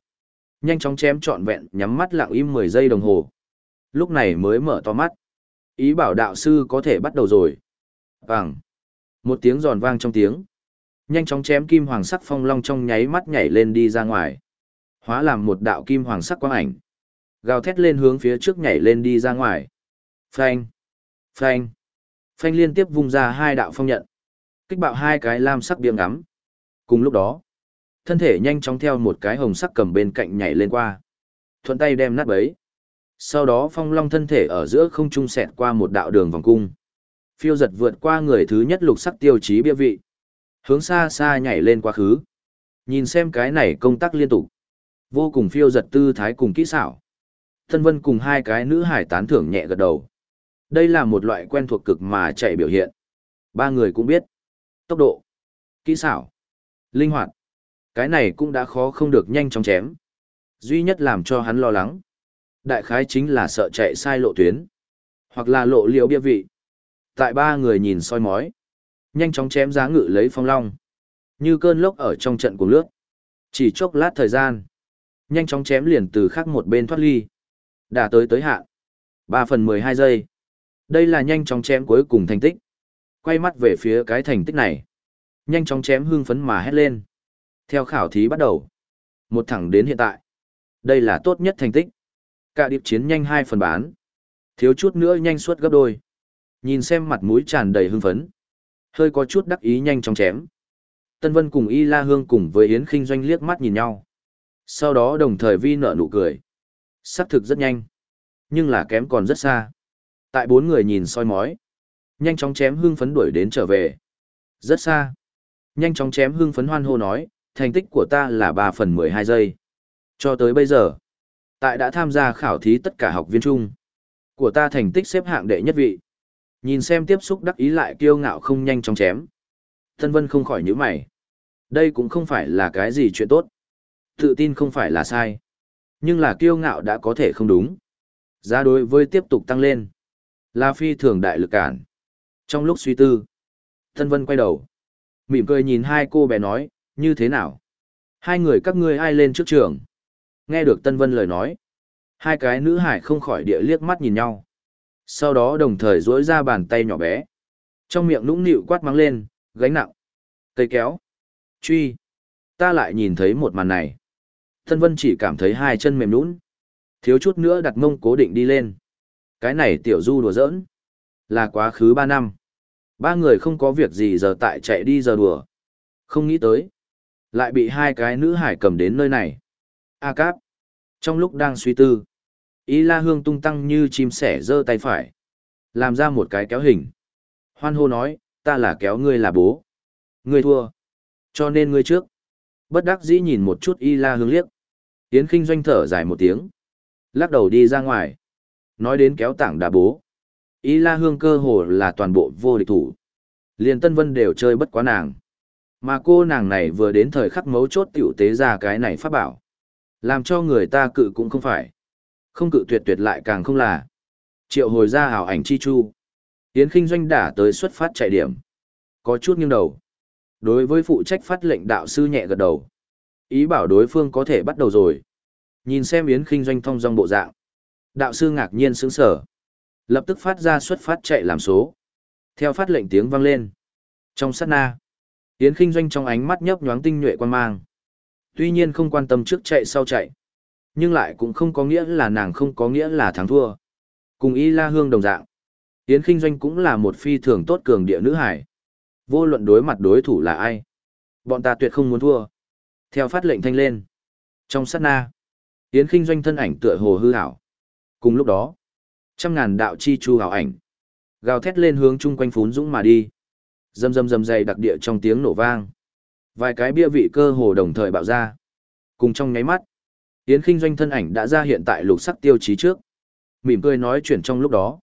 Nhanh chóng chém trọn vẹn, nhắm mắt lặng im 10 giây đồng hồ. Lúc này mới mở to mắt. Ý bảo đạo sư có thể bắt đầu rồi. Vàng. Một tiếng giòn vang trong tiếng. Nhanh chóng chém kim hoàng sắc phong long trong nháy mắt nhảy lên đi ra ngoài. Hóa làm một đạo kim hoàng sắc quang ảnh. Gào thét lên hướng phía trước nhảy lên đi ra ngoài. Phanh. Phanh. Phanh liên tiếp vung ra hai đạo phong nhận. Kích bạo hai cái lam sắc biếng ngắm. Cùng lúc đó, thân thể nhanh chóng theo một cái hồng sắc cầm bên cạnh nhảy lên qua. Thuận tay đem nát bấy. Sau đó phong long thân thể ở giữa không trung xẹt qua một đạo đường vòng cung. Phiêu giật vượt qua người thứ nhất lục sắc tiêu chí bia vị. Hướng xa xa nhảy lên quá khứ. Nhìn xem cái này công tác liên tục. Vô cùng phiêu giật tư thái cùng kỹ xảo. Thân vân cùng hai cái nữ hải tán thưởng nhẹ gật đầu. Đây là một loại quen thuộc cực mà chạy biểu hiện. Ba người cũng biết. Tốc độ, kỹ xảo, linh hoạt. Cái này cũng đã khó không được nhanh chóng chém. Duy nhất làm cho hắn lo lắng. Đại khái chính là sợ chạy sai lộ tuyến. Hoặc là lộ liễu bia vị. Tại ba người nhìn soi mói. Nhanh chóng chém giá ngự lấy phong long. Như cơn lốc ở trong trận của lướt. Chỉ chốc lát thời gian. Nhanh chóng chém liền từ khác một bên thoát ly. Đã tới tới hạn. ba phần mười hai giây. Đây là nhanh chóng chém cuối cùng thành tích. Quay mắt về phía cái thành tích này. Nhanh chóng chém hương phấn mà hét lên. Theo khảo thí bắt đầu. Một thẳng đến hiện tại. Đây là tốt nhất thành tích. Cả điệp chiến nhanh hai phần bán. Thiếu chút nữa nhanh suốt gấp đôi. Nhìn xem mặt mũi tràn đầy hưng phấn. Hơi có chút đắc ý nhanh chóng chém. Tân Vân cùng Y La Hương cùng với Yến Kinh Doanh liếc mắt nhìn nhau. Sau đó đồng thời vi nở nụ cười. Sắc thực rất nhanh. Nhưng là kém còn rất xa. Tại bốn người nhìn soi mói. Nhanh chóng chém hương phấn đuổi đến trở về. Rất xa. Nhanh chóng chém hương phấn hoan hô nói, thành tích của ta là ba phần mười hai giây. Cho tới bây giờ, tại đã tham gia khảo thí tất cả học viên chung. Của ta thành tích xếp hạng đệ nhất vị. Nhìn xem tiếp xúc đắc ý lại kiêu ngạo không nhanh chóng chém. Tân Vân không khỏi nhíu mày. Đây cũng không phải là cái gì chuyện tốt. Tự tin không phải là sai. Nhưng là kiêu ngạo đã có thể không đúng. Giá đối với tiếp tục tăng lên. la phi thường đại lực cản. Trong lúc suy tư, Tân Vân quay đầu. Mỉm cười nhìn hai cô bé nói, như thế nào? Hai người các ngươi ai lên trước trường? Nghe được Tân Vân lời nói. Hai cái nữ hải không khỏi địa liếc mắt nhìn nhau. Sau đó đồng thời duỗi ra bàn tay nhỏ bé. Trong miệng nũng nịu quát mắng lên, gánh nặng. Cây kéo. Truy. Ta lại nhìn thấy một màn này. thân Vân chỉ cảm thấy hai chân mềm nũng. Thiếu chút nữa đặt mông cố định đi lên. Cái này tiểu du đùa giỡn. Là quá khứ ba năm. Ba người không có việc gì giờ tại chạy đi giờ đùa. Không nghĩ tới. Lại bị hai cái nữ hải cầm đến nơi này. A cáp. Trong lúc đang suy tư. Ý la hương tung tăng như chim sẻ giơ tay phải. Làm ra một cái kéo hình. Hoan hô nói, ta là kéo ngươi là bố. Ngươi thua. Cho nên ngươi trước. Bất đắc dĩ nhìn một chút y la hương liếc. Yến khinh doanh thở dài một tiếng. Lắc đầu đi ra ngoài. Nói đến kéo tảng đá bố. Y la hương cơ hồ là toàn bộ vô địch thủ. Liền Tân Vân đều chơi bất quá nàng. Mà cô nàng này vừa đến thời khắc mấu chốt tiểu tế ra cái này phát bảo. Làm cho người ta cự cũng không phải. Không cự tuyệt tuyệt lại càng không là. Triệu hồi ra hảo ảnh chi chu. Yến khinh doanh đả tới xuất phát chạy điểm. Có chút nghiêng đầu. Đối với phụ trách phát lệnh đạo sư nhẹ gật đầu. Ý bảo đối phương có thể bắt đầu rồi. Nhìn xem Yến khinh doanh thông dong bộ dạng. Đạo sư ngạc nhiên sững sở. Lập tức phát ra xuất phát chạy làm số. Theo phát lệnh tiếng vang lên. Trong sát na, Yến Kinh Doanh trong ánh mắt nhấp nhoáng tinh nhuệ quan mang. Tuy nhiên không quan tâm trước chạy sau chạy, nhưng lại cũng không có nghĩa là nàng không có nghĩa là thắng thua. Cùng Y La Hương đồng dạng, Yến Kinh Doanh cũng là một phi thường tốt cường địa nữ hải. Vô luận đối mặt đối thủ là ai, bọn ta tuyệt không muốn thua. Theo phát lệnh thanh lên, trong sát na, Yến Kinh Doanh thân ảnh tựa hồ hư hảo. Cùng lúc đó, trăm ngàn đạo chi chu hảo ảnh, gào thét lên hướng chung quanh phún dũng mà đi. Dầm dầm dầm dày đặc địa trong tiếng nổ vang. Vài cái bia vị cơ hồ đồng thời bạo ra. Cùng trong nháy mắt, Yến Kinh Doanh thân ảnh đã ra hiện tại lục sắc tiêu chí trước. Mỉm cười nói chuyện trong lúc đó.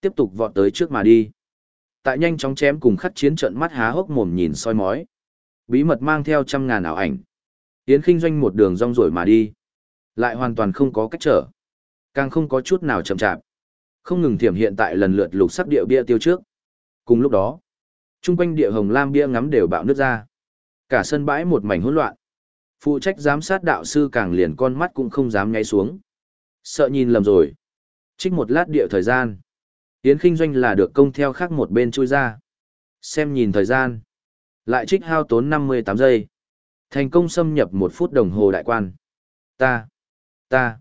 Tiếp tục vọt tới trước mà đi. Tại nhanh chóng chém cùng khắc chiến trận mắt há hốc mồm nhìn soi mói. Bí mật mang theo trăm ngàn ảo ảnh. Yến Kinh Doanh một đường rong rổi mà đi. Lại hoàn toàn không có cách trở. Càng không có chút nào chậm chạp. Không ngừng thiểm hiện tại lần lượt lục sắc địa bia tiêu trước. Cùng lúc đó, Trung quanh địa hồng lam bia ngắm đều bạo nước ra. Cả sân bãi một mảnh hỗn loạn. Phụ trách giám sát đạo sư càng liền con mắt cũng không dám nháy xuống. Sợ nhìn lầm rồi. Trích một lát địa thời gian. Yến kinh doanh là được công theo khác một bên chui ra. Xem nhìn thời gian. Lại trích hao tốn 58 giây. Thành công xâm nhập một phút đồng hồ đại quan. Ta, ta,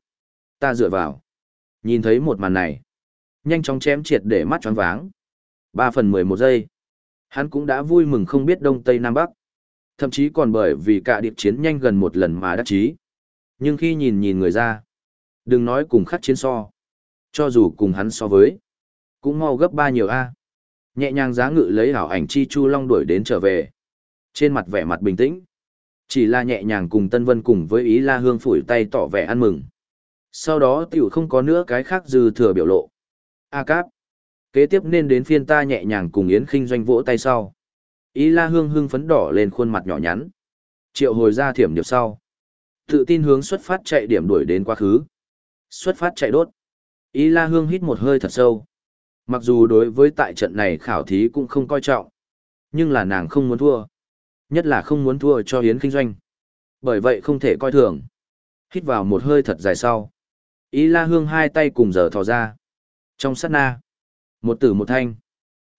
ta dựa vào. Nhìn thấy một màn này. Nhanh chóng chém triệt để mắt choáng váng. 3 phần 11 giây. Hắn cũng đã vui mừng không biết Đông Tây Nam Bắc. Thậm chí còn bởi vì cả điệp chiến nhanh gần một lần mà đắc chí. Nhưng khi nhìn nhìn người ra, đừng nói cùng khắc chiến so. Cho dù cùng hắn so với, cũng mau gấp ba nhiều A. Nhẹ nhàng giá ngự lấy hảo ảnh chi chu long đuổi đến trở về. Trên mặt vẻ mặt bình tĩnh. Chỉ là nhẹ nhàng cùng Tân Vân cùng với ý la hương phủi tay tỏ vẻ ăn mừng. Sau đó tiểu không có nữa cái khác dư thừa biểu lộ. A cáp. Kế tiếp nên đến phiên ta nhẹ nhàng cùng Yến khinh doanh vỗ tay sau. Ý la hương hưng phấn đỏ lên khuôn mặt nhỏ nhắn. Triệu hồi ra thiểm điệp sau. Tự tin hướng xuất phát chạy điểm đuổi đến quá khứ. Xuất phát chạy đốt. Ý la hương hít một hơi thật sâu. Mặc dù đối với tại trận này khảo thí cũng không coi trọng. Nhưng là nàng không muốn thua. Nhất là không muốn thua cho Hiến kinh doanh. Bởi vậy không thể coi thường. Hít vào một hơi thật dài sau. Ý la hương hai tay cùng giờ thò ra. Trong sát na. Một tử một thanh.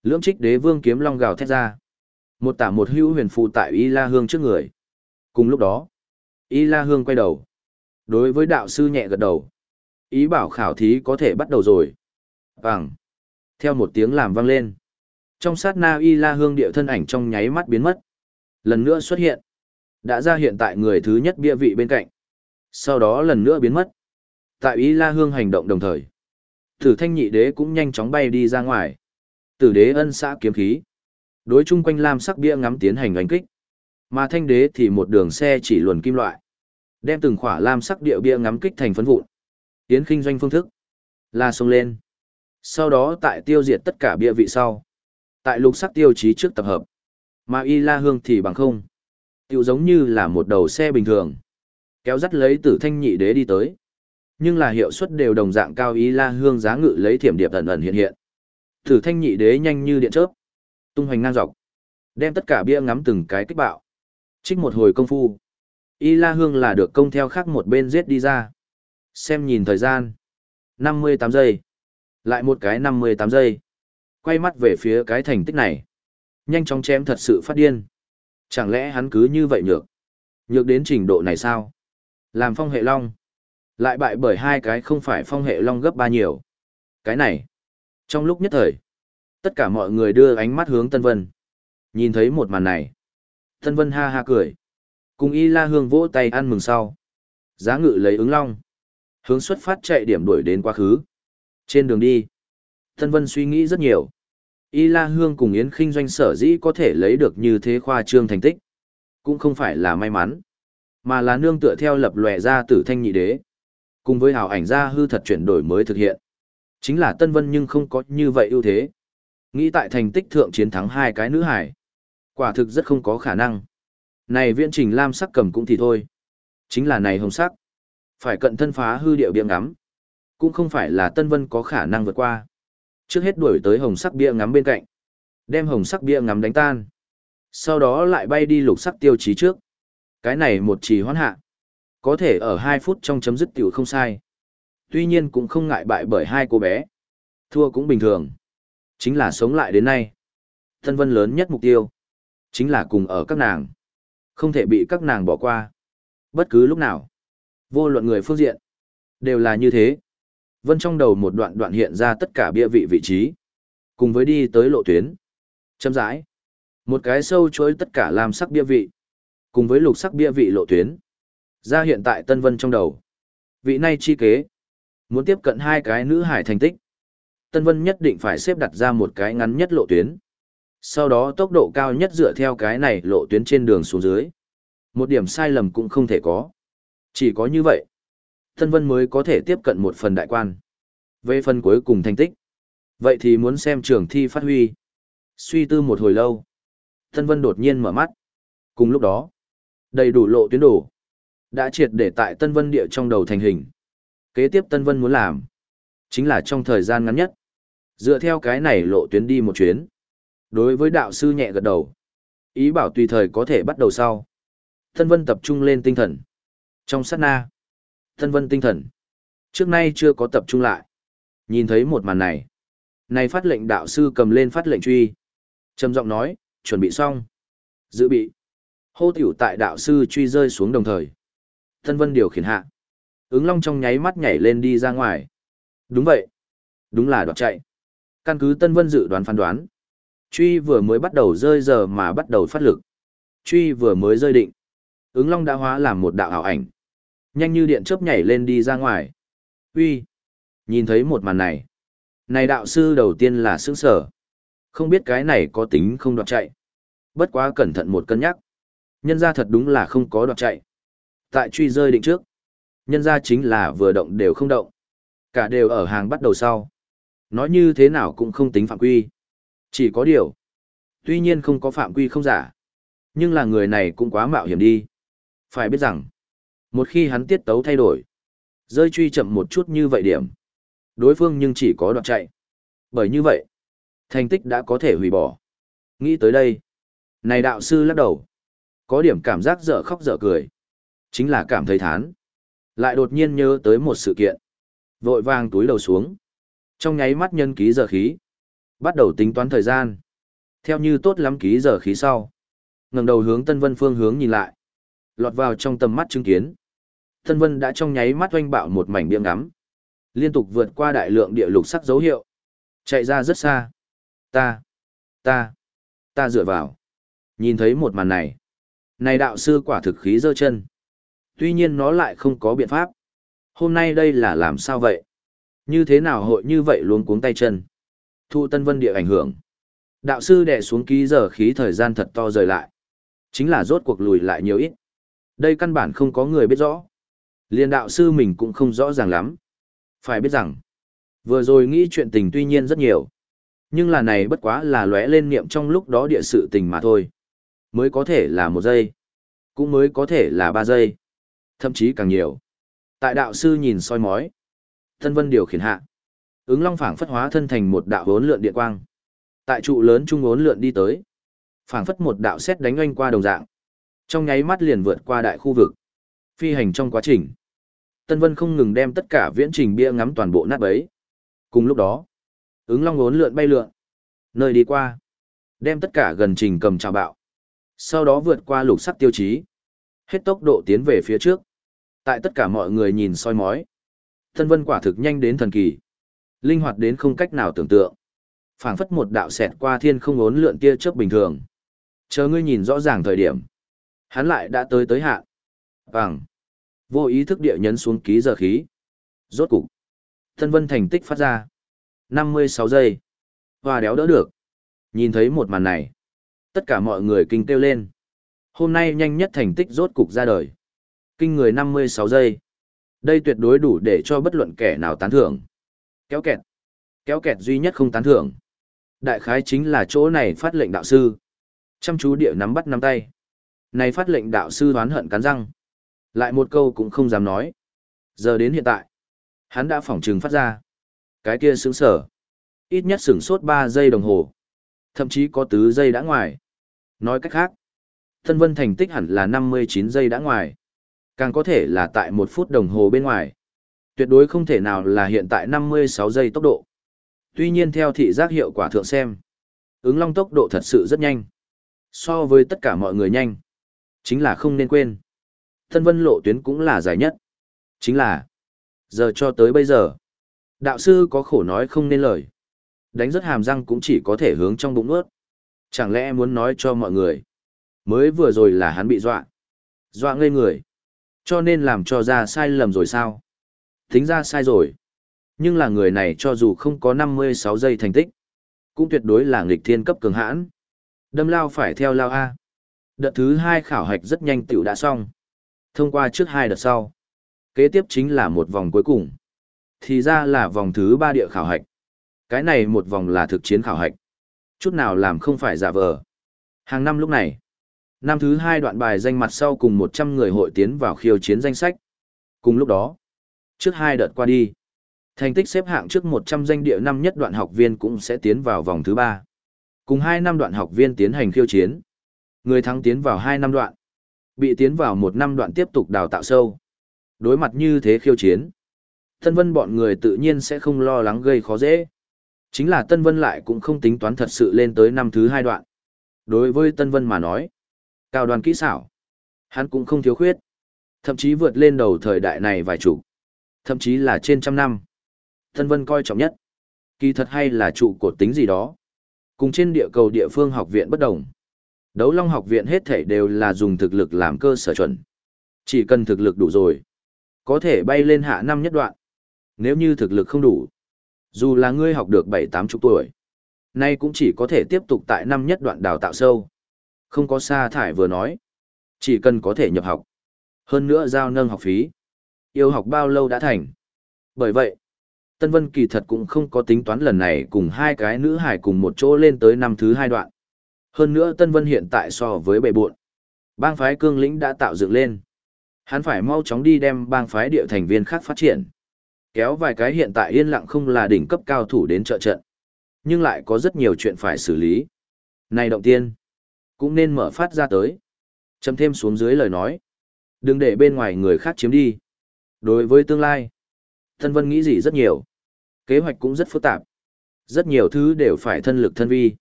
Lưỡng trích đế vương kiếm long gào thét ra. Một tả một hữu huyền phù tại Y La Hương trước người. Cùng lúc đó, Y La Hương quay đầu. Đối với đạo sư nhẹ gật đầu. Ý bảo khảo thí có thể bắt đầu rồi. Vàng. Theo một tiếng làm vang lên. Trong sát na Y La Hương điệu thân ảnh trong nháy mắt biến mất. Lần nữa xuất hiện. Đã ra hiện tại người thứ nhất bia vị bên cạnh. Sau đó lần nữa biến mất. Tại Y La Hương hành động đồng thời. Tử thanh nhị đế cũng nhanh chóng bay đi ra ngoài. Tử đế ân xã kiếm khí. Đối chung quanh lam sắc bia ngắm tiến hành đánh kích. Mà thanh đế thì một đường xe chỉ luồn kim loại. Đem từng khỏa lam sắc địa bia ngắm kích thành phấn vụn. Tiến kinh doanh phương thức. La sông lên. Sau đó tại tiêu diệt tất cả bia vị sau. Tại lục sắc tiêu chí trước tập hợp. Mà y la hương thì bằng không. Tiêu giống như là một đầu xe bình thường. Kéo dắt lấy tử thanh nhị đế đi tới. Nhưng là hiệu suất đều đồng dạng cao y la hương giá ngự lấy thiểm điệp ẩn ẩn hiện hiện. Tử thanh nhị đế nhanh như điện chớp tung hoành ngang dọc, đem tất cả bia ngắm từng cái kích bạo. Trích một hồi công phu, y la hương là được công theo khác một bên giết đi ra. Xem nhìn thời gian, năm mươi tám giây, lại một cái năm mươi tám giây. Quay mắt về phía cái thành tích này, nhanh chóng chém thật sự phát điên. Chẳng lẽ hắn cứ như vậy nhược? Nhược đến trình độ này sao? Làm phong hệ long, lại bại bởi hai cái không phải phong hệ long gấp ba nhiều. Cái này, trong lúc nhất thời Tất cả mọi người đưa ánh mắt hướng Tân Vân. Nhìn thấy một màn này. Tân Vân ha ha cười. Cùng Y La Hương vỗ tay ăn mừng sau. Giá ngự lấy ứng long. Hướng xuất phát chạy điểm đuổi đến quá khứ. Trên đường đi. Tân Vân suy nghĩ rất nhiều. Y La Hương cùng Yến Kinh doanh sở dĩ có thể lấy được như thế khoa trương thành tích. Cũng không phải là may mắn. Mà là nương tựa theo lập lòe ra tử thanh nhị đế. Cùng với hào ảnh ra hư thật chuyển đổi mới thực hiện. Chính là Tân Vân nhưng không có như vậy ưu thế. Nghĩ tại thành tích thượng chiến thắng hai cái nữ hải. Quả thực rất không có khả năng. Này viễn trình lam sắc cầm cũng thì thôi. Chính là này hồng sắc. Phải cận thân phá hư điệu bia ngắm. Cũng không phải là Tân Vân có khả năng vượt qua. Trước hết đuổi tới hồng sắc bia ngắm bên cạnh. Đem hồng sắc bia ngắm đánh tan. Sau đó lại bay đi lục sắc tiêu chí trước. Cái này một trì hoãn hạ. Có thể ở hai phút trong chấm dứt tiểu không sai. Tuy nhiên cũng không ngại bại bởi hai cô bé. Thua cũng bình thường. Chính là sống lại đến nay. Tân vân lớn nhất mục tiêu. Chính là cùng ở các nàng. Không thể bị các nàng bỏ qua. Bất cứ lúc nào. Vô luận người phương diện. Đều là như thế. Vân trong đầu một đoạn đoạn hiện ra tất cả bia vị vị trí. Cùng với đi tới lộ tuyến. Châm rãi. Một cái sâu chối tất cả làm sắc bia vị. Cùng với lục sắc bia vị lộ tuyến. Ra hiện tại Tân Vân trong đầu. Vị này chi kế. Muốn tiếp cận hai cái nữ hải thành tích. Tân Vân nhất định phải xếp đặt ra một cái ngắn nhất lộ tuyến. Sau đó tốc độ cao nhất dựa theo cái này lộ tuyến trên đường xuống dưới. Một điểm sai lầm cũng không thể có. Chỉ có như vậy, Tân Vân mới có thể tiếp cận một phần đại quan. Về phần cuối cùng thành tích, vậy thì muốn xem trường thi phát huy. Suy tư một hồi lâu, Tân Vân đột nhiên mở mắt. Cùng lúc đó, đầy đủ lộ tuyến đủ, Đã triệt để tại Tân Vân địa trong đầu thành hình. Kế tiếp Tân Vân muốn làm, chính là trong thời gian ngắn nhất. Dựa theo cái này lộ tuyến đi một chuyến. Đối với đạo sư nhẹ gật đầu. Ý bảo tùy thời có thể bắt đầu sau. thân Vân tập trung lên tinh thần. Trong sát na, thân Vân tinh thần. Trước nay chưa có tập trung lại. Nhìn thấy một màn này. Này phát lệnh đạo sư cầm lên phát lệnh truy. trầm giọng nói, chuẩn bị xong. Dự bị. Hô tiểu tại đạo sư truy rơi xuống đồng thời. thân Vân điều khiển hạ. Ứng long trong nháy mắt nhảy lên đi ra ngoài. Đúng vậy. Đúng là đoạt chạy. Căn cứ Tân Vân dự đoán phán đoán. Truy vừa mới bắt đầu rơi giờ mà bắt đầu phát lực. Truy vừa mới rơi định. Ứng long đã hóa làm một đạo ảo ảnh. Nhanh như điện chớp nhảy lên đi ra ngoài. Uy, Nhìn thấy một màn này. Này đạo sư đầu tiên là sướng sở. Không biết cái này có tính không đoạt chạy. Bất quá cẩn thận một cân nhắc. Nhân ra thật đúng là không có đoạt chạy. Tại truy rơi định trước. Nhân ra chính là vừa động đều không động. Cả đều ở hàng bắt đầu sau. Nói như thế nào cũng không tính phạm quy. Chỉ có điều. Tuy nhiên không có phạm quy không giả. Nhưng là người này cũng quá mạo hiểm đi. Phải biết rằng. Một khi hắn tiết tấu thay đổi. Rơi truy chậm một chút như vậy điểm. Đối phương nhưng chỉ có đoạn chạy. Bởi như vậy. Thành tích đã có thể hủy bỏ. Nghĩ tới đây. Này đạo sư lắc đầu. Có điểm cảm giác dở khóc dở cười. Chính là cảm thấy thán. Lại đột nhiên nhớ tới một sự kiện. Vội vàng túi đầu xuống. Trong nháy mắt nhân ký giờ khí. Bắt đầu tính toán thời gian. Theo như tốt lắm ký giờ khí sau. ngẩng đầu hướng Tân Vân phương hướng nhìn lại. Lọt vào trong tầm mắt chứng kiến. Tân Vân đã trong nháy mắt oanh bạo một mảnh biếng ngắm. Liên tục vượt qua đại lượng địa lục sắc dấu hiệu. Chạy ra rất xa. Ta, ta, ta dựa vào. Nhìn thấy một màn này. Này đạo sư quả thực khí dơ chân. Tuy nhiên nó lại không có biện pháp. Hôm nay đây là làm sao vậy? Như thế nào hội như vậy luống cuống tay chân? Thu Tân Vân địa ảnh hưởng. Đạo sư đè xuống ký giờ khí thời gian thật to rời lại. Chính là rốt cuộc lùi lại nhiều ít. Đây căn bản không có người biết rõ. Liên đạo sư mình cũng không rõ ràng lắm. Phải biết rằng, vừa rồi nghĩ chuyện tình tuy nhiên rất nhiều. Nhưng là này bất quá là lóe lên niệm trong lúc đó địa sự tình mà thôi. Mới có thể là một giây. Cũng mới có thể là ba giây. Thậm chí càng nhiều. Tại đạo sư nhìn soi mói. Thân vân điều khiển hạ. Ứng long phảng phất hóa thân thành một đạo hốn lượn điện quang. Tại trụ lớn trung hốn lượn đi tới. phảng phất một đạo xét đánh oanh qua đồng dạng. Trong nháy mắt liền vượt qua đại khu vực. Phi hành trong quá trình. Tân Vân không ngừng đem tất cả viễn trình bia ngắm toàn bộ nát bấy. Cùng lúc đó, ứng long hốn lượn bay lượn. Nơi đi qua. Đem tất cả gần trình cầm trào bạo. Sau đó vượt qua lục sắc tiêu chí. Hết tốc độ tiến về phía trước. Tại tất cả mọi người nhìn soi mói. Tân Vân quả thực nhanh đến thần kỳ. Linh hoạt đến không cách nào tưởng tượng. phảng phất một đạo xẹt qua thiên không ốn lượn tia chớp bình thường. Chờ ngươi nhìn rõ ràng thời điểm. Hắn lại đã tới tới hạn. Bằng. Vô ý thức địa nhấn xuống ký giờ khí. Rốt cục. Tân Vân thành tích phát ra. 56 giây. Hoa đéo đỡ được. Nhìn thấy một màn này. Tất cả mọi người kinh kêu lên. Hôm nay nhanh nhất thành tích rốt cục ra đời. Kinh người 56 giây. Đây tuyệt đối đủ để cho bất luận kẻ nào tán thưởng. Kéo kẹt. Kéo kẹt duy nhất không tán thưởng. Đại khái chính là chỗ này phát lệnh đạo sư. Chăm chú địa nắm bắt nắm tay. Này phát lệnh đạo sư đoán hận cắn răng. Lại một câu cũng không dám nói. Giờ đến hiện tại, hắn đã phỏng trừng phát ra. Cái kia sướng sở. Ít nhất sửng sốt 3 giây đồng hồ. Thậm chí có tứ giây đã ngoài. Nói cách khác, thân vân thành tích hẳn là 59 giây đã ngoài. Càng có thể là tại một phút đồng hồ bên ngoài. Tuyệt đối không thể nào là hiện tại 56 giây tốc độ. Tuy nhiên theo thị giác hiệu quả thượng xem, ứng long tốc độ thật sự rất nhanh. So với tất cả mọi người nhanh. Chính là không nên quên. Thân vân lộ tuyến cũng là dài nhất. Chính là, giờ cho tới bây giờ, đạo sư có khổ nói không nên lời. Đánh rất hàm răng cũng chỉ có thể hướng trong bụng ướt. Chẳng lẽ muốn nói cho mọi người, mới vừa rồi là hắn bị dọa. Dọa ngây người. Cho nên làm cho ra sai lầm rồi sao? Tính ra sai rồi. Nhưng là người này cho dù không có 56 giây thành tích, cũng tuyệt đối là nghịch thiên cấp cường hãn. Đâm lao phải theo lao A. Đợt thứ hai khảo hạch rất nhanh tiểu đã xong. Thông qua trước hai đợt sau. Kế tiếp chính là một vòng cuối cùng. Thì ra là vòng thứ ba địa khảo hạch. Cái này một vòng là thực chiến khảo hạch. Chút nào làm không phải giả vờ. Hàng năm lúc này, năm thứ hai đoạn bài danh mặt sau cùng 100 người hội tiến vào khiêu chiến danh sách. Cùng lúc đó, trước hai đợt qua đi, thành tích xếp hạng trước 100 danh địa năm nhất đoạn học viên cũng sẽ tiến vào vòng thứ ba. Cùng hai năm đoạn học viên tiến hành khiêu chiến. Người thắng tiến vào 2 năm đoạn. Bị tiến vào một năm đoạn tiếp tục đào tạo sâu. Đối mặt như thế khiêu chiến. Tân Vân bọn người tự nhiên sẽ không lo lắng gây khó dễ. Chính là Tân Vân lại cũng không tính toán thật sự lên tới năm thứ hai đoạn. Đối với Tân Vân mà nói, cao đoàn kỹ xảo, hắn cũng không thiếu khuyết. Thậm chí vượt lên đầu thời đại này vài chục, thậm chí là trên trăm năm. Thân Vân coi trọng nhất, kỳ thật hay là trụ cột tính gì đó. Cùng trên địa cầu địa phương học viện bất đồng. Đấu Long học viện hết thể đều là dùng thực lực làm cơ sở chuẩn. Chỉ cần thực lực đủ rồi, có thể bay lên hạ năm nhất đoạn. Nếu như thực lực không đủ, dù là ngươi học được bảy tám chục tuổi, nay cũng chỉ có thể tiếp tục tại năm nhất đoạn đào tạo sâu. Không có sa thải vừa nói, chỉ cần có thể nhập học. Hơn nữa giao nâng học phí. Yêu học bao lâu đã thành. Bởi vậy, Tân Vân kỳ thật cũng không có tính toán lần này cùng hai cái nữ hải cùng một chỗ lên tới năm thứ hai đoạn. Hơn nữa Tân Vân hiện tại so với bệ buộn. Bang phái cương lĩnh đã tạo dựng lên. Hắn phải mau chóng đi đem bang phái địa thành viên khác phát triển. Kéo vài cái hiện tại yên lặng không là đỉnh cấp cao thủ đến trợ trận. Nhưng lại có rất nhiều chuyện phải xử lý. Này động tiên, cũng nên mở phát ra tới. Châm thêm xuống dưới lời nói. Đừng để bên ngoài người khác chiếm đi. Đối với tương lai, thân Vân nghĩ gì rất nhiều. Kế hoạch cũng rất phức tạp. Rất nhiều thứ đều phải thân lực thân vi.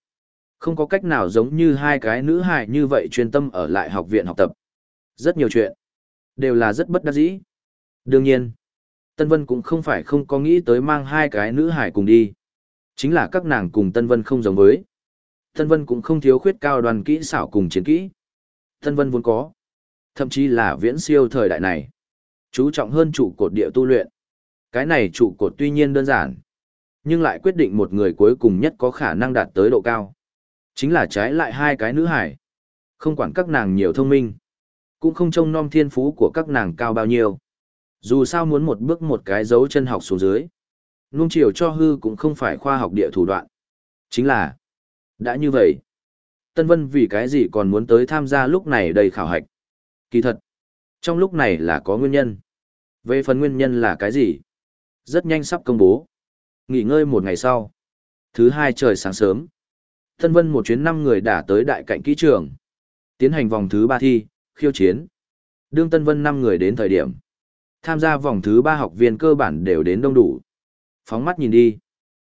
Không có cách nào giống như hai cái nữ hài như vậy chuyên tâm ở lại học viện học tập. Rất nhiều chuyện. Đều là rất bất đắc dĩ. Đương nhiên, Tân Vân cũng không phải không có nghĩ tới mang hai cái nữ hài cùng đi. Chính là các nàng cùng Tân Vân không giống với. Tân Vân cũng không thiếu khuyết cao đoàn kỹ xảo cùng chiến kỹ. Tân Vân vốn có. Thậm chí là viễn siêu thời đại này. Chú trọng hơn trụ cột địa tu luyện. Cái này trụ cột tuy nhiên đơn giản. Nhưng lại quyết định một người cuối cùng nhất có khả năng đạt tới độ cao. Chính là trái lại hai cái nữ hải. Không quản các nàng nhiều thông minh. Cũng không trông nom thiên phú của các nàng cao bao nhiêu. Dù sao muốn một bước một cái dấu chân học xuống dưới. Nung chiều cho hư cũng không phải khoa học địa thủ đoạn. Chính là, đã như vậy. Tân Vân vì cái gì còn muốn tới tham gia lúc này đầy khảo hạch. Kỳ thật, trong lúc này là có nguyên nhân. Về phần nguyên nhân là cái gì? Rất nhanh sắp công bố. Nghỉ ngơi một ngày sau. Thứ hai trời sáng sớm. Tân Vân một chuyến năm người đã tới đại cạnh kỹ trường. Tiến hành vòng thứ ba thi, khiêu chiến. Đương Tân Vân năm người đến thời điểm. Tham gia vòng thứ ba học viên cơ bản đều đến đông đủ. Phóng mắt nhìn đi.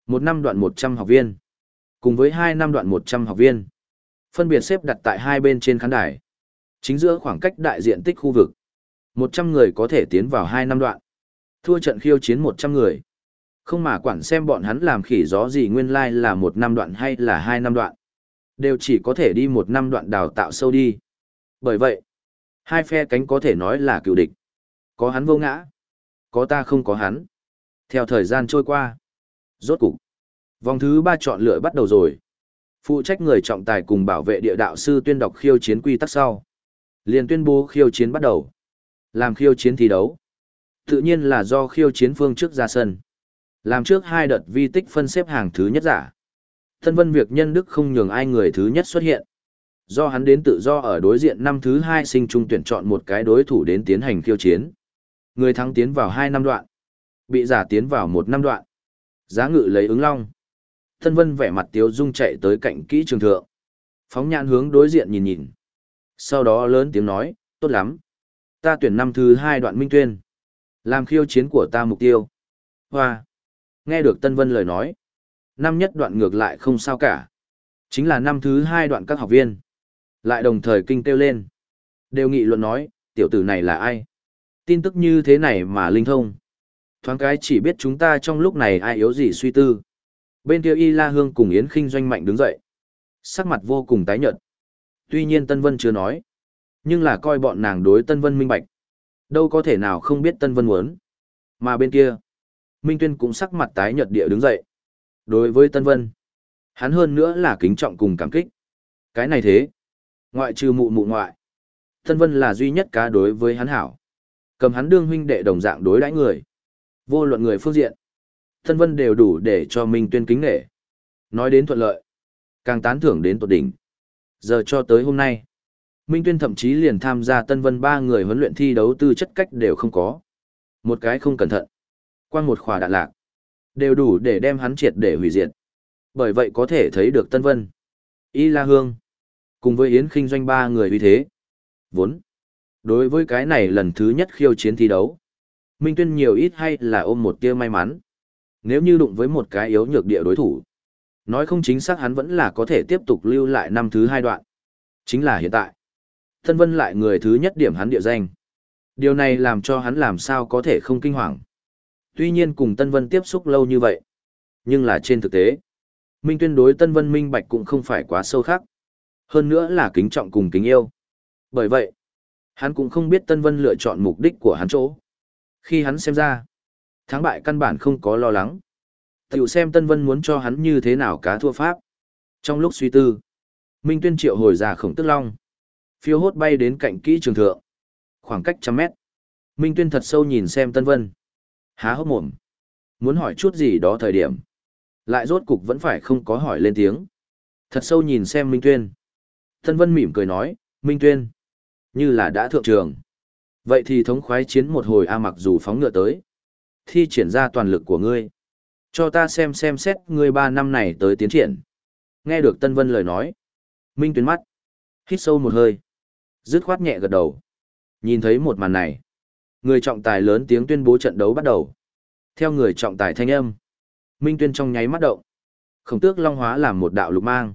Một năm đoạn một trăm học viên. Cùng với hai năm đoạn một trăm học viên. Phân biệt xếp đặt tại hai bên trên khán đài. Chính giữa khoảng cách đại diện tích khu vực. một trăm người có thể tiến vào hai năm đoạn. Thua trận khiêu chiến một trăm người. Không mà quản xem bọn hắn làm khỉ gió gì nguyên lai là một năm đoạn hay là hai năm đoạn. Đều chỉ có thể đi một năm đoạn đào tạo sâu đi. Bởi vậy, hai phe cánh có thể nói là cựu địch. Có hắn vô ngã. Có ta không có hắn. Theo thời gian trôi qua. Rốt cục. Vòng thứ ba chọn lựa bắt đầu rồi. Phụ trách người trọng tài cùng bảo vệ địa đạo sư tuyên đọc khiêu chiến quy tắc sau. liền tuyên bố khiêu chiến bắt đầu. Làm khiêu chiến thi đấu. Tự nhiên là do khiêu chiến phương trước ra sân. Làm trước hai đợt vi tích phân xếp hàng thứ nhất giả. Thân vân việc nhân đức không nhường ai người thứ nhất xuất hiện. Do hắn đến tự do ở đối diện năm thứ hai sinh trung tuyển chọn một cái đối thủ đến tiến hành khiêu chiến. Người thắng tiến vào hai năm đoạn. Bị giả tiến vào một năm đoạn. Giá ngự lấy ứng long. Thân vân vẻ mặt tiếu dung chạy tới cạnh kỹ trường thượng. Phóng nhãn hướng đối diện nhìn nhìn. Sau đó lớn tiếng nói, tốt lắm. Ta tuyển năm thứ hai đoạn minh tuyên. Làm khiêu chiến của ta mục tiêu. Hoa. Nghe được Tân Vân lời nói. Năm nhất đoạn ngược lại không sao cả. Chính là năm thứ hai đoạn các học viên. Lại đồng thời kinh kêu lên. Đều nghị luận nói, tiểu tử này là ai? Tin tức như thế này mà linh thông. Thoáng cái chỉ biết chúng ta trong lúc này ai yếu gì suy tư. Bên kia Y La Hương cùng Yến Kinh doanh mạnh đứng dậy. Sắc mặt vô cùng tái nhợt. Tuy nhiên Tân Vân chưa nói. Nhưng là coi bọn nàng đối Tân Vân minh bạch. Đâu có thể nào không biết Tân Vân muốn. Mà bên kia, Minh Tuyên cũng sắc mặt tái nhợt địa đứng dậy. Đối với Tân Vân, hắn hơn nữa là kính trọng cùng cảm kích. Cái này thế, ngoại trừ mụ mụ ngoại. Tân Vân là duy nhất cá đối với hắn hảo. Cầm hắn đương huynh đệ đồng dạng đối đãi người. Vô luận người phương diện. Tân Vân đều đủ để cho Minh Tuyên kính nể. Nói đến thuận lợi, càng tán thưởng đến tột đỉnh. Giờ cho tới hôm nay, Minh Tuyên thậm chí liền tham gia Tân Vân ba người huấn luyện thi đấu tư chất cách đều không có. Một cái không cẩn thận. Quang một khỏa đạn lạc. Đều đủ để đem hắn triệt để hủy diệt. Bởi vậy có thể thấy được Tân Vân. Y La Hương. Cùng với Yến Kinh doanh ba người uy thế. Vốn. Đối với cái này lần thứ nhất khiêu chiến thi đấu. Minh Tuyên nhiều ít hay là ôm một tia may mắn. Nếu như đụng với một cái yếu nhược địa đối thủ. Nói không chính xác hắn vẫn là có thể tiếp tục lưu lại năm thứ hai đoạn. Chính là hiện tại. Tân Vân lại người thứ nhất điểm hắn địa danh. Điều này làm cho hắn làm sao có thể không kinh hoàng. Tuy nhiên cùng Tân Vân tiếp xúc lâu như vậy. Nhưng là trên thực tế. Minh tuyên đối Tân Vân minh bạch cũng không phải quá sâu khác. Hơn nữa là kính trọng cùng kính yêu. Bởi vậy, hắn cũng không biết Tân Vân lựa chọn mục đích của hắn chỗ. Khi hắn xem ra, thắng bại căn bản không có lo lắng. Tiểu xem Tân Vân muốn cho hắn như thế nào cá thua pháp. Trong lúc suy tư, Minh tuyên triệu hồi ra khổng tức long. Phiêu hốt bay đến cạnh kỹ trường thượng. Khoảng cách trăm mét. Minh tuyên thật sâu nhìn xem Tân Vân. Há hốc mồm. Muốn hỏi chút gì đó thời điểm. Lại rốt cục vẫn phải không có hỏi lên tiếng. Thật sâu nhìn xem Minh Tuyên. Tân Vân mỉm cười nói, Minh Tuyên. Như là đã thượng trường. Vậy thì thống khoái chiến một hồi A mặc dù phóng ngựa tới. Thi triển ra toàn lực của ngươi. Cho ta xem xem xét ngươi ba năm này tới tiến triển. Nghe được Tân Vân lời nói. Minh Tuyên mắt. Hít sâu một hơi. Dứt khoát nhẹ gật đầu. Nhìn thấy một màn này. Người trọng tài lớn tiếng tuyên bố trận đấu bắt đầu. Theo người trọng tài thanh âm. Minh Tuyên trong nháy mắt động. Khổng tước long hóa làm một đạo lục mang.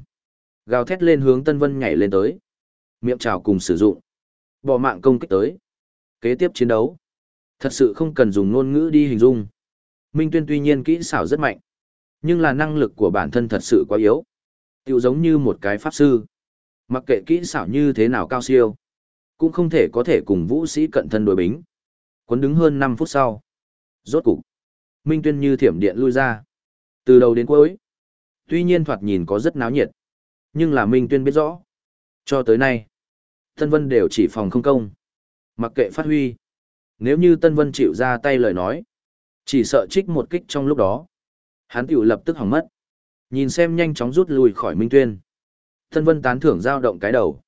Gào thét lên hướng Tân Vân nhảy lên tới. Miệng trào cùng sử dụng. Bỏ mạng công kích tới. Kế tiếp chiến đấu. Thật sự không cần dùng ngôn ngữ đi hình dung. Minh Tuyên tuy nhiên kỹ xảo rất mạnh. Nhưng là năng lực của bản thân thật sự quá yếu. Tiểu giống như một cái pháp sư. Mặc kệ kỹ xảo như thế nào cao siêu. Cũng không thể có thể cùng vũ sĩ cận thân đối bính. Quấn đứng hơn 5 phút sau. Rốt cục. Minh Tuyên như thiểm điện lui ra. Từ đầu đến cuối, tuy nhiên thoạt nhìn có rất náo nhiệt, nhưng là Minh Tuyên biết rõ. Cho tới nay, Tân Vân đều chỉ phòng không công. Mặc kệ phát huy. Nếu như Tân Vân chịu ra tay lời nói, chỉ sợ trích một kích trong lúc đó. Hắn tiểu lập tức hỏng mất. Nhìn xem nhanh chóng rút lui khỏi Minh Tuyên. Tân Vân tán thưởng giao động cái đầu.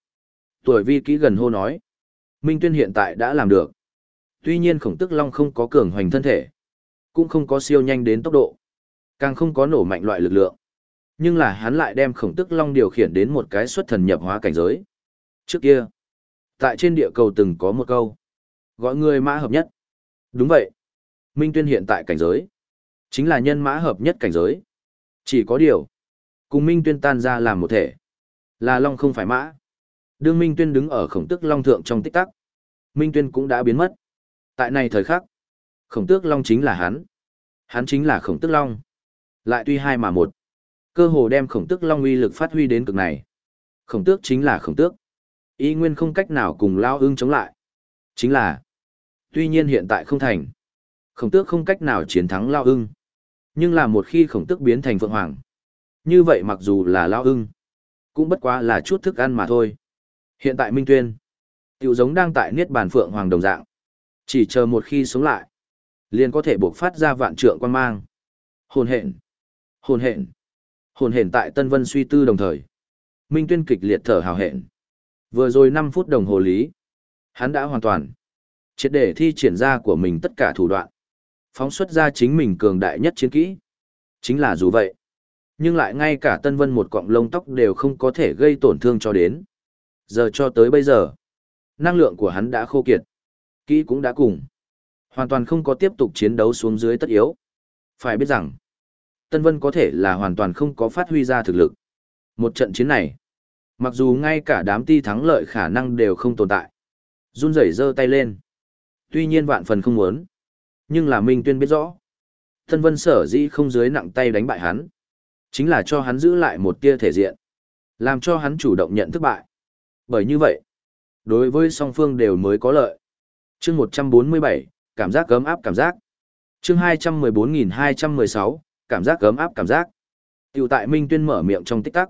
Tuổi vi kỹ gần hô nói. Minh Tuyên hiện tại đã làm được. Tuy nhiên khổng tức long không có cường hoành thân thể. Cũng không có siêu nhanh đến tốc độ. Càng không có nổ mạnh loại lực lượng. Nhưng là hắn lại đem khổng tức long điều khiển đến một cái xuất thần nhập hóa cảnh giới. Trước kia, tại trên địa cầu từng có một câu. Gọi người mã hợp nhất. Đúng vậy. Minh tuyên hiện tại cảnh giới. Chính là nhân mã hợp nhất cảnh giới. Chỉ có điều. Cùng Minh tuyên tan ra làm một thể. Là long không phải mã. Đương Minh tuyên đứng ở khổng tức long thượng trong tích tắc. Minh tuyên cũng đã biến mất. Tại này thời khắc. Khổng tước long chính là hắn. Hắn chính là khổng tước long. Lại tuy hai mà một. Cơ hồ đem khổng tước long uy lực phát huy đến cực này. Khổng tước chính là khổng tước. Y nguyên không cách nào cùng lao ưng chống lại. Chính là. Tuy nhiên hiện tại không thành. Khổng tước không cách nào chiến thắng lao ưng. Nhưng là một khi khổng tước biến thành phượng hoàng. Như vậy mặc dù là lao ưng. Cũng bất quá là chút thức ăn mà thôi. Hiện tại Minh Tuyên. Tiểu giống đang tại niết bàn phượng hoàng đồng dạng. Chỉ chờ một khi sống lại. Liền có thể buộc phát ra vạn trượng quan mang. Hồn hện. Hồn hện. Hồn hện tại Tân Vân suy tư đồng thời. Minh Tuyên kịch liệt thở hào hện Vừa rồi 5 phút đồng hồ lý. Hắn đã hoàn toàn. Triệt để thi triển ra của mình tất cả thủ đoạn. Phóng xuất ra chính mình cường đại nhất chiến kỹ. Chính là dù vậy. Nhưng lại ngay cả Tân Vân một cọng lông tóc đều không có thể gây tổn thương cho đến. Giờ cho tới bây giờ. Năng lượng của hắn đã khô kiệt. Kỹ cũng đã cùng. Hoàn toàn không có tiếp tục chiến đấu xuống dưới tất yếu. Phải biết rằng, Tân Vân có thể là hoàn toàn không có phát huy ra thực lực. Một trận chiến này, mặc dù ngay cả đám ti thắng lợi khả năng đều không tồn tại. Run rẩy giơ tay lên. Tuy nhiên vạn phần không muốn. Nhưng là Minh Tuyên biết rõ. Tân Vân sở dĩ không dưới nặng tay đánh bại hắn. Chính là cho hắn giữ lại một tia thể diện. Làm cho hắn chủ động nhận thất bại. Bởi như vậy, đối với song phương đều mới có lợi. chương 147, cảm giác cấm áp cảm giác. chương 214.216, cảm giác cấm áp cảm giác. Tiểu tại Minh Tuyên mở miệng trong tích tắc.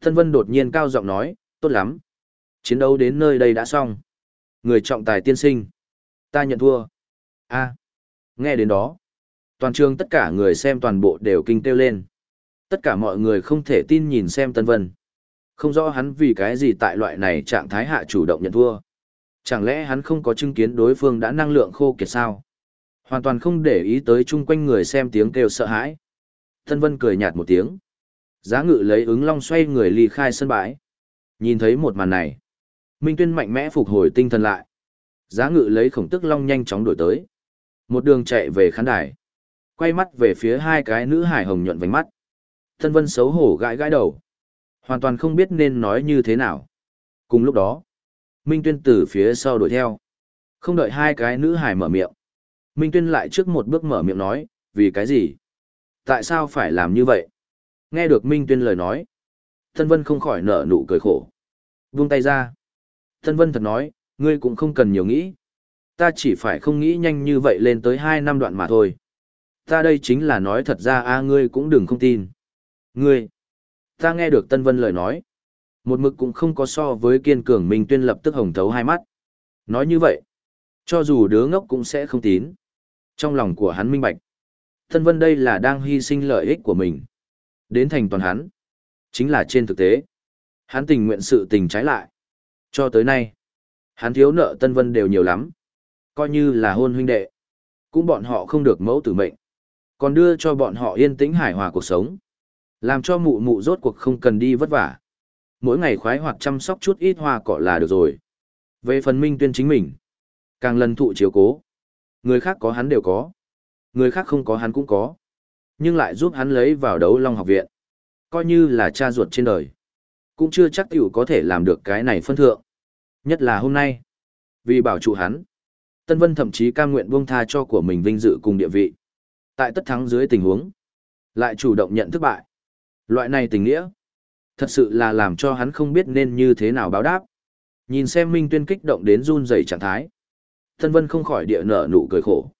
Thân Vân đột nhiên cao giọng nói, tốt lắm. Chiến đấu đến nơi đây đã xong. Người trọng tài tiên sinh. Ta nhận thua. a nghe đến đó. Toàn trường tất cả người xem toàn bộ đều kinh kêu lên. Tất cả mọi người không thể tin nhìn xem Tân Vân. Không rõ hắn vì cái gì tại loại này trạng thái hạ chủ động nhận thua. Chẳng lẽ hắn không có chứng kiến đối phương đã năng lượng khô kiệt sao? Hoàn toàn không để ý tới chung quanh người xem tiếng kêu sợ hãi. Tân Vân cười nhạt một tiếng. Giá ngự lấy ứng long xoay người ly khai sân bãi. Nhìn thấy một màn này, Minh Tuyên mạnh mẽ phục hồi tinh thần lại. Giá ngự lấy khổng tức long nhanh chóng đổi tới. Một đường chạy về khán đài. Quay mắt về phía hai cái nữ hải hồng nhuận vành mắt. Thân vân xấu hổ gãi gãi đầu. Hoàn toàn không biết nên nói như thế nào. Cùng lúc đó, Minh Tuyên từ phía sau đuổi theo. Không đợi hai cái nữ hải mở miệng. Minh Tuyên lại trước một bước mở miệng nói, vì cái gì? Tại sao phải làm như vậy? Nghe được Minh Tuyên lời nói. Thân Vân không khỏi nở nụ cười khổ. Vung tay ra. Thân Vân thật nói, ngươi cũng không cần nhiều nghĩ. Ta chỉ phải không nghĩ nhanh như vậy lên tới hai năm đoạn mà thôi. Ta đây chính là nói thật ra a ngươi cũng đừng không tin. Ngươi. Ta nghe được Tân Vân lời nói. Một mực cũng không có so với kiên cường mình Tuyên lập tức hồng thấu hai mắt. Nói như vậy, cho dù đứa ngốc cũng sẽ không tín. Trong lòng của hắn minh bạch. Tân Vân đây là đang hy sinh lợi ích của mình. Đến thành toàn hắn. Chính là trên thực tế. Hắn tình nguyện sự tình trái lại. Cho tới nay, hắn thiếu nợ Tân Vân đều nhiều lắm. Coi như là hôn huynh đệ. Cũng bọn họ không được mẫu tử mệnh. Còn đưa cho bọn họ yên tĩnh hài hòa cuộc sống. Làm cho mụ mụ rốt cuộc không cần đi vất vả. Mỗi ngày khoái hoặc chăm sóc chút ít hoa cỏ là được rồi. Về phần minh tuyên chính mình. Càng lần thụ chiếu cố. Người khác có hắn đều có. Người khác không có hắn cũng có. Nhưng lại giúp hắn lấy vào đấu long học viện. Coi như là cha ruột trên đời. Cũng chưa chắc tiểu có thể làm được cái này phân thượng. Nhất là hôm nay. Vì bảo trụ hắn. Tân Vân thậm chí cam nguyện buông tha cho của mình vinh dự cùng địa vị. Tại tất thắng dưới tình huống. Lại chủ động nhận thất bại. Loại này tình nghĩa. Thật sự là làm cho hắn không biết nên như thế nào báo đáp. Nhìn xem Minh Tuyên kích động đến run rẩy trạng thái. Tân Vân không khỏi địa nở nụ cười khổ.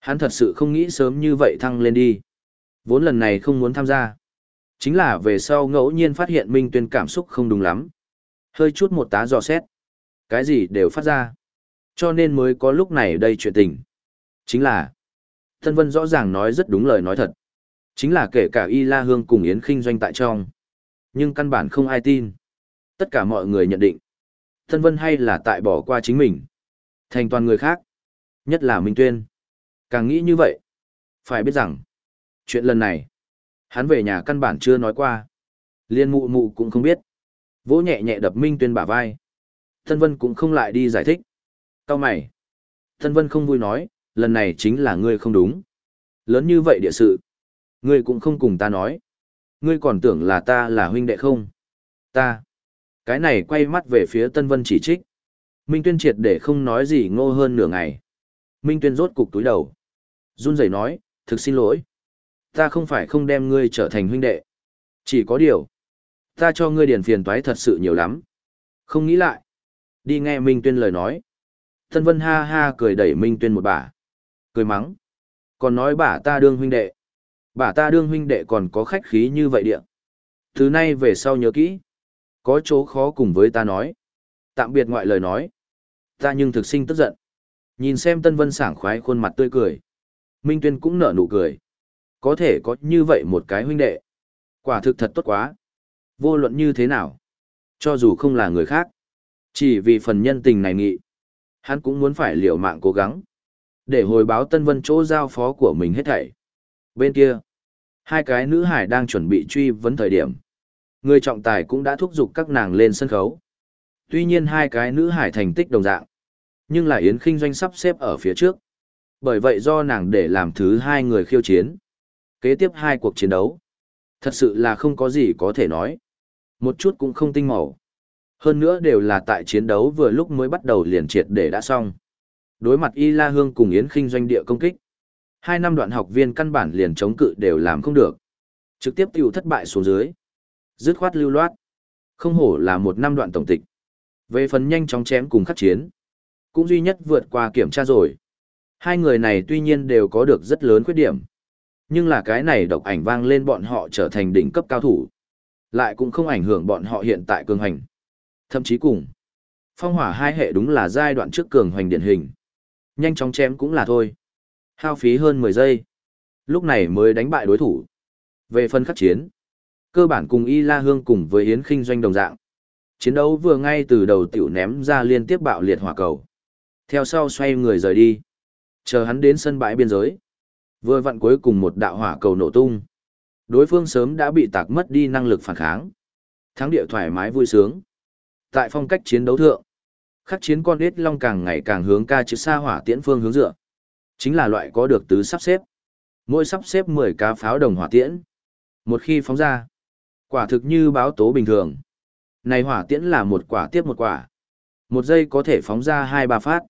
Hắn thật sự không nghĩ sớm như vậy thăng lên đi. Vốn lần này không muốn tham gia. Chính là về sau ngẫu nhiên phát hiện Minh Tuyên cảm xúc không đúng lắm. Hơi chút một tá dò xét. Cái gì đều phát ra. Cho nên mới có lúc này đây chuyện tình. Chính là, Tân Vân rõ ràng nói rất đúng lời nói thật. Chính là kể cả Y La Hương cùng Yến Kinh doanh tại trong. Nhưng căn bản không ai tin. Tất cả mọi người nhận định. Tân Vân hay là tại bỏ qua chính mình. Thành toàn người khác. Nhất là Minh Tuyên. Càng nghĩ như vậy. Phải biết rằng. Chuyện lần này. Hắn về nhà căn bản chưa nói qua. Liên mụ mụ cũng không biết. Vỗ nhẹ nhẹ đập Minh Tuyên bả vai. Tân Vân cũng không lại đi giải thích. Cao mày. Tân Vân không vui nói, lần này chính là ngươi không đúng. Lớn như vậy địa sự. Ngươi cũng không cùng ta nói. Ngươi còn tưởng là ta là huynh đệ không? Ta. Cái này quay mắt về phía Tân Vân chỉ trích. Minh Tuyên triệt để không nói gì ngô hơn nửa ngày. Minh Tuyên rốt cục túi đầu. Run rẩy nói, thực xin lỗi. Ta không phải không đem ngươi trở thành huynh đệ. Chỉ có điều. Ta cho ngươi điền phiền toái thật sự nhiều lắm. Không nghĩ lại. Đi nghe Minh Tuyên lời nói. Tân Vân ha ha cười đẩy Minh Tuyên một bà. Cười mắng. Còn nói bà ta đương huynh đệ. Bà ta đương huynh đệ còn có khách khí như vậy địa. Thứ nay về sau nhớ kỹ. Có chỗ khó cùng với ta nói. Tạm biệt ngoại lời nói. Ta nhưng thực sinh tức giận. Nhìn xem Tân Vân sảng khoái khuôn mặt tươi cười. Minh Tuyên cũng nở nụ cười. Có thể có như vậy một cái huynh đệ. Quả thực thật tốt quá. Vô luận như thế nào. Cho dù không là người khác. Chỉ vì phần nhân tình này nghị. Hắn cũng muốn phải liều mạng cố gắng. Để hồi báo Tân Vân chỗ giao phó của mình hết thảy. Bên kia, hai cái nữ hải đang chuẩn bị truy vấn thời điểm. Người trọng tài cũng đã thúc giục các nàng lên sân khấu. Tuy nhiên hai cái nữ hải thành tích đồng dạng, nhưng là Yến Kinh Doanh sắp xếp ở phía trước. Bởi vậy do nàng để làm thứ hai người khiêu chiến. Kế tiếp hai cuộc chiến đấu. Thật sự là không có gì có thể nói. Một chút cũng không tinh màu. Hơn nữa đều là tại chiến đấu vừa lúc mới bắt đầu liền triệt để đã xong. Đối mặt Y La Hương cùng Yến Kinh doanh địa công kích. Hai năm đoạn học viên căn bản liền chống cự đều làm không được. Trực tiếp tiêu thất bại xuống dưới. Dứt khoát lưu loát. Không hổ là một năm đoạn tổng tịch. Về phần nhanh chóng chém cùng khắc chiến. Cũng duy nhất vượt qua kiểm tra rồi. Hai người này tuy nhiên đều có được rất lớn khuyết điểm. Nhưng là cái này độc ảnh vang lên bọn họ trở thành đỉnh cấp cao thủ. Lại cũng không ảnh hưởng bọn họ hiện tại cường hành. Thậm chí cùng, phong hỏa hai hệ đúng là giai đoạn trước cường hoành điển hình. Nhanh chóng chém cũng là thôi. Hao phí hơn 10 giây. Lúc này mới đánh bại đối thủ. Về phân khắc chiến, cơ bản cùng Y La Hương cùng với Yến Kinh doanh đồng dạng. Chiến đấu vừa ngay từ đầu tiểu ném ra liên tiếp bạo liệt hỏa cầu. Theo sau xoay người rời đi. Chờ hắn đến sân bãi biên giới. Vừa vặn cuối cùng một đạo hỏa cầu nổ tung. Đối phương sớm đã bị tạc mất đi năng lực phản kháng. Thắng địa thoải mái vui sướng. Tại phong cách chiến đấu thượng, khắc chiến con ít long càng ngày càng hướng ca chữ xa hỏa tiễn phương hướng dựa. Chính là loại có được tứ sắp xếp. Mỗi sắp xếp 10 cá pháo đồng hỏa tiễn. Một khi phóng ra, quả thực như báo tố bình thường. Này hỏa tiễn là một quả tiếp một quả. Một giây có thể phóng ra hai ba phát.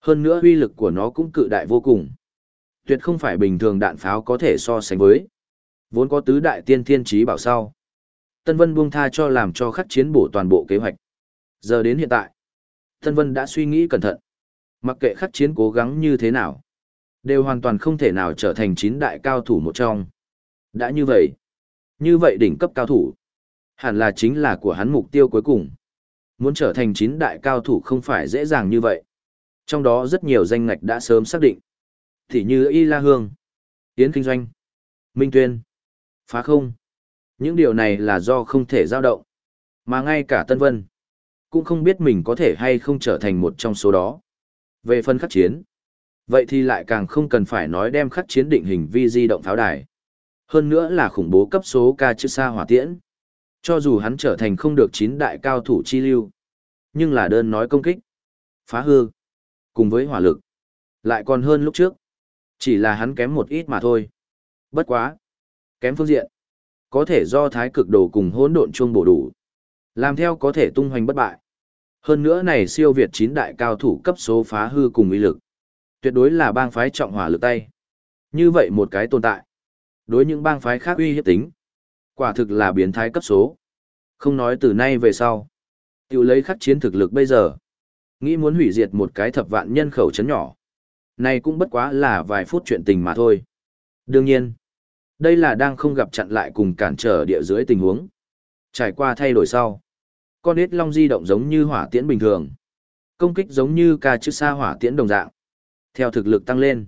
Hơn nữa uy lực của nó cũng cự đại vô cùng. Tuyệt không phải bình thường đạn pháo có thể so sánh với. Vốn có tứ đại tiên thiên trí bảo sau. Tân Vân buông tha cho làm cho khắc chiến bổ toàn bộ kế hoạch. Giờ đến hiện tại, Tân Vân đã suy nghĩ cẩn thận. Mặc kệ khắc chiến cố gắng như thế nào, đều hoàn toàn không thể nào trở thành chín đại cao thủ một trong. Đã như vậy, như vậy đỉnh cấp cao thủ, hẳn là chính là của hắn mục tiêu cuối cùng. Muốn trở thành chín đại cao thủ không phải dễ dàng như vậy. Trong đó rất nhiều danh ngạch đã sớm xác định. Thì như Y La Hương, Yến Kinh Doanh, Minh Tuyên, Phá Không. Những điều này là do không thể giao động. Mà ngay cả Tân Vân, cũng không biết mình có thể hay không trở thành một trong số đó. Về phân khắc chiến, vậy thì lại càng không cần phải nói đem khắc chiến định hình vi di động pháo đài. Hơn nữa là khủng bố cấp số ca chữ xa hỏa tiễn. Cho dù hắn trở thành không được chín đại cao thủ chi lưu, nhưng là đơn nói công kích, phá hư, cùng với hỏa lực, lại còn hơn lúc trước. Chỉ là hắn kém một ít mà thôi. Bất quá. Kém phương diện. Có thể do thái cực đồ cùng hỗn độn chuông bổ đủ. Làm theo có thể tung hoành bất bại. Hơn nữa này siêu việt chín đại cao thủ cấp số phá hư cùng uy lực. Tuyệt đối là bang phái trọng hỏa lực tay. Như vậy một cái tồn tại. Đối những bang phái khác uy hiếp tính. Quả thực là biến thái cấp số. Không nói từ nay về sau. Tiểu lấy khắc chiến thực lực bây giờ. Nghĩ muốn hủy diệt một cái thập vạn nhân khẩu chấn nhỏ. Này cũng bất quá là vài phút chuyện tình mà thôi. Đương nhiên, đây là đang không gặp chặn lại cùng cản trở địa dưới tình huống. Trải qua thay đổi sau. Con ít long di động giống như hỏa tiễn bình thường. Công kích giống như ca chữ xa hỏa tiễn đồng dạng. Theo thực lực tăng lên,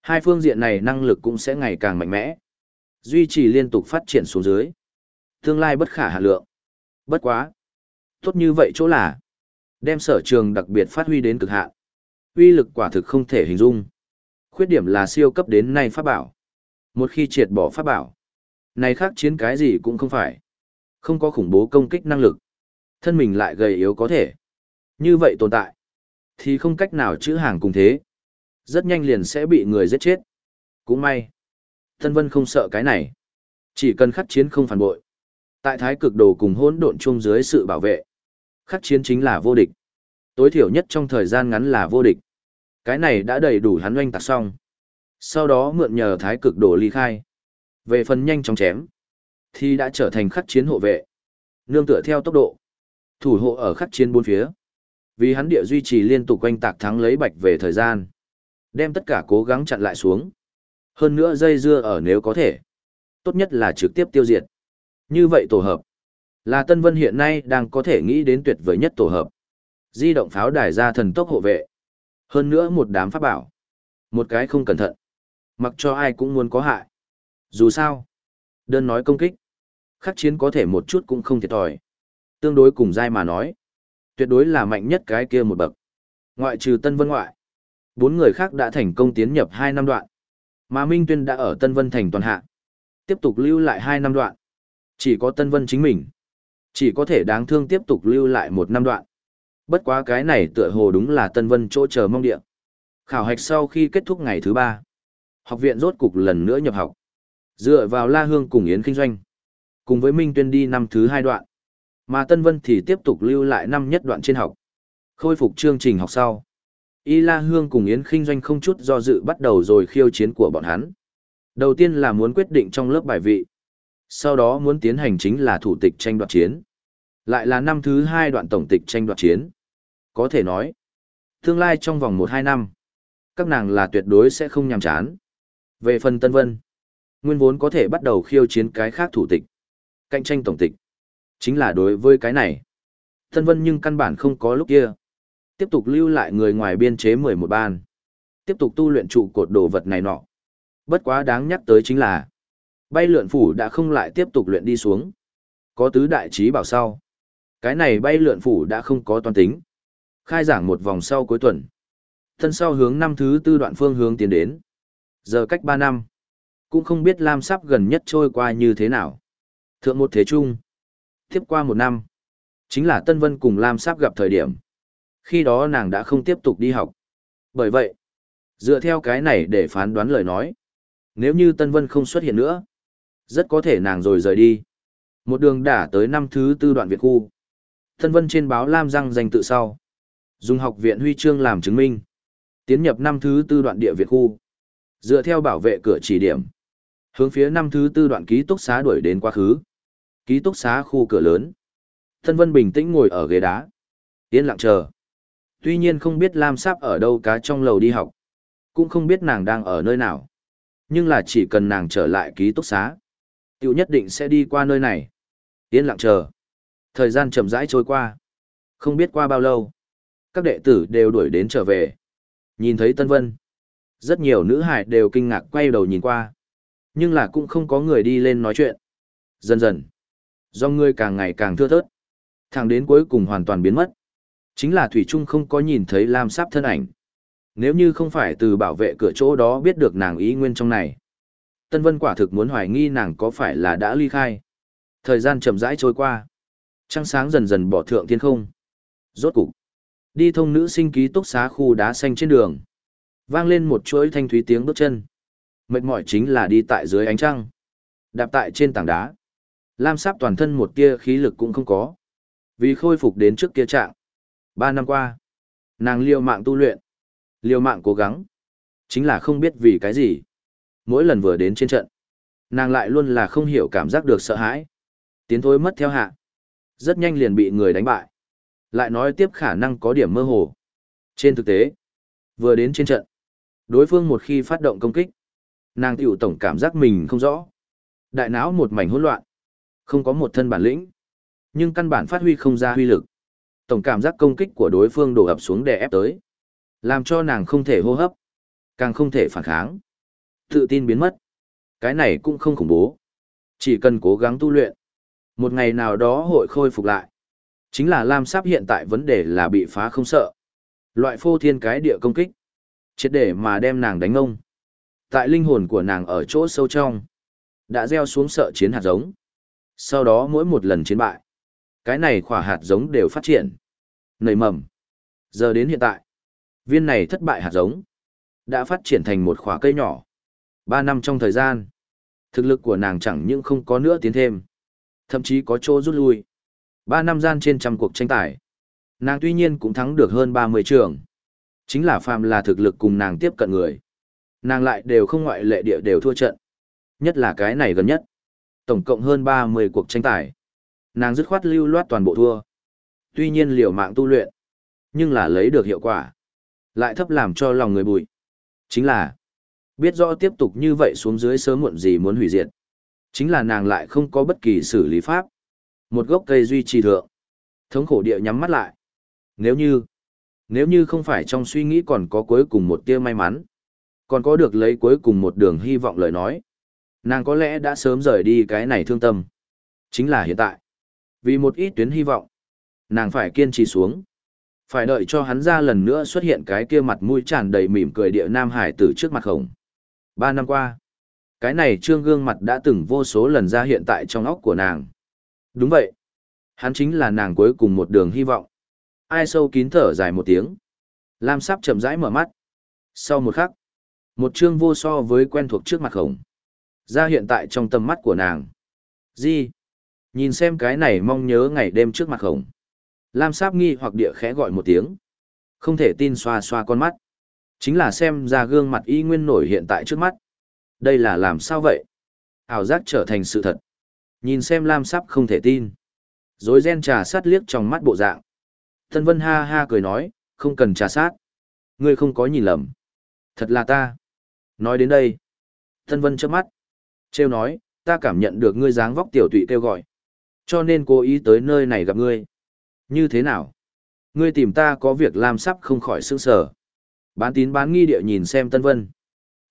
hai phương diện này năng lực cũng sẽ ngày càng mạnh mẽ. Duy trì liên tục phát triển xuống dưới. Tương lai bất khả hạ lượng. Bất quá. Tốt như vậy chỗ là đem sở trường đặc biệt phát huy đến cực hạn. Uy lực quả thực không thể hình dung. Khuyết điểm là siêu cấp đến nay pháp bảo. Một khi triệt bỏ pháp bảo, này khác chiến cái gì cũng không phải. Không có khủng bố công kích năng lực. Thân mình lại gầy yếu có thể. Như vậy tồn tại. Thì không cách nào chữ hàng cùng thế. Rất nhanh liền sẽ bị người giết chết. Cũng may. Thân vân không sợ cái này. Chỉ cần khắc chiến không phản bội. Tại thái cực đồ cùng hỗn độn chung dưới sự bảo vệ. Khắc chiến chính là vô địch. Tối thiểu nhất trong thời gian ngắn là vô địch. Cái này đã đầy đủ hắn oanh tạc xong. Sau đó mượn nhờ thái cực đồ ly khai. Về phần nhanh chóng chém, thì đã trở thành khắc chiến hộ vệ. Nương tựa theo tốc độ. Thủ hộ ở khắc chiến bốn phía. Vì hắn địa duy trì liên tục quanh tạc thắng lấy bạch về thời gian. Đem tất cả cố gắng chặn lại xuống. Hơn nữa dây dưa ở nếu có thể. Tốt nhất là trực tiếp tiêu diệt. Như vậy tổ hợp. Là Tân Vân hiện nay đang có thể nghĩ đến tuyệt vời nhất tổ hợp. Di động pháo đài ra thần tốc hộ vệ. Hơn nữa một đám pháp bảo. Một cái không cẩn thận. Mặc cho ai cũng muốn có hại. Dù sao. Đơn nói công kích. Khắc chiến có thể một chút cũng không thiệt thòi. Tương đối cùng dai mà nói. Tuyệt đối là mạnh nhất cái kia một bậc. Ngoại trừ Tân Vân ngoại. Bốn người khác đã thành công tiến nhập hai năm đoạn. Mà Minh Tuyên đã ở Tân Vân thành toàn hạ. Tiếp tục lưu lại hai năm đoạn. Chỉ có Tân Vân chính mình. Chỉ có thể đáng thương tiếp tục lưu lại một năm đoạn. Bất quá cái này tựa hồ đúng là Tân Vân chỗ chờ mong địa. Khảo hạch sau khi kết thúc ngày thứ ba, học viện rốt cục lần nữa nhập học. Dựa vào La Hương cùng Yến Kinh Doanh. Cùng với Minh Tuyên đi năm thứ hai đoạn. Mà Tân Vân thì tiếp tục lưu lại năm nhất đoạn trên học. Khôi phục chương trình học sau. Y La Hương cùng Yến Kinh Doanh không chút do dự bắt đầu rồi khiêu chiến của bọn hắn. Đầu tiên là muốn quyết định trong lớp bài vị. Sau đó muốn tiến hành chính là thủ tịch tranh đoạt chiến. Lại là năm thứ hai đoạn tổng tịch tranh đoạt chiến. Có thể nói, tương lai trong vòng 1-2 năm, các nàng là tuyệt đối sẽ không nhàm chán. Về phần Tân Vân, nguyên vốn có thể bắt đầu khiêu chiến cái khác thủ tịch, cạnh tranh tổng tịch. Chính là đối với cái này. Tân Vân nhưng căn bản không có lúc kia. Tiếp tục lưu lại người ngoài biên chế 11 ban. Tiếp tục tu luyện trụ cột đồ vật này nọ. Bất quá đáng nhắc tới chính là, bay lượn phủ đã không lại tiếp tục luyện đi xuống. Có tứ đại trí bảo sau. Cái này bay lượn phủ đã không có toàn tính. Khai giảng một vòng sau cuối tuần. Thân sau hướng năm thứ tư đoạn phương hướng tiến đến. Giờ cách ba năm. Cũng không biết Lam sắp gần nhất trôi qua như thế nào. Thượng một thế trung. Tiếp qua một năm. Chính là Tân Vân cùng Lam Sáp gặp thời điểm. Khi đó nàng đã không tiếp tục đi học. Bởi vậy, dựa theo cái này để phán đoán lời nói, nếu như Tân Vân không xuất hiện nữa, rất có thể nàng rồi rời đi. Một đường đả tới năm thứ tư đoạn Việt khu. Tân Vân trên báo Lam Răng danh tự sau. Dùng học viện huy chương làm chứng minh. Tiến nhập năm thứ tư đoạn địa Việt khu. Dựa theo bảo vệ cửa chỉ điểm. Hướng phía năm thứ tư đoạn ký túc xá đuổi đến quá khứ. Ký túc xá khu cửa lớn. Tân Vân bình tĩnh ngồi ở ghế đá. Yên lặng chờ. Tuy nhiên không biết Lam Sáp ở đâu cá trong lầu đi học. Cũng không biết nàng đang ở nơi nào. Nhưng là chỉ cần nàng trở lại ký túc xá. Tiểu nhất định sẽ đi qua nơi này. Yên lặng chờ. Thời gian chậm rãi trôi qua. Không biết qua bao lâu. Các đệ tử đều đuổi đến trở về. Nhìn thấy Tân Vân. Rất nhiều nữ hải đều kinh ngạc quay đầu nhìn qua. Nhưng là cũng không có người đi lên nói chuyện. Dần dần. Do người càng ngày càng thưa thớt. Thẳng đến cuối cùng hoàn toàn biến mất. Chính là Thủy Trung không có nhìn thấy Lam Sáp thân ảnh. Nếu như không phải từ bảo vệ cửa chỗ đó biết được nàng ý nguyên trong này. Tân Vân quả thực muốn hoài nghi nàng có phải là đã ly khai. Thời gian chậm rãi trôi qua. Trăng sáng dần dần bỏ thượng thiên không. Rốt cục. Đi thông nữ sinh ký túc xá khu đá xanh trên đường. Vang lên một chuỗi thanh thúy tiếng bước chân. Mệt mỏi chính là đi tại dưới ánh trăng. Đạp tại trên tảng đá. Lam sáp toàn thân một tia khí lực cũng không có. Vì khôi phục đến trước kia trạng. Ba năm qua. Nàng liều mạng tu luyện. Liều mạng cố gắng. Chính là không biết vì cái gì. Mỗi lần vừa đến trên trận. Nàng lại luôn là không hiểu cảm giác được sợ hãi. Tiến thối mất theo hạ. Rất nhanh liền bị người đánh bại. Lại nói tiếp khả năng có điểm mơ hồ. Trên thực tế, vừa đến trên trận, đối phương một khi phát động công kích, nàng tiểu tổng cảm giác mình không rõ. Đại não một mảnh hỗn loạn, không có một thân bản lĩnh, nhưng căn bản phát huy không ra huy lực. Tổng cảm giác công kích của đối phương đổ ập xuống đè ép tới, làm cho nàng không thể hô hấp, càng không thể phản kháng. Tự tin biến mất. Cái này cũng không khủng bố. Chỉ cần cố gắng tu luyện, một ngày nào đó hội khôi phục lại. Chính là Lam Sáp hiện tại vấn đề là bị phá không sợ. Loại phô thiên cái địa công kích. Chết để mà đem nàng đánh ông. Tại linh hồn của nàng ở chỗ sâu trong. Đã gieo xuống sợ chiến hạt giống. Sau đó mỗi một lần chiến bại. Cái này khỏa hạt giống đều phát triển. Nảy mầm. Giờ đến hiện tại. Viên này thất bại hạt giống. Đã phát triển thành một khỏa cây nhỏ. Ba năm trong thời gian. Thực lực của nàng chẳng những không có nữa tiến thêm. Thậm chí có chỗ rút lui. Ba năm gian trên trăm cuộc tranh tài. Nàng tuy nhiên cũng thắng được hơn 30 trường. Chính là phàm là thực lực cùng nàng tiếp cận người. Nàng lại đều không ngoại lệ địa đều thua trận. Nhất là cái này gần nhất. Tổng cộng hơn 30 cuộc tranh tài. Nàng dứt khoát lưu loát toàn bộ thua. Tuy nhiên liều mạng tu luyện. Nhưng là lấy được hiệu quả. Lại thấp làm cho lòng người bùi. Chính là. Biết rõ tiếp tục như vậy xuống dưới sớm muộn gì muốn hủy diệt. Chính là nàng lại không có bất kỳ xử lý pháp. Một gốc cây duy trì thượng. Thống khổ địa nhắm mắt lại. Nếu như, nếu như không phải trong suy nghĩ còn có cuối cùng một tia may mắn, còn có được lấy cuối cùng một đường hy vọng lời nói, nàng có lẽ đã sớm rời đi cái này thương tâm. Chính là hiện tại. Vì một ít tuyến hy vọng, nàng phải kiên trì xuống. Phải đợi cho hắn ra lần nữa xuất hiện cái kia mặt mũi tràn đầy mỉm cười địa Nam Hải tử trước mặt khổng. Ba năm qua, cái này trương gương mặt đã từng vô số lần ra hiện tại trong óc của nàng. Đúng vậy. Hắn chính là nàng cuối cùng một đường hy vọng. Ai sâu kín thở dài một tiếng. Lam sắp chậm rãi mở mắt. Sau một khắc, một chương vô so với quen thuộc trước mặt khổng. Ra hiện tại trong tầm mắt của nàng. Di, Nhìn xem cái này mong nhớ ngày đêm trước mặt khổng. Lam sáp nghi hoặc địa khẽ gọi một tiếng. Không thể tin xoa xoa con mắt. Chính là xem ra gương mặt y nguyên nổi hiện tại trước mắt. Đây là làm sao vậy? Ảo giác trở thành sự thật. Nhìn xem Lam Sáp không thể tin. Rồi gen trà sát liếc trong mắt bộ dạng. Thân Vân ha ha cười nói, không cần trà sát. Ngươi không có nhìn lầm. Thật là ta. Nói đến đây. Thân Vân chớp mắt. Trêu nói, ta cảm nhận được ngươi dáng vóc tiểu tụy kêu gọi. Cho nên cố ý tới nơi này gặp ngươi. Như thế nào? Ngươi tìm ta có việc làm sắp không khỏi sương sở. Bán tín bán nghi địa nhìn xem Tân Vân.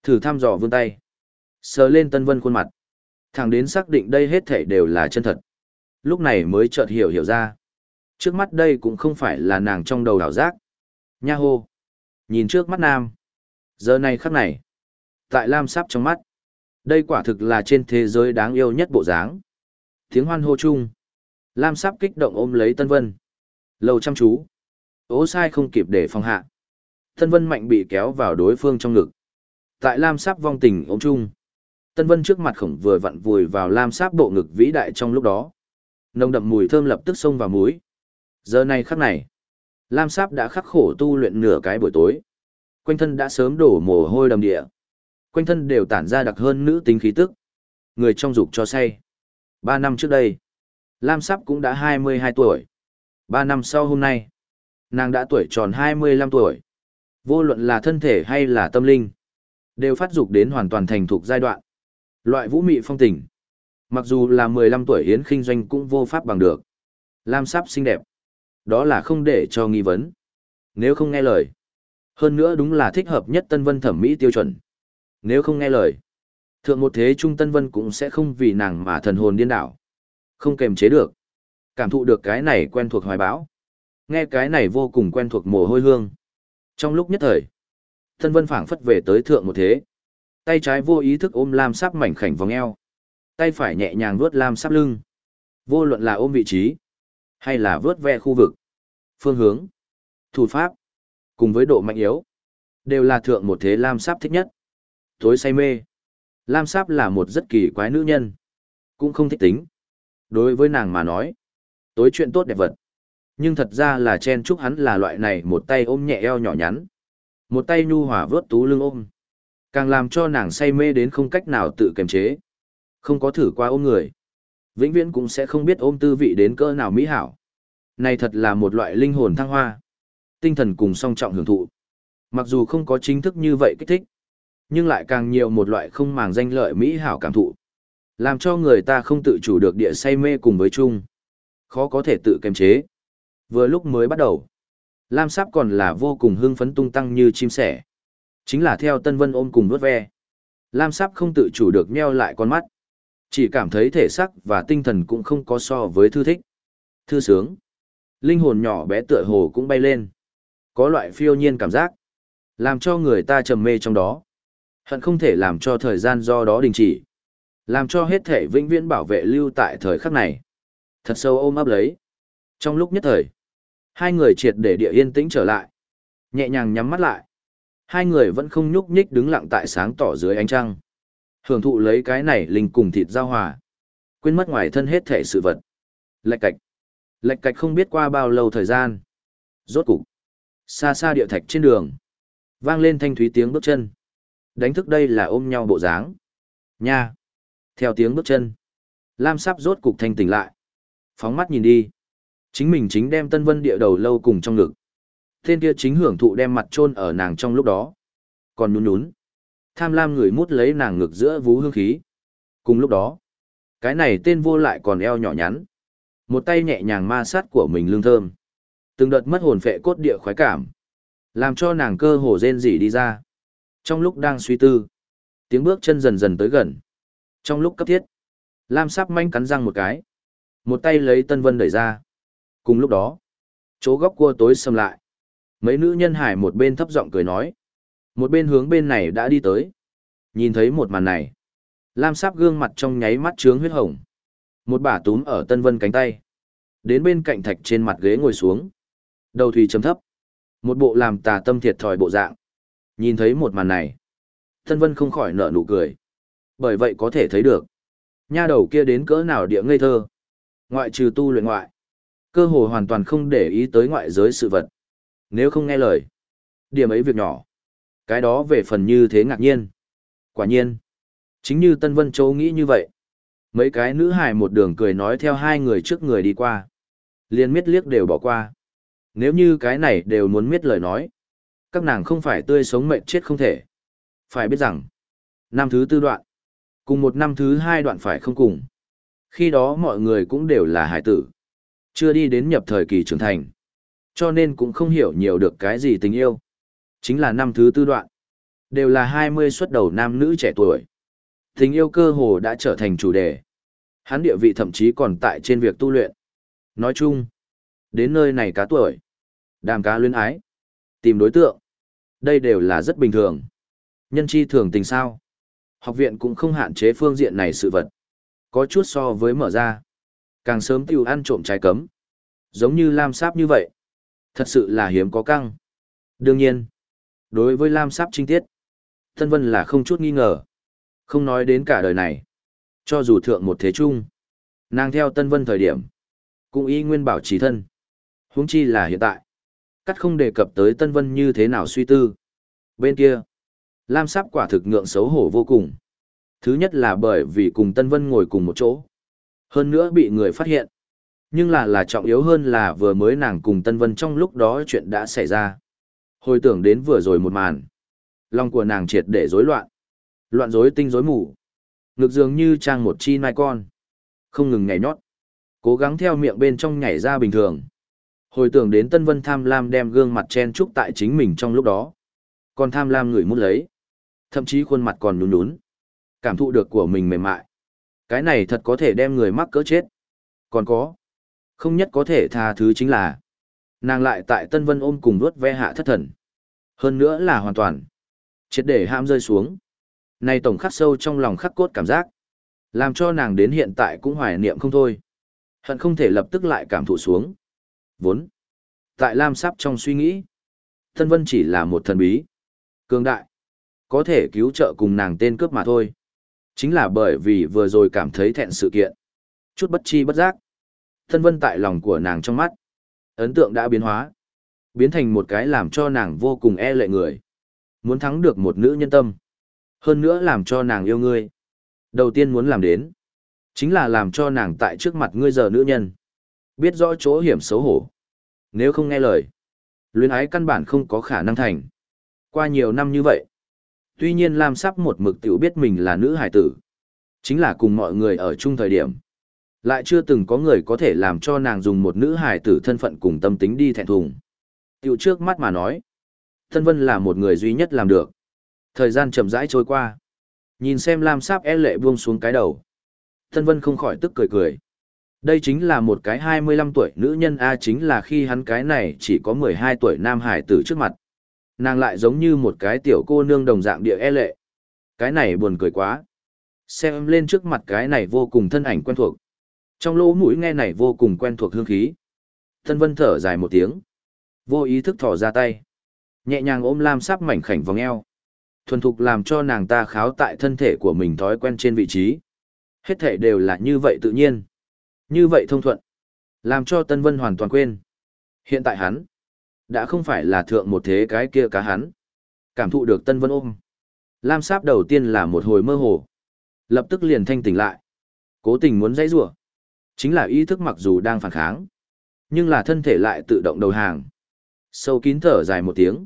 Thử thăm dò vươn tay. Sờ lên Tân Vân khuôn mặt. Thẳng đến xác định đây hết thảy đều là chân thật. Lúc này mới chợt hiểu hiểu ra. Trước mắt đây cũng không phải là nàng trong đầu đảo giác. Nha hô. Nhìn trước mắt nam. Giờ này khắc này. Tại Lam sắp trong mắt. Đây quả thực là trên thế giới đáng yêu nhất bộ dáng. Tiếng hoan hô chung. Lam Sáp kích động ôm lấy Tân Vân. Lâu chăm chú. Ố sai không kịp để phòng hạ. Tân Vân mạnh bị kéo vào đối phương trong ngực. Tại Lam Sáp vong tình ôm chung. Tân Vân trước mặt khổng vừa vặn vùi vào Lam Sáp bộ ngực vĩ đại trong lúc đó. Nồng đậm mùi thơm lập tức xông vào mũi. Giờ này khắc này, Lam Sáp đã khắc khổ tu luyện nửa cái buổi tối. Quanh thân đã sớm đổ mồ hôi đầm địa. Quanh thân đều tản ra đặc hơn nữ tính khí tức. Người trong dục cho say. Ba năm trước đây, Lam Sáp cũng đã 22 tuổi. Ba năm sau hôm nay, nàng đã tuổi tròn 25 tuổi. Vô luận là thân thể hay là tâm linh, đều phát dục đến hoàn toàn thành thục giai đoạn. Loại vũ mị phong tình. Mặc dù là 15 tuổi hiến Kinh Doanh cũng vô pháp bằng được. Lam Sáp xinh đẹp. Đó là không để cho nghi vấn. Nếu không nghe lời. Hơn nữa đúng là thích hợp nhất Tân Vân thẩm mỹ tiêu chuẩn. Nếu không nghe lời. Thượng một thế Trung Tân Vân cũng sẽ không vì nàng mà thần hồn điên đảo. Không kềm chế được. Cảm thụ được cái này quen thuộc hoài bão. Nghe cái này vô cùng quen thuộc mồ hôi hương. Trong lúc nhất thời. Tân Vân phảng phất về tới thượng một thế. Tay trái vô ý thức ôm Lam Sáp mảnh khảnh vòng eo. Tay phải nhẹ nhàng vuốt Lam Sáp lưng. Vô luận là ôm vị trí, hay là vớt ve khu vực, phương hướng, thủ pháp, cùng với độ mạnh yếu, đều là thượng một thế Lam Sáp thích nhất. Tối say mê. Lam Sáp là một rất kỳ quái nữ nhân, cũng không thích tính. Đối với nàng mà nói, tối chuyện tốt đẹp vật. Nhưng thật ra là chen chúc hắn là loại này một tay ôm nhẹ eo nhỏ nhắn, một tay nhu hòa vớt tú lưng ôm. Càng làm cho nàng say mê đến không cách nào tự kiềm chế. Không có thử qua ôm người. Vĩnh viễn cũng sẽ không biết ôm tư vị đến cỡ nào mỹ hảo. Này thật là một loại linh hồn thăng hoa. Tinh thần cùng song trọng hưởng thụ. Mặc dù không có chính thức như vậy kích thích, nhưng lại càng nhiều một loại không màng danh lợi mỹ hảo cảm thụ. Làm cho người ta không tự chủ được địa say mê cùng với chung. Khó có thể tự kiềm chế. Vừa lúc mới bắt đầu, Lam Sáp còn là vô cùng hưng phấn tung tăng như chim sẻ. Chính là theo Tân Vân ôm cùng vuốt ve. Lam Sáp không tự chủ được nheo lại con mắt. Chỉ cảm thấy thể sắc và tinh thần cũng không có so với thư thích. Thư sướng. Linh hồn nhỏ bé tựa hồ cũng bay lên. Có loại phiêu nhiên cảm giác. Làm cho người ta trầm mê trong đó. Hận không thể làm cho thời gian do đó đình chỉ. Làm cho hết thể vĩnh viễn bảo vệ lưu tại thời khắc này. Thật sâu ôm ấp lấy. Trong lúc nhất thời, hai người triệt để địa yên tĩnh trở lại. Nhẹ nhàng nhắm mắt lại. Hai người vẫn không nhúc nhích đứng lặng tại sáng tỏ dưới ánh trăng. Hưởng thụ lấy cái này linh cùng thịt giao hòa. Quên mất ngoài thân hết thể sự vật. Lạch cạch. Lạch cạch không biết qua bao lâu thời gian. Rốt cục. Xa xa địa thạch trên đường. Vang lên thanh thúy tiếng bước chân. Đánh thức đây là ôm nhau bộ dáng. Nha. Theo tiếng bước chân. Lam sắp rốt cục thanh tỉnh lại. Phóng mắt nhìn đi. Chính mình chính đem tân vân địa đầu lâu cùng trong ngực. Tên kia chính hưởng thụ đem mặt chôn ở nàng trong lúc đó. Còn nhún nhún. Tham lam người mút lấy nàng ngực giữa vú hương khí. Cùng lúc đó, cái này tên vô lại còn eo nhỏ nhắn. Một tay nhẹ nhàng ma sát của mình lương thơm. Từng đợt mất hồn phệ cốt địa khoái cảm. Làm cho nàng cơ hồ rên rỉ đi ra. Trong lúc đang suy tư, tiếng bước chân dần dần tới gần. Trong lúc cấp thiết, Lam sắp manh cắn răng một cái. Một tay lấy Tân Vân đẩy ra. Cùng lúc đó, chỗ góc cua tối xâm lại. Mấy nữ nhân hải một bên thấp giọng cười nói. Một bên hướng bên này đã đi tới. Nhìn thấy một màn này. Lam sáp gương mặt trong nháy mắt trướng huyết hồng. Một bả túm ở Tân Vân cánh tay. Đến bên cạnh thạch trên mặt ghế ngồi xuống. Đầu thủy chấm thấp. Một bộ làm tà tâm thiệt thòi bộ dạng. Nhìn thấy một màn này. Tân Vân không khỏi nở nụ cười. Bởi vậy có thể thấy được. Nha đầu kia đến cỡ nào địa ngây thơ. Ngoại trừ tu luyện ngoại. Cơ hồ hoàn toàn không để ý tới ngoại giới sự vật. Nếu không nghe lời. Điểm ấy việc nhỏ. Cái đó về phần như thế ngạc nhiên. Quả nhiên. Chính như Tân Vân Châu nghĩ như vậy. Mấy cái nữ hài một đường cười nói theo hai người trước người đi qua. Liên miết liếc đều bỏ qua. Nếu như cái này đều muốn miết lời nói. Các nàng không phải tươi sống mệnh chết không thể. Phải biết rằng. Năm thứ tư đoạn. Cùng một năm thứ hai đoạn phải không cùng. Khi đó mọi người cũng đều là hải tử. Chưa đi đến nhập thời kỳ trưởng thành. Cho nên cũng không hiểu nhiều được cái gì tình yêu. Chính là năm thứ tư đoạn. Đều là 20 xuất đầu nam nữ trẻ tuổi. Tình yêu cơ hồ đã trở thành chủ đề. Hắn địa vị thậm chí còn tại trên việc tu luyện. Nói chung, đến nơi này cá tuổi. Đàm cá luyến ái. Tìm đối tượng. Đây đều là rất bình thường. Nhân chi thường tình sao. Học viện cũng không hạn chế phương diện này sự vật. Có chút so với mở ra. Càng sớm tiêu ăn trộm trái cấm. Giống như lam sáp như vậy. Thật sự là hiếm có căng. Đương nhiên, đối với lam sáp trinh tiết, Tân Vân là không chút nghi ngờ. Không nói đến cả đời này. Cho dù thượng một thế trung, nàng theo Tân Vân thời điểm, cũng y nguyên bảo trì thân. huống chi là hiện tại. Cắt không đề cập tới Tân Vân như thế nào suy tư. Bên kia, Lam Sáp quả thực ngượng xấu hổ vô cùng. Thứ nhất là bởi vì cùng Tân Vân ngồi cùng một chỗ. Hơn nữa bị người phát hiện. Nhưng là là trọng yếu hơn là vừa mới nàng cùng Tân Vân trong lúc đó chuyện đã xảy ra. Hồi tưởng đến vừa rồi một màn. Lòng của nàng triệt để rối loạn. Loạn rối tinh rối mù. Ngực dường như trang một chi nai con. Không ngừng nhảy nhót. Cố gắng theo miệng bên trong nhảy ra bình thường. Hồi tưởng đến Tân Vân tham lam đem gương mặt chen trúc tại chính mình trong lúc đó. Còn tham lam người mút lấy. Thậm chí khuôn mặt còn nhún nhún. Cảm thụ được của mình mềm mại. Cái này thật có thể đem người mắc cỡ chết. Còn có. Không nhất có thể tha thứ chính là. Nàng lại tại Tân Vân ôm cùng đuốt ve hạ thất thần. Hơn nữa là hoàn toàn. Triệt để ham rơi xuống. Này tổng khắc sâu trong lòng khắc cốt cảm giác. Làm cho nàng đến hiện tại cũng hoài niệm không thôi. Hận không thể lập tức lại cảm thụ xuống. Vốn. Tại Lam Sắp trong suy nghĩ. Tân Vân chỉ là một thần bí. Cường đại. Có thể cứu trợ cùng nàng tên cướp mà thôi. Chính là bởi vì vừa rồi cảm thấy thẹn sự kiện. Chút bất chi bất giác. Tân Vân tại lòng của nàng trong mắt. Ấn tượng đã biến hóa. Biến thành một cái làm cho nàng vô cùng e lệ người. Muốn thắng được một nữ nhân tâm. Hơn nữa làm cho nàng yêu ngươi. Đầu tiên muốn làm đến. Chính là làm cho nàng tại trước mặt ngươi giờ nữ nhân. Biết rõ chỗ hiểm xấu hổ. Nếu không nghe lời. Luyến ái căn bản không có khả năng thành. Qua nhiều năm như vậy. Tuy nhiên Lam sắp một mực tiểu biết mình là nữ hải tử. Chính là cùng mọi người ở chung thời điểm. Lại chưa từng có người có thể làm cho nàng dùng một nữ hải tử thân phận cùng tâm tính đi thẹn thùng. Tiểu trước mắt mà nói. Thân Vân là một người duy nhất làm được. Thời gian chậm rãi trôi qua. Nhìn xem Lam Sáp e lệ buông xuống cái đầu. Thân Vân không khỏi tức cười cười. Đây chính là một cái 25 tuổi nữ nhân, A, chính là khi hắn cái này chỉ có 12 tuổi nam hải tử trước mặt. Nàng lại giống như một cái tiểu cô nương đồng dạng địa e lệ. Cái này buồn cười quá. Xem lên trước mặt cái này vô cùng thân ảnh quen thuộc. Trong lỗ mũi nghe này vô cùng quen thuộc hương khí. Thân Vân thở dài một tiếng. Vô ý thức thỏ ra tay. Nhẹ nhàng ôm Lam Sáp mảnh khảnh vòng eo. Thuần thục làm cho nàng ta kháo tại thân thể của mình thói quen trên vị trí. Hết thể đều là như vậy tự nhiên. Như vậy thông thuận. Làm cho Tân Vân hoàn toàn quên. Hiện tại hắn. Đã không phải là thượng một thế cái kia cá hắn. Cảm thụ được Tân Vân ôm. Lam Sáp đầu tiên là một hồi mơ hồ. Lập tức liền thanh tỉnh lại. Cố tình muốn dãy rủa Chính là ý thức mặc dù đang phản kháng. Nhưng là thân thể lại tự động đầu hàng. Sâu kín thở dài một tiếng.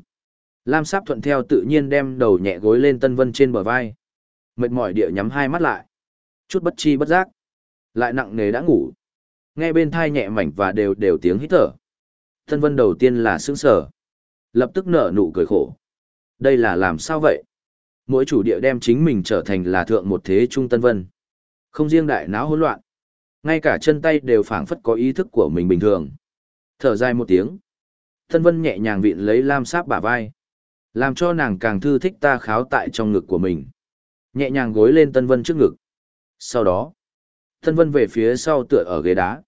Lam Sáp thuận theo tự nhiên đem đầu nhẹ gối lên Tân Vân trên bờ vai. Mệt mỏi địa nhắm hai mắt lại. Chút bất chi bất giác. Lại nặng nề đã ngủ. Nghe bên thai nhẹ mảnh và đều đều tiếng hít thở. thân Vân đầu tiên là sững sờ, lập tức nở nụ cười khổ. Đây là làm sao vậy? Mỗi chủ địa đem chính mình trở thành là thượng một thế trung Tân Vân. Không riêng đại não hỗn loạn, ngay cả chân tay đều phảng phất có ý thức của mình bình thường. Thở dài một tiếng, thân Vân nhẹ nhàng vịn lấy lam sáp bả vai. Làm cho nàng càng thư thích ta kháo tại trong ngực của mình. Nhẹ nhàng gối lên Tân Vân trước ngực. Sau đó, Tân Vân về phía sau tựa ở ghế đá.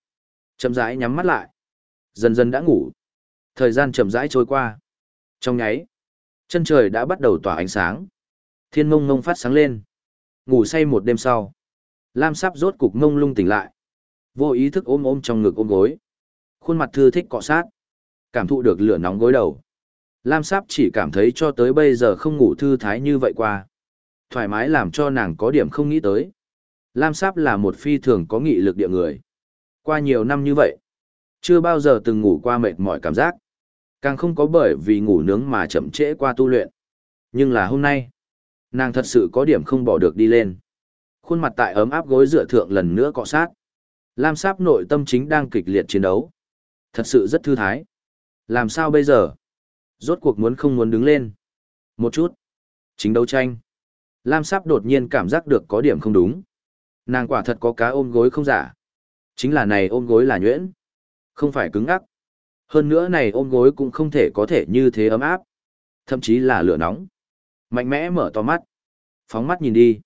Chậm rãi nhắm mắt lại. Dần dần đã ngủ. Thời gian chậm rãi trôi qua. Trong nháy, chân trời đã bắt đầu tỏa ánh sáng. Thiên mông ngông phát sáng lên. Ngủ say một đêm sau. Lam sắp rốt cục mông lung tỉnh lại. Vô ý thức ôm ôm trong ngực ôm gối. Khuôn mặt thư thích cọ sát. Cảm thụ được lửa nóng gối đầu. Lam Sáp chỉ cảm thấy cho tới bây giờ không ngủ thư thái như vậy qua. Thoải mái làm cho nàng có điểm không nghĩ tới. Lam Sáp là một phi thường có nghị lực địa người. Qua nhiều năm như vậy, chưa bao giờ từng ngủ qua mệt mỏi cảm giác. Càng không có bởi vì ngủ nướng mà chậm trễ qua tu luyện. Nhưng là hôm nay, nàng thật sự có điểm không bỏ được đi lên. Khuôn mặt tại ấm áp gối dựa thượng lần nữa cọ sát. Lam Sáp nội tâm chính đang kịch liệt chiến đấu. Thật sự rất thư thái. Làm sao bây giờ? Rốt cuộc muốn không muốn đứng lên. Một chút. Chính đấu tranh. Lam Sáp đột nhiên cảm giác được có điểm không đúng. Nàng quả thật có cá ôm gối không giả. Chính là này ôm gối là nhuyễn. Không phải cứng ắc. Hơn nữa này ôm gối cũng không thể có thể như thế ấm áp. Thậm chí là lửa nóng. Mạnh mẽ mở to mắt. Phóng mắt nhìn đi.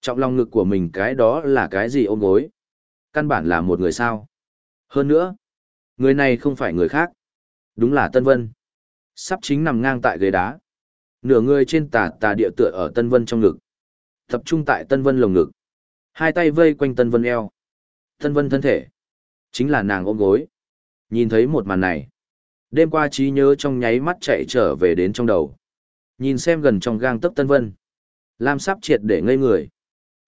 Trọng lòng ngực của mình cái đó là cái gì ôm gối. Căn bản là một người sao. Hơn nữa, người này không phải người khác. Đúng là Tân Vân. Sắp chính nằm ngang tại ghế đá. Nửa người trên tà tà địa tựa ở Tân Vân trong ngực. Tập trung tại Tân Vân lồng ngực. Hai tay vây quanh Tân Vân eo. Tân Vân thân thể. Chính là nàng ôm gối. Nhìn thấy một màn này. Đêm qua trí nhớ trong nháy mắt chạy trở về đến trong đầu. Nhìn xem gần trong gang tấc Tân Vân. Lam sắp triệt để ngây người.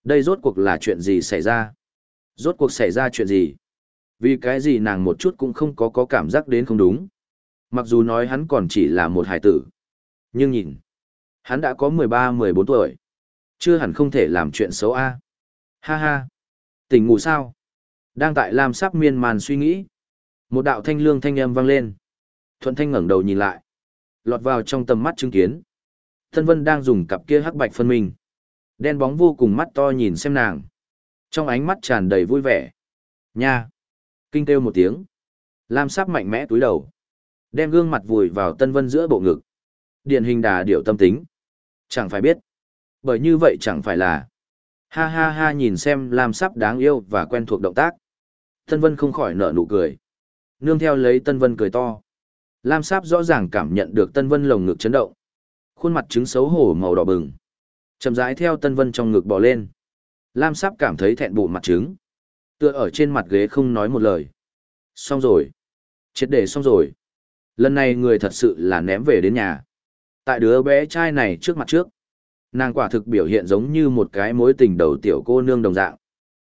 Đây rốt cuộc là chuyện gì xảy ra? Rốt cuộc xảy ra chuyện gì? Vì cái gì nàng một chút cũng không có có cảm giác đến không đúng. Mặc dù nói hắn còn chỉ là một hải tử. Nhưng nhìn, hắn đã có 13-14 tuổi. Chưa hẳn không thể làm chuyện xấu a. Ha ha. Tỉnh ngủ sao? Đang tại Lam Sắc miên man suy nghĩ. Một đạo thanh lương thanh âm vang lên. Thuận thanh ngẩng đầu nhìn lại. Lọt vào trong tầm mắt chứng kiến. Thân Vân đang dùng cặp kia hắc bạch phân minh. Đen bóng vô cùng mắt to nhìn xem nàng. Trong ánh mắt tràn đầy vui vẻ. Nha! Kinh kêu một tiếng. Lam Sắc mạnh mẽ túi đầu. Đem gương mặt vùi vào Tân Vân giữa bộ ngực. Điển hình đà điệu tâm tính. Chẳng phải biết. Bởi như vậy chẳng phải là. Ha ha ha nhìn xem Lam Sắp đáng yêu và quen thuộc động tác. Tân Vân không khỏi nở nụ cười. Nương theo lấy Tân Vân cười to. Lam Sáp rõ ràng cảm nhận được Tân Vân lồng ngực chấn động. Khuôn mặt trứng xấu hổ màu đỏ bừng. Chậm rãi theo Tân Vân trong ngực bò lên. Lam Sáp cảm thấy thẹn bụng mặt trứng. Tựa ở trên mặt ghế không nói một lời. Xong rồi. Chết để xong rồi. Lần này người thật sự là ném về đến nhà. Tại đứa bé trai này trước mặt trước. Nàng quả thực biểu hiện giống như một cái mối tình đầu tiểu cô nương đồng dạng.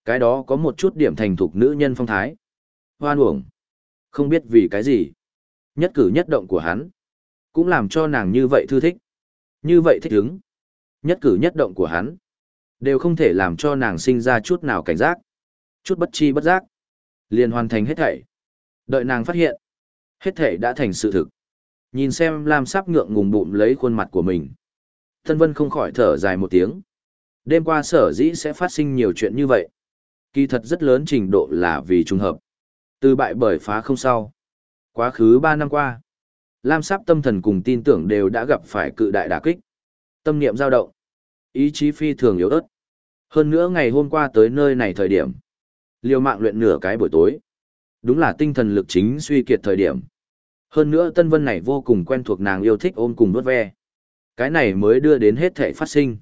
Cái đó có một chút điểm thành thục nữ nhân phong thái. Hoan uổng. Không biết vì cái gì. Nhất cử nhất động của hắn. Cũng làm cho nàng như vậy thư thích. Như vậy thích ứng. Nhất cử nhất động của hắn. Đều không thể làm cho nàng sinh ra chút nào cảnh giác. Chút bất chi bất giác. Liền hoàn thành hết thảy. Đợi nàng phát hiện. Hết thảy đã thành sự thực. Nhìn xem Lam sắp ngượng ngùng bụng lấy khuôn mặt của mình. Thân Vân không khỏi thở dài một tiếng. Đêm qua sở dĩ sẽ phát sinh nhiều chuyện như vậy. Kỳ thật rất lớn trình độ là vì trùng hợp. Từ bại bởi phá không sau. Quá khứ 3 năm qua, Lam Sáp tâm thần cùng tin tưởng đều đã gặp phải cự đại đả kích. Tâm niệm dao động, ý chí phi thường yếu ớt. Hơn nữa ngày hôm qua tới nơi này thời điểm, liều mạng luyện nửa cái buổi tối. Đúng là tinh thần lực chính suy kiệt thời điểm. Hơn nữa Tân Vân này vô cùng quen thuộc nàng yêu thích ôm cùng nuốt ve. Cái này mới đưa đến hết thể phát sinh.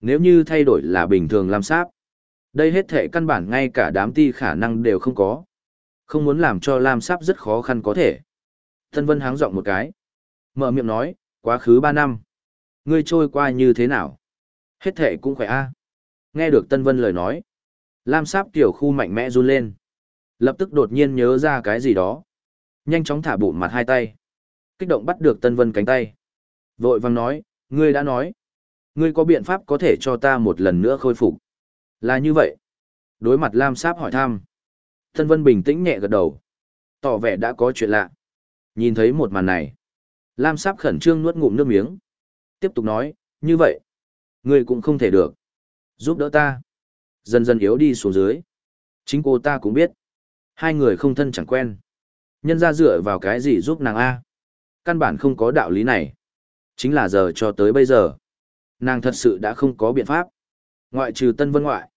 Nếu như thay đổi là bình thường Lam Sáp, đây hết thể căn bản ngay cả đám ti khả năng đều không có. Không muốn làm cho Lam Sáp rất khó khăn có thể. Tân Vân háng giọng một cái. Mở miệng nói, quá khứ ba năm. Ngươi trôi qua như thế nào? Hết thể cũng khỏe a. Nghe được Tân Vân lời nói. Lam Sáp tiểu khu mạnh mẽ run lên. Lập tức đột nhiên nhớ ra cái gì đó. Nhanh chóng thả bụng mặt hai tay. Kích động bắt được Tân Vân cánh tay. Vội vàng nói, ngươi đã nói. Ngươi có biện pháp có thể cho ta một lần nữa khôi phục. Là như vậy. Đối mặt Lam Sáp hỏi thăm. Thân Vân bình tĩnh nhẹ gật đầu. Tỏ vẻ đã có chuyện lạ. Nhìn thấy một màn này. Lam Sáp khẩn trương nuốt ngụm nước miếng. Tiếp tục nói, như vậy. Ngươi cũng không thể được. Giúp đỡ ta. Dần dần yếu đi xuống dưới. Chính cô ta cũng biết. Hai người không thân chẳng quen. Nhân ra dựa vào cái gì giúp nàng A. Căn bản không có đạo lý này. Chính là giờ cho tới bây giờ. Nàng thật sự đã không có biện pháp. Ngoại trừ Tân Vân ngoại.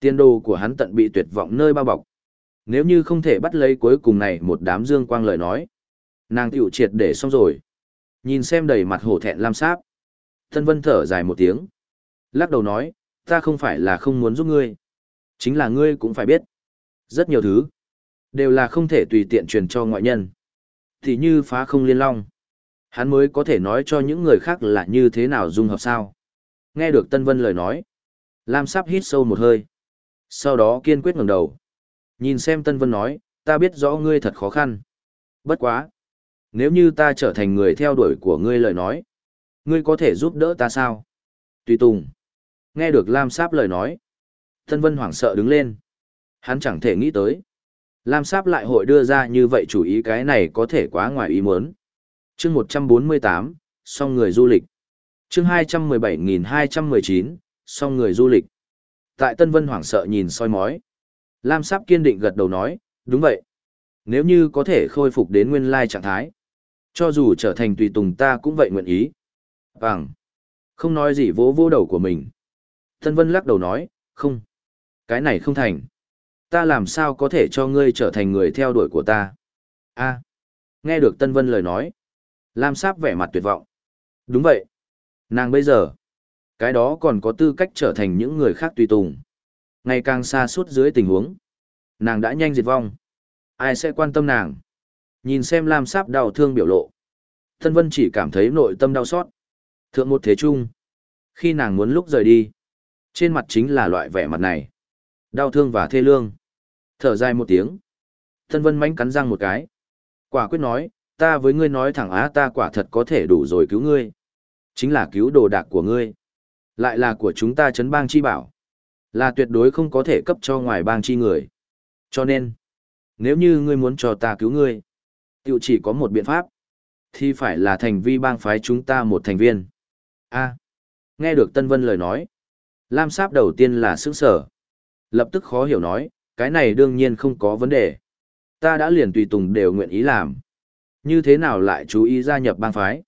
Tiên đồ của hắn tận bị tuyệt vọng nơi bao bọc. Nếu như không thể bắt lấy cuối cùng này một đám dương quang lời nói. Nàng tiểu triệt để xong rồi. Nhìn xem đầy mặt hổ thẹn lam sáp. Tân Vân thở dài một tiếng. Lắc đầu nói, ta không phải là không muốn giúp ngươi. Chính là ngươi cũng phải biết. Rất nhiều thứ. Đều là không thể tùy tiện truyền cho ngoại nhân. Thì như phá không liên long. Hắn mới có thể nói cho những người khác là như thế nào dung hợp sao. Nghe được Tân Vân lời nói. Lam sáp hít sâu một hơi. Sau đó kiên quyết ngẩng đầu. Nhìn xem Tân Vân nói, ta biết rõ ngươi thật khó khăn. Bất quá. Nếu như ta trở thành người theo đuổi của ngươi lời nói, ngươi có thể giúp đỡ ta sao? Tùy Tùng. Nghe được Lam Sáp lời nói. Tân Vân hoảng sợ đứng lên. Hắn chẳng thể nghĩ tới. Lam Sáp lại hội đưa ra như vậy chủ ý cái này có thể quá ngoài ý muốn chương 148, song người du lịch. chương 217.219, song người du lịch. Tại Tân Vân hoảng sợ nhìn soi mói. Lam Sáp kiên định gật đầu nói, đúng vậy. Nếu như có thể khôi phục đến nguyên lai trạng thái, cho dù trở thành tùy tùng ta cũng vậy nguyện ý. Vâng. Không nói gì vỗ vỗ đầu của mình. Tân Vân lắc đầu nói, không. Cái này không thành. Ta làm sao có thể cho ngươi trở thành người theo đuổi của ta? a nghe được Tân Vân lời nói. Lam Sáp vẻ mặt tuyệt vọng. Đúng vậy. Nàng bây giờ, cái đó còn có tư cách trở thành những người khác tùy tùng. Ngày càng xa suốt dưới tình huống. Nàng đã nhanh diệt vong. Ai sẽ quan tâm nàng? Nhìn xem Lam Sáp đau thương biểu lộ. Thân Vân chỉ cảm thấy nội tâm đau xót. Thượng một thế chung. Khi nàng muốn lúc rời đi. Trên mặt chính là loại vẻ mặt này. Đau thương và thê lương. Thở dài một tiếng. Thân Vân mánh cắn răng một cái. Quả quyết nói, ta với ngươi nói thẳng á ta quả thật có thể đủ rồi cứu ngươi. Chính là cứu đồ đạc của ngươi. Lại là của chúng ta chấn bang chi bảo. Là tuyệt đối không có thể cấp cho ngoài bang chi người. Cho nên, nếu như ngươi muốn cho ta cứu ngươi, tự chỉ có một biện pháp. Thì phải là thành vi bang phái chúng ta một thành viên. a nghe được Tân Vân lời nói. Lam Sáp đầu tiên là sững sở. Lập tức khó hiểu nói, cái này đương nhiên không có vấn đề. Ta đã liền tùy tùng đều nguyện ý làm. Như thế nào lại chú ý gia nhập bang phái?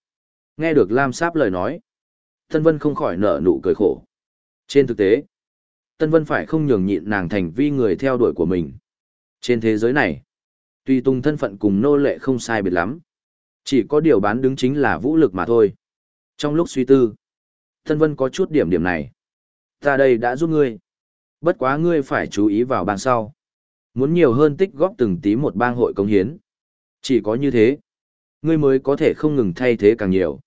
Nghe được Lam Sáp lời nói. Tân Vân không khỏi nở nụ cười khổ. Trên thực tế, Tân Vân phải không nhường nhịn nàng thành vi người theo đuổi của mình. Trên thế giới này, tùy tùng thân phận cùng nô lệ không sai biệt lắm. Chỉ có điều bán đứng chính là vũ lực mà thôi. Trong lúc suy tư, Tân Vân có chút điểm điểm này. Ta đây đã giúp ngươi. Bất quá ngươi phải chú ý vào bang sau. Muốn nhiều hơn tích góp từng tí một bang hội công hiến. Chỉ có như thế, ngươi mới có thể không ngừng thay thế càng nhiều.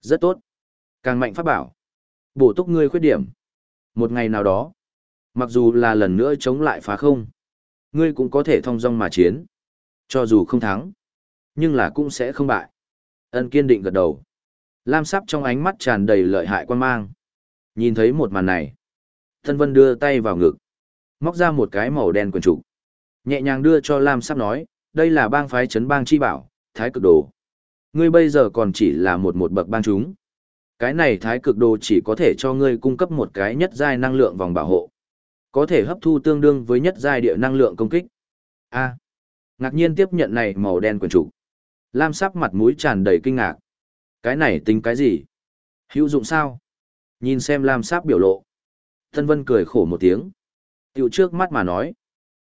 Rất tốt. Càng mạnh pháp bảo. Bổ túc ngươi khuyết điểm. Một ngày nào đó, mặc dù là lần nữa chống lại phá không, ngươi cũng có thể thông dong mà chiến. Cho dù không thắng, nhưng là cũng sẽ không bại. Ân kiên định gật đầu. Lam sắp trong ánh mắt tràn đầy lợi hại quan mang. Nhìn thấy một màn này. Thân Vân đưa tay vào ngực. Móc ra một cái màu đen quần trục. Nhẹ nhàng đưa cho Lam sắp nói, đây là bang phái chấn bang chi bảo, thái cực đồ. Ngươi bây giờ còn chỉ là một một bậc bang chúng. Cái này thái cực đồ chỉ có thể cho ngươi cung cấp một cái nhất giai năng lượng vòng bảo hộ. Có thể hấp thu tương đương với nhất giai địa năng lượng công kích. A. ngạc nhiên tiếp nhận này màu đen quần trục. Lam sắp mặt mũi tràn đầy kinh ngạc. Cái này tính cái gì? Hữu dụng sao? Nhìn xem Lam sắc biểu lộ. Tân Vân cười khổ một tiếng. Tiểu trước mắt mà nói.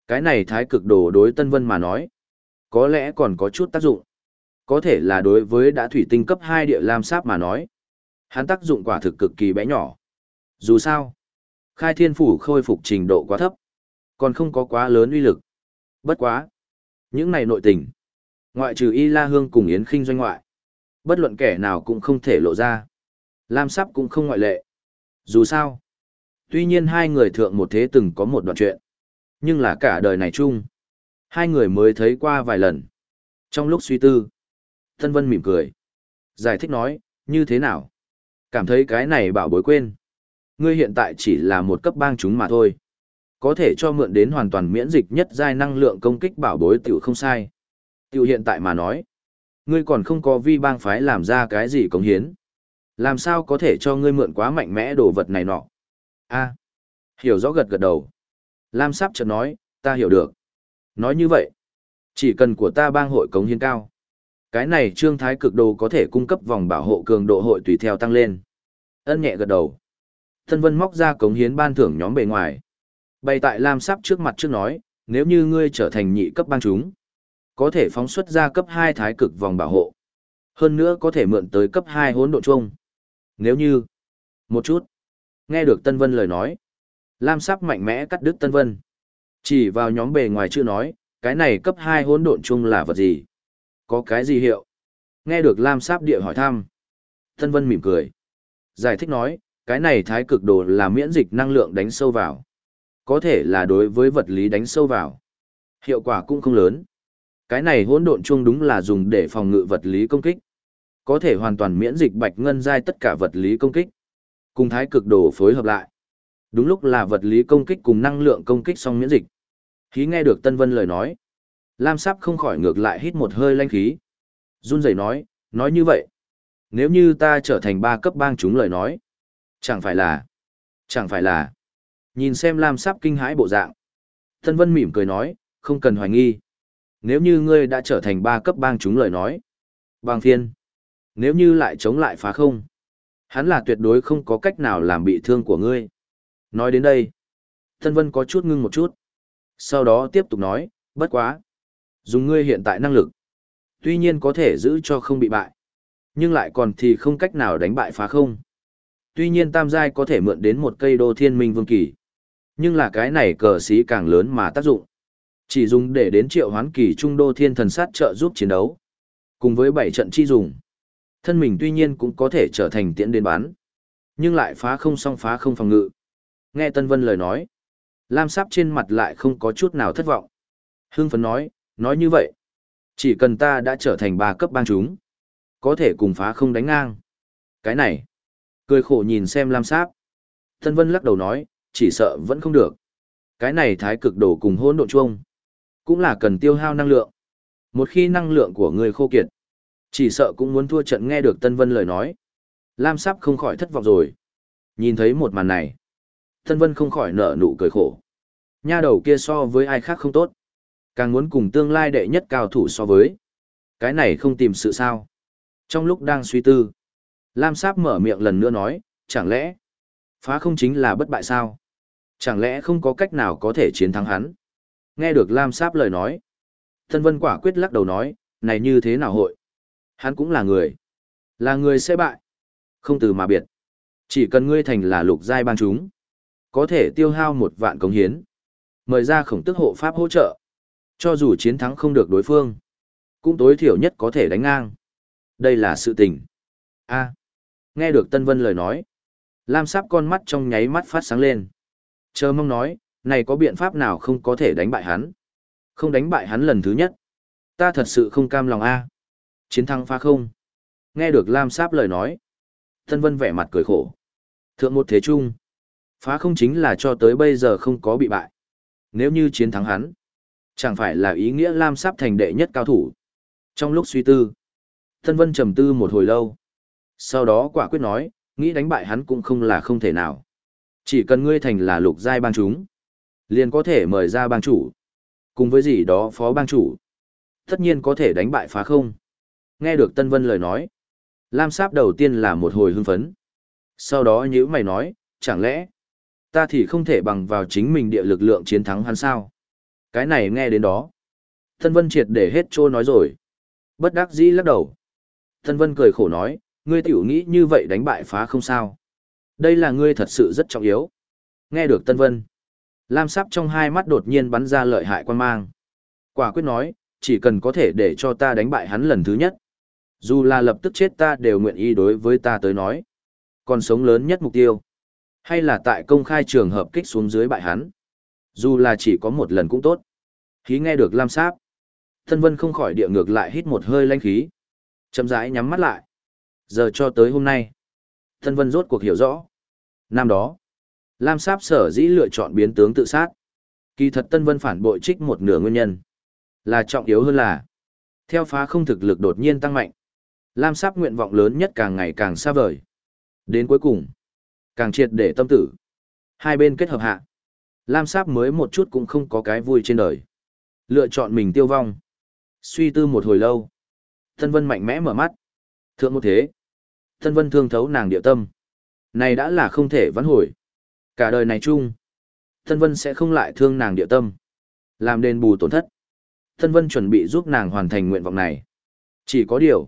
Cái này thái cực đồ đối Tân Vân mà nói. Có lẽ còn có chút tác dụng. Có thể là đối với đã thủy tinh cấp 2 địa Lam sáp mà nói. Hắn tác dụng quả thực cực kỳ bé nhỏ. Dù sao, khai thiên phủ khôi phục trình độ quá thấp. Còn không có quá lớn uy lực. Bất quá. Những này nội tình. Ngoại trừ Y La Hương cùng Yến Kinh doanh ngoại. Bất luận kẻ nào cũng không thể lộ ra. Lam sáp cũng không ngoại lệ. Dù sao. Tuy nhiên hai người thượng một thế từng có một đoạn chuyện. Nhưng là cả đời này chung. Hai người mới thấy qua vài lần. Trong lúc suy tư. Thân Vân mỉm cười. Giải thích nói, như thế nào? Cảm thấy cái này bảo bối quên. Ngươi hiện tại chỉ là một cấp bang chúng mà thôi. Có thể cho mượn đến hoàn toàn miễn dịch nhất giai năng lượng công kích bảo bối tiểu không sai. Tiểu hiện tại mà nói. Ngươi còn không có vi bang phái làm ra cái gì công hiến. Làm sao có thể cho ngươi mượn quá mạnh mẽ đồ vật này nọ? a hiểu rõ gật gật đầu. Lam sáp chợt nói, ta hiểu được. Nói như vậy, chỉ cần của ta bang hội cống hiến cao. Cái này trương thái cực đồ có thể cung cấp vòng bảo hộ cường độ hội tùy theo tăng lên. Ân nhẹ gật đầu. Tân Vân móc ra cống hiến ban thưởng nhóm bề ngoài. Bày tại Lam sáp trước mặt trước nói, nếu như ngươi trở thành nhị cấp bang chúng, có thể phóng xuất ra cấp 2 thái cực vòng bảo hộ. Hơn nữa có thể mượn tới cấp 2 hỗn độ chung. Nếu như, một chút, nghe được Tân Vân lời nói, Lam sáp mạnh mẽ cắt đứt Tân Vân. Chỉ vào nhóm bề ngoài chưa nói, cái này cấp 2 hỗn độn chung là vật gì? Có cái gì hiệu? Nghe được Lam Sáp Địa hỏi thăm. Tân Vân mỉm cười. Giải thích nói, cái này thái cực đồ là miễn dịch năng lượng đánh sâu vào. Có thể là đối với vật lý đánh sâu vào. Hiệu quả cũng không lớn. Cái này hỗn độn chung đúng là dùng để phòng ngự vật lý công kích. Có thể hoàn toàn miễn dịch bạch ngân giai tất cả vật lý công kích. Cùng thái cực đồ phối hợp lại. Đúng lúc là vật lý công kích cùng năng lượng công kích song miễn dịch. Khí nghe được Tân Vân lời nói. Lam Sắp không khỏi ngược lại hít một hơi lanh khí. Run rẩy nói, nói như vậy. Nếu như ta trở thành ba cấp bang chúng lời nói. Chẳng phải là. Chẳng phải là. Nhìn xem Lam Sắp kinh hãi bộ dạng. Tân Vân mỉm cười nói, không cần hoài nghi. Nếu như ngươi đã trở thành ba cấp bang chúng lời nói. Bang phiên. Nếu như lại chống lại phá không. Hắn là tuyệt đối không có cách nào làm bị thương của ngươi. Nói đến đây. Tân Vân có chút ngưng một chút. Sau đó tiếp tục nói, bất quá. Dùng ngươi hiện tại năng lực. Tuy nhiên có thể giữ cho không bị bại. Nhưng lại còn thì không cách nào đánh bại phá không. Tuy nhiên tam giai có thể mượn đến một cây đô thiên minh vương kỳ. Nhưng là cái này cờ xí càng lớn mà tác dụng. Chỉ dùng để đến triệu hoán kỳ trung đô thiên thần sát trợ giúp chiến đấu. Cùng với bảy trận chi dùng. Thân mình tuy nhiên cũng có thể trở thành tiễn đến bán. Nhưng lại phá không song phá không phòng ngự. Nghe Tân Vân lời nói. Lam Sáp trên mặt lại không có chút nào thất vọng. Hưng phấn nói, nói như vậy. Chỉ cần ta đã trở thành ba cấp bang chúng. Có thể cùng phá không đánh ngang. Cái này. Cười khổ nhìn xem Lam Sáp. Tân Vân lắc đầu nói, chỉ sợ vẫn không được. Cái này thái cực đổ cùng hỗn độn chuông. Cũng là cần tiêu hao năng lượng. Một khi năng lượng của người khô kiệt, chỉ sợ cũng muốn thua trận nghe được Tân Vân lời nói. Lam Sáp không khỏi thất vọng rồi. Nhìn thấy một màn này. Tân Vân không khỏi nở nụ cười khổ. Nha đầu kia so với ai khác không tốt. Càng muốn cùng tương lai đệ nhất cao thủ so với. Cái này không tìm sự sao. Trong lúc đang suy tư. Lam Sáp mở miệng lần nữa nói, chẳng lẽ phá không chính là bất bại sao? Chẳng lẽ không có cách nào có thể chiến thắng hắn? Nghe được Lam Sáp lời nói. Tân Vân quả quyết lắc đầu nói, này như thế nào hội? Hắn cũng là người. Là người sẽ bại. Không từ mà biệt. Chỉ cần ngươi thành là lục giai ban chúng. Có thể tiêu hao một vạn công hiến. Mời ra khổng tức hộ pháp hỗ trợ. Cho dù chiến thắng không được đối phương. Cũng tối thiểu nhất có thể đánh ngang. Đây là sự tình. a nghe được Tân Vân lời nói. Lam sáp con mắt trong nháy mắt phát sáng lên. Chờ mong nói, này có biện pháp nào không có thể đánh bại hắn? Không đánh bại hắn lần thứ nhất. Ta thật sự không cam lòng a. Chiến thắng phá không? Nghe được Lam Sáp lời nói. Tân Vân vẻ mặt cười khổ. Thượng một thế trung. Phá không chính là cho tới bây giờ không có bị bại. Nếu như chiến thắng hắn, chẳng phải là ý nghĩa Lam Sáp thành đệ nhất cao thủ. Trong lúc suy tư, Tân Vân trầm tư một hồi lâu. Sau đó quả quyết nói, nghĩ đánh bại hắn cũng không là không thể nào. Chỉ cần ngươi thành là lục giai bang chúng, liền có thể mời ra bang chủ. Cùng với gì đó phó bang chủ. Tất nhiên có thể đánh bại phá không. Nghe được Tân Vân lời nói. Lam Sáp đầu tiên là một hồi hưng phấn. Sau đó nhữ mày nói, chẳng lẽ, ta thì không thể bằng vào chính mình địa lực lượng chiến thắng hắn sao? Cái này nghe đến đó. thân Vân triệt để hết trô nói rồi. Bất đắc dĩ lắc đầu. thân Vân cười khổ nói, ngươi tiểu nghĩ như vậy đánh bại phá không sao. Đây là ngươi thật sự rất trọng yếu. Nghe được Tân Vân. Lam Sáp trong hai mắt đột nhiên bắn ra lợi hại quan mang. Quả quyết nói, chỉ cần có thể để cho ta đánh bại hắn lần thứ nhất. Dù là lập tức chết ta đều nguyện ý đối với ta tới nói. Còn sống lớn nhất mục tiêu. Hay là tại công khai trường hợp kích xuống dưới bại hắn. Dù là chỉ có một lần cũng tốt. Khí nghe được Lam Sáp. Thân Vân không khỏi địa ngược lại hít một hơi lanh khí. Chậm rãi nhắm mắt lại. Giờ cho tới hôm nay. Thân Vân rốt cuộc hiểu rõ. Năm đó, Lam Sáp sở dĩ lựa chọn biến tướng tự sát. Kỳ thật Tân Vân phản bội trích một nửa nguyên nhân. Là trọng yếu hơn là, theo phá không thực lực đột nhiên tăng mạnh. Lam Sáp nguyện vọng lớn nhất càng ngày càng xa vời. Đến cuối cùng, càng triệt để tâm tử. Hai bên kết hợp hạ. Lam Sáp mới một chút cũng không có cái vui trên đời. Lựa chọn mình tiêu vong. Suy tư một hồi lâu. Tân Vân mạnh mẽ mở mắt. Thượng một thế. Tân Vân thương thấu nàng địa tâm. Này đã là không thể vãn hồi. Cả đời này chung. Tân Vân sẽ không lại thương nàng địa tâm. Làm đền bù tổn thất. Tân Vân chuẩn bị giúp nàng hoàn thành nguyện vọng này. Chỉ có điều.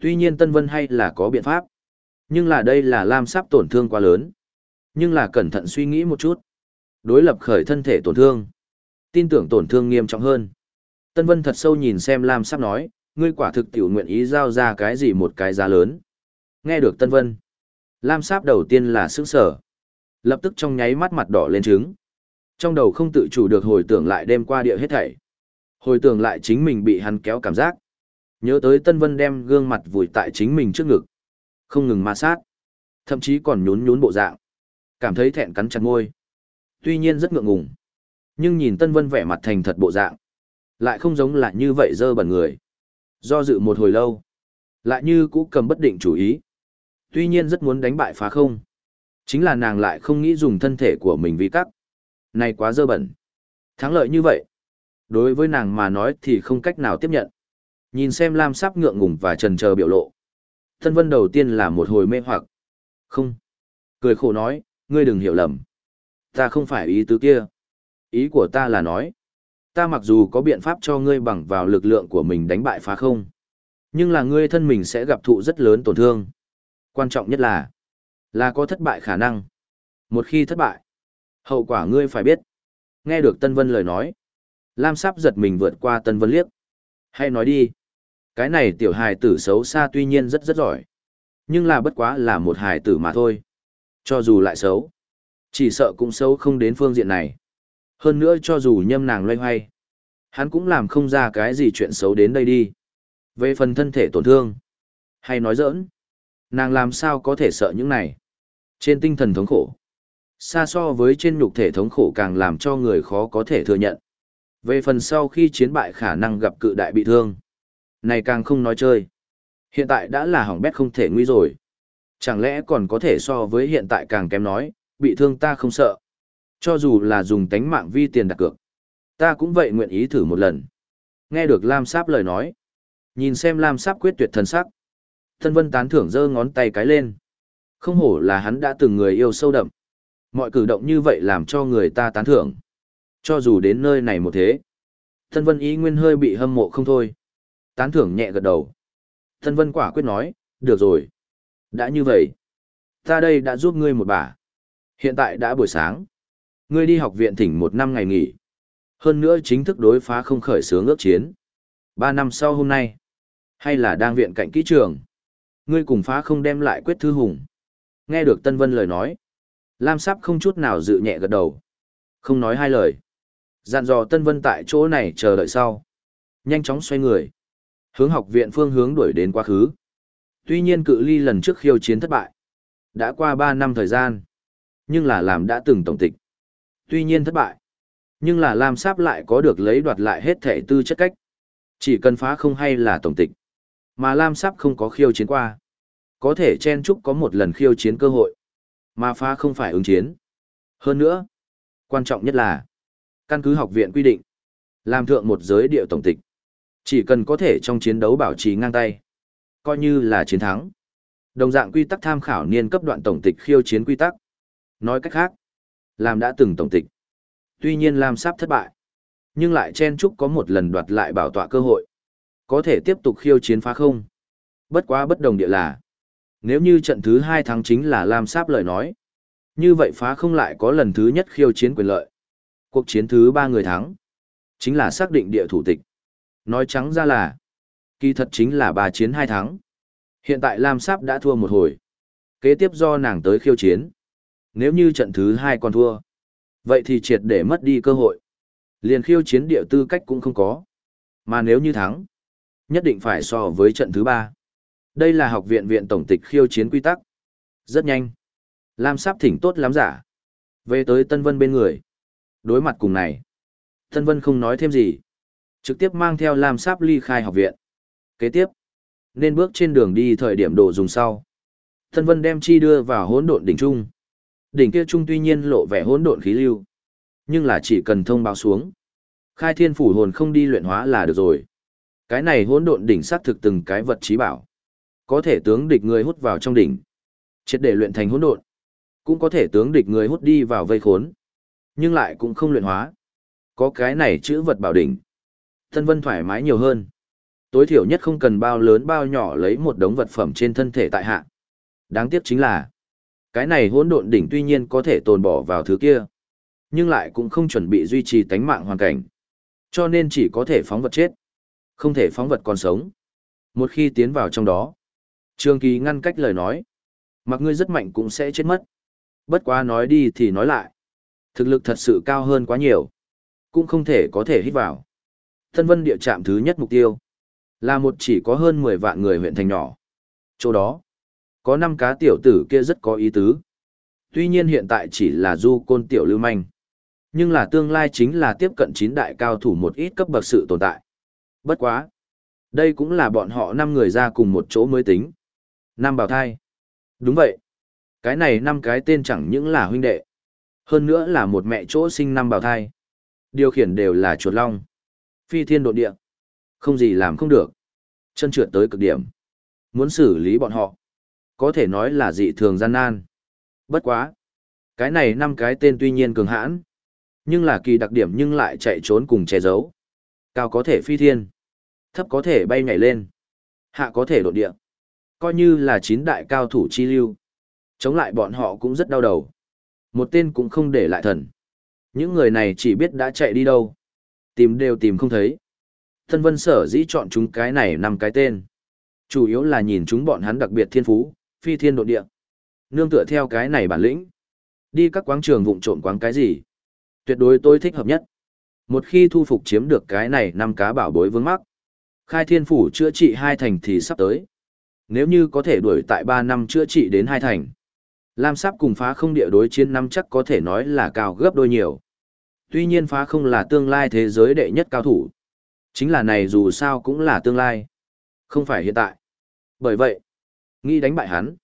Tuy nhiên Tân Vân hay là có biện pháp. Nhưng là đây là Lam sắp tổn thương quá lớn. Nhưng là cẩn thận suy nghĩ một chút. Đối lập khởi thân thể tổn thương. Tin tưởng tổn thương nghiêm trọng hơn. Tân Vân thật sâu nhìn xem Lam sắp nói, ngươi quả thực tiểu nguyện ý giao ra cái gì một cái giá lớn. Nghe được Tân Vân. Lam sáp đầu tiên là sững sở. Lập tức trong nháy mắt mặt đỏ lên trứng. Trong đầu không tự chủ được hồi tưởng lại đêm qua địa hết thảy. Hồi tưởng lại chính mình bị hắn kéo cảm giác. Nhớ tới Tân Vân đem gương mặt vùi tại chính mình trước ngực. Không ngừng ma sát. Thậm chí còn nhún nhún bộ dạng. Cảm thấy thẹn cắn chặt môi. Tuy nhiên rất ngượng ngùng. Nhưng nhìn Tân Vân vẻ mặt thành thật bộ dạng. Lại không giống là như vậy dơ bẩn người. Do dự một hồi lâu. Lại như cũ cầm bất định chủ ý. Tuy nhiên rất muốn đánh bại phá không. Chính là nàng lại không nghĩ dùng thân thể của mình vì cắt. Này quá dơ bẩn. Thắng lợi như vậy. Đối với nàng mà nói thì không cách nào tiếp nhận. Nhìn xem Lam sắp ngượng ngùng và trần chờ biểu lộ. Thân vân đầu tiên là một hồi mê hoặc. Không. Cười khổ nói, ngươi đừng hiểu lầm. Ta không phải ý tứ kia. Ý của ta là nói, ta mặc dù có biện pháp cho ngươi bằng vào lực lượng của mình đánh bại phá không, nhưng là ngươi thân mình sẽ gặp thụ rất lớn tổn thương. Quan trọng nhất là, là có thất bại khả năng. Một khi thất bại, hậu quả ngươi phải biết. Nghe được Tân Vân lời nói, Lam Sáp giật mình vượt qua Tân Vân liếc. Hay nói đi, cái này tiểu hài tử xấu xa tuy nhiên rất rất giỏi, nhưng là bất quá là một hài tử mà thôi. Cho dù lại xấu, chỉ sợ cũng xấu không đến phương diện này. Hơn nữa cho dù nhâm nàng loay hoay, hắn cũng làm không ra cái gì chuyện xấu đến đây đi. Về phần thân thể tổn thương, hay nói giỡn, nàng làm sao có thể sợ những này. Trên tinh thần thống khổ, xa so với trên nhục thể thống khổ càng làm cho người khó có thể thừa nhận. Về phần sau khi chiến bại khả năng gặp cự đại bị thương, này càng không nói chơi. Hiện tại đã là hỏng bét không thể nguy rồi. Chẳng lẽ còn có thể so với hiện tại càng kém nói, bị thương ta không sợ. Cho dù là dùng tánh mạng vi tiền đặt cược. Ta cũng vậy nguyện ý thử một lần. Nghe được Lam Sáp lời nói. Nhìn xem Lam Sáp quyết tuyệt thần sắc. Thân vân tán thưởng giơ ngón tay cái lên. Không hổ là hắn đã từng người yêu sâu đậm. Mọi cử động như vậy làm cho người ta tán thưởng. Cho dù đến nơi này một thế. Thân vân ý nguyên hơi bị hâm mộ không thôi. Tán thưởng nhẹ gật đầu. Thân vân quả quyết nói, được rồi. Đã như vậy. Ta đây đã giúp ngươi một bà. Hiện tại đã buổi sáng. Ngươi đi học viện thỉnh một năm ngày nghỉ. Hơn nữa chính thức đối phá không khởi sướng ước chiến. Ba năm sau hôm nay. Hay là đang viện cạnh kỹ trường. Ngươi cùng phá không đem lại quyết thư hùng. Nghe được Tân Vân lời nói. Lam sáp không chút nào dự nhẹ gật đầu. Không nói hai lời. Dặn dò Tân Vân tại chỗ này chờ đợi sau. Nhanh chóng xoay người. Hướng học viện phương hướng đuổi đến quá khứ. Tuy nhiên cự ly lần trước khiêu chiến thất bại. Đã qua 3 năm thời gian. Nhưng là làm đã từng tổng tịch. Tuy nhiên thất bại. Nhưng là Lam Sáp lại có được lấy đoạt lại hết thể tư chất cách. Chỉ cần phá không hay là tổng tịch. Mà Lam Sáp không có khiêu chiến qua. Có thể chen chúc có một lần khiêu chiến cơ hội. Mà phá không phải ứng chiến. Hơn nữa, quan trọng nhất là, căn cứ học viện quy định, làm thượng một giới địa tổng tịch. Chỉ cần có thể trong chiến đấu bảo trì ngang tay, coi như là chiến thắng. Đồng dạng quy tắc tham khảo niên cấp đoạn tổng tịch khiêu chiến quy tắc. Nói cách khác, làm đã từng tổng tịch. Tuy nhiên Lam Sáp thất bại, nhưng lại chen chúc có một lần đoạt lại bảo tọa cơ hội. Có thể tiếp tục khiêu chiến phá không. Bất quá bất đồng địa là, nếu như trận thứ hai thắng chính là Lam Sáp lời nói. Như vậy phá không lại có lần thứ nhất khiêu chiến quyền lợi. Cuộc chiến thứ ba người thắng, chính là xác định địa thủ tịch. Nói trắng ra là, kỳ thật chính là bà chiến hai thắng. Hiện tại Lam Sáp đã thua một hồi. Kế tiếp do nàng tới khiêu chiến. Nếu như trận thứ hai còn thua, vậy thì triệt để mất đi cơ hội. Liền khiêu chiến địa tư cách cũng không có. Mà nếu như thắng, nhất định phải so với trận thứ ba. Đây là học viện viện tổng tịch khiêu chiến quy tắc. Rất nhanh. Lam Sáp thỉnh tốt lắm giả. Về tới Tân Vân bên người. Đối mặt cùng này. Tân Vân không nói thêm gì. Trực tiếp mang theo Lam Sáp ly khai học viện. Kế tiếp. Nên bước trên đường đi thời điểm đồ dùng sau. thân Vân đem chi đưa vào hỗn độn đỉnh trung. Đỉnh kia trung tuy nhiên lộ vẻ hỗn độn khí lưu. Nhưng là chỉ cần thông báo xuống. Khai thiên phủ hồn không đi luyện hóa là được rồi. Cái này hỗn độn đỉnh xác thực từng cái vật trí bảo. Có thể tướng địch người hút vào trong đỉnh. Triệt để luyện thành hỗn độn. Cũng có thể tướng địch người hút đi vào vây khốn. Nhưng lại cũng không luyện hóa. Có cái này chữ vật bảo đỉnh. Thân vân thoải mái nhiều hơn. Tối thiểu nhất không cần bao lớn bao nhỏ lấy một đống vật phẩm trên thân thể tại hạ. Đáng tiếc chính là, cái này hỗn độn đỉnh tuy nhiên có thể tồn bỏ vào thứ kia, nhưng lại cũng không chuẩn bị duy trì tánh mạng hoàn cảnh. Cho nên chỉ có thể phóng vật chết, không thể phóng vật còn sống. Một khi tiến vào trong đó, Trường Kỳ ngăn cách lời nói, mặc ngươi rất mạnh cũng sẽ chết mất. Bất quá nói đi thì nói lại, thực lực thật sự cao hơn quá nhiều, cũng không thể có thể hít vào. Thân vân địa trạm thứ nhất mục tiêu, là một chỉ có hơn 10 vạn người huyện thành nhỏ. Chỗ đó, có 5 cá tiểu tử kia rất có ý tứ. Tuy nhiên hiện tại chỉ là du côn tiểu lưu manh. Nhưng là tương lai chính là tiếp cận chín đại cao thủ một ít cấp bậc sự tồn tại. Bất quá. Đây cũng là bọn họ 5 người ra cùng một chỗ mới tính. Năm bảo thai. Đúng vậy. Cái này năm cái tên chẳng những là huynh đệ. Hơn nữa là một mẹ chỗ sinh năm bảo thai. Điều khiển đều là chuột long. Phi thiên độn địa. Không gì làm không được. Chân trượt tới cực điểm. Muốn xử lý bọn họ. Có thể nói là dị thường gian nan. Bất quá. Cái này năm cái tên tuy nhiên cường hãn. Nhưng là kỳ đặc điểm nhưng lại chạy trốn cùng che giấu. Cao có thể phi thiên, thấp có thể bay nhảy lên, hạ có thể đột địa. Coi như là chín đại cao thủ chi lưu. Chống lại bọn họ cũng rất đau đầu. Một tên cũng không để lại thần. Những người này chỉ biết đã chạy đi đâu. Tìm đều tìm không thấy. Tân Vân sở dĩ chọn chúng cái này năm cái tên. Chủ yếu là nhìn chúng bọn hắn đặc biệt thiên phú, phi thiên độ địa. Nương tựa theo cái này bản lĩnh. Đi các quáng trường vụng trộn quáng cái gì. Tuyệt đối tôi thích hợp nhất. Một khi thu phục chiếm được cái này năm cá bảo bối vướng mắc. Khai thiên phủ chữa trị hai thành thì sắp tới. Nếu như có thể đuổi tại ba năm chữa trị đến hai thành. Lam Sáp cùng phá không địa đối chiến năm chắc có thể nói là cao gấp đôi nhiều. Tuy nhiên phá không là tương lai thế giới đệ nhất cao thủ. Chính là này dù sao cũng là tương lai. Không phải hiện tại. Bởi vậy, nghĩ đánh bại hắn.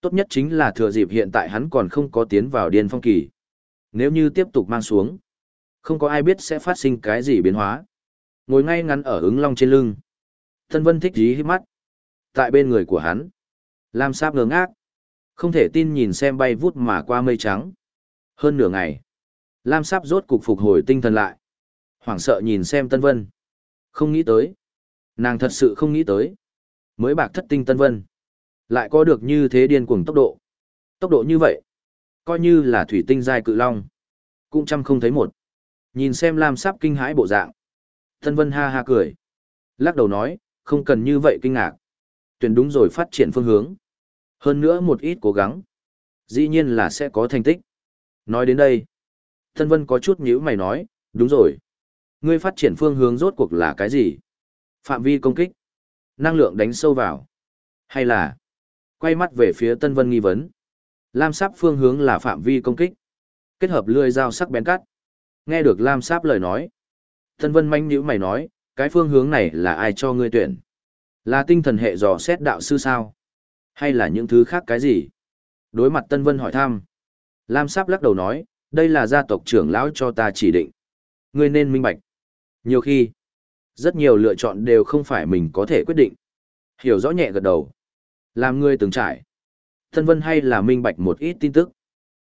Tốt nhất chính là thừa dịp hiện tại hắn còn không có tiến vào điên phong kỳ. Nếu như tiếp tục mang xuống, không có ai biết sẽ phát sinh cái gì biến hóa. Ngồi ngay ngắn ở ứng long trên lưng. Thân vân thích dí hít mắt. Tại bên người của hắn, Lam Sáp ngơ ngác. Không thể tin nhìn xem bay vút mà qua mây trắng. Hơn nửa ngày, Lam Sáp rốt cục phục hồi tinh thần lại. Hoảng sợ nhìn xem Tân Vân. Không nghĩ tới. Nàng thật sự không nghĩ tới. Mới bạc thất tinh Tân Vân. Lại có được như thế điên cuồng tốc độ. Tốc độ như vậy. Coi như là thủy tinh giai cự long. Cũng chăm không thấy một. Nhìn xem Lam Sáp kinh hãi bộ dạng. Tân Vân ha ha cười. Lắc đầu nói, không cần như vậy kinh ngạc. Tuyển đúng rồi phát triển phương hướng. Hơn nữa một ít cố gắng. Dĩ nhiên là sẽ có thành tích. Nói đến đây. Tân Vân có chút nhíu mày nói, đúng rồi. Ngươi phát triển phương hướng rốt cuộc là cái gì? Phạm vi công kích. Năng lượng đánh sâu vào. Hay là quay mắt về phía Tân Vân nghi vấn. Lam Sáp phương hướng là phạm vi công kích. Kết hợp lưỡi dao sắc bén cắt. Nghe được Lam Sáp lời nói. Tân Vân manh nhữ mày nói, cái phương hướng này là ai cho ngươi tuyển? Là tinh thần hệ dò xét đạo sư sao? Hay là những thứ khác cái gì? Đối mặt Tân Vân hỏi thăm. Lam Sáp lắc đầu nói, đây là gia tộc trưởng lão cho ta chỉ định. Ngươi nên minh bạch. Nhiều khi, rất nhiều lựa chọn đều không phải mình có thể quyết định. Hiểu rõ nhẹ gật đầu. Làm ngươi từng trải. thân Vân hay là minh bạch một ít tin tức.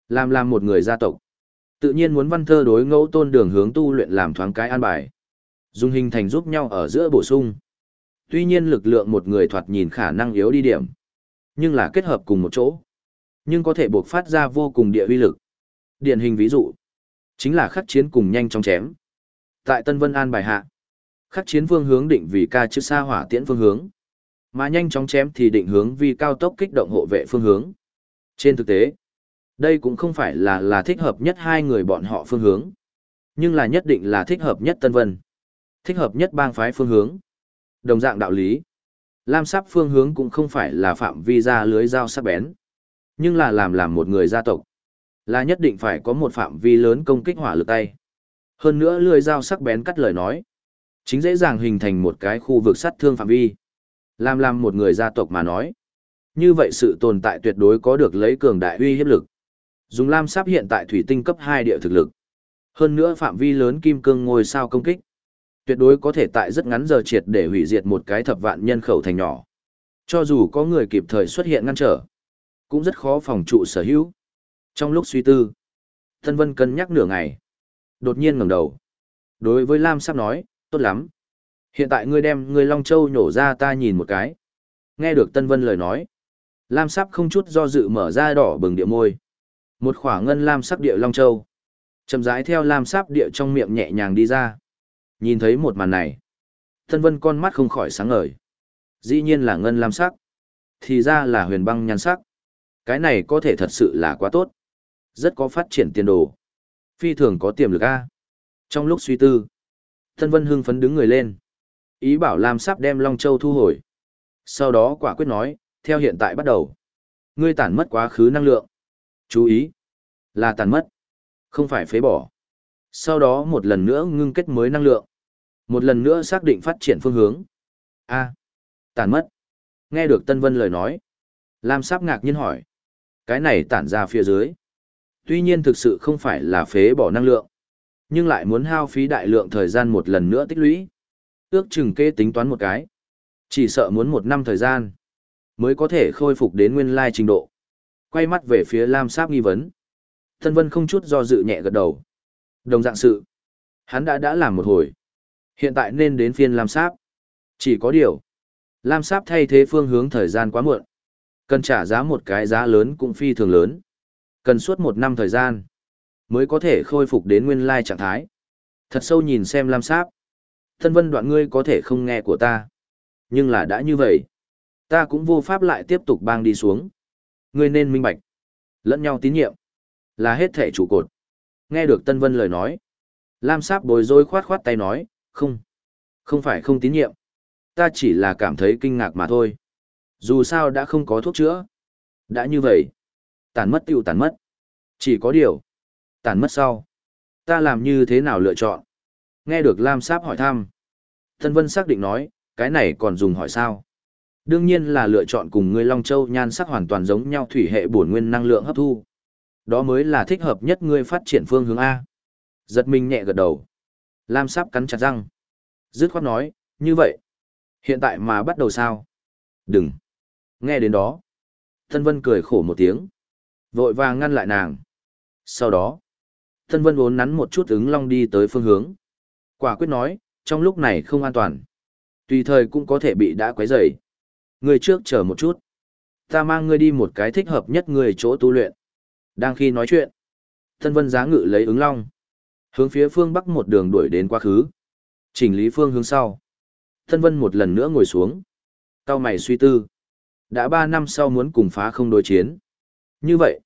Làm làm một người gia tộc. Tự nhiên muốn văn thơ đối ngẫu tôn đường hướng tu luyện làm thoáng cái an bài. Dung hình thành giúp nhau ở giữa bổ sung. Tuy nhiên lực lượng một người thoạt nhìn khả năng yếu đi điểm. Nhưng là kết hợp cùng một chỗ. Nhưng có thể buộc phát ra vô cùng địa uy lực. Điển hình ví dụ. Chính là khắc chiến cùng nhanh chóng chém. Tại Tân Vân An bài hạ. Khắc chiến phương hướng định vì ca chữ xa hỏa tiễn phương hướng. Mà nhanh chóng chém thì định hướng vì cao tốc kích động hộ vệ phương hướng. Trên thực tế, đây cũng không phải là là thích hợp nhất hai người bọn họ phương hướng. Nhưng là nhất định là thích hợp nhất Tân Vân. Thích hợp nhất bang phái phương hướng. Đồng dạng đạo lý. Lam sắp phương hướng cũng không phải là phạm vi ra lưới dao sắc bén. Nhưng là làm làm một người gia tộc. Là nhất định phải có một phạm vi lớn công kích hỏa lực tay. Hơn nữa lưỡi dao sắc bén cắt lời nói. Chính dễ dàng hình thành một cái khu vực sát thương phạm vi. Làm làm một người gia tộc mà nói. Như vậy sự tồn tại tuyệt đối có được lấy cường đại uy hiếp lực. Dùng lam sáp hiện tại thủy tinh cấp 2 địa thực lực. Hơn nữa phạm vi lớn kim cương ngôi sao công kích. Tuyệt đối có thể tại rất ngắn giờ triệt để hủy diệt một cái thập vạn nhân khẩu thành nhỏ. Cho dù có người kịp thời xuất hiện ngăn trở, cũng rất khó phòng trụ sở hữu. Trong lúc suy tư, Thân Vân cân nhắc nửa ngày. Đột nhiên ngẩng đầu. Đối với Lam sắp nói, tốt lắm. Hiện tại ngươi đem ngươi Long Châu nhổ ra ta nhìn một cái. Nghe được Tân Vân lời nói. Lam sắp không chút do dự mở ra đỏ bừng địa môi. Một khỏa ngân lam sắc địa Long Châu. chậm rãi theo lam sắp địa trong miệng nhẹ nhàng đi ra. Nhìn thấy một màn này. Tân Vân con mắt không khỏi sáng ngời. Dĩ nhiên là ngân lam sắc. Thì ra là huyền băng nhan sắc. Cái này có thể thật sự là quá tốt. Rất có phát triển tiền đồ. Phi thường có tiềm lực A. Trong lúc suy tư, Tân Vân hưng phấn đứng người lên. Ý bảo Lam sắp đem Long Châu thu hồi. Sau đó quả quyết nói, theo hiện tại bắt đầu. Ngươi tản mất quá khứ năng lượng. Chú ý, là tản mất, không phải phế bỏ. Sau đó một lần nữa ngưng kết mới năng lượng. Một lần nữa xác định phát triển phương hướng. A. À, mất. Nghe được Tân Vân lời nói. Lam Sáp ngạc nhiên hỏi. Cái này tản ra phía dưới. Tuy nhiên thực sự không phải là phế bỏ năng lượng. Nhưng lại muốn hao phí đại lượng thời gian một lần nữa tích lũy. Ước chừng kê tính toán một cái. Chỉ sợ muốn một năm thời gian. Mới có thể khôi phục đến nguyên lai trình độ. Quay mắt về phía Lam Sáp nghi vấn. Tân Vân không chút do dự nhẹ gật đầu. Đồng dạng sự. Hắn đã đã làm một hồi. Hiện tại nên đến phiên Lam Sáp. Chỉ có điều. Lam Sáp thay thế phương hướng thời gian quá muộn. Cần trả giá một cái giá lớn cũng phi thường lớn. Cần suốt một năm thời gian. Mới có thể khôi phục đến nguyên lai trạng thái. Thật sâu nhìn xem Lam Sáp. Thân vân đoạn ngươi có thể không nghe của ta. Nhưng là đã như vậy. Ta cũng vô pháp lại tiếp tục bang đi xuống. Ngươi nên minh bạch. Lẫn nhau tín nhiệm. Là hết thể trụ cột. Nghe được Tân Vân lời nói. Lam Sáp bồi dối khoát khoát tay nói, không. Không phải không tín nhiệm. Ta chỉ là cảm thấy kinh ngạc mà thôi. Dù sao đã không có thuốc chữa. Đã như vậy. Tàn mất tiêu tàn mất. Chỉ có điều. Tàn mất sau. Ta làm như thế nào lựa chọn? Nghe được Lam Sáp hỏi thăm. Thân Vân xác định nói, cái này còn dùng hỏi sao? Đương nhiên là lựa chọn cùng ngươi Long Châu nhan sắc hoàn toàn giống nhau thủy hệ bổn nguyên năng lượng hấp thu. Đó mới là thích hợp nhất ngươi phát triển phương hướng A. Giật mình nhẹ gật đầu. Lam Sáp cắn chặt răng. Dứt khoát nói, như vậy. Hiện tại mà bắt đầu sao? Đừng. Nghe đến đó. Thân Vân cười khổ một tiếng. Vội vàng ngăn lại nàng. Sau đó. Tân Vân vốn nắn một chút ứng long đi tới phương hướng. Quả quyết nói, trong lúc này không an toàn. Tùy thời cũng có thể bị đã quấy rầy. Người trước chờ một chút. Ta mang ngươi đi một cái thích hợp nhất người chỗ tu luyện. Đang khi nói chuyện, Tân Vân giá ngự lấy ứng long. Hướng phía phương bắc một đường đuổi đến quá khứ. Chỉnh lý phương hướng sau. Tân Vân một lần nữa ngồi xuống. Cao mày suy tư. Đã ba năm sau muốn cùng phá không đối chiến. Như vậy,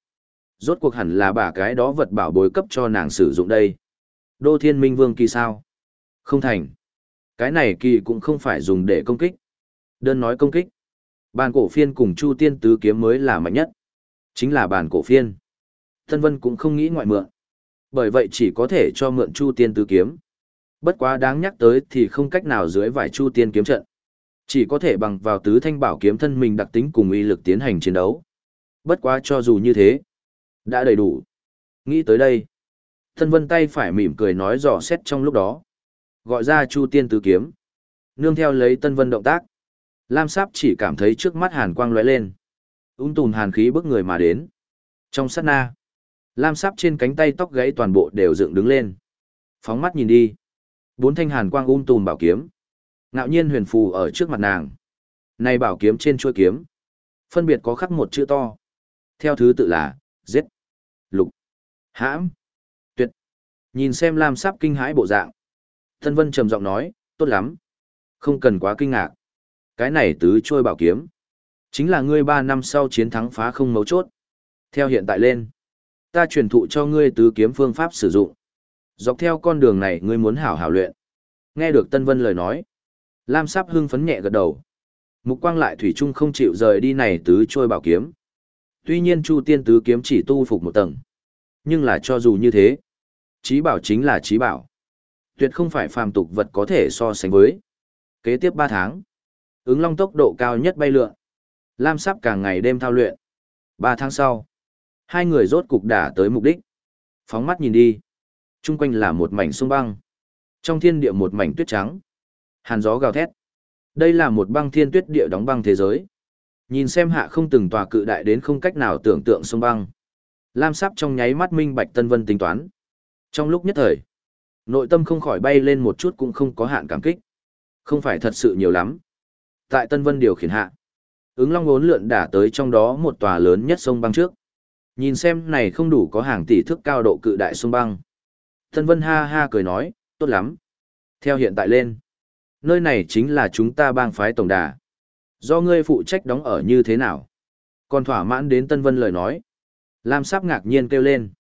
rốt cuộc hẳn là bà cái đó vật bảo bối cấp cho nàng sử dụng đây. Đô Thiên Minh Vương kỳ sao? Không thành. Cái này kỳ cũng không phải dùng để công kích. Đơn nói công kích. Bàn cổ phiên cùng Chu Tiên Tứ Kiếm mới là mạnh nhất. Chính là bàn cổ phiên. Thân Vân cũng không nghĩ ngoại mượn. Bởi vậy chỉ có thể cho mượn Chu Tiên Tứ Kiếm. Bất quá đáng nhắc tới thì không cách nào dưới vải Chu Tiên Kiếm trận. Chỉ có thể bằng vào tứ thanh bảo kiếm thân mình đặc tính cùng uy lực tiến hành chiến đấu. Bất quá cho dù như thế, đã đầy đủ. Nghĩ tới đây, Tân Vân tay phải mỉm cười nói dò xét trong lúc đó. Gọi ra Chu Tiên Tứ Kiếm. Nương theo lấy Tân Vân động tác. Lam Sáp chỉ cảm thấy trước mắt hàn quang lóe lên. Ung tùn hàn khí bước người mà đến. Trong sát na, Lam Sáp trên cánh tay tóc gãy toàn bộ đều dựng đứng lên. Phóng mắt nhìn đi. Bốn thanh hàn quang ung tùn bảo kiếm. Ngạo nhiên huyền phù ở trước mặt nàng. Này bảo kiếm trên chuôi kiếm. Phân biệt có khắc một chữ to. Theo thứ tự là, giết, lục, hãm, tuyệt. Nhìn xem Lam Sáp kinh hãi bộ dạng. Thân Vân trầm giọng nói, tốt lắm. Không cần quá kinh ngạc. Cái này tứ trôi bảo kiếm. Chính là ngươi ba năm sau chiến thắng phá không mấu chốt. Theo hiện tại lên, ta truyền thụ cho ngươi tứ kiếm phương pháp sử dụng. Dọc theo con đường này ngươi muốn hảo hảo luyện. Nghe được Tân Vân lời nói. Lam Sáp hưng phấn nhẹ gật đầu. Mục quang lại Thủy Trung không chịu rời đi này tứ trôi bảo kiếm. Tuy nhiên Chu Tiên tứ kiếm chỉ tu phục một tầng. Nhưng là cho dù như thế. Trí bảo chính là trí bảo. Tuyệt không phải phàm tục vật có thể so sánh với. Kế tiếp ba tháng. Ứng long tốc độ cao nhất bay lượn. Lam sắp càng ngày đêm thao luyện. Ba tháng sau, hai người rốt cục đả tới mục đích. Phóng mắt nhìn đi. Trung quanh là một mảnh sông băng. Trong thiên địa một mảnh tuyết trắng. Hàn gió gào thét. Đây là một băng thiên tuyết địa đóng băng thế giới. Nhìn xem hạ không từng tòa cự đại đến không cách nào tưởng tượng sông băng. Lam sắp trong nháy mắt minh bạch tân vân tính toán. Trong lúc nhất thời, nội tâm không khỏi bay lên một chút cũng không có hạn cảm kích. Không phải thật sự nhiều lắm. Tại Tân Vân điều khiển hạ, ứng long ốn lượn đả tới trong đó một tòa lớn nhất sông băng trước. Nhìn xem này không đủ có hàng tỷ thước cao độ cự đại sông băng. Tân Vân ha ha cười nói, tốt lắm. Theo hiện tại lên, nơi này chính là chúng ta bang phái tổng đà. Do ngươi phụ trách đóng ở như thế nào? Còn thỏa mãn đến Tân Vân lời nói. Lam Sáp ngạc nhiên kêu lên.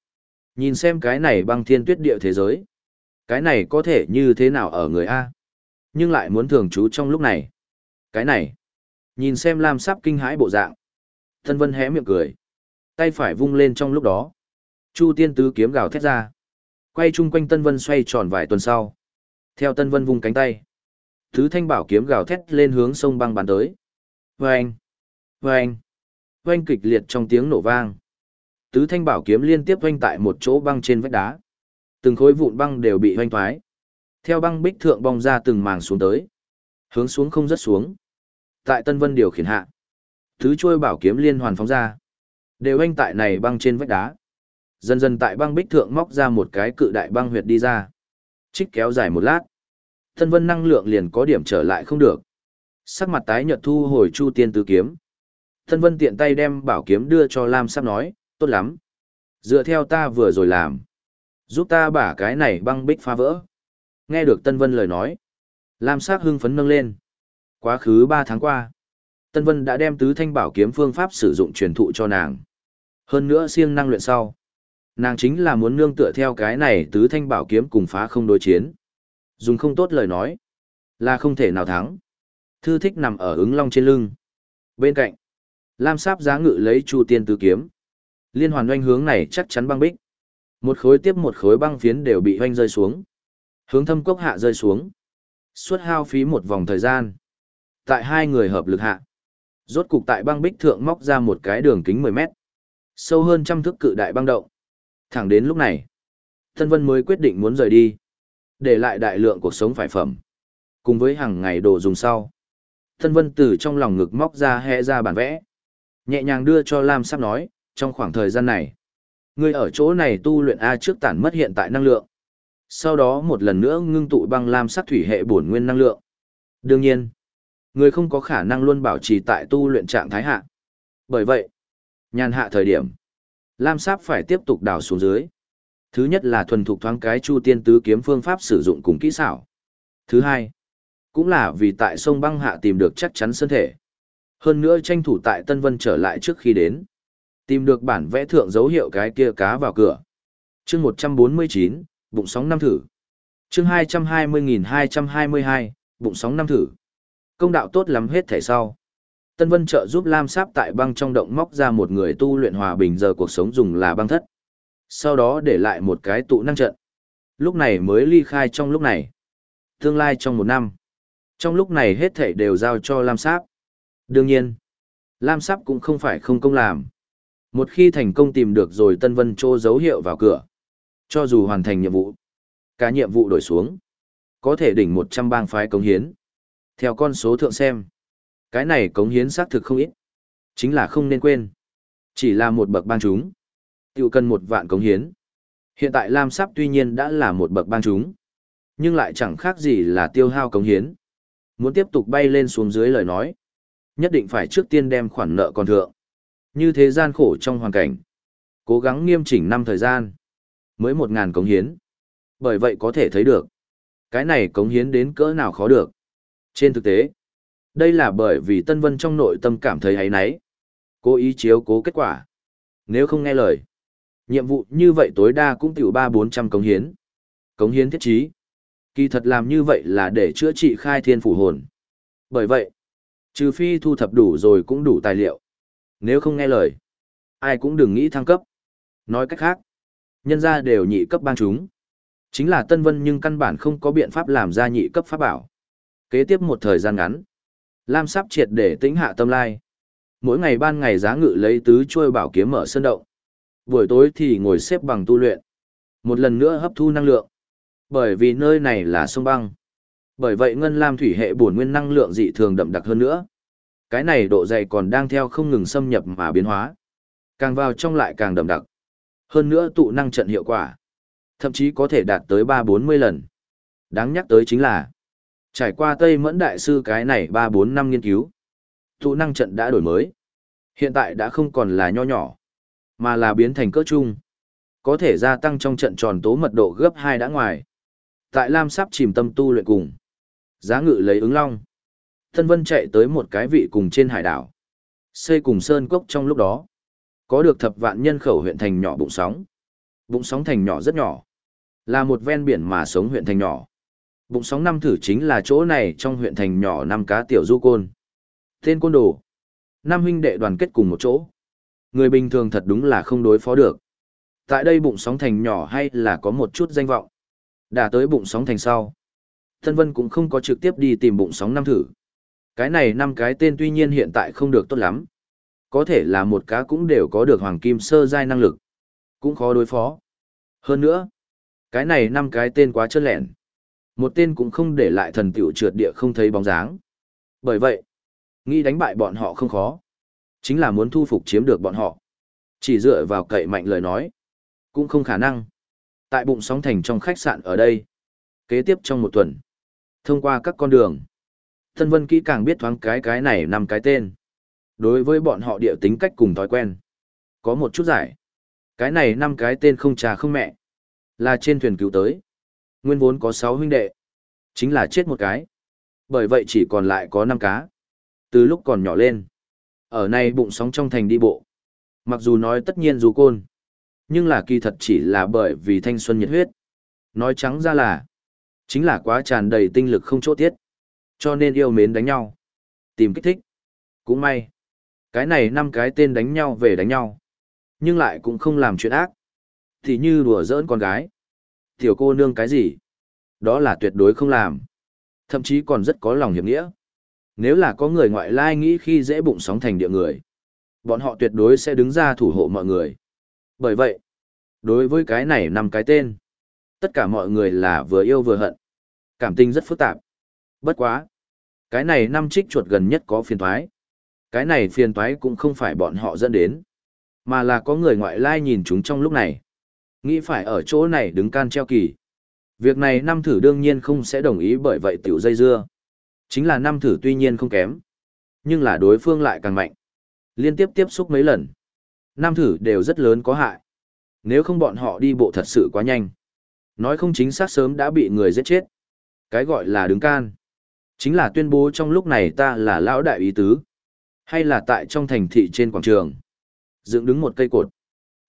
Nhìn xem cái này băng thiên tuyết địa thế giới. Cái này có thể như thế nào ở người A? Nhưng lại muốn thường trú trong lúc này. Cái này, nhìn xem Lam Sáp kinh hãi bộ dạng. Tân Vân hé miệng cười. Tay phải vung lên trong lúc đó. Chu tiên tứ kiếm gào thét ra. Quay chung quanh Tân Vân xoay tròn vài tuần sau. Theo Tân Vân vung cánh tay. Thứ thanh bảo kiếm gào thét lên hướng sông băng bàn tới. Vâng! Vâng! Vâng kịch liệt trong tiếng nổ vang. Tứ thanh bảo kiếm liên tiếp vanh tại một chỗ băng trên vách đá. Từng khối vụn băng đều bị vanh thoái. Theo băng bích thượng bong ra từng màng xuống tới. Hướng xuống không rất xuống. Tại Tân Vân điều khiển hạ. Thứ trôi bảo kiếm liên hoàn phóng ra. Đều vanh tại này băng trên vách đá. Dần dần tại băng bích thượng móc ra một cái cự đại băng huyệt đi ra. Trích kéo dài một lát. Tân vân năng lượng liền có điểm trở lại không được. Sắc mặt tái nhợt thu hồi chu tiên tứ kiếm. Thân vân tiện tay đem bảo kiếm đưa cho Lam Sắp nói, tốt lắm. Dựa theo ta vừa rồi làm. Giúp ta bả cái này băng bích phá vỡ. Nghe được Tân Vân lời nói. Lam sắc hưng phấn nâng lên. Quá khứ ba tháng qua. Tân Vân đã đem tứ thanh bảo kiếm phương pháp sử dụng truyền thụ cho nàng. Hơn nữa siêng năng luyện sau. Nàng chính là muốn nương tựa theo cái này tứ thanh bảo kiếm cùng phá không đối chiến. Dùng không tốt lời nói. Là không thể nào thắng. Thư thích nằm ở ứng long trên lưng. Bên cạnh. Lam sáp giá ngự lấy chu tiên tứ kiếm. Liên hoàn oanh hướng này chắc chắn băng bích. Một khối tiếp một khối băng phiến đều bị oanh rơi xuống. Hướng thâm cốc hạ rơi xuống. Suốt hao phí một vòng thời gian. Tại hai người hợp lực hạ. Rốt cục tại băng bích thượng móc ra một cái đường kính 10 mét. Sâu hơn trăm thước cự đại băng động. Thẳng đến lúc này. Thân Vân mới quyết định muốn rời đi. Để lại đại lượng cuộc sống phải phẩm. Cùng với hàng ngày đồ dùng sau. Thân Vân từ trong lòng ngực móc ra hẹ ra bản vẽ. Nhẹ nhàng đưa cho Lam sắp nói, trong khoảng thời gian này. Ngươi ở chỗ này tu luyện A trước tản mất hiện tại năng lượng. Sau đó một lần nữa ngưng tụ băng lam sắc thủy hệ bổn nguyên năng lượng. Đương nhiên, người không có khả năng luôn bảo trì tại tu luyện trạng thái hạ. Bởi vậy, nhàn hạ thời điểm, lam sáp phải tiếp tục đào xuống dưới. Thứ nhất là thuần thục thoáng cái chu tiên tứ kiếm phương pháp sử dụng cùng kỹ xảo. Thứ hai, cũng là vì tại sông băng hạ tìm được chắc chắn sơn thể. Hơn nữa tranh thủ tại Tân Vân trở lại trước khi đến. Tìm được bản vẽ thượng dấu hiệu cái kia cá vào cửa. chương 149, bụng sóng năm thử. chương 220.222, bụng sóng năm thử. Công đạo tốt lắm hết thể sau. Tân Vân trợ giúp Lam Sáp tại băng trong động móc ra một người tu luyện hòa bình giờ cuộc sống dùng là băng thất. Sau đó để lại một cái tụ năng trận. Lúc này mới ly khai trong lúc này. Tương lai trong một năm. Trong lúc này hết thảy đều giao cho Lam Sáp. Đương nhiên, Lam Sáp cũng không phải không công làm. Một khi thành công tìm được rồi Tân Vân Châu dấu hiệu vào cửa, cho dù hoàn thành nhiệm vụ, cả nhiệm vụ đổi xuống, có thể đỉnh 100 bang phái cống hiến. Theo con số thượng xem, cái này cống hiến xác thực không ít. Chính là không nên quên. Chỉ là một bậc bang chúng. Tiểu cần một vạn cống hiến. Hiện tại Lam Sáp tuy nhiên đã là một bậc bang chúng, nhưng lại chẳng khác gì là tiêu hao cống hiến. Muốn tiếp tục bay lên xuống dưới lời nói, nhất định phải trước tiên đem khoản nợ còn thượng. Như thế gian khổ trong hoàn cảnh. Cố gắng nghiêm chỉnh năm thời gian. Mới một ngàn cống hiến. Bởi vậy có thể thấy được. Cái này cống hiến đến cỡ nào khó được. Trên thực tế, đây là bởi vì Tân Vân trong nội tâm cảm thấy ấy nấy. Cố ý chiếu cố kết quả. Nếu không nghe lời, nhiệm vụ như vậy tối đa cũng tiểu ba bốn trăm cống hiến. Cống hiến thiết trí. Kỳ thật làm như vậy là để chữa trị khai thiên phủ hồn. Bởi vậy, trừ phi thu thập đủ rồi cũng đủ tài liệu. Nếu không nghe lời, ai cũng đừng nghĩ thăng cấp. Nói cách khác, nhân ra đều nhị cấp bang chúng. Chính là Tân Vân nhưng căn bản không có biện pháp làm ra nhị cấp pháp bảo. Kế tiếp một thời gian ngắn, Lam sắp triệt để tĩnh hạ tâm lai. Mỗi ngày ban ngày giá ngự lấy tứ trôi bảo kiếm mở sân động. Buổi tối thì ngồi xếp bằng tu luyện. Một lần nữa hấp thu năng lượng. Bởi vì nơi này là sông băng. Bởi vậy ngân lam thủy hệ bổn nguyên năng lượng dị thường đậm đặc hơn nữa cái này độ dày còn đang theo không ngừng xâm nhập mà biến hóa. Càng vào trong lại càng đậm đặc. Hơn nữa tụ năng trận hiệu quả. Thậm chí có thể đạt tới 3-40 lần. Đáng nhắc tới chính là, trải qua Tây Mẫn Đại Sư cái này 3-4 năm nghiên cứu, tụ năng trận đã đổi mới. Hiện tại đã không còn là nho nhỏ, mà là biến thành cỡ chung. Có thể gia tăng trong trận tròn tố mật độ gấp 2 đã ngoài. Tại Lam sắp chìm tâm tu luyện cùng. Giá ngự lấy ứng long. Thân Vân chạy tới một cái vị cùng trên hải đảo. Xây cùng sơn cốc trong lúc đó. Có được thập vạn nhân khẩu huyện thành nhỏ bụng sóng. Bụng sóng thành nhỏ rất nhỏ. Là một ven biển mà sống huyện thành nhỏ. Bụng sóng năm thử chính là chỗ này trong huyện thành nhỏ năm cá tiểu du côn. Tên côn đồ. Năm huynh đệ đoàn kết cùng một chỗ. Người bình thường thật đúng là không đối phó được. Tại đây bụng sóng thành nhỏ hay là có một chút danh vọng. Đã tới bụng sóng thành sau. Thân Vân cũng không có trực tiếp đi tìm bụng sóng năm thử. Cái này năm cái tên tuy nhiên hiện tại không được tốt lắm. Có thể là một cá cũng đều có được hoàng kim sơ giai năng lực. Cũng khó đối phó. Hơn nữa, cái này năm cái tên quá trơn lẹn. Một tên cũng không để lại thần tiểu trượt địa không thấy bóng dáng. Bởi vậy, nghĩ đánh bại bọn họ không khó. Chính là muốn thu phục chiếm được bọn họ. Chỉ dựa vào cậy mạnh lời nói. Cũng không khả năng. Tại bụng sóng thành trong khách sạn ở đây. Kế tiếp trong một tuần. Thông qua các con đường. Tân Vân kỹ càng biết thoáng cái cái này năm cái tên. Đối với bọn họ địa tính cách cùng thói quen. Có một chút giải. Cái này năm cái tên không cha không mẹ. Là trên thuyền cứu tới. Nguyên vốn có 6 huynh đệ. Chính là chết một cái. Bởi vậy chỉ còn lại có 5 cá. Từ lúc còn nhỏ lên. Ở này bụng sóng trong thành đi bộ. Mặc dù nói tất nhiên dù côn. Nhưng là kỳ thật chỉ là bởi vì thanh xuân nhiệt huyết. Nói trắng ra là. Chính là quá tràn đầy tinh lực không chỗ tiết. Cho nên yêu mến đánh nhau. Tìm kích thích. Cũng may. Cái này năm cái tên đánh nhau về đánh nhau. Nhưng lại cũng không làm chuyện ác. Thì như đùa giỡn con gái. Tiểu cô nương cái gì? Đó là tuyệt đối không làm. Thậm chí còn rất có lòng hiệp nghĩa. Nếu là có người ngoại lai nghĩ khi dễ bụng sóng thành địa người, bọn họ tuyệt đối sẽ đứng ra thủ hộ mọi người. Bởi vậy, đối với cái này năm cái tên, tất cả mọi người là vừa yêu vừa hận. Cảm tình rất phức tạp. Bất quá. Cái này năm trích chuột gần nhất có phiền toái. Cái này phiền toái cũng không phải bọn họ dẫn đến, mà là có người ngoại lai nhìn chúng trong lúc này. Nghĩ phải ở chỗ này đứng can treo kỳ. Việc này năm thử đương nhiên không sẽ đồng ý bởi vậy tiểu dây dưa. Chính là năm thử tuy nhiên không kém. Nhưng là đối phương lại càng mạnh. Liên tiếp tiếp xúc mấy lần. Nam thử đều rất lớn có hại. Nếu không bọn họ đi bộ thật sự quá nhanh. Nói không chính xác sớm đã bị người giết chết. Cái gọi là đứng can. Chính là tuyên bố trong lúc này ta là lão đại ý tứ. Hay là tại trong thành thị trên quảng trường. Dựng đứng một cây cột.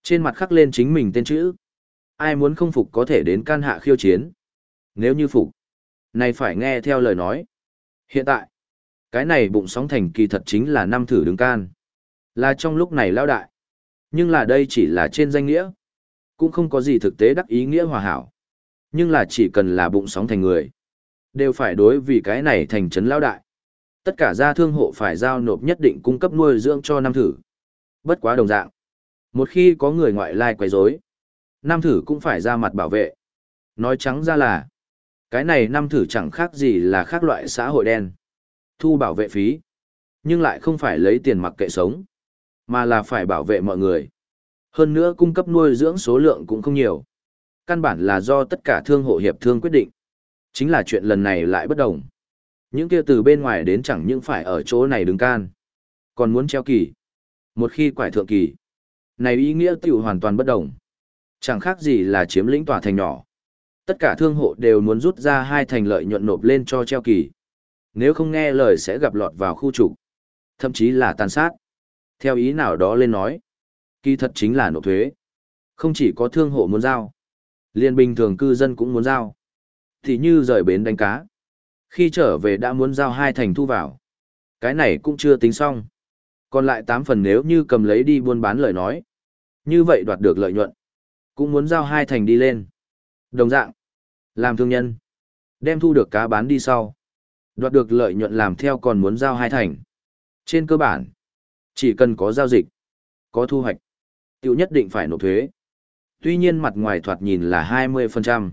Trên mặt khắc lên chính mình tên chữ. Ai muốn không phục có thể đến can hạ khiêu chiến. Nếu như phục. Này phải nghe theo lời nói. Hiện tại. Cái này bụng sóng thành kỳ thật chính là năm thử đứng can. Là trong lúc này lão đại. Nhưng là đây chỉ là trên danh nghĩa. Cũng không có gì thực tế đắc ý nghĩa hòa hảo. Nhưng là chỉ cần là bụng sóng thành người. Đều phải đối vì cái này thành trấn lão đại. Tất cả gia thương hộ phải giao nộp nhất định cung cấp nuôi dưỡng cho Nam thử. Bất quá đồng dạng. Một khi có người ngoại lai quấy rối, Nam thử cũng phải ra mặt bảo vệ. Nói trắng ra là, cái này Nam thử chẳng khác gì là khác loại xã hội đen. Thu bảo vệ phí, nhưng lại không phải lấy tiền mặc kệ sống, mà là phải bảo vệ mọi người. Hơn nữa cung cấp nuôi dưỡng số lượng cũng không nhiều. Căn bản là do tất cả thương hộ hiệp thương quyết định. Chính là chuyện lần này lại bất đồng. Những kia từ bên ngoài đến chẳng những phải ở chỗ này đứng can. Còn muốn treo kỳ. Một khi quải thượng kỳ. Này ý nghĩa tiểu hoàn toàn bất đồng. Chẳng khác gì là chiếm lĩnh tòa thành nhỏ. Tất cả thương hộ đều muốn rút ra hai thành lợi nhuận nộp lên cho treo kỳ. Nếu không nghe lời sẽ gặp lọt vào khu trục. Thậm chí là tàn sát. Theo ý nào đó lên nói. Kỳ thật chính là nộp thuế. Không chỉ có thương hộ muốn giao. Liên bình thường cư dân cũng muốn giao. Thì như rời bến đánh cá. Khi trở về đã muốn giao hai thành thu vào. Cái này cũng chưa tính xong. Còn lại tám phần nếu như cầm lấy đi buôn bán lời nói. Như vậy đoạt được lợi nhuận. Cũng muốn giao hai thành đi lên. Đồng dạng. Làm thương nhân. Đem thu được cá bán đi sau. Đoạt được lợi nhuận làm theo còn muốn giao hai thành. Trên cơ bản. Chỉ cần có giao dịch. Có thu hoạch. Tiểu nhất định phải nộp thuế. Tuy nhiên mặt ngoài thoạt nhìn là 20%.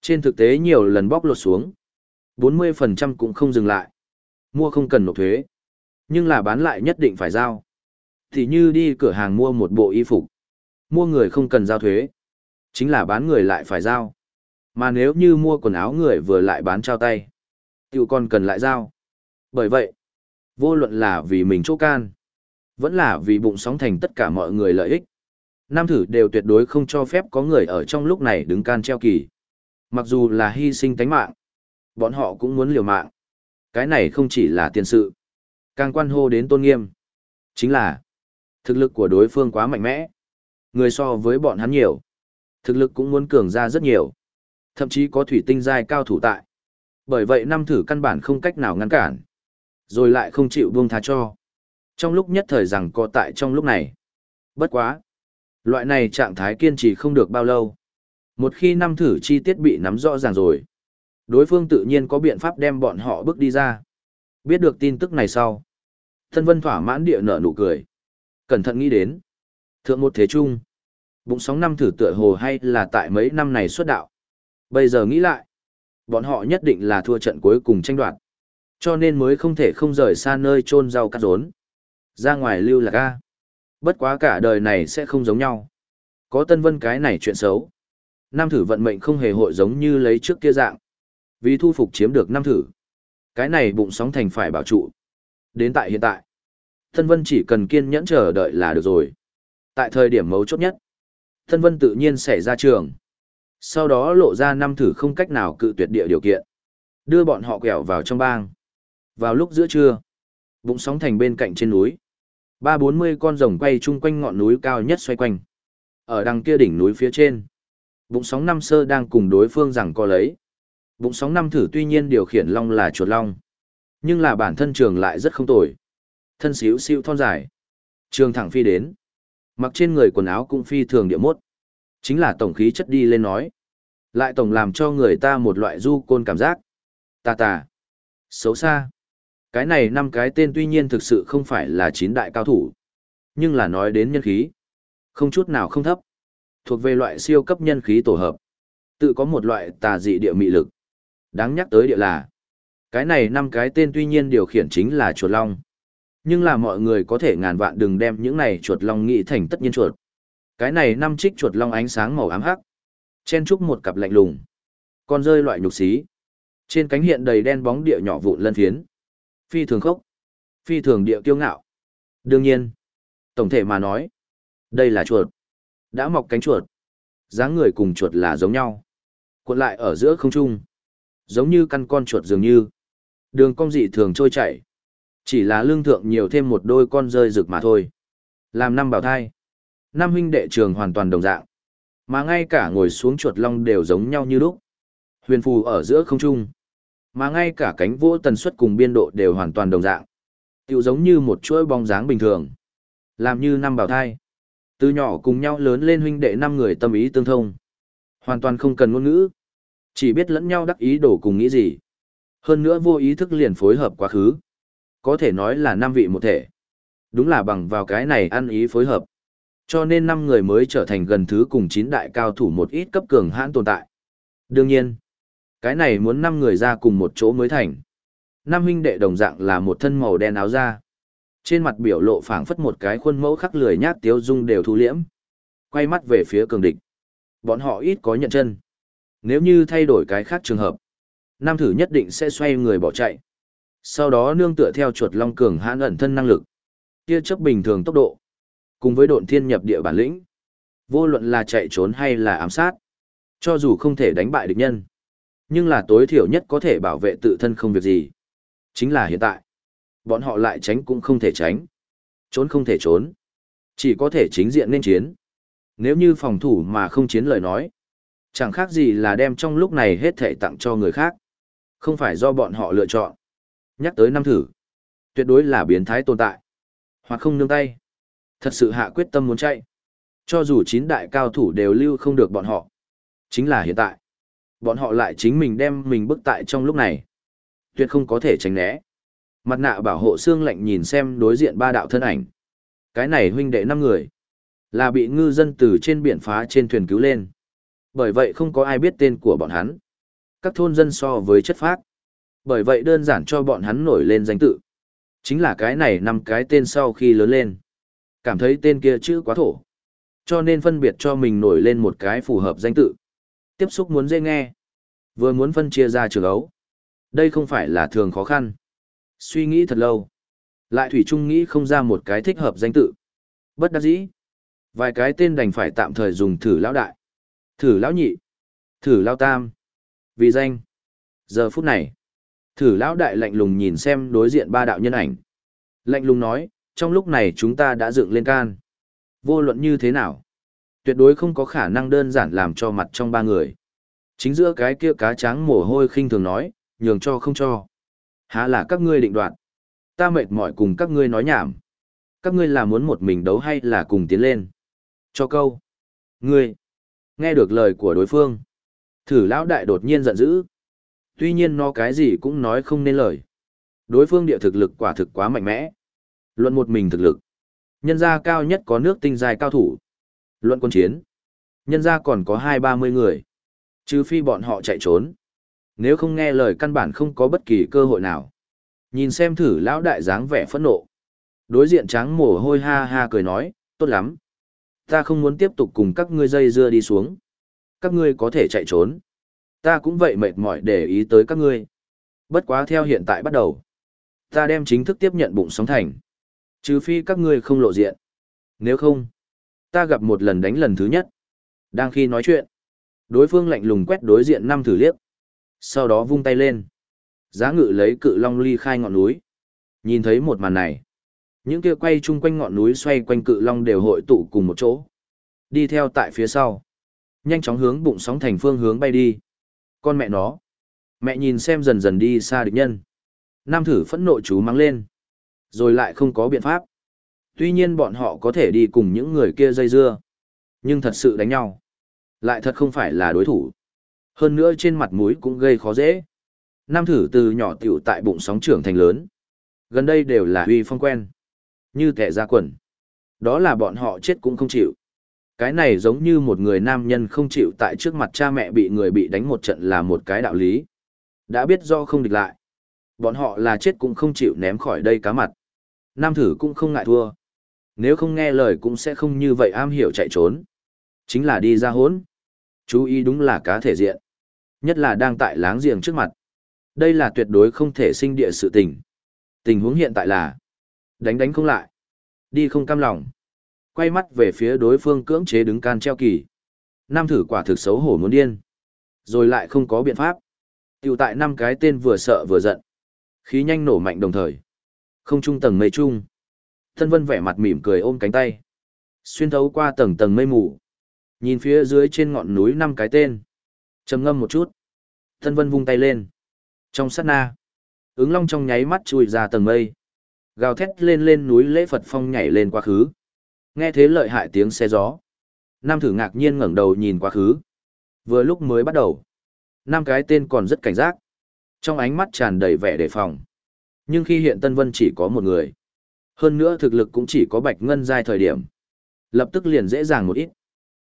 Trên thực tế nhiều lần bóc lột xuống. 40% cũng không dừng lại. Mua không cần nộp thuế. Nhưng là bán lại nhất định phải giao. Thì như đi cửa hàng mua một bộ y phục. Mua người không cần giao thuế. Chính là bán người lại phải giao. Mà nếu như mua quần áo người vừa lại bán trao tay. Tiểu còn cần lại giao. Bởi vậy, vô luận là vì mình chỗ can. Vẫn là vì bụng sóng thành tất cả mọi người lợi ích. Nam thử đều tuyệt đối không cho phép có người ở trong lúc này đứng can treo kỳ. Mặc dù là hy sinh tánh mạng, bọn họ cũng muốn liều mạng. Cái này không chỉ là tiền sự, càng quan hô đến tôn nghiêm. Chính là, thực lực của đối phương quá mạnh mẽ. Người so với bọn hắn nhiều, thực lực cũng muốn cường ra rất nhiều. Thậm chí có thủy tinh giai cao thủ tại. Bởi vậy năm thử căn bản không cách nào ngăn cản. Rồi lại không chịu buông tha cho. Trong lúc nhất thời rằng có tại trong lúc này. Bất quá. Loại này trạng thái kiên trì không được bao lâu. Một khi năm thử chi tiết bị nắm rõ ràng rồi, đối phương tự nhiên có biện pháp đem bọn họ bước đi ra. Biết được tin tức này sau. Thân vân thỏa mãn địa nở nụ cười. Cẩn thận nghĩ đến. Thượng một thế trung. Bụng sóng năm thử tựa hồ hay là tại mấy năm này xuất đạo. Bây giờ nghĩ lại. Bọn họ nhất định là thua trận cuối cùng tranh đoạt. Cho nên mới không thể không rời xa nơi trôn rau cắt rốn. Ra ngoài lưu là ga. Bất quá cả đời này sẽ không giống nhau. Có Tân Vân cái này chuyện xấu. Nam thử vận mệnh không hề hội giống như lấy trước kia dạng. Vì thu phục chiếm được năm thử. Cái này bụng sóng thành phải bảo trụ. Đến tại hiện tại, Tân Vân chỉ cần kiên nhẫn chờ đợi là được rồi. Tại thời điểm mấu chốt nhất, Tân Vân tự nhiên sẽ ra trường. Sau đó lộ ra năm thử không cách nào cự tuyệt địa điều kiện. Đưa bọn họ quẹo vào trong bang. Vào lúc giữa trưa, bụng sóng thành bên cạnh trên núi. Ba bốn mươi con rồng quay chung quanh ngọn núi cao nhất xoay quanh. Ở đằng kia đỉnh núi phía trên, bụng sóng năm sơ đang cùng đối phương rằng co lấy. Bụng sóng năm thử tuy nhiên điều khiển long là chuột long, nhưng là bản thân trường lại rất không tồi. Thân xíu siêu thon dài. Trường thẳng phi đến. Mặc trên người quần áo cũng phi thường địa mốt. Chính là tổng khí chất đi lên nói. Lại tổng làm cho người ta một loại du côn cảm giác. Tà tà. Xấu xa. Cái này năm cái tên tuy nhiên thực sự không phải là chín đại cao thủ. Nhưng là nói đến nhân khí. Không chút nào không thấp. Thuộc về loại siêu cấp nhân khí tổ hợp. Tự có một loại tà dị địa mị lực. Đáng nhắc tới địa là. Cái này năm cái tên tuy nhiên điều khiển chính là chuột long. Nhưng là mọi người có thể ngàn vạn đừng đem những này chuột long nghĩ thành tất nhiên chuột. Cái này năm trích chuột long ánh sáng màu ám hắc. Chen chúc một cặp lạnh lùng. Con rơi loại nhục xí. Trên cánh hiện đầy đen bóng địa nhỏ vụn lân phiến. Phi thường khốc. Phi thường địa kiêu ngạo. Đương nhiên. Tổng thể mà nói. Đây là chuột. Đã mọc cánh chuột. dáng người cùng chuột là giống nhau. Cuộn lại ở giữa không trung. Giống như căn con chuột dường như. Đường cong dị thường trôi chảy. Chỉ là lương thượng nhiều thêm một đôi con rơi rực mà thôi. Làm năm bảo thai. Năm huynh đệ trường hoàn toàn đồng dạng. Mà ngay cả ngồi xuống chuột long đều giống nhau như lúc. Huyền phù ở giữa không trung. Mà ngay cả cánh vỗ tần suất cùng biên độ đều hoàn toàn đồng dạng. Tiểu giống như một chuỗi bóng dáng bình thường. Làm như năm bảo thai. Từ nhỏ cùng nhau lớn lên huynh đệ năm người tâm ý tương thông. Hoàn toàn không cần ngôn ngữ. Chỉ biết lẫn nhau đắc ý đổ cùng nghĩ gì. Hơn nữa vô ý thức liền phối hợp quá khứ. Có thể nói là năm vị một thể. Đúng là bằng vào cái này ăn ý phối hợp. Cho nên năm người mới trở thành gần thứ cùng chín đại cao thủ một ít cấp cường hãn tồn tại. Đương nhiên, cái này muốn năm người ra cùng một chỗ mới thành. Năm huynh đệ đồng dạng là một thân màu đen áo da. Trên mặt biểu lộ phảng phất một cái khuôn mẫu khắc lười nhát tiếu dung đều thu liễm. Quay mắt về phía cường địch. Bọn họ ít có nhận chân. Nếu như thay đổi cái khác trường hợp, nam thử nhất định sẽ xoay người bỏ chạy. Sau đó nương tựa theo chuột long cường hãn ẩn thân năng lực. Tia chấp bình thường tốc độ. Cùng với độn thiên nhập địa bản lĩnh. Vô luận là chạy trốn hay là ám sát. Cho dù không thể đánh bại địch nhân. Nhưng là tối thiểu nhất có thể bảo vệ tự thân không việc gì. Chính là hiện tại. Bọn họ lại tránh cũng không thể tránh. Trốn không thể trốn. Chỉ có thể chính diện nên chiến. Nếu như phòng thủ mà không chiến lời nói. Chẳng khác gì là đem trong lúc này hết thể tặng cho người khác. Không phải do bọn họ lựa chọn. Nhắc tới năm thử. Tuyệt đối là biến thái tồn tại. Hoặc không nương tay. Thật sự hạ quyết tâm muốn chạy. Cho dù chín đại cao thủ đều lưu không được bọn họ. Chính là hiện tại. Bọn họ lại chính mình đem mình bức tại trong lúc này. Tuyệt không có thể tránh né. Mặt nạ bảo hộ xương lạnh nhìn xem đối diện ba đạo thân ảnh. Cái này huynh đệ năm người. Là bị ngư dân từ trên biển phá trên thuyền cứu lên. Bởi vậy không có ai biết tên của bọn hắn. Các thôn dân so với chất phác. Bởi vậy đơn giản cho bọn hắn nổi lên danh tự. Chính là cái này năm cái tên sau khi lớn lên. Cảm thấy tên kia chữ quá thổ. Cho nên phân biệt cho mình nổi lên một cái phù hợp danh tự. Tiếp xúc muốn dễ nghe. Vừa muốn phân chia ra trường ấu. Đây không phải là thường khó khăn. Suy nghĩ thật lâu. Lại Thủy Trung nghĩ không ra một cái thích hợp danh tự. Bất đắc dĩ. Vài cái tên đành phải tạm thời dùng thử lão đại. Thử lão nhị. Thử lão tam. Vì danh. Giờ phút này. Thử lão đại lạnh lùng nhìn xem đối diện ba đạo nhân ảnh. Lạnh lùng nói, trong lúc này chúng ta đã dựng lên can. Vô luận như thế nào? Tuyệt đối không có khả năng đơn giản làm cho mặt trong ba người. Chính giữa cái kia cá trắng mồ hôi khinh thường nói, nhường cho không cho. Há là các ngươi định đoạt. Ta mệt mỏi cùng các ngươi nói nhảm. Các ngươi là muốn một mình đấu hay là cùng tiến lên? Cho câu. Ngươi. Nghe được lời của đối phương. Thử lão đại đột nhiên giận dữ. Tuy nhiên nó cái gì cũng nói không nên lời. Đối phương địa thực lực quả thực quá mạnh mẽ. Luận một mình thực lực. Nhân gia cao nhất có nước tinh dài cao thủ. Luận quân chiến. Nhân gia còn có hai ba mươi người. Trừ phi bọn họ chạy trốn. Nếu không nghe lời căn bản không có bất kỳ cơ hội nào. Nhìn xem thử lão đại dáng vẻ phẫn nộ. Đối diện trắng mồ hôi ha ha cười nói, tốt lắm. Ta không muốn tiếp tục cùng các ngươi dây dưa đi xuống. Các ngươi có thể chạy trốn. Ta cũng vậy mệt mỏi để ý tới các ngươi. Bất quá theo hiện tại bắt đầu. Ta đem chính thức tiếp nhận bụng sóng thành. Trừ phi các ngươi không lộ diện. Nếu không, ta gặp một lần đánh lần thứ nhất. Đang khi nói chuyện, đối phương lạnh lùng quét đối diện năm thử liếc. Sau đó vung tay lên. Giá ngự lấy cự long ly khai ngọn núi. Nhìn thấy một màn này. Những kia quay chung quanh ngọn núi xoay quanh cự long đều hội tụ cùng một chỗ. Đi theo tại phía sau. Nhanh chóng hướng bụng sóng thành phương hướng bay đi. Con mẹ nó. Mẹ nhìn xem dần dần đi xa địch nhân. Nam thử phẫn nộ chú mắng lên. Rồi lại không có biện pháp. Tuy nhiên bọn họ có thể đi cùng những người kia dây dưa. Nhưng thật sự đánh nhau. Lại thật không phải là đối thủ. Hơn nữa trên mặt mũi cũng gây khó dễ. Nam thử từ nhỏ tiểu tại bụng sóng trưởng thành lớn. Gần đây đều là huy phong quen. Như kẻ ra quần. Đó là bọn họ chết cũng không chịu. Cái này giống như một người nam nhân không chịu tại trước mặt cha mẹ bị người bị đánh một trận là một cái đạo lý. Đã biết do không địch lại. Bọn họ là chết cũng không chịu ném khỏi đây cá mặt. Nam thử cũng không ngại thua. Nếu không nghe lời cũng sẽ không như vậy am hiểu chạy trốn. Chính là đi ra hốn. Chú ý đúng là cá thể diện. Nhất là đang tại láng giềng trước mặt. Đây là tuyệt đối không thể sinh địa sự tình. Tình huống hiện tại là, đánh đánh không lại. Đi không cam lòng. Quay mắt về phía đối phương cưỡng chế đứng can treo kỳ. Nam thử quả thực xấu hổ muốn điên. Rồi lại không có biện pháp. Tiểu tại năm cái tên vừa sợ vừa giận. Khí nhanh nổ mạnh đồng thời. Không trung tầng mây trung. Thân vân vẻ mặt mỉm cười ôm cánh tay. Xuyên thấu qua tầng tầng mây mù. Nhìn phía dưới trên ngọn núi năm cái tên. trầm ngâm một chút. Thân vân vung tay lên. Trong sát na. Ứng long trong nháy mắt chui ra tầng mây. Gào thét lên lên núi lễ Phật phong nhảy lên quá khứ. Nghe thế lợi hại tiếng xe gió. Nam thử ngạc nhiên ngẩng đầu nhìn quá khứ. Vừa lúc mới bắt đầu. Năm cái tên còn rất cảnh giác. Trong ánh mắt tràn đầy vẻ đề phòng. Nhưng khi hiện Tân Vân chỉ có một người. Hơn nữa thực lực cũng chỉ có bạch ngân giai thời điểm. Lập tức liền dễ dàng một ít.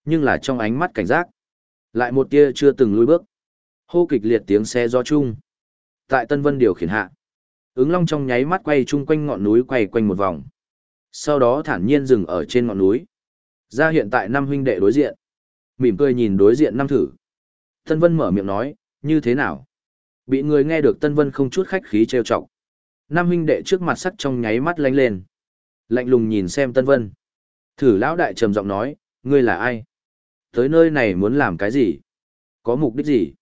Nhưng là trong ánh mắt cảnh giác. Lại một tia chưa từng lùi bước. Hô kịch liệt tiếng xe gió chung. Tại Tân Vân điều khiển hạ. Ứng long trong nháy mắt quay chung quanh ngọn núi quay quanh một vòng. Sau đó thản nhiên dừng ở trên ngọn núi. Ra hiện tại năm huynh đệ đối diện. Mỉm cười nhìn đối diện năm thử. Tân Vân mở miệng nói, như thế nào? Bị người nghe được Tân Vân không chút khách khí trêu chọc. Nam huynh đệ trước mặt sắc trong nháy mắt lánh lên. Lạnh lùng nhìn xem Tân Vân. Thử lão đại trầm giọng nói, ngươi là ai? Tới nơi này muốn làm cái gì? Có mục đích gì?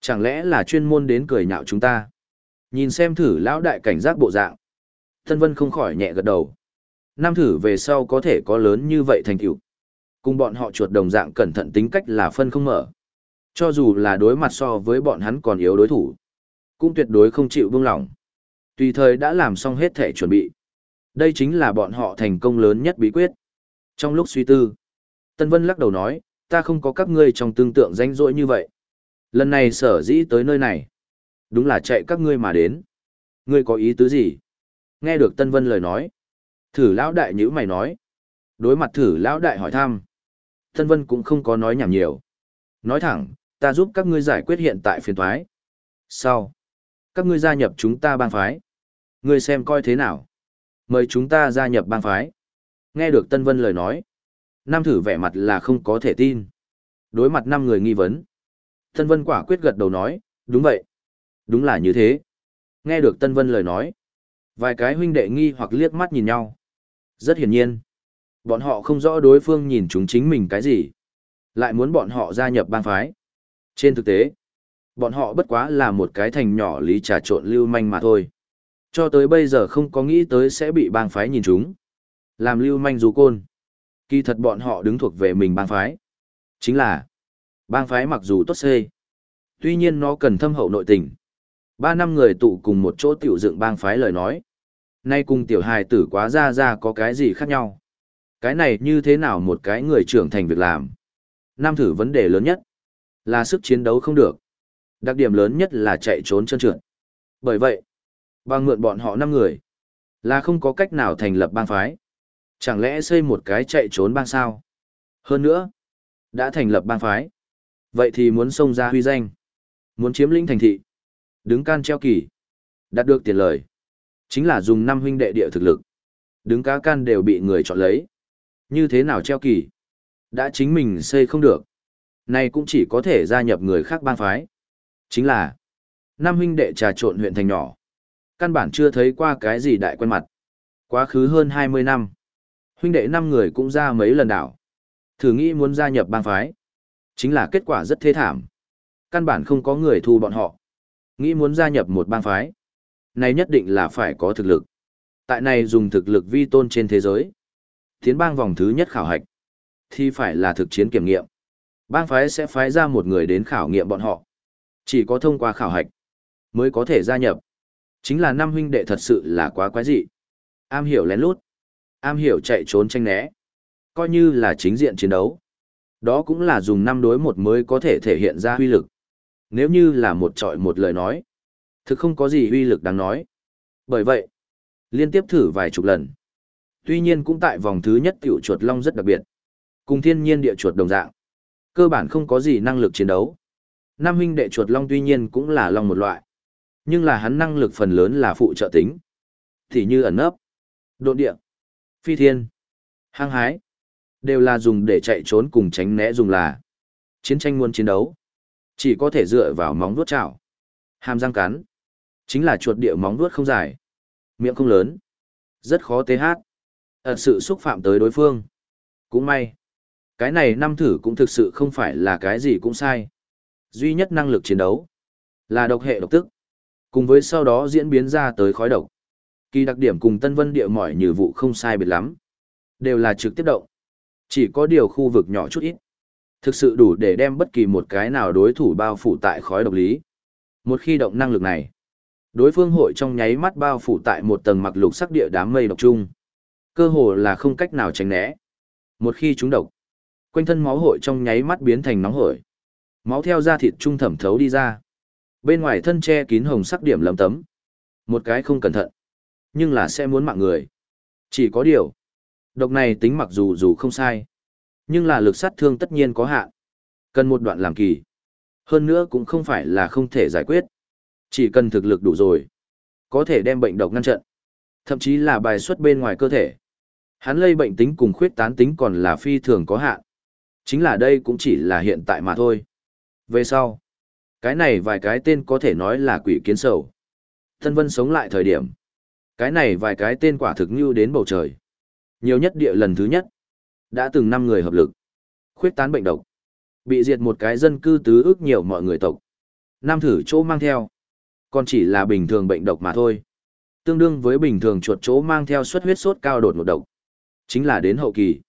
Chẳng lẽ là chuyên môn đến cười nhạo chúng ta? Nhìn xem thử lão đại cảnh giác bộ dạng. Tân Vân không khỏi nhẹ gật đầu. Nam thử về sau có thể có lớn như vậy thành tựu. Cùng bọn họ chuột đồng dạng cẩn thận tính cách là phân không mở. Cho dù là đối mặt so với bọn hắn còn yếu đối thủ, cũng tuyệt đối không chịu buông lỏng. Tùy thời đã làm xong hết thể chuẩn bị. Đây chính là bọn họ thành công lớn nhất bí quyết. Trong lúc suy tư, Tân Vân lắc đầu nói, ta không có các ngươi trong tương tượng danh dỗi như vậy. Lần này sở dĩ tới nơi này. Đúng là chạy các ngươi mà đến. Ngươi có ý tứ gì? Nghe được Tân Vân lời nói. Thử lão đại nhữ mày nói. Đối mặt thử lão đại hỏi thăm. Tân Vân cũng không có nói nhảm nhiều. Nói thẳng, ta giúp các ngươi giải quyết hiện tại phiền thoái. Sau, các ngươi gia nhập chúng ta bang phái. Ngươi xem coi thế nào. Mời chúng ta gia nhập bang phái. Nghe được Tân Vân lời nói. Nam thử vẻ mặt là không có thể tin. Đối mặt năm người nghi vấn. Tân Vân quả quyết gật đầu nói, đúng vậy. Đúng là như thế. Nghe được Tân Vân lời nói. Vài cái huynh đệ nghi hoặc liếc mắt nhìn nhau. Rất hiển nhiên. Bọn họ không rõ đối phương nhìn chúng chính mình cái gì. Lại muốn bọn họ gia nhập bang phái. Trên thực tế, bọn họ bất quá là một cái thành nhỏ lý trà trộn lưu manh mà thôi. Cho tới bây giờ không có nghĩ tới sẽ bị bang phái nhìn chúng. Làm lưu manh dù côn. Kỳ thật bọn họ đứng thuộc về mình bang phái. Chính là, bang phái mặc dù tốt xê. Tuy nhiên nó cần thâm hậu nội tình. Ba năm người tụ cùng một chỗ tiểu dựng bang phái lời nói. Nay cùng tiểu hài tử quá ra ra có cái gì khác nhau. Cái này như thế nào một cái người trưởng thành việc làm. Nam thử vấn đề lớn nhất là sức chiến đấu không được. Đặc điểm lớn nhất là chạy trốn chân trượt. Bởi vậy, bằng mượn bọn họ năm người, là không có cách nào thành lập bang phái. Chẳng lẽ xây một cái chạy trốn bang sao? Hơn nữa, đã thành lập bang phái. Vậy thì muốn xông ra huy danh, muốn chiếm lĩnh thành thị, đứng can treo kỳ, đạt được tiền lời. Chính là dùng năm huynh đệ địa thực lực. Đứng cá can đều bị người chọn lấy. Như thế nào treo kỳ? Đã chính mình xây không được. Này cũng chỉ có thể gia nhập người khác bang phái. Chính là, năm huynh đệ trà trộn huyện thành nhỏ. Căn bản chưa thấy qua cái gì đại quen mặt. Quá khứ hơn 20 năm. Huynh đệ năm người cũng ra mấy lần đảo. Thử nghĩ muốn gia nhập bang phái. Chính là kết quả rất thê thảm. Căn bản không có người thu bọn họ. Nghĩ muốn gia nhập một bang phái. Này nhất định là phải có thực lực. Tại này dùng thực lực vi tôn trên thế giới. Tiến bang vòng thứ nhất khảo hạch. Thì phải là thực chiến kiểm nghiệm. Bang phái sẽ phái ra một người đến khảo nghiệm bọn họ. Chỉ có thông qua khảo hạch mới có thể gia nhập. Chính là năm huynh đệ thật sự là quá quái dị. Am hiểu lén lút, am hiểu chạy trốn tranh né. Coi như là chính diện chiến đấu. Đó cũng là dùng năm đối một mới có thể thể hiện ra huy lực. Nếu như là một trọi một lời nói, thực không có gì huy lực đáng nói. Bởi vậy, liên tiếp thử vài chục lần. Tuy nhiên cũng tại vòng thứ nhất tiểu chuột long rất đặc biệt. Cùng thiên nhiên địa chuột đồng dạng. Cơ bản không có gì năng lực chiến đấu. Nam huynh đệ chuột long tuy nhiên cũng là long một loại. Nhưng là hắn năng lực phần lớn là phụ trợ tính. Thì như ẩn nấp, độn địa, phi thiên, hăng hái. Đều là dùng để chạy trốn cùng tránh né dùng là. Chiến tranh muốn chiến đấu. Chỉ có thể dựa vào móng vuốt chảo. Hàm răng cắn. Chính là chuột địa móng vuốt không dài. Miệng không lớn. Rất khó tế hát. thật sự xúc phạm tới đối phương. Cũng may. Cái này năm thử cũng thực sự không phải là cái gì cũng sai. Duy nhất năng lực chiến đấu. Là độc hệ độc tức. Cùng với sau đó diễn biến ra tới khói độc. Kỳ đặc điểm cùng Tân Vân địa mỏi như vụ không sai biệt lắm. Đều là trực tiếp động. Chỉ có điều khu vực nhỏ chút ít. Thực sự đủ để đem bất kỳ một cái nào đối thủ bao phủ tại khói độc lý. Một khi động năng lực này, đối phương hội trong nháy mắt bao phủ tại một tầng mặc lục sắc địa đám mây độc chung. Cơ hồ là không cách nào tránh né. Một khi chúng độc, quanh thân máu hội trong nháy mắt biến thành nóng hổi. Máu theo da thịt trung thẩm thấu đi ra. Bên ngoài thân che kín hồng sắc điểm lấm tấm. Một cái không cẩn thận, nhưng là sẽ muốn mạng người. Chỉ có điều, độc này tính mặc dù dù không sai, nhưng là lực sát thương tất nhiên có hạn. Cần một đoạn làm kỳ. Hơn nữa cũng không phải là không thể giải quyết. Chỉ cần thực lực đủ rồi, có thể đem bệnh độc ngăn chặn, thậm chí là bài xuất bên ngoài cơ thể. Hắn lây bệnh tính cùng khuyết tán tính còn là phi thường có hạn. Chính là đây cũng chỉ là hiện tại mà thôi. Về sau, cái này vài cái tên có thể nói là quỷ kiến sầu. Thân vân sống lại thời điểm. Cái này vài cái tên quả thực như đến bầu trời. Nhiều nhất địa lần thứ nhất. Đã từng năm người hợp lực. Khuyết tán bệnh độc. Bị diệt một cái dân cư tứ ước nhiều mọi người tộc. Nam thử chỗ mang theo. Còn chỉ là bình thường bệnh độc mà thôi. Tương đương với bình thường chuột chỗ mang theo suất huyết sốt cao đột ngột độc. Chính là đến hậu kỳ.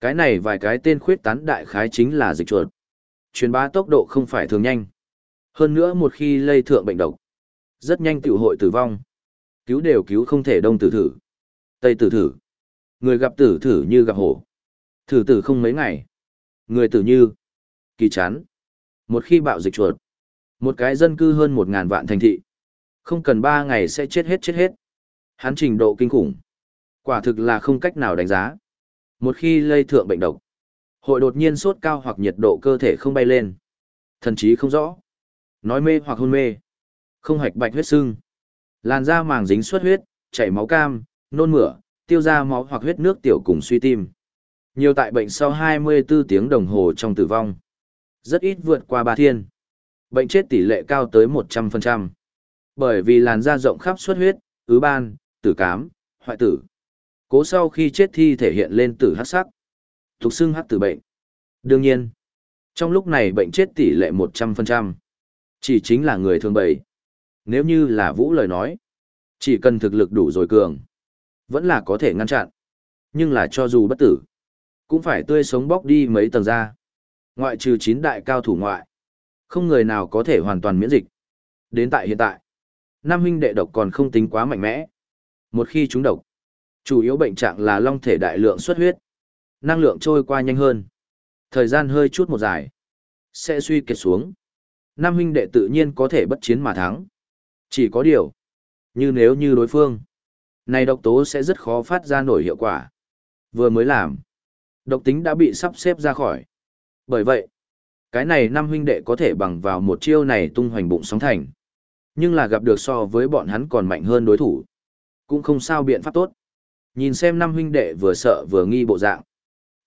Cái này vài cái tên khuyết tán đại khái chính là dịch chuột. Truyền bá tốc độ không phải thường nhanh. Hơn nữa một khi lây thượng bệnh độc, rất nhanh tiểu hội tử vong. Cứu đều cứu không thể đông tử thử. Tây tử thử. Người gặp tử thử như gặp hổ. Thử tử không mấy ngày. Người tử như. Kỳ chán. Một khi bạo dịch chuột. Một cái dân cư hơn một ngàn vạn thành thị. Không cần ba ngày sẽ chết hết chết hết. Hắn trình độ kinh khủng. Quả thực là không cách nào đánh giá. Một khi lây thượng bệnh độc. Hội đột nhiên sốt cao hoặc nhiệt độ cơ thể không bay lên. Thần trí không rõ. Nói mê hoặc hôn mê. Không hạch bạch huyết sưng. Làn da màng dính xuất huyết, chảy máu cam, nôn mửa, tiêu ra máu hoặc huyết nước tiểu cùng suy tim. Nhiều tại bệnh sau 24 tiếng đồng hồ trong tử vong. Rất ít vượt qua ba thiên. Bệnh chết tỷ lệ cao tới 100%. Bởi vì làn da rộng khắp xuất huyết, ứ ban, tử cám, hoại tử. Cố sau khi chết thi thể hiện lên tử hắc sắc. Thuộc xưng hắc tử bệnh. Đương nhiên, trong lúc này bệnh chết tỷ lệ 100%. Chỉ chính là người thường bậy. Nếu như là vũ lời nói, chỉ cần thực lực đủ rồi cường, vẫn là có thể ngăn chặn. Nhưng là cho dù bất tử, cũng phải tươi sống bóc đi mấy tầng ra. Ngoại trừ chín đại cao thủ ngoại, không người nào có thể hoàn toàn miễn dịch. Đến tại hiện tại, Nam huynh đệ độc còn không tính quá mạnh mẽ. Một khi chúng độc, chủ yếu bệnh trạng là long thể đại lượng xuất huyết. Năng lượng trôi qua nhanh hơn. Thời gian hơi chút một dài, sẽ suy kiệt xuống. Nam huynh đệ tự nhiên có thể bất chiến mà thắng. Chỉ có điều, như nếu như đối phương, này độc tố sẽ rất khó phát ra nổi hiệu quả. Vừa mới làm, độc tính đã bị sắp xếp ra khỏi. Bởi vậy, cái này năm huynh đệ có thể bằng vào một chiêu này tung hoành bụng sóng thành. Nhưng là gặp được so với bọn hắn còn mạnh hơn đối thủ. Cũng không sao biện pháp tốt. Nhìn xem năm huynh đệ vừa sợ vừa nghi bộ dạng.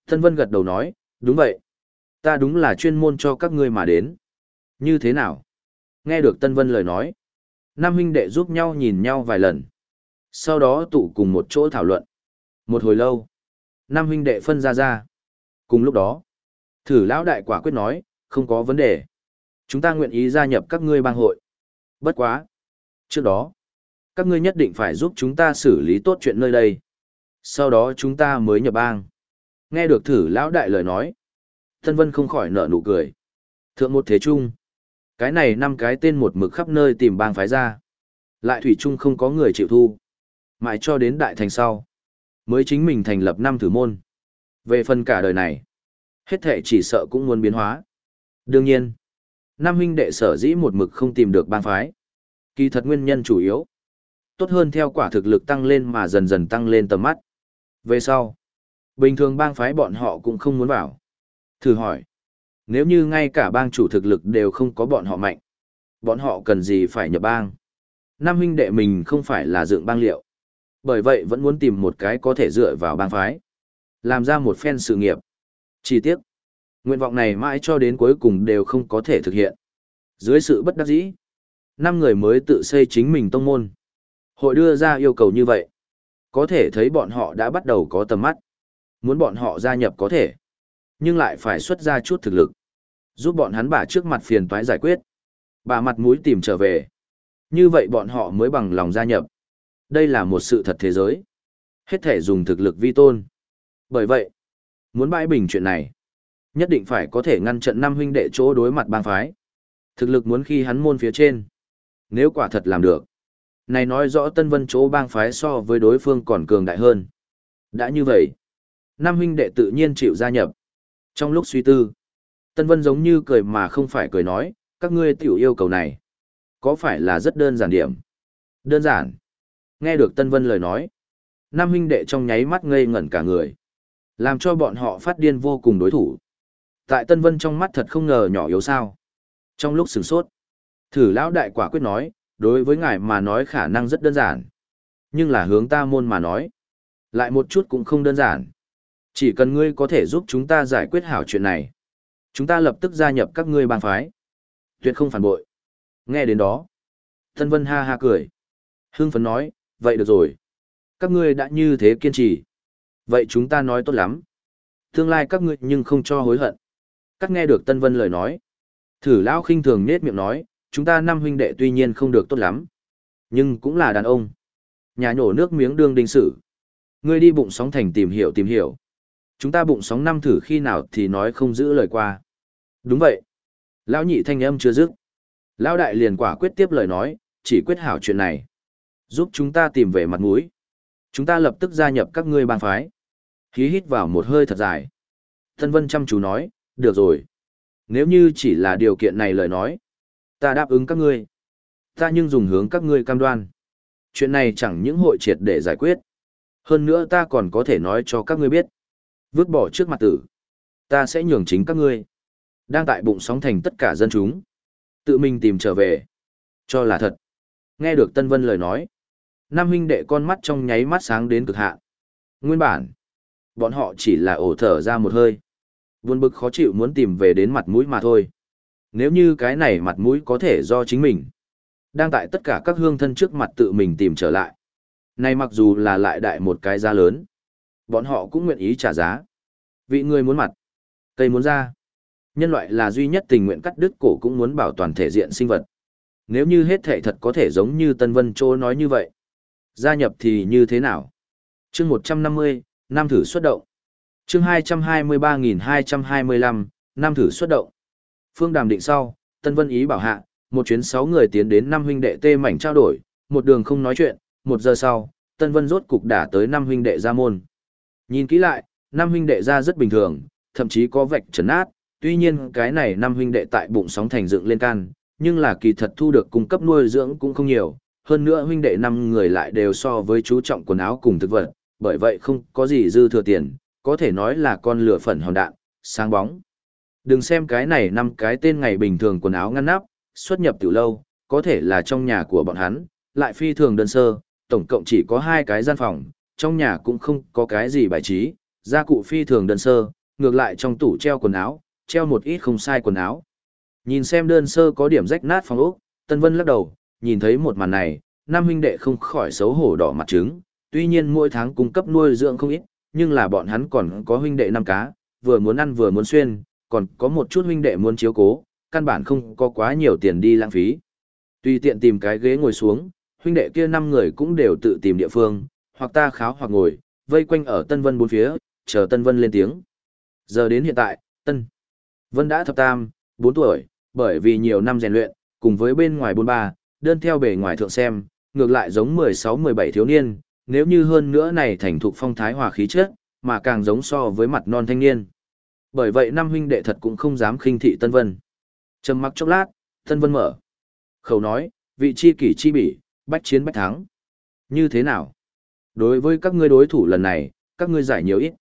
Thân Vân gật đầu nói, Đúng vậy. Ta đúng là chuyên môn cho các ngươi mà đến. Như thế nào? Nghe được Tân Vân lời nói. Năm huynh đệ giúp nhau nhìn nhau vài lần. Sau đó tụ cùng một chỗ thảo luận. Một hồi lâu. Năm huynh đệ phân ra ra. Cùng lúc đó. Thử lão đại quả quyết nói, không có vấn đề. Chúng ta nguyện ý gia nhập các ngươi bang hội. Bất quá. Trước đó, các ngươi nhất định phải giúp chúng ta xử lý tốt chuyện nơi đây. Sau đó chúng ta mới nhập bang. Nghe được thử lão đại lời nói. Tân Vân không khỏi nở nụ cười. Thượng một thế trung. Cái này năm cái tên một mực khắp nơi tìm bang phái ra. Lại thủy trung không có người chịu thu. Mãi cho đến đại thành sau. Mới chính mình thành lập năm thử môn. Về phần cả đời này. Hết thể chỉ sợ cũng muốn biến hóa. Đương nhiên. Năm huynh đệ sở dĩ một mực không tìm được bang phái. Kỳ thật nguyên nhân chủ yếu. Tốt hơn theo quả thực lực tăng lên mà dần dần tăng lên tầm mắt. Về sau. Bình thường bang phái bọn họ cũng không muốn vào. Thử hỏi. Nếu như ngay cả bang chủ thực lực đều không có bọn họ mạnh. Bọn họ cần gì phải nhập bang. Năm huynh đệ mình không phải là dựng bang liệu. Bởi vậy vẫn muốn tìm một cái có thể dựa vào bang phái. Làm ra một phen sự nghiệp. Chi tiết. Nguyện vọng này mãi cho đến cuối cùng đều không có thể thực hiện. Dưới sự bất đắc dĩ, năm người mới tự xây chính mình tông môn. Hội đưa ra yêu cầu như vậy. Có thể thấy bọn họ đã bắt đầu có tầm mắt. Muốn bọn họ gia nhập có thể. Nhưng lại phải xuất ra chút thực lực. Giúp bọn hắn bà trước mặt phiền toái giải quyết. Bà mặt mũi tìm trở về. Như vậy bọn họ mới bằng lòng gia nhập. Đây là một sự thật thế giới. Hết thể dùng thực lực vi tôn. Bởi vậy, muốn bãi bình chuyện này, nhất định phải có thể ngăn trận năm huynh đệ chỗ đối mặt bang phái. Thực lực muốn khi hắn môn phía trên. Nếu quả thật làm được, này nói rõ Tân Vân chỗ bang phái so với đối phương còn cường đại hơn. Đã như vậy, năm huynh đệ tự nhiên chịu gia nhập. Trong lúc suy tư, Tân Vân giống như cười mà không phải cười nói, các ngươi tiểu yêu cầu này. Có phải là rất đơn giản điểm? Đơn giản. Nghe được Tân Vân lời nói. Nam huynh đệ trong nháy mắt ngây ngẩn cả người. Làm cho bọn họ phát điên vô cùng đối thủ. Tại Tân Vân trong mắt thật không ngờ nhỏ yếu sao. Trong lúc sửng sốt, thử lão đại quả quyết nói, đối với ngài mà nói khả năng rất đơn giản. Nhưng là hướng ta môn mà nói. Lại một chút cũng không đơn giản. Chỉ cần ngươi có thể giúp chúng ta giải quyết hảo chuyện này. Chúng ta lập tức gia nhập các ngươi bang phái. Tuyệt không phản bội. Nghe đến đó. Tân Vân ha ha cười. Hưng phấn nói, vậy được rồi. Các ngươi đã như thế kiên trì. Vậy chúng ta nói tốt lắm. Tương lai các ngươi nhưng không cho hối hận. Các nghe được Tân Vân lời nói. Thử lão khinh thường nết miệng nói, chúng ta năm huynh đệ tuy nhiên không được tốt lắm. Nhưng cũng là đàn ông. Nhà nhổ nước miếng đương đinh sử. Ngươi đi bụng sóng thành tìm hiểu tìm hiểu. Chúng ta bụng sóng năm thử khi nào thì nói không giữ lời qua. Đúng vậy. Lão nhị thanh âm chưa dứt. Lão đại liền quả quyết tiếp lời nói, chỉ quyết hảo chuyện này. Giúp chúng ta tìm về mặt mũi. Chúng ta lập tức gia nhập các ngươi bang phái. Hí hít vào một hơi thật dài. thân Vân chăm chú nói, được rồi. Nếu như chỉ là điều kiện này lời nói, ta đáp ứng các ngươi. Ta nhưng dùng hướng các ngươi cam đoan. Chuyện này chẳng những hội triệt để giải quyết. Hơn nữa ta còn có thể nói cho các ngươi biết. Vứt bỏ trước mặt tử. Ta sẽ nhường chính các ngươi. Đang tại bụng sóng thành tất cả dân chúng. Tự mình tìm trở về. Cho là thật. Nghe được Tân Vân lời nói. Nam huynh đệ con mắt trong nháy mắt sáng đến cực hạn. Nguyên bản. Bọn họ chỉ là ổ thở ra một hơi. Buồn bực khó chịu muốn tìm về đến mặt mũi mà thôi. Nếu như cái này mặt mũi có thể do chính mình. Đang tại tất cả các hương thân trước mặt tự mình tìm trở lại. Này mặc dù là lại đại một cái giá lớn. Bọn họ cũng nguyện ý trả giá. Vị người muốn mặt. Cây muốn ra. Nhân loại là duy nhất tình nguyện cắt đứt cổ cũng muốn bảo toàn thể diện sinh vật. Nếu như hết thể thật có thể giống như Tân Vân Châu nói như vậy. Gia nhập thì như thế nào? chương 150, năm thử xuất động chương 223.225, Nam thử xuất động. Phương đàm định sau, Tân Vân Ý bảo hạ, một chuyến sáu người tiến đến năm huynh đệ tê mảnh trao đổi, một đường không nói chuyện, một giờ sau, Tân Vân rốt cục đả tới năm huynh đệ ra môn. Nhìn kỹ lại, năm huynh đệ ra rất bình thường, thậm chí có vạch trấn át, tuy nhiên cái này năm huynh đệ tại bụng sóng thành dựng lên can, nhưng là kỳ thật thu được cung cấp nuôi dưỡng cũng không nhiều, hơn nữa huynh đệ năm người lại đều so với chú trọng quần áo cùng thực vật, bởi vậy không có gì dư thừa tiền, có thể nói là con lửa phần hòn đạn, sáng bóng. Đừng xem cái này năm cái tên ngày bình thường quần áo ngăn nắp, xuất nhập từ lâu, có thể là trong nhà của bọn hắn, lại phi thường đơn sơ, tổng cộng chỉ có hai cái gian phòng, trong nhà cũng không có cái gì bài trí, gia cụ phi thường đơn sơ, ngược lại trong tủ treo quần áo, treo một ít không sai quần áo. Nhìn xem đơn sơ có điểm rách nát phòng ốc, Tân Vân lắc đầu, nhìn thấy một màn này, năm huynh đệ không khỏi xấu hổ đỏ mặt trứng, tuy nhiên mỗi tháng cung cấp nuôi dưỡng không ít, nhưng là bọn hắn còn có huynh đệ năm cá, vừa muốn ăn vừa muốn xuyên, còn có một chút huynh đệ muốn chiếu cố, căn bản không có quá nhiều tiền đi lãng phí. Tùy tiện tìm cái ghế ngồi xuống, huynh đệ kia năm người cũng đều tự tìm địa phương, hoặc ta kháo hoặc ngồi, vây quanh ở Tân Vân bốn phía, chờ Tân Vân lên tiếng. Giờ đến hiện tại, Tân Vân đã thập tam, 4 tuổi, bởi vì nhiều năm rèn luyện, cùng với bên ngoài 43, đơn theo bề ngoài thượng xem, ngược lại giống 16-17 thiếu niên, nếu như hơn nữa này thành thục phong thái hòa khí chất, mà càng giống so với mặt non thanh niên. Bởi vậy năm huynh đệ thật cũng không dám khinh thị Tân Vân. Trầm mặc chốc lát, Tân Vân mở. Khẩu nói, vị chi kỷ chi bỉ, bách chiến bách thắng. Như thế nào? Đối với các ngươi đối thủ lần này, các ngươi giải nhiều ít.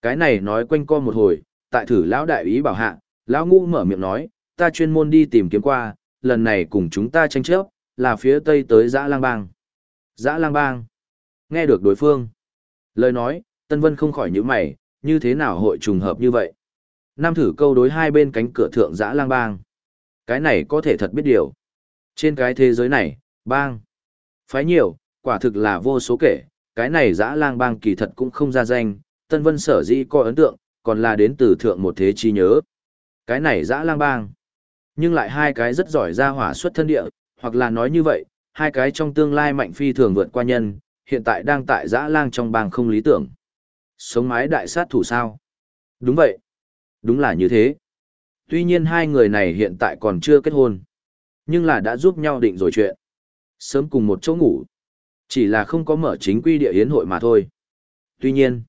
Cái này nói quanh co một hồi, tại thử lão đại ý bảo hạ, lão ngũ mở miệng nói, ta chuyên môn đi tìm kiếm qua, lần này cùng chúng ta tranh chấp, là phía tây tới dã lang bang. Dã lang bang. Nghe được đối phương. Lời nói, Tân Vân không khỏi nhíu mày, như thế nào hội trùng hợp như vậy? Nam thử câu đối hai bên cánh cửa thượng dã lang bang. Cái này có thể thật biết điều. Trên cái thế giới này, bang. Phái nhiều, quả thực là vô số kể, cái này dã lang bang kỳ thật cũng không ra danh, Tân Vân sở dĩ có ấn tượng, còn là đến từ thượng một thế chi nhớ. Cái này dã lang bang. Nhưng lại hai cái rất giỏi ra hỏa xuất thân địa, hoặc là nói như vậy, hai cái trong tương lai mạnh phi thường vượt qua nhân, hiện tại đang tại dã lang trong bang không lý tưởng. Sống mái đại sát thủ sao? Đúng vậy. Đúng là như thế. Tuy nhiên hai người này hiện tại còn chưa kết hôn, nhưng là đã giúp nhau định rồi chuyện. Sớm cùng một chỗ ngủ. Chỉ là không có mở chính quy địa yến hội mà thôi. Tuy nhiên,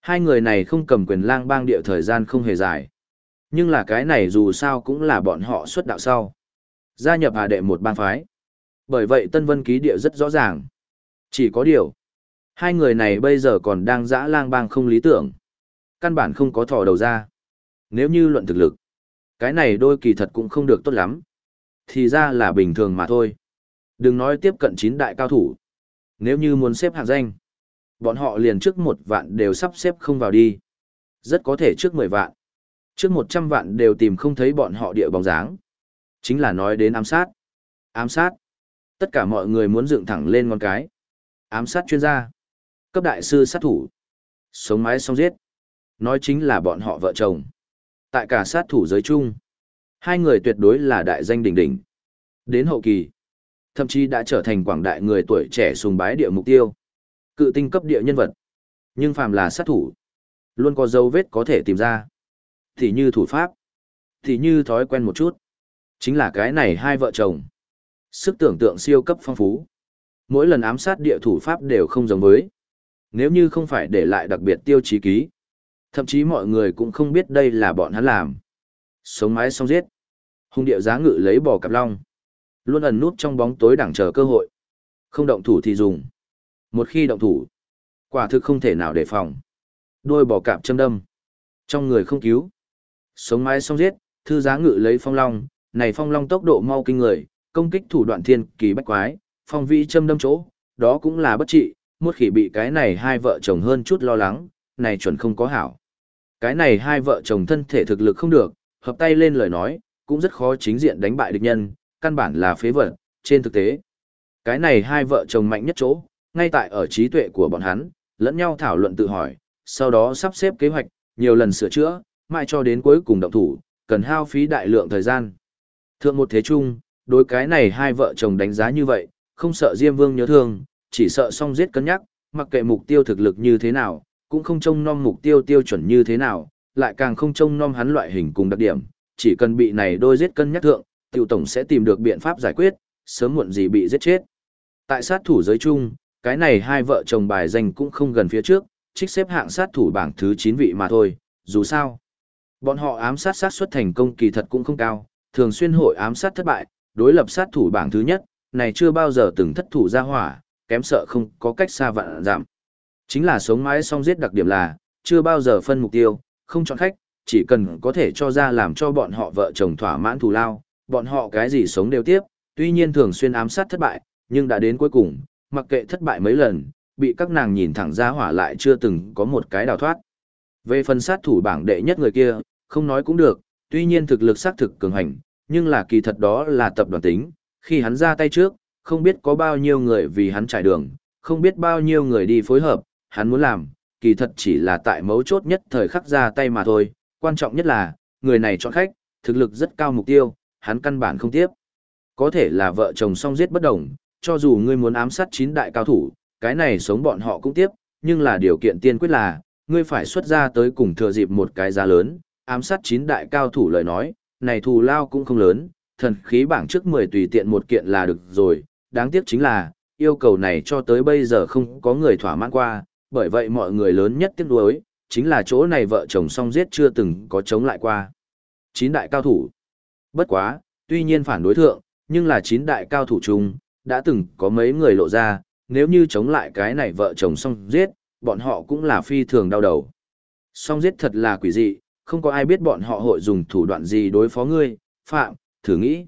hai người này không cầm quyền lang bang địa thời gian không hề dài. Nhưng là cái này dù sao cũng là bọn họ xuất đạo sau. Gia nhập hà đệ một bang phái. Bởi vậy Tân Vân ký địa rất rõ ràng. Chỉ có điều, hai người này bây giờ còn đang dã lang bang không lý tưởng. Căn bản không có thò đầu ra. Nếu như luận thực lực, cái này đôi kỳ thật cũng không được tốt lắm. Thì ra là bình thường mà thôi. Đừng nói tiếp cận chín đại cao thủ. Nếu như muốn xếp hạng danh, bọn họ liền trước một vạn đều sắp xếp không vào đi. Rất có thể trước mười vạn. Trước một trăm vạn đều tìm không thấy bọn họ địa bóng dáng. Chính là nói đến ám sát. Ám sát. Tất cả mọi người muốn dựng thẳng lên ngón cái. Ám sát chuyên gia. Cấp đại sư sát thủ. Sống mái xong giết. Nói chính là bọn họ vợ chồng. Tại cả sát thủ giới chung. Hai người tuyệt đối là đại danh đỉnh đỉnh. Đến hậu kỳ. Thậm chí đã trở thành quảng đại người tuổi trẻ sùng bái địa mục tiêu. Cự tinh cấp địa nhân vật. Nhưng phàm là sát thủ. Luôn có dấu vết có thể tìm ra. Thì như thủ pháp. Thì như thói quen một chút. Chính là cái này hai vợ chồng. Sức tưởng tượng siêu cấp phong phú. Mỗi lần ám sát địa thủ pháp đều không giống với. Nếu như không phải để lại đặc biệt tiêu chí ký. Thậm chí mọi người cũng không biết đây là bọn hắn làm. Sống mái xong giết. Hung địa giá ngự lấy bò cặp long. Luôn ẩn nút trong bóng tối đẳng chờ cơ hội. Không động thủ thì dùng. Một khi động thủ, quả thực không thể nào đề phòng. Đôi bò cạp châm đâm. Trong người không cứu. Sống mái xong giết, thư giá ngự lấy phong long, này phong long tốc độ mau kinh người, công kích thủ đoạn thiên kỳ bách quái, phong vĩ châm đâm chỗ, đó cũng là bất trị, một khi bị cái này hai vợ chồng hơn chút lo lắng, này chuẩn không có hảo. Cái này hai vợ chồng thân thể thực lực không được, hợp tay lên lời nói, cũng rất khó chính diện đánh bại địch nhân, căn bản là phế vật, trên thực tế. Cái này hai vợ chồng mạnh nhất chỗ, ngay tại ở trí tuệ của bọn hắn, lẫn nhau thảo luận tự hỏi, sau đó sắp xếp kế hoạch, nhiều lần sửa chữa, mãi cho đến cuối cùng động thủ, cần hao phí đại lượng thời gian. Thượng một thế chung, đối cái này hai vợ chồng đánh giá như vậy, không sợ Diêm Vương nhớ thương, chỉ sợ song giết cân nhắc, mặc kệ mục tiêu thực lực như thế nào, cũng không trông nom mục tiêu tiêu chuẩn như thế nào, lại càng không trông nom hắn loại hình cùng đặc điểm, chỉ cần bị này đôi giết cân nhắc thượng, Tiểu tổng sẽ tìm được biện pháp giải quyết, sớm muộn gì bị giết chết. Tại sát thủ giới chung, cái này hai vợ chồng bài danh cũng không gần phía trước, trích xếp hạng sát thủ bảng thứ 9 vị mà thôi, dù sao. Bọn họ ám sát sát xuất thành công kỳ thật cũng không cao, thường xuyên hội ám sát thất bại, đối lập sát thủ bảng thứ nhất, này chưa bao giờ từng thất thủ ra hỏa, kém sợ không có cách xa vạn giảm. Chính là sống mãi song giết đặc điểm là, chưa bao giờ phân mục tiêu, không chọn khách, chỉ cần có thể cho ra làm cho bọn họ vợ chồng thỏa mãn thù lao, bọn họ cái gì sống đều tiếp, tuy nhiên thường xuyên ám sát thất bại, nhưng đã đến cuối cùng, mặc kệ thất bại mấy lần, bị các nàng nhìn thẳng ra hỏa lại chưa từng có một cái đào thoát. Về phần sát thủ bảng đệ nhất người kia, không nói cũng được, tuy nhiên thực lực xác thực cường hành, nhưng là kỳ thật đó là tập đoàn tính, khi hắn ra tay trước, không biết có bao nhiêu người vì hắn trải đường, không biết bao nhiêu người đi phối hợp, hắn muốn làm, kỳ thật chỉ là tại mấu chốt nhất thời khắc ra tay mà thôi, quan trọng nhất là, người này chọn khách, thực lực rất cao mục tiêu, hắn căn bản không tiếp. Có thể là vợ chồng song giết bất đồng, cho dù ngươi muốn ám sát chín đại cao thủ, cái này sống bọn họ cũng tiếp, nhưng là điều kiện tiên quyết là, ngươi phải xuất ra tới cùng thừa dịp một cái giá lớn, ám sát chín đại cao thủ lời nói, này thù lao cũng không lớn, thần khí bảng trước 10 tùy tiện một kiện là được rồi, đáng tiếc chính là, yêu cầu này cho tới bây giờ không có người thỏa mãn qua, bởi vậy mọi người lớn nhất tiếc nuối, chính là chỗ này vợ chồng song giết chưa từng có chống lại qua. Chín đại cao thủ. Bất quá, tuy nhiên phản đối thượng, nhưng là chín đại cao thủ chung, đã từng có mấy người lộ ra, nếu như chống lại cái này vợ chồng song giết, bọn họ cũng là phi thường đau đầu. Song giết thật là quỷ dị, không có ai biết bọn họ hội dùng thủ đoạn gì đối phó ngươi, phạm, thử nghĩ.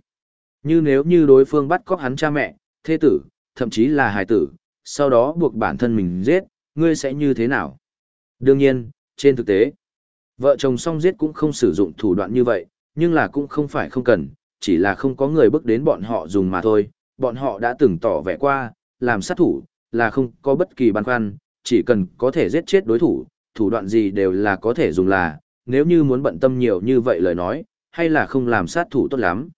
Như nếu như đối phương bắt cóc hắn cha mẹ, thế tử, thậm chí là hài tử, sau đó buộc bản thân mình giết, ngươi sẽ như thế nào? Đương nhiên, trên thực tế, vợ chồng song giết cũng không sử dụng thủ đoạn như vậy, nhưng là cũng không phải không cần, chỉ là không có người bước đến bọn họ dùng mà thôi, bọn họ đã từng tỏ vẻ qua, làm sát thủ, là không có bất kỳ băn khoăn, chỉ cần có thể giết chết đối thủ, thủ đoạn gì đều là có thể dùng là, nếu như muốn bận tâm nhiều như vậy lời nói, hay là không làm sát thủ tốt lắm.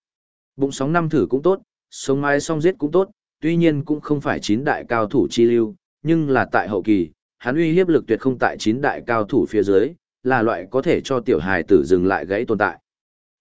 Bụng sóng năm thử cũng tốt, sống mai song giết cũng tốt, tuy nhiên cũng không phải chín đại cao thủ chi lưu, nhưng là tại hậu kỳ, hắn uy hiếp lực tuyệt không tại chín đại cao thủ phía dưới, là loại có thể cho tiểu hài tử dừng lại gãy tồn tại.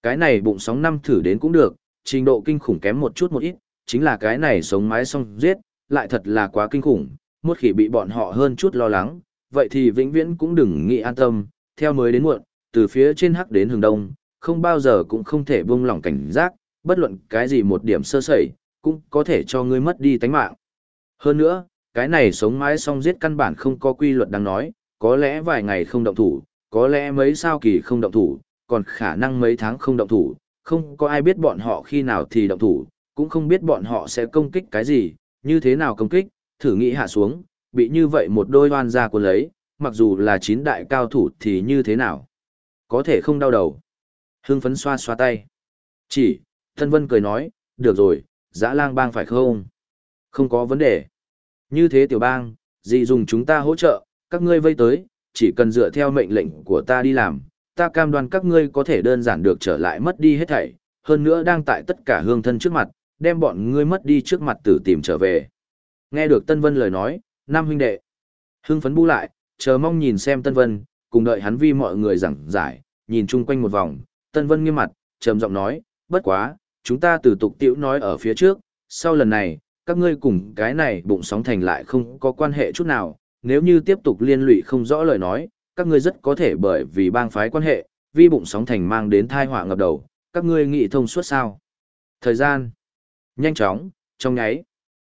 Cái này bụng sóng năm thử đến cũng được, trình độ kinh khủng kém một chút một ít, chính là cái này sống mái song giết, lại thật là quá kinh khủng, một khi bị bọn họ hơn chút lo lắng, vậy thì vĩnh viễn cũng đừng nghĩ an tâm, theo mới đến muộn, từ phía trên hắc đến hướng đông, không bao giờ cũng không thể buông lỏng cảnh giác, bất luận cái gì một điểm sơ sẩy, cũng có thể cho ngươi mất đi tánh mạng. Hơn nữa, cái này sống mãi song giết căn bản không có quy luật đáng nói, có lẽ vài ngày không động thủ, có lẽ mấy sao kỳ không động thủ, còn khả năng mấy tháng không động thủ, không có ai biết bọn họ khi nào thì động thủ, cũng không biết bọn họ sẽ công kích cái gì, như thế nào công kích, thử nghĩ hạ xuống, bị như vậy một đôi hoan ra cuốn lấy, mặc dù là chín đại cao thủ thì như thế nào. Có thể không đau đầu. Hưng phấn xoa xoa tay. Chỉ, Thân Vân cười nói, được rồi, dã lang bang phải không? Không có vấn đề. Như thế tiểu bang, gì dùng chúng ta hỗ trợ, các ngươi vây tới, chỉ cần dựa theo mệnh lệnh của ta đi làm, ta cam đoan các ngươi có thể đơn giản được trở lại mất đi hết thảy, hơn nữa đang tại tất cả hương thân trước mặt, đem bọn ngươi mất đi trước mặt tử tìm trở về. Nghe được Tân Vân lời nói, Nam huynh đệ. Hưng phấn bu lại, chờ mong nhìn xem Tân Vân, cùng đợi hắn vi mọi người giảng giải, nhìn chung quanh một vòng, Tân Vân nghiêm mặt, trầm giọng nói, bất quá, chúng ta từ tục tiểu nói ở phía trước, sau lần này, các ngươi cùng cái này bụng sóng thành lại không có quan hệ chút nào, nếu như tiếp tục liên lụy không rõ lời nói, các ngươi rất có thể bởi vì bang phái quan hệ, vi bụng sóng thành mang đến thai họa ngập đầu, các ngươi nghĩ thông suốt sao. Thời gian, nhanh chóng, trong nháy,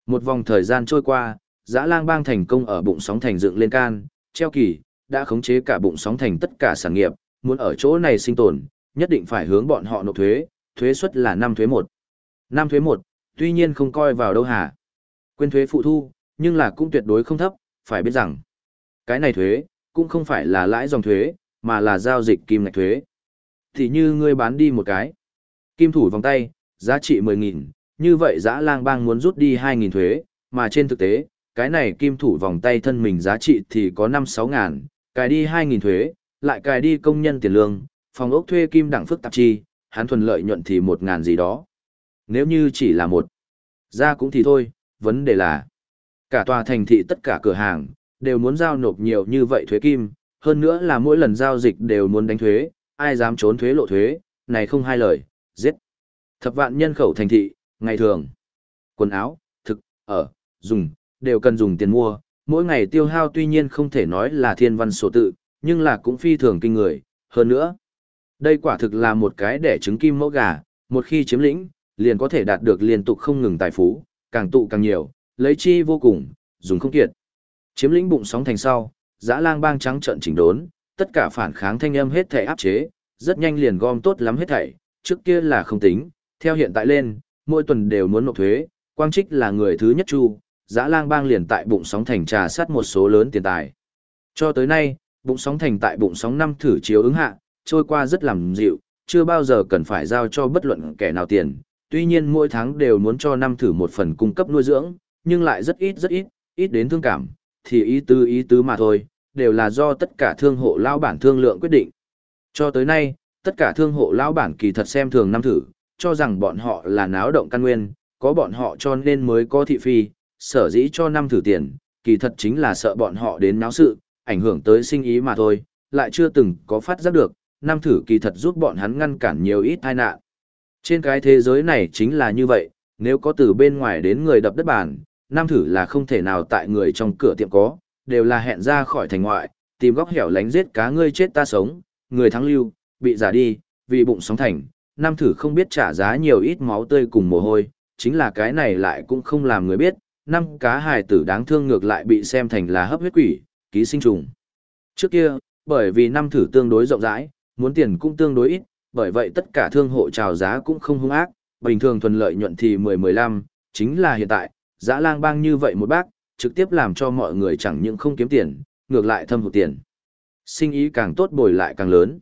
một vòng thời gian trôi qua, dã lang bang thành công ở bụng sóng thành dựng lên can, treo kỳ, đã khống chế cả bụng sóng thành tất cả sản nghiệp, muốn ở chỗ này sinh tồn, nhất định phải hướng bọn họ nộp thuế, thuế suất là năm thuế một. Năm thuế một, tuy nhiên không coi vào đâu hả. Quên thuế phụ thu, nhưng là cũng tuyệt đối không thấp, phải biết rằng, cái này thuế, cũng không phải là lãi dòng thuế, mà là giao dịch kim ngạch thuế. Thì như ngươi bán đi một cái, kim thủ vòng tay, giá trị 10.000, như vậy giã lang bang muốn rút đi 2.000 thuế, mà trên thực tế, cái này kim thủ vòng tay thân mình giá trị thì có 5-6 ngàn, cài đi 2.000 thuế, lại cài đi công nhân tiền lương, phòng ốc thuê kim đẳng phức tạp chi, hắn thuần lợi nhuận thì 1 ngàn gì đó. Nếu như chỉ là một, ra cũng thì thôi, vấn đề là cả tòa thành thị tất cả cửa hàng, đều muốn giao nộp nhiều như vậy thuế kim, hơn nữa là mỗi lần giao dịch đều muốn đánh thuế, ai dám trốn thuế lộ thuế, này không hai lời, giết. Thập vạn nhân khẩu thành thị, ngày thường, quần áo, thực, ở, dùng, đều cần dùng tiền mua, mỗi ngày tiêu hao tuy nhiên không thể nói là thiên văn sổ tự, nhưng là cũng phi thường kinh người, hơn nữa. Đây quả thực là một cái để trứng kim mẫu gà, một khi chiếm lĩnh, liền có thể đạt được liên tục không ngừng tài phú, càng tụ càng nhiều, lấy chi vô cùng, dùng không kiệt. Chiếm lĩnh bụng sóng thành sau, dã lang bang trắng trận chỉnh đốn, tất cả phản kháng thanh âm hết thảy áp chế, rất nhanh liền gom tốt lắm hết thảy, trước kia là không tính, theo hiện tại lên, mỗi tuần đều muốn nộp thuế, quang trích là người thứ nhất chu, dã lang bang liền tại bụng sóng thành trà sát một số lớn tiền tài. Cho tới nay, bụng sóng thành tại bụng sóng năm thử chiếu ứng hạ, trôi qua rất làm dịu, chưa bao giờ cần phải giao cho bất luận kẻ nào tiền. Tuy nhiên mỗi tháng đều muốn cho năm thử một phần cung cấp nuôi dưỡng, nhưng lại rất ít rất ít, ít đến thương cảm, thì ý tứ ý tứ mà thôi, đều là do tất cả thương hộ lao bản thương lượng quyết định. Cho tới nay, tất cả thương hộ lao bản kỳ thật xem thường năm thử, cho rằng bọn họ là náo động căn nguyên, có bọn họ cho nên mới có thị phi, sở dĩ cho năm thử tiền, kỳ thật chính là sợ bọn họ đến náo sự, ảnh hưởng tới sinh ý mà thôi, lại chưa từng có phát giác được, năm thử kỳ thật giúp bọn hắn ngăn cản nhiều ít tai nạn. Trên cái thế giới này chính là như vậy, nếu có từ bên ngoài đến người đập đất bàn, Nam thử là không thể nào tại người trong cửa tiệm có, đều là hẹn ra khỏi thành ngoại, tìm góc hẻo lánh giết cá ngươi chết ta sống, người thắng lưu, bị giả đi, vì bụng sóng thành, Nam thử không biết trả giá nhiều ít máu tươi cùng mồ hôi, chính là cái này lại cũng không làm người biết, năm cá hài tử đáng thương ngược lại bị xem thành là hấp huyết quỷ, ký sinh trùng. Trước kia, bởi vì năm thử tương đối rộng rãi, muốn tiền cũng tương đối ít, bởi vậy tất cả thương hộ trào giá cũng không hung ác, bình thường thuần lợi nhuận thì 10-15, chính là hiện tại, Giã lang bang như vậy một bác, trực tiếp làm cho mọi người chẳng những không kiếm tiền, ngược lại thâm hụt tiền. Sinh ý càng tốt bồi lại càng lớn.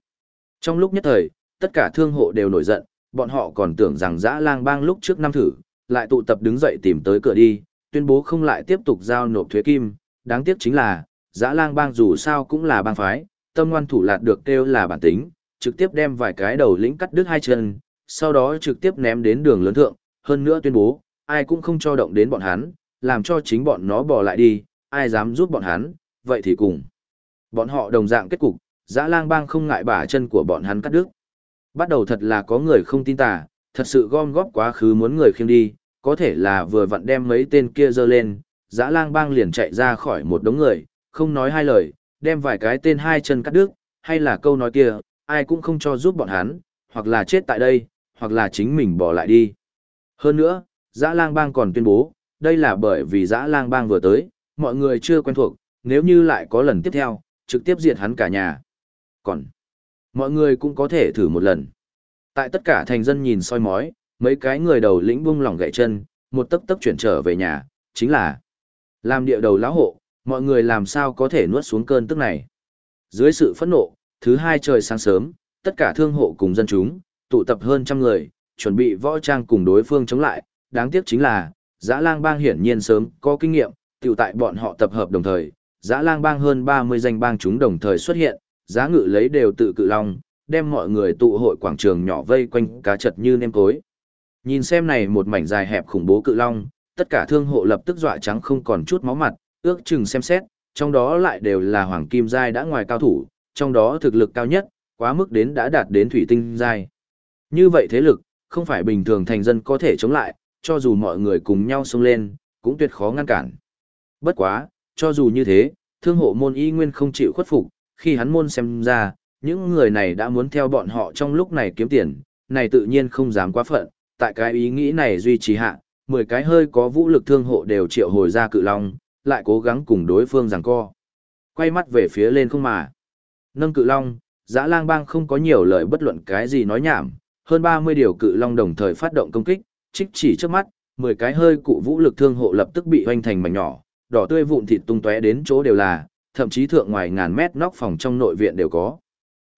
Trong lúc nhất thời, tất cả thương hộ đều nổi giận, bọn họ còn tưởng rằng dã lang bang lúc trước năm thử, lại tụ tập đứng dậy tìm tới cửa đi, tuyên bố không lại tiếp tục giao nộp thuế kim, đáng tiếc chính là, dã lang bang dù sao cũng là bang phái, tâm ngoan thủ lạt được kêu là bản tính, trực tiếp đem vài cái đầu lĩnh cắt đứt hai chân, sau đó trực tiếp ném đến đường lớn thượng, hơn nữa tuyên bố, ai cũng không cho động đến bọn hắn, làm cho chính bọn nó bỏ lại đi, ai dám giúp bọn hắn, vậy thì cùng. Bọn họ đồng dạng kết cục, dã lang bang không ngại bả chân của bọn hắn cắt đứt. Bắt đầu thật là có người không tin tà, thật sự gom góp quá khứ muốn người khiêng đi, có thể là vừa vặn đem mấy tên kia dơ lên, dã lang bang liền chạy ra khỏi một đống người, không nói hai lời, đem vài cái tên hai chân cắt đứt, hay là câu nói kia, ai cũng không cho giúp bọn hắn, hoặc là chết tại đây, hoặc là chính mình bỏ lại đi. Hơn nữa, dã lang bang còn tuyên bố, đây là bởi vì dã lang bang vừa tới, mọi người chưa quen thuộc, nếu như lại có lần tiếp theo, trực tiếp diệt hắn cả nhà. Còn, mọi người cũng có thể thử một lần. Tại tất cả thành dân nhìn soi mói, mấy cái người đầu lĩnh bung lỏng gậy chân, một tấc tấc chuyển trở về nhà, chính là làm địa đầu lão hộ, mọi người làm sao có thể nuốt xuống cơn tức này. Dưới sự phẫn nộ, thứ hai trời sáng sớm, tất cả thương hộ cùng dân chúng, tụ tập hơn trăm người, chuẩn bị võ trang cùng đối phương chống lại, đáng tiếc chính là, Dã Lang Bang hiển nhiên sớm có kinh nghiệm, tiểu tại bọn họ tập hợp đồng thời, Dã Lang Bang hơn 30 danh bang chúng đồng thời xuất hiện, giá ngự lấy đều tự cự long, đem mọi người tụ hội quảng trường nhỏ vây quanh cá chật như nêm cối. Nhìn xem này một mảnh dài hẹp khủng bố cự long, tất cả thương hộ lập tức dọa trắng không còn chút máu mặt, ước chừng xem xét, trong đó lại đều là hoàng kim giai đã ngoài cao thủ, trong đó thực lực cao nhất, quá mức đến đã đạt đến thủy tinh giai. Như vậy thế lực, không phải bình thường thành dân có thể chống lại, cho dù mọi người cùng nhau xông lên, cũng tuyệt khó ngăn cản. Bất quá, cho dù như thế, thương hộ môn y nguyên không chịu khuất phục, khi hắn môn xem ra, những người này đã muốn theo bọn họ trong lúc này kiếm tiền, này tự nhiên không dám quá phận, tại cái ý nghĩ này duy trì hạ, 10 cái hơi có vũ lực thương hộ đều triệu hồi ra cự long, lại cố gắng cùng đối phương giằng co. Quay mắt về phía lên không mà. Nâng cự long, giã lang bang không có nhiều lời bất luận cái gì nói nhảm, hơn 30 điều cự long đồng thời phát động công kích, trích chỉ trước mắt, 10 cái hơi cụ vũ lực thương hộ lập tức bị hoành thành mảnh nhỏ, đỏ tươi vụn thịt tung tóe đến chỗ đều là, thậm chí thượng ngoài ngàn mét nóc phòng trong nội viện đều có.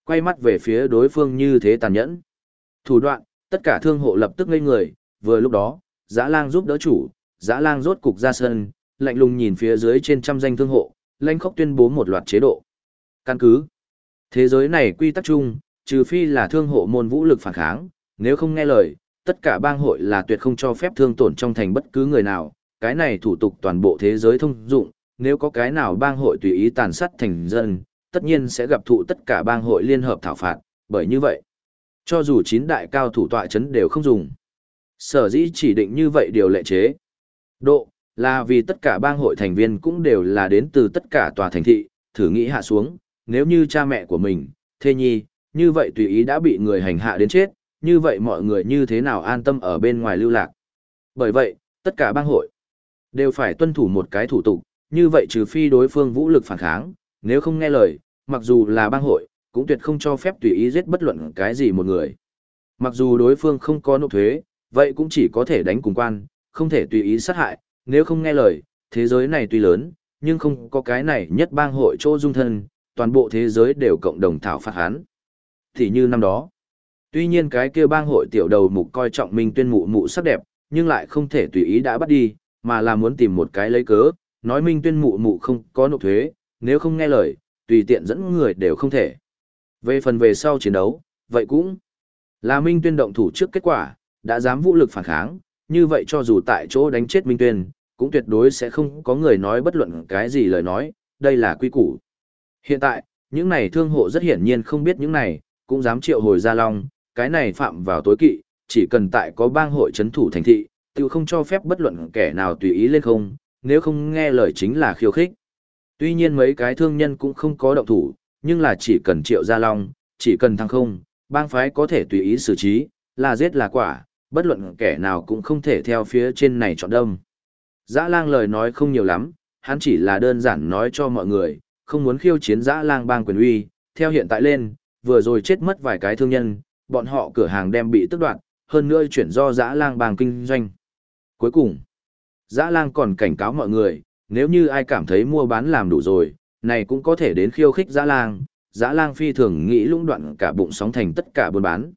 Quay mắt về phía đối phương như thế tàn nhẫn. Thủ đoạn, tất cả thương hộ lập tức ngây người, vừa lúc đó, Dã Lang giúp đỡ chủ, Dã Lang rốt cục ra sân, lạnh lùng nhìn phía dưới trên trăm danh thương hộ, lãnh khốc tuyên bố một loạt chế độ. Căn cứ, thế giới này quy tắc chung, trừ phi là thương hộ môn vũ lực phản kháng, nếu không nghe lời, tất cả bang hội là tuyệt không cho phép thương tổn trong thành bất cứ người nào, cái này thủ tục toàn bộ thế giới thông dụng, nếu có cái nào bang hội tùy ý tàn sát thành dân, tất nhiên sẽ gặp thụ tất cả bang hội liên hợp thảo phạt, bởi như vậy, cho dù chín đại cao thủ tọa chấn đều không dùng. Sở dĩ chỉ định như vậy điều lệ chế. Độ, là vì tất cả bang hội thành viên cũng đều là đến từ tất cả tòa thành thị, thử nghĩ hạ xuống, nếu như cha mẹ của mình, thê nhi, như vậy tùy ý đã bị người hành hạ đến chết, như vậy mọi người như thế nào an tâm ở bên ngoài lưu lạc. Bởi vậy, tất cả bang hội đều phải tuân thủ một cái thủ tục, như vậy trừ phi đối phương vũ lực phản kháng, nếu không nghe lời, mặc dù là bang hội, cũng tuyệt không cho phép tùy ý giết bất luận cái gì một người. Mặc dù đối phương không có nộp thuế, vậy cũng chỉ có thể đánh cùng quan, không thể tùy ý sát hại, nếu không nghe lời, thế giới này tuy lớn, nhưng không có cái này nhất bang hội chỗ dung thân, toàn bộ thế giới đều cộng đồng thảo phạt hắn. Thì như năm đó. Tuy nhiên cái kia bang hội tiểu đầu mục coi trọng Minh Tuyên mụ mụ sắc đẹp, nhưng lại không thể tùy ý đã bắt đi, mà là muốn tìm một cái lấy cớ, nói Minh Tuyên mụ mụ không có nộp thuế, nếu không nghe lời, tùy tiện dẫn người đều không thể. Về phần về sau chiến đấu, vậy cũng là Minh Tuyên động thủ trước kết quả, đã dám vũ lực phản kháng, như vậy cho dù tại chỗ đánh chết Minh Tuyên, cũng tuyệt đối sẽ không có người nói bất luận cái gì lời nói, đây là quy củ. Hiện tại, những này thương hộ rất hiển nhiên không biết những này, cũng dám triệu hồi ra long, cái này phạm vào tối kỵ, chỉ cần tại có bang hội chấn thủ thành thị, tự không cho phép bất luận kẻ nào tùy ý lên không, nếu không nghe lời chính là khiêu khích. Tuy nhiên mấy cái thương nhân cũng không có động thủ, nhưng là chỉ cần triệu gia long, chỉ cần thăng không, bang phái có thể tùy ý xử trí, là giết là quả, bất luận kẻ nào cũng không thể theo phía trên này chọn đông. Dã lang lời nói không nhiều lắm, hắn chỉ là đơn giản nói cho mọi người, không muốn khiêu chiến dã lang bang quyền uy, theo hiện tại lên, vừa rồi chết mất vài cái thương nhân, bọn họ cửa hàng đem bị tước đoạt, hơn nữa chuyển do dã lang bang kinh doanh. Cuối cùng, dã lang còn cảnh cáo mọi người, nếu như ai cảm thấy mua bán làm đủ rồi, này cũng có thể đến khiêu khích dã lang, dã lang phi thường nghĩ lũng đoạn cả bụng sóng thành tất cả buôn bán.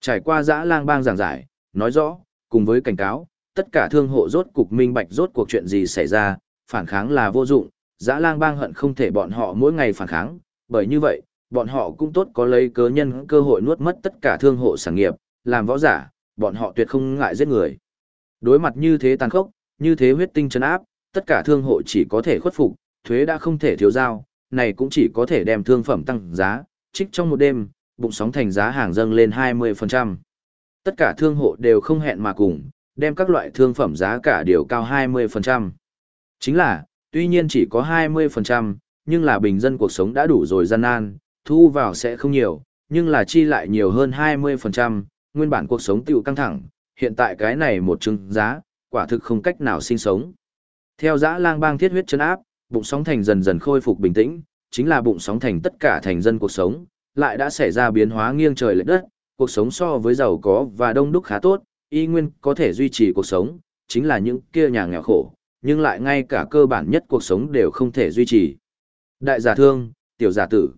Trải qua dã lang bang giảng giải, nói rõ, cùng với cảnh cáo, tất cả thương hộ rốt cục minh bạch rốt cuộc chuyện gì xảy ra, phản kháng là vô dụng, dã lang bang hận không thể bọn họ mỗi ngày phản kháng, bởi như vậy, bọn họ cũng tốt có lấy cớ nhân cơ hội nuốt mất tất cả thương hộ sản nghiệp, làm võ giả, bọn họ tuyệt không ngại giết người. Đối mặt như thế tàn khốc, như thế huyết tinh chấn áp, tất cả thương hộ chỉ có thể khuất phục, thuế đã không thể thiếu giao, này cũng chỉ có thể đem thương phẩm tăng giá, trích trong một đêm, bụng sóng thành giá hàng dâng lên 20%. Tất cả thương hộ đều không hẹn mà cùng, đem các loại thương phẩm giá cả đều cao 20%. Chính là, tuy nhiên chỉ có 20%, nhưng là bình dân cuộc sống đã đủ rồi gian nan, thu vào sẽ không nhiều, nhưng là chi lại nhiều hơn 20%, nguyên bản cuộc sống tiểu căng thẳng, hiện tại cái này một chứng giá, quả thực không cách nào sinh sống. Theo dã lang bang thiết huyết chân áp, bụng sóng thành dần dần khôi phục bình tĩnh, chính là bụng sóng thành tất cả thành dân cuộc sống, lại đã xảy ra biến hóa nghiêng trời lệch đất, cuộc sống so với giàu có và đông đúc khá tốt, y nguyên có thể duy trì cuộc sống, chính là những kia nhà nghèo khổ, nhưng lại ngay cả cơ bản nhất cuộc sống đều không thể duy trì. Đại giả thương, tiểu giả tử.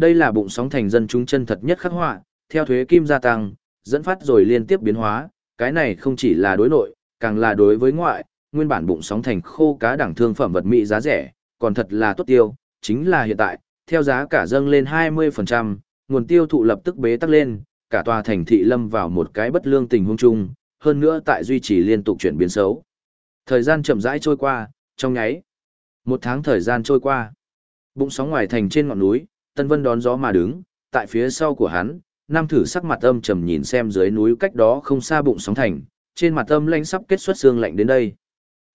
Đây là bụng sóng thành dân chúng chân thật nhất khắc họa, theo thuế kim gia tăng, dẫn phát rồi liên tiếp biến hóa, cái này không chỉ là đối nội, càng là đối với ngoại, nguyên bản bụng sóng thành khô cá đẳng thương phẩm vật mỹ giá rẻ, còn thật là tốt tiêu, chính là hiện tại, theo giá cả dâng lên 20%, nguồn tiêu thụ lập tức bế tắc lên, cả tòa thành thị lâm vào một cái bất lương tình huống chung, hơn nữa tại duy trì liên tục chuyển biến xấu. Thời gian chậm rãi trôi qua, trong nháy. Một tháng thời gian trôi qua. Bụng sóng ngoài thành trên ngọn núi, Tân Vân đón gió mà đứng, tại phía sau của hắn, Nam thử sắc mặt âm trầm nhìn xem dưới núi cách đó không xa bụng sóng thành, trên mặt âm lanh sắp kết xuất xương lạnh đến đây.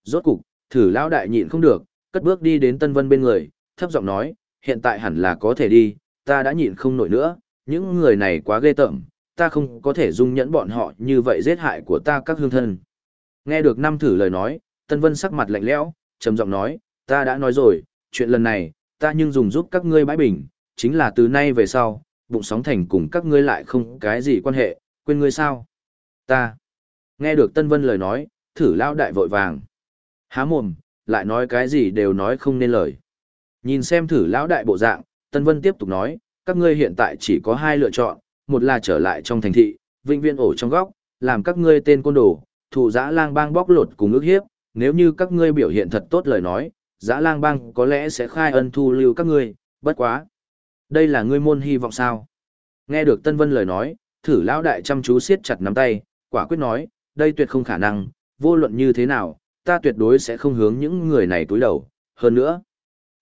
Rốt cục, thử lão đại nhịn không được, cất bước đi đến Tân Vân bên người, thấp giọng nói, hiện tại hẳn là có thể đi, ta đã nhịn không nổi nữa, những người này quá ghê tởm, ta không có thể dung nhẫn bọn họ như vậy giết hại của ta các hương thân. Nghe được Nam thử lời nói, Tân Vân sắc mặt lạnh lẽo, trầm giọng nói, ta đã nói rồi, chuyện lần này, ta nhưng dùng giúp các ngươi bãi bình, chính là từ nay về sau, bụng sóng thành cùng các ngươi lại không cái gì quan hệ, quên ngươi sao? Ta. Nghe được Tân Vân lời nói, thử lao đại vội vàng. Há mồm, lại nói cái gì đều nói không nên lời. Nhìn xem thử lão đại bộ dạng, Tân Vân tiếp tục nói, các ngươi hiện tại chỉ có hai lựa chọn, một là trở lại trong thành thị, vĩnh viên ổ trong góc, làm các ngươi tên côn đồ, thủ giã lang bang bóc lột cùng ước hiếp, nếu như các ngươi biểu hiện thật tốt lời nói, giã lang bang có lẽ sẽ khai ân thu lưu các ngươi, bất quá. Đây là ngươi môn hy vọng sao? Nghe được Tân Vân lời nói, thử lão đại chăm chú siết chặt nắm tay, quả quyết nói, đây tuyệt không khả năng, vô luận như thế nào, ta tuyệt đối sẽ không hướng những người này túi đầu, hơn nữa.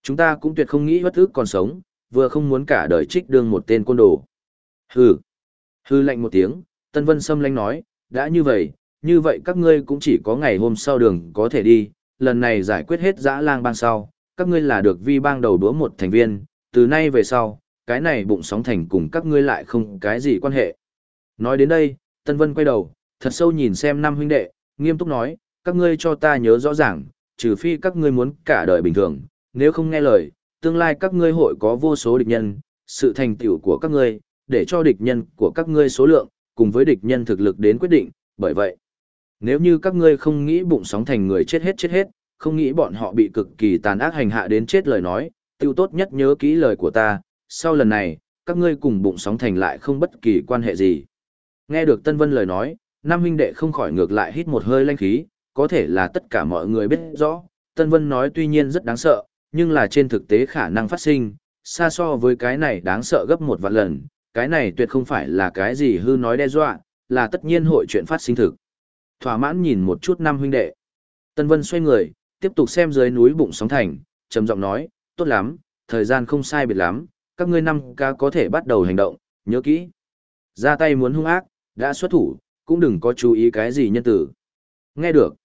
Chúng ta cũng tuyệt không nghĩ bất ức còn sống, vừa không muốn cả đời trích đương một tên côn đồ. Hừ. Hừ lạnh một tiếng, Tân Vân Sâm lanh nói, đã như vậy, như vậy các ngươi cũng chỉ có ngày hôm sau đường có thể đi, lần này giải quyết hết dã lang bang sau, các ngươi là được vi bang đầu đũa một thành viên, từ nay về sau, cái này bụng sóng thành cùng các ngươi lại không cái gì quan hệ. Nói đến đây, Tân Vân quay đầu, thật sâu nhìn xem năm huynh đệ, nghiêm túc nói, các ngươi cho ta nhớ rõ ràng, trừ phi các ngươi muốn cả đời bình thường, nếu không nghe lời, tương lai các ngươi hội có vô số địch nhân, sự thành tựu của các ngươi, để cho địch nhân của các ngươi số lượng, cùng với địch nhân thực lực đến quyết định, bởi vậy, nếu như các ngươi không nghĩ bụng sóng thành người chết hết chết hết, không nghĩ bọn họ bị cực kỳ tàn ác hành hạ đến chết lời nói, tiêu tốt nhất nhớ kỹ lời của ta, sau lần này, các ngươi cùng bụng sóng thành lại không bất kỳ quan hệ gì. Nghe được Tân Vân lời nói, Nam huynh đệ không khỏi ngược lại hít một hơi lanh khí, có thể là tất cả mọi người biết rõ, Tân Vân nói tuy nhiên rất đáng sợ, nhưng là trên thực tế khả năng phát sinh, xa so với cái này đáng sợ gấp một vạn lần, cái này tuyệt không phải là cái gì hư nói đe dọa, là tất nhiên hội chuyện phát sinh thực. Thỏa mãn nhìn một chút Nam huynh đệ. Tân Vân xoay người, tiếp tục xem dưới núi bụng sóng thành, trầm giọng nói, tốt lắm, thời gian không sai biệt lắm, các ngươi năm ca có thể bắt đầu hành động, nhớ kỹ. Ra tay muốn hung ác, đã xuất thủ, cũng đừng có chú ý cái gì nhân tử. Nghe được.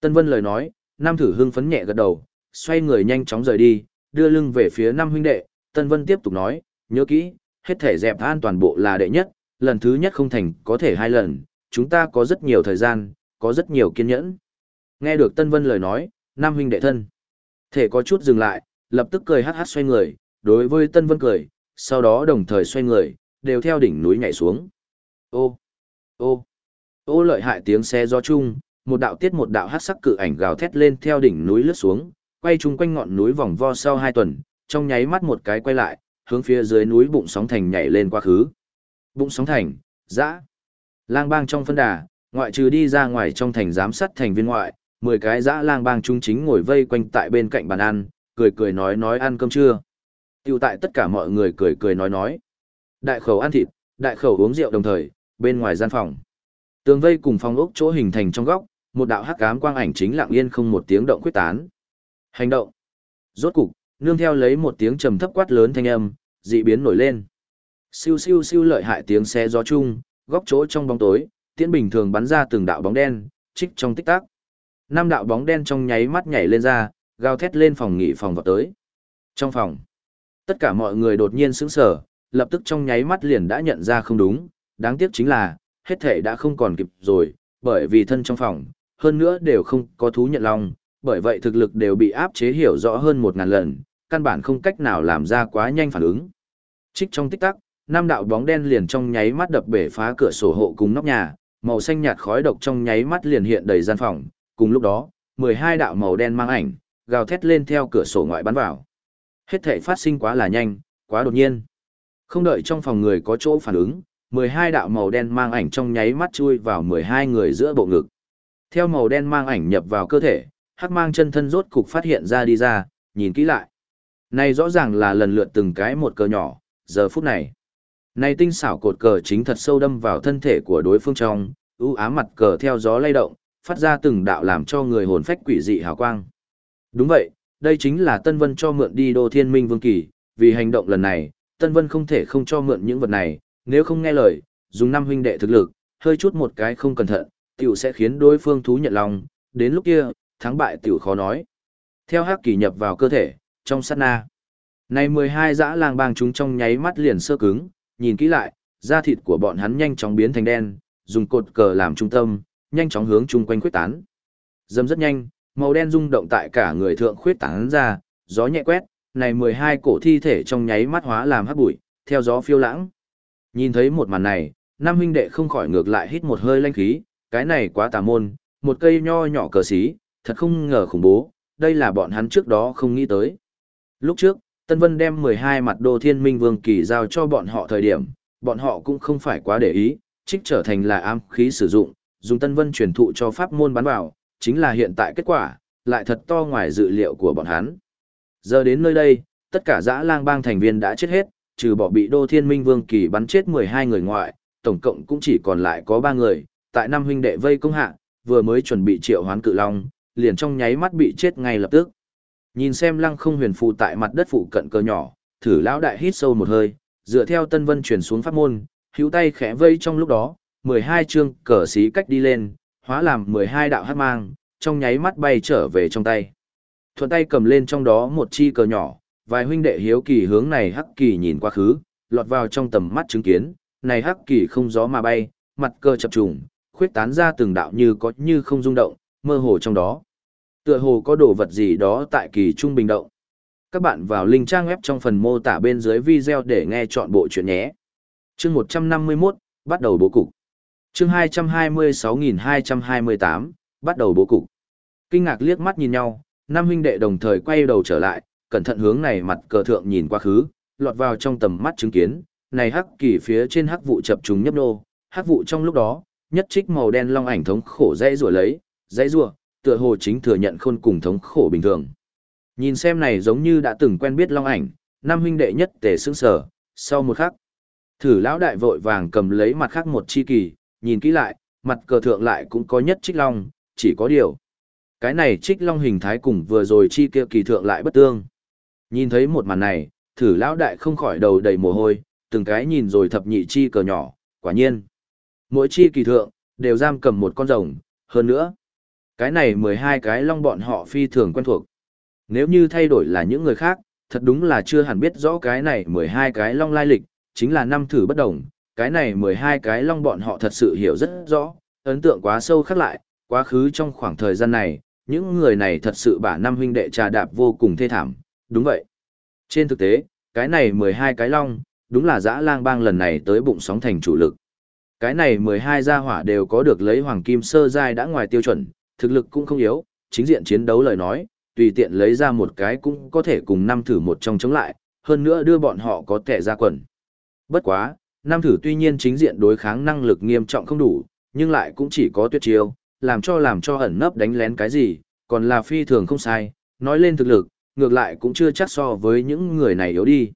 Tân Vân lời nói, Nam thử hưng phấn nhẹ gật đầu, xoay người nhanh chóng rời đi, đưa lưng về phía năm huynh đệ, Tân Vân tiếp tục nói, nhớ kỹ, hết thể dẹp an toàn bộ là đệ nhất, lần thứ nhất không thành có thể hai lần, chúng ta có rất nhiều thời gian, có rất nhiều kiên nhẫn. Nghe được Tân Vân lời nói, Nam huynh đệ thân. Thể có chút dừng lại, lập tức cười hát hát xoay người, đối với Tân Vân cười, sau đó đồng thời xoay người, đều theo đỉnh núi nhảy xuống. Ô, ô, ô lợi hại tiếng xe gió chung, một đạo tiết một đạo hát sắc cự ảnh gào thét lên theo đỉnh núi lướt xuống, quay chung quanh ngọn núi vòng vo sau hai tuần, trong nháy mắt một cái quay lại, hướng phía dưới núi bụng sóng thành nhảy lên quá khứ. Bụng sóng thành, dã. Lang bang trong phân đà, ngoại trừ đi ra ngoài trong thành giám sát thành viên ngoại, mười cái dã lang bang trung chính ngồi vây quanh tại bên cạnh bàn ăn, cười cười nói nói ăn cơm trưa. Tiêu tại tất cả mọi người cười cười nói nói. Đại khẩu ăn thịt, đại khẩu uống rượu đồng thời, bên ngoài gian phòng. Tường vây cùng phòng ốc chỗ hình thành trong góc, một đạo hắc ám quang ảnh chính lặng yên không một tiếng động quyết tán. Hành động. Rốt cục, nương theo lấy một tiếng trầm thấp quát lớn thanh âm, dị biến nổi lên. Siêu siêu siêu lợi hại tiếng xe gió chung, góc chỗ trong bóng tối, tiễn bình thường bắn ra từng đạo bóng đen, trích trong tích tắc. Năm đạo bóng đen trong nháy mắt nhảy lên ra, gào thét lên phòng nghỉ phòng vào tới. Trong phòng, tất cả mọi người đột nhiên sững sờ, lập tức trong nháy mắt liền đã nhận ra không đúng, đáng tiếc chính là, hết thể đã không còn kịp rồi, bởi vì thân trong phòng, hơn nữa đều không có thú nhận lòng, bởi vậy thực lực đều bị áp chế hiểu rõ hơn một ngàn lần, căn bản không cách nào làm ra quá nhanh phản ứng. Trích trong tích tắc, năm đạo bóng đen liền trong nháy mắt đập bể phá cửa sổ hộ cùng nóc nhà, màu xanh nhạt khói độc trong nháy mắt liền hiện đầy gian phòng, cùng lúc đó, 12 đạo màu đen mang ảnh, gào thét lên theo cửa sổ ngoại bắn vào. Hết thể phát sinh quá là nhanh, quá đột nhiên. Không đợi trong phòng người có chỗ phản ứng, 12 đạo màu đen mang ảnh trong nháy mắt chui vào 12 người giữa bộ ngực. Theo màu đen mang ảnh nhập vào cơ thể, hắc mang chân thân rốt cục phát hiện ra đi ra, nhìn kỹ lại. Này rõ ràng là lần lượt từng cái một cờ nhỏ, giờ phút này. Này tinh xảo cột cờ chính thật sâu đâm vào thân thể của đối phương trong, ưu ám mặt cờ theo gió lay động, phát ra từng đạo làm cho người hồn phách quỷ dị hào quang. Đúng vậy, đây chính là Tân Vân cho mượn đi đô thiên minh vương kỳ, vì hành động lần này, Tân Vân không thể không cho mượn những vật này, nếu không nghe lời, dùng năm huynh đệ thực lực, hơi chút một cái không cẩn thận, tiểu sẽ khiến đối phương thú nhận lòng, đến lúc kia, thắng bại tiểu khó nói. Theo hắc kỳ nhập vào cơ thể, trong sát na. Này 12 dã lang bang chúng trong nháy mắt liền sơ cứng, nhìn kỹ lại, da thịt của bọn hắn nhanh chóng biến thành đen, dùng cột cờ làm trung tâm, nhanh chóng hướng chung quanh quyết tán. Dâm rất nhanh, màu đen rung động tại cả người thượng khuyết tán ra, gió nhẹ quét, này 12 cổ thi thể trong nháy mắt hóa làm hắc bụi, theo gió phiêu lãng. Nhìn thấy một màn này, Nam huynh đệ không khỏi ngược lại hít một hơi lanh khí, cái này quá tà môn, một cây nho nhỏ cờ xí, thật không ngờ khủng bố, đây là bọn hắn trước đó không nghĩ tới. Lúc trước, Tân Vân đem 12 mặt đồ thiên minh vương kỳ giao cho bọn họ thời điểm, bọn họ cũng không phải quá để ý, trích trở thành là ám khí sử dụng, dùng Tân Vân truyền thụ cho pháp môn bắn vào, chính là hiện tại kết quả, lại thật to ngoài dự liệu của bọn hắn. Giờ đến nơi đây, tất cả dã lang bang thành viên đã chết hết, trừ bỏ bị Đô Thiên Minh Vương Kỳ bắn chết 12 người ngoại, tổng cộng cũng chỉ còn lại có 3 người, tại năm huynh đệ vây công hạ, vừa mới chuẩn bị triệu hoán cự long, liền trong nháy mắt bị chết ngay lập tức. Nhìn xem lăng không huyền phù tại mặt đất phụ cận cờ nhỏ, thử lão đại hít sâu một hơi, dựa theo tân vân chuyển xuống pháp môn, hữu tay khẽ vây trong lúc đó, 12 chương cờ xí cách đi lên, hóa làm 12 đạo hát mang, trong nháy mắt bay trở về trong tay. Thuận tay cầm lên trong đó một chi cờ nhỏ, vài huynh đệ hiếu kỳ hướng này hắc kỳ nhìn qua khứ, lọt vào trong tầm mắt chứng kiến, này hắc kỳ không gió mà bay, mặt cờ chập trùng, khuyết tán ra từng đạo như có như không rung động, mơ hồ trong đó. Tựa hồ có đồ vật gì đó tại kỳ trung bình động. Các bạn vào link trang web trong phần mô tả bên dưới video để nghe chọn bộ chuyện nhé. Chương 151, bắt đầu bố cục. Chương 226228, bắt đầu bố cục. Kinh ngạc liếc mắt nhìn nhau, năm huynh đệ đồng thời quay đầu trở lại, cẩn thận hướng này mặt cờ thượng nhìn qua khứ, lọt vào trong tầm mắt chứng kiến, này hắc kỳ phía trên hắc vụ chập trùng nhấp nô, hắc vụ trong lúc đó, nhất trích màu đen long ảnh thống khổ dãy rủa lấy, dãy rủa, tựa hồ chính thừa nhận khôn cùng thống khổ bình thường. Nhìn xem này giống như đã từng quen biết long ảnh, năm huynh đệ nhất tề sững sở, sau một khắc, thử lão đại vội vàng cầm lấy mặt khác một chi kỳ, nhìn kỹ lại, mặt cờ thượng lại cũng có nhất trích long, chỉ có điều. Cái này trích long hình thái cùng vừa rồi chi kia kỳ thượng lại bất tương. Nhìn thấy một màn này, thử lão đại không khỏi đầu đầy mồ hôi, từng cái nhìn rồi thập nhị chi cờ nhỏ, quả nhiên. Mỗi chi kỳ thượng, đều giam cầm một con rồng, hơn nữa. Cái này 12 cái long bọn họ phi thường quen thuộc. Nếu như thay đổi là những người khác, thật đúng là chưa hẳn biết rõ cái này 12 cái long lai lịch, chính là năm thử bất đồng. Cái này 12 cái long bọn họ thật sự hiểu rất rõ, ấn tượng quá sâu khắc lại, quá khứ trong khoảng thời gian này, những người này thật sự bả năm huynh đệ trà đạp vô cùng thê thảm, đúng vậy. Trên thực tế, cái này 12 cái long, đúng là dã lang bang lần này tới bụng sóng thành chủ lực. Cái này 12 gia hỏa đều có được lấy hoàng kim sơ giai đã ngoài tiêu chuẩn, thực lực cũng không yếu, chính diện chiến đấu lời nói, tùy tiện lấy ra một cái cũng có thể cùng năm thử một trong chống lại, hơn nữa đưa bọn họ có thể ra quần. Bất quá, Nam thử tuy nhiên chính diện đối kháng năng lực nghiêm trọng không đủ, nhưng lại cũng chỉ có tuyệt chiêu, làm cho làm cho ẩn nấp đánh lén cái gì, còn là phi thường không sai, nói lên thực lực, ngược lại cũng chưa chắc so với những người này yếu đi.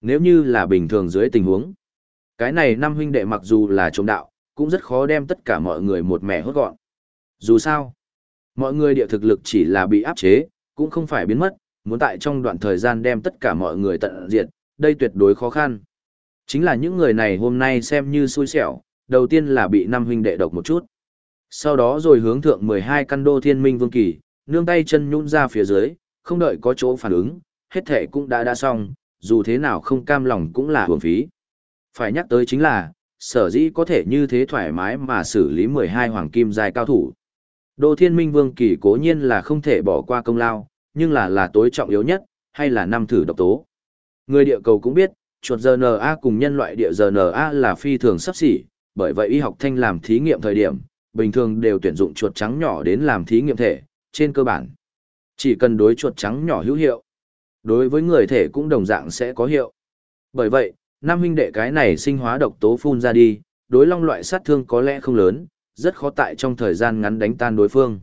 Nếu như là bình thường dưới tình huống, cái này năm huynh đệ mặc dù là trộm đạo, cũng rất khó đem tất cả mọi người một mẻ hốt gọn. Dù sao, mọi người địa thực lực chỉ là bị áp chế, cũng không phải biến mất, muốn tại trong đoạn thời gian đem tất cả mọi người tận diệt, đây tuyệt đối khó khăn. Chính là những người này hôm nay xem như xui xẻo, đầu tiên là bị năm huynh đệ độc một chút. Sau đó rồi hướng thượng 12 căn đô thiên minh vương kỳ, nương tay chân nhún ra phía dưới, không đợi có chỗ phản ứng, hết thể cũng đã đã xong, dù thế nào không cam lòng cũng là hưởng phí. Phải nhắc tới chính là, sở dĩ có thể như thế thoải mái mà xử lý 12 hoàng kim dài cao thủ. Đô Thiên Minh Vương Kỳ cố nhiên là không thể bỏ qua công lao, nhưng là là tối trọng yếu nhất, hay là năm thử độc tố. Người địa cầu cũng biết, chuột RNA cùng nhân loại địa RNA là phi thường sắp xỉ, bởi vậy y học thanh làm thí nghiệm thời điểm, bình thường đều tuyển dụng chuột trắng nhỏ đến làm thí nghiệm thể, trên cơ bản. Chỉ cần đối chuột trắng nhỏ hữu hiệu, đối với người thể cũng đồng dạng sẽ có hiệu. Bởi vậy, năm huynh đệ cái này sinh hóa độc tố phun ra đi, đối long loại sát thương có lẽ không lớn, rất khó tại trong thời gian ngắn đánh tan đối phương.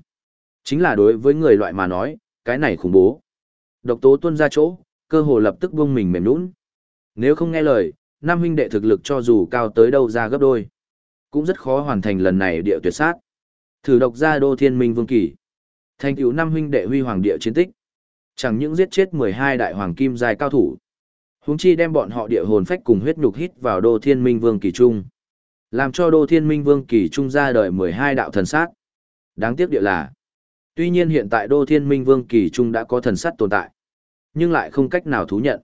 Chính là đối với người loại mà nói, cái này khủng bố. Độc tố tuôn ra chỗ, cơ hồ lập tức buông mình mềm nũng. Nếu không nghe lời, năm huynh đệ thực lực cho dù cao tới đâu ra gấp đôi, cũng rất khó hoàn thành lần này địa tuyệt sát. Thử độc ra đô thiên minh vương kỳ. Thành tựu năm huynh đệ huy hoàng địa chiến tích. Chẳng những giết chết 12 đại hoàng kim giai cao thủ. Huống chi đem bọn họ địa hồn phách cùng huyết nhục hít vào đô thiên minh vương kỳ trung. Làm cho đô thiên minh vương kỳ trung ra đời 12 đạo thần sát. Đáng tiếc địa là. Tuy nhiên hiện tại đô thiên minh vương kỳ trung đã có thần sát tồn tại. Nhưng lại không cách nào thú nhận.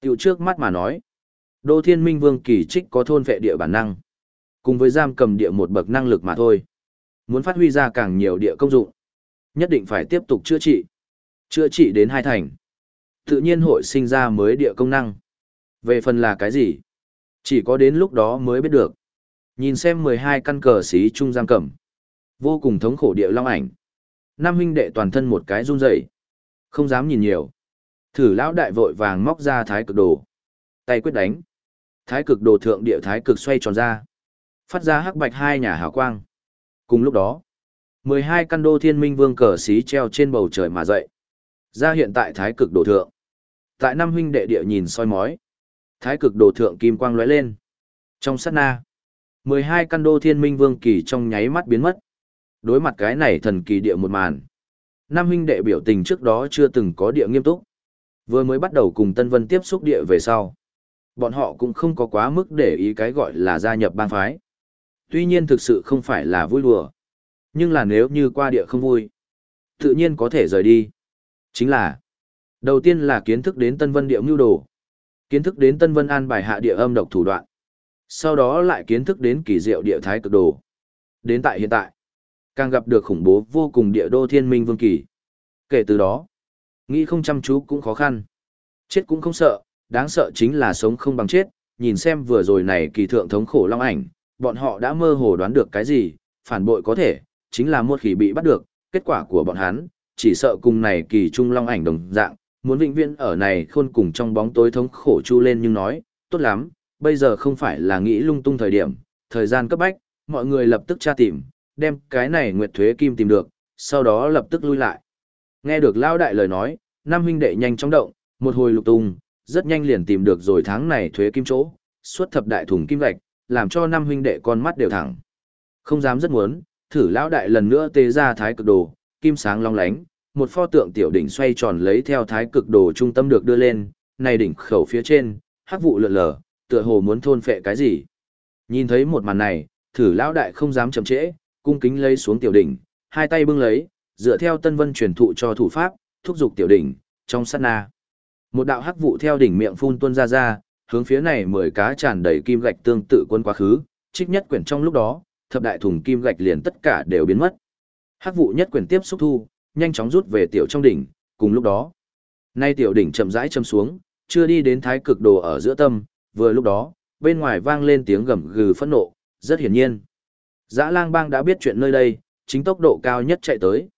Tiểu trước mắt mà nói. Đô thiên minh vương kỳ trích có thôn vệ địa bản năng. Cùng với giam cầm địa một bậc năng lực mà thôi. Muốn phát huy ra càng nhiều địa công dụng. Nhất định phải tiếp tục chữa trị. Chữa trị đến hai thành. Tự nhiên hội sinh ra mới địa công năng. Về phần là cái gì? Chỉ có đến lúc đó mới biết được. Nhìn xem 12 căn cờ xí trung giam cầm. Vô cùng thống khổ địa long ảnh. Nam huynh đệ toàn thân một cái run rẩy, Không dám nhìn nhiều. Thử lão đại vội vàng móc ra thái cực đồ. Tay quyết đánh. Thái cực đồ thượng địa thái cực xoay tròn ra. Phát ra hắc bạch hai nhà hào quang. Cùng lúc đó, 12 căn đô thiên minh vương cờ xí treo trên bầu trời mà dậy. Ra hiện tại thái cực đồ thượng. Tại năm huynh đệ địa nhìn soi mói. Thái cực đồ thượng kim quang lóe lên. Trong sát na, 12 căn đô thiên minh vương kỳ trong nháy mắt biến mất. Đối mặt cái này thần kỳ địa một màn. Năm huynh đệ biểu tình trước đó chưa từng có địa nghiêm túc. Vừa mới bắt đầu cùng Tân Vân tiếp xúc địa về sau. Bọn họ cũng không có quá mức để ý cái gọi là gia nhập bang phái. Tuy nhiên thực sự không phải là vui đùa. Nhưng là nếu như qua địa không vui, tự nhiên có thể rời đi. Chính là, đầu tiên là kiến thức đến Tân Vân địa mưu đồ. Kiến thức đến Tân Vân an bài hạ địa âm độc thủ đoạn. Sau đó lại kiến thức đến kỳ diệu địa thái cực đồ. Đến tại hiện tại, càng gặp được khủng bố vô cùng địa đô thiên minh vương kỳ. Kể từ đó, nghĩ không chăm chú cũng khó khăn. Chết cũng không sợ, đáng sợ chính là sống không bằng chết. Nhìn xem vừa rồi này kỳ thượng thống khổ long ảnh, bọn họ đã mơ hồ đoán được cái gì, phản bội có thể, chính là một khi bị bắt được, kết quả của bọn hắn, chỉ sợ cùng này kỳ trung long ảnh đồng dạng, muốn vĩnh viễn ở này khôn cùng trong bóng tối thống khổ chu lên nhưng nói, tốt lắm, bây giờ không phải là nghĩ lung tung thời điểm, thời gian cấp bách, mọi người lập tức tra tìm, đem cái này nguyệt thuế kim tìm được, sau đó lập tức lui lại. Nghe được lao đại lời nói, năm huynh đệ nhanh chóng động, một hồi lục tung, rất nhanh liền tìm được rồi tháng này thuế kim chỗ, suốt thập đại thùng kim gạch, làm cho năm huynh đệ con mắt đều thẳng. Không dám rất muốn, thử lão đại lần nữa tế ra thái cực đồ, kim sáng long lánh, một pho tượng tiểu đỉnh xoay tròn lấy theo thái cực đồ trung tâm được đưa lên, này đỉnh khẩu phía trên, hắc vụ lượn lờ, tựa hồ muốn thôn phệ cái gì. Nhìn thấy một màn này, thử lão đại không dám chậm trễ, cung kính lấy xuống tiểu đỉnh, hai tay bưng lấy, dựa theo tân vân truyền thụ cho thủ pháp, thúc giục tiểu đỉnh, trong sát na. Một đạo hắc vụ theo đỉnh miệng phun tuôn ra ra, hướng phía này mười cá tràn đầy kim gạch tương tự quân quá khứ, trích nhất quyển trong lúc đó, thập đại thùng kim gạch liền tất cả đều biến mất. Hắc vụ nhất quyển tiếp xúc thu, nhanh chóng rút về tiểu trong đỉnh, cùng lúc đó. Nay tiểu đỉnh chậm rãi châm xuống, chưa đi đến thái cực đồ ở giữa tâm, vừa lúc đó, bên ngoài vang lên tiếng gầm gừ phẫn nộ, rất hiển nhiên. Dã lang bang đã biết chuyện nơi đây, chính tốc độ cao nhất chạy tới.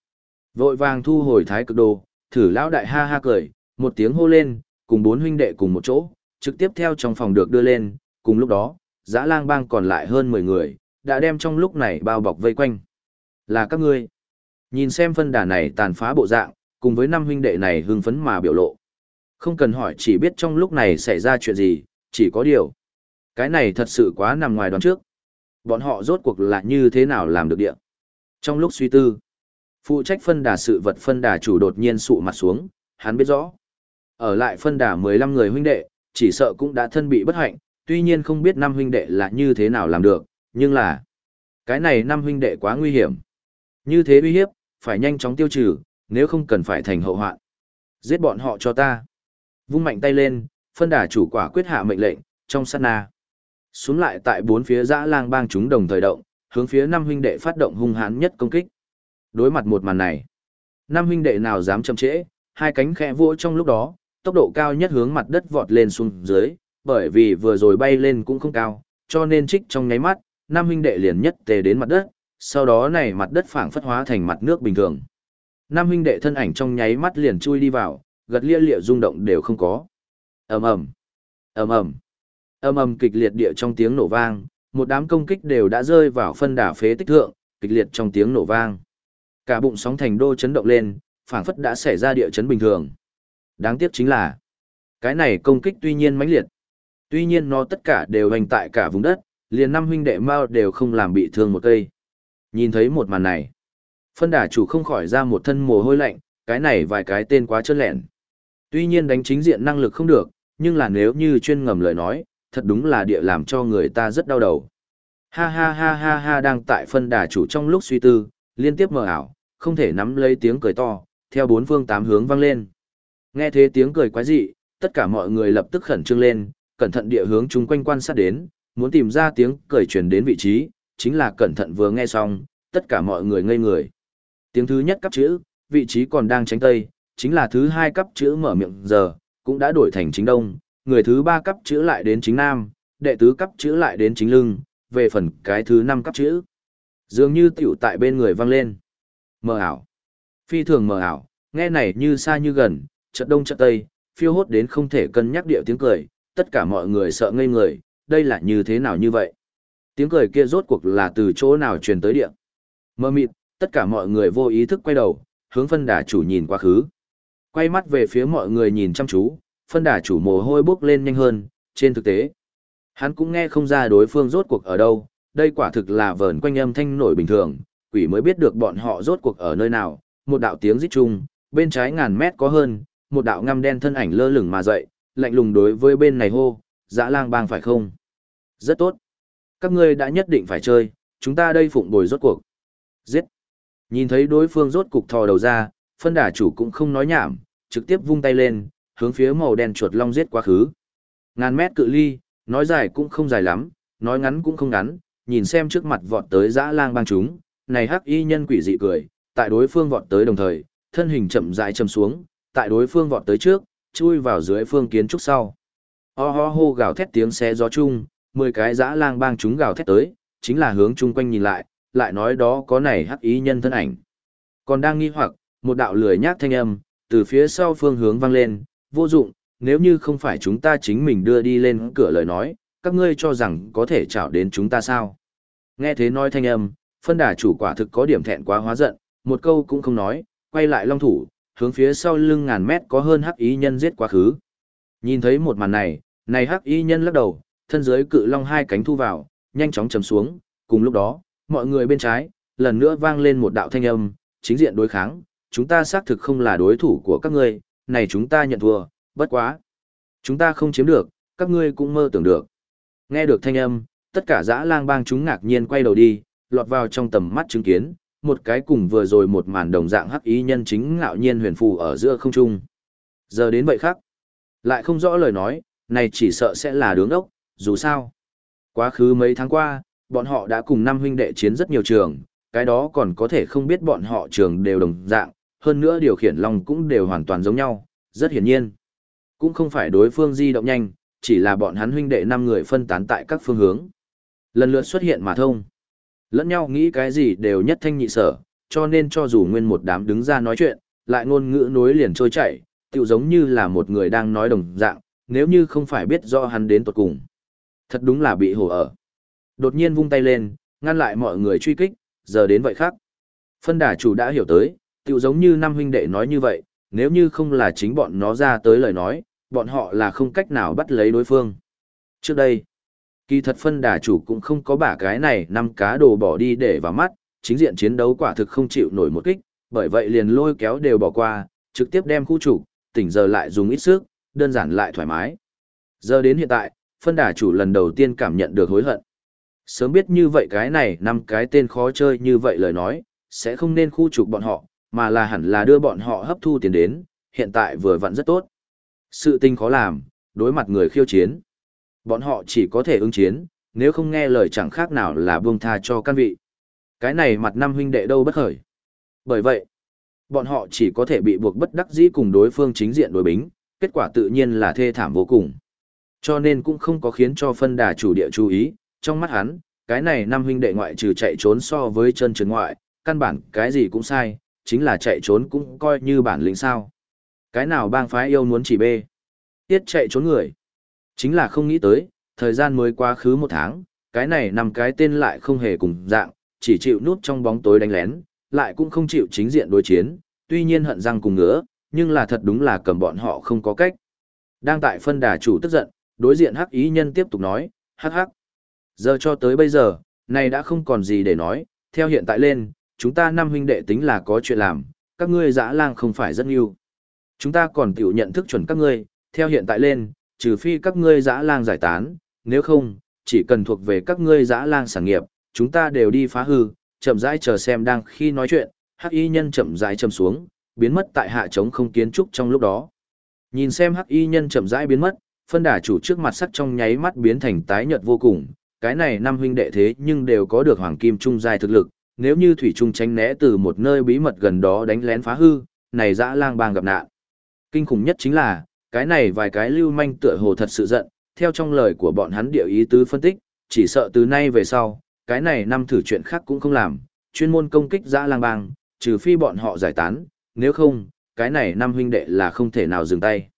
Vội vàng thu hồi thái cực đồ, thử lão đại ha ha cười, một tiếng hô lên, cùng bốn huynh đệ cùng một chỗ, trực tiếp theo trong phòng được đưa lên, cùng lúc đó, dã lang bang còn lại hơn 10 người, đã đem trong lúc này bao bọc vây quanh. Là các ngươi. Nhìn xem phân đà này tàn phá bộ dạng, cùng với năm huynh đệ này hưng phấn mà biểu lộ. Không cần hỏi chỉ biết trong lúc này xảy ra chuyện gì, chỉ có điều. Cái này thật sự quá nằm ngoài đoán trước. Bọn họ rốt cuộc là như thế nào làm được địa. Trong lúc suy tư, phụ trách phân đà sự vật phân đà chủ đột nhiên sụ mặt xuống, hắn biết rõ. Ở lại phân đà 15 người huynh đệ, chỉ sợ cũng đã thân bị bất hạnh, tuy nhiên không biết năm huynh đệ là như thế nào làm được, nhưng là cái này năm huynh đệ quá nguy hiểm. Như thế uy hiếp, phải nhanh chóng tiêu trừ, nếu không cần phải thành hậu hoạn. Giết bọn họ cho ta. Vung mạnh tay lên, phân đà chủ quả quyết hạ mệnh lệnh, trong sát na. Xuống lại tại bốn phía dã lang bang chúng đồng thời động, hướng phía năm huynh đệ phát động hung hãn nhất công kích. Đối mặt một màn này, năm huynh đệ nào dám chậm trễ, hai cánh khẽ vỗ trong lúc đó, tốc độ cao nhất hướng mặt đất vọt lên xuống dưới, bởi vì vừa rồi bay lên cũng không cao, cho nên trích trong nháy mắt, năm huynh đệ liền nhất tề đến mặt đất, sau đó này mặt đất phảng phất hóa thành mặt nước bình thường. Năm huynh đệ thân ảnh trong nháy mắt liền chui đi vào, gật lia lịa rung động đều không có. Ầm ầm, ầm ầm, ầm ầm kịch liệt địa trong tiếng nổ vang, một đám công kích đều đã rơi vào phân đà phế tích thượng, kịch liệt trong tiếng nổ vang. Cả bụng sóng thành đô chấn động lên, phảng phất đã xảy ra địa chấn bình thường. Đáng tiếc chính là, cái này công kích tuy nhiên mãnh liệt, tuy nhiên nó tất cả đều hành tại cả vùng đất, liền năm huynh đệ Mao đều không làm bị thương một cây. Nhìn thấy một màn này, phân đà chủ không khỏi ra một thân mồ hôi lạnh, cái này vài cái tên quá trơn lẹn. Tuy nhiên đánh chính diện năng lực không được, nhưng là nếu như chuyên ngầm lời nói, thật đúng là địa làm cho người ta rất đau đầu. Ha ha ha ha ha đang tại phân đà chủ trong lúc suy tư, liên tiếp mờ ảo, không thể nắm lấy tiếng cười to, theo bốn phương tám hướng vang lên. Nghe thế tiếng cười quái dị, tất cả mọi người lập tức khẩn trương lên, cẩn thận địa hướng chung quanh quan sát đến, muốn tìm ra tiếng cười truyền đến vị trí, chính là cẩn thận vừa nghe xong, tất cả mọi người ngây người. Tiếng thứ nhất cấp chữ, vị trí còn đang tránh tây, chính là thứ hai cấp chữ mở miệng giờ, cũng đã đổi thành chính đông, người thứ ba cấp chữ lại đến chính nam, đệ tứ cấp chữ lại đến chính lưng, về phần cái thứ năm cấp chữ. Dường như tiểu tại bên người vang lên. Mờ ảo. Phi thường mờ ảo, nghe này như xa như gần, chợt đông chợt tây, phiêu hốt đến không thể cân nhắc điệu tiếng cười, tất cả mọi người sợ ngây người, đây là như thế nào như vậy? Tiếng cười kia rốt cuộc là từ chỗ nào truyền tới địa? Mơ mịt, tất cả mọi người vô ý thức quay đầu, hướng phân đà chủ nhìn quá khứ. Quay mắt về phía mọi người nhìn chăm chú, phân đà chủ mồ hôi bốc lên nhanh hơn, trên thực tế. Hắn cũng nghe không ra đối phương rốt cuộc ở đâu, đây quả thực là vờn quanh âm thanh nổi bình thường, quỷ mới biết được bọn họ rốt cuộc ở nơi nào, một đạo tiếng rít chung, bên trái ngàn mét có hơn, một đạo ngăm đen thân ảnh lơ lửng mà dậy, lạnh lùng đối với bên này hô, dã lang bang phải không? Rất tốt. Các ngươi đã nhất định phải chơi, chúng ta đây phụng bồi rốt cuộc. Giết. Nhìn thấy đối phương rốt cục thò đầu ra, phân đà chủ cũng không nói nhảm, trực tiếp vung tay lên, hướng phía màu đen chuột long giết quá khứ. Ngàn mét cự ly, nói dài cũng không dài lắm, nói ngắn cũng không ngắn, nhìn xem trước mặt vọt tới dã lang bang chúng, này hắc y nhân quỷ dị cười, tại đối phương vọt tới đồng thời, thân hình chậm rãi chầm xuống, tại đối phương vọt tới trước, chui vào dưới phương kiến trúc sau. Ho ho hô gào thét tiếng xé gió chung, mười cái dã lang bang chúng gào thét tới, chính là hướng chung quanh nhìn lại, lại nói đó có này hắc ý nhân thân ảnh. Còn đang nghi hoặc, một đạo lười nhác thanh âm, từ phía sau phương hướng vang lên, vô dụng, nếu như không phải chúng ta chính mình đưa đi lên cửa lời nói, các ngươi cho rằng có thể chảo đến chúng ta sao. Nghe thế nói thanh âm, phân đà chủ quả thực có điểm thẹn quá hóa giận, một câu cũng không nói, quay lại long thủ, hướng phía sau lưng ngàn mét có hơn hắc ý nhân giết quá khứ. Nhìn thấy một màn này, này hắc ý nhân lắc đầu, thân dưới cự long hai cánh thu vào, nhanh chóng chầm xuống, cùng lúc đó, mọi người bên trái, lần nữa vang lên một đạo thanh âm, chính diện đối kháng, chúng ta xác thực không là đối thủ của các ngươi, này chúng ta nhận thua, bất quá. Chúng ta không chiếm được, các ngươi cũng mơ tưởng được. Nghe được thanh âm, tất cả dã lang bang chúng ngạc nhiên quay đầu đi, lọt vào trong tầm mắt chứng kiến, một cái cùng vừa rồi một màn đồng dạng hắc ý nhân chính ngạo nhiên huyền phù ở giữa không trung. Giờ đến vậy khác, lại không rõ lời nói, này chỉ sợ sẽ là đứng ốc, dù sao. Quá khứ mấy tháng qua, bọn họ đã cùng năm huynh đệ chiến rất nhiều trường, cái đó còn có thể không biết bọn họ trường đều đồng dạng, hơn nữa điều khiển lòng cũng đều hoàn toàn giống nhau, rất hiển nhiên. Cũng không phải đối phương di động nhanh, chỉ là bọn hắn huynh đệ năm người phân tán tại các phương hướng. Lần lượt xuất hiện mà thông. Lẫn nhau nghĩ cái gì đều nhất thanh nhị sở, cho nên cho dù nguyên một đám đứng ra nói chuyện, lại ngôn ngữ nối liền trôi chảy, tựu giống như là một người đang nói đồng dạng, nếu như không phải biết do hắn đến tuột cùng. Thật đúng là bị hổ ở. Đột nhiên vung tay lên, ngăn lại mọi người truy kích, giờ đến vậy khác. Phân đà chủ đã hiểu tới, tựu giống như năm huynh đệ nói như vậy, nếu như không là chính bọn nó ra tới lời nói, bọn họ là không cách nào bắt lấy đối phương. Trước đây, kỳ thật phân đà chủ cũng không có bả cái này năm cá đồ bỏ đi để vào mắt, chính diện chiến đấu quả thực không chịu nổi một kích, bởi vậy liền lôi kéo đều bỏ qua, trực tiếp đem khu chủ, tỉnh giờ lại dùng ít sức, đơn giản lại thoải mái. Giờ đến hiện tại, phân đà chủ lần đầu tiên cảm nhận được hối hận. Sớm biết như vậy cái này năm cái tên khó chơi như vậy lời nói, sẽ không nên khu trục bọn họ, mà là hẳn là đưa bọn họ hấp thu tiền đến, hiện tại vừa vặn rất tốt. Sự tình khó làm, đối mặt người khiêu chiến. Bọn họ chỉ có thể ứng chiến, nếu không nghe lời chẳng khác nào là buông tha cho căn vị. Cái này mặt năm huynh đệ đâu bất khởi. Bởi vậy, bọn họ chỉ có thể bị buộc bất đắc dĩ cùng đối phương chính diện đối bính, kết quả tự nhiên là thê thảm vô cùng. Cho nên cũng không có khiến cho phân đà chủ địa chú ý, trong mắt hắn, cái này năm huynh đệ ngoại trừ chạy trốn so với chân trần ngoại, căn bản cái gì cũng sai, chính là chạy trốn cũng coi như bản lĩnh sao. Cái nào bang phái yêu muốn chỉ bê. Tiết chạy trốn người. Chính là không nghĩ tới, thời gian mới quá khứ một tháng, cái này nằm cái tên lại không hề cùng dạng, chỉ chịu nút trong bóng tối đánh lén, lại cũng không chịu chính diện đối chiến, tuy nhiên hận răng cùng ngứa, nhưng là thật đúng là cầm bọn họ không có cách. Đang tại phân đà chủ tức giận, đối diện hắc ý nhân tiếp tục nói, hắc hắc. Giờ cho tới bây giờ, này đã không còn gì để nói, theo hiện tại lên, chúng ta năm huynh đệ tính là có chuyện làm, các ngươi dã lang không phải rất nhiều. Chúng ta còn tiểu nhận thức chuẩn các ngươi, theo hiện tại lên, trừ phi các ngươi dã lang giải tán, nếu không, chỉ cần thuộc về các ngươi dã lang sản nghiệp, chúng ta đều đi phá hư, chậm rãi chờ xem đang khi nói chuyện, hắc y nhân chậm rãi chầm xuống, biến mất tại hạ trống không kiến trúc trong lúc đó. Nhìn xem hắc y nhân chậm rãi biến mất, phân đả chủ trước mặt sắc trong nháy mắt biến thành tái nhợt vô cùng, cái này năm huynh đệ thế nhưng đều có được hoàng kim trung giai thực lực, nếu như thủy trung tránh né từ một nơi bí mật gần đó đánh lén phá hư, này dã lang bang gặp nạn. Kinh khủng nhất chính là, cái này vài cái lưu manh tựa hồ thật sự giận, theo trong lời của bọn hắn địa ý tứ phân tích, chỉ sợ từ nay về sau, cái này năm thử chuyện khác cũng không làm, chuyên môn công kích dã lang bang, trừ phi bọn họ giải tán, nếu không, cái này năm huynh đệ là không thể nào dừng tay.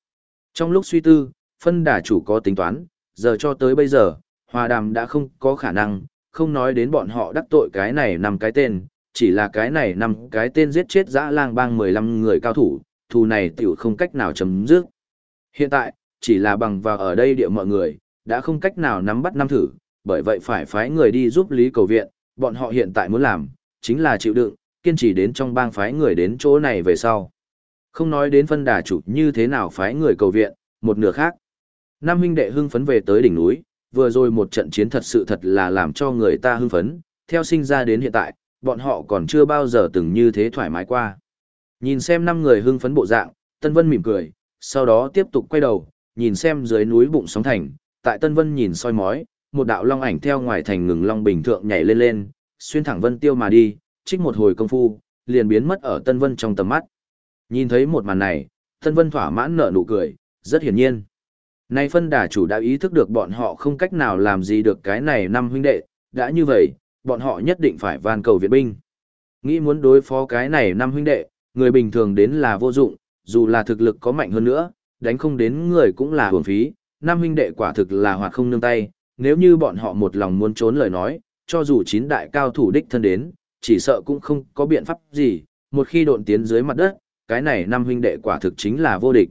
Trong lúc suy tư, phân đà chủ có tính toán, giờ cho tới bây giờ, hòa đàm đã không có khả năng, không nói đến bọn họ đắc tội cái này năm cái tên, chỉ là cái này năm cái tên giết chết dã lang bang 15 người cao thủ, thù này tiểu không cách nào chấm dứt. Hiện tại, chỉ là bằng vào ở đây địa mọi người, đã không cách nào nắm bắt năm thử, bởi vậy phải phái người đi giúp Lý Cầu Viện, bọn họ hiện tại muốn làm, chính là chịu đựng, kiên trì đến trong bang phái người đến chỗ này về sau. Không nói đến phân đà chủ như thế nào phái người cầu viện, một nửa khác. Nam huynh đệ hưng phấn về tới đỉnh núi, vừa rồi một trận chiến thật sự thật là làm cho người ta hưng phấn, theo sinh ra đến hiện tại, bọn họ còn chưa bao giờ từng như thế thoải mái qua. Nhìn xem năm người hưng phấn bộ dạng, Tân Vân mỉm cười, sau đó tiếp tục quay đầu, nhìn xem dưới núi bụng sóng thành, tại Tân Vân nhìn soi mói, một đạo long ảnh theo ngoài thành ngừng long bình thượng nhảy lên lên, xuyên thẳng vân tiêu mà đi, trích một hồi công phu, liền biến mất ở Tân Vân trong tầm mắt. Nhìn thấy một màn này, Tân Vân thỏa mãn nở nụ cười, rất hiển nhiên. Nay phân đà chủ đã ý thức được bọn họ không cách nào làm gì được cái này năm huynh đệ, đã như vậy, bọn họ nhất định phải van cầu viện binh. Nghĩ muốn đối phó cái này năm huynh đệ, người bình thường đến là vô dụng, dù là thực lực có mạnh hơn nữa, đánh không đến người cũng là hưởng phí, Nam huynh đệ quả thực là hoạt không nương tay, nếu như bọn họ một lòng muốn trốn lời nói, cho dù chín đại cao thủ đích thân đến, chỉ sợ cũng không có biện pháp gì, một khi độn tiến dưới mặt đất, cái này nam huynh đệ quả thực chính là vô địch.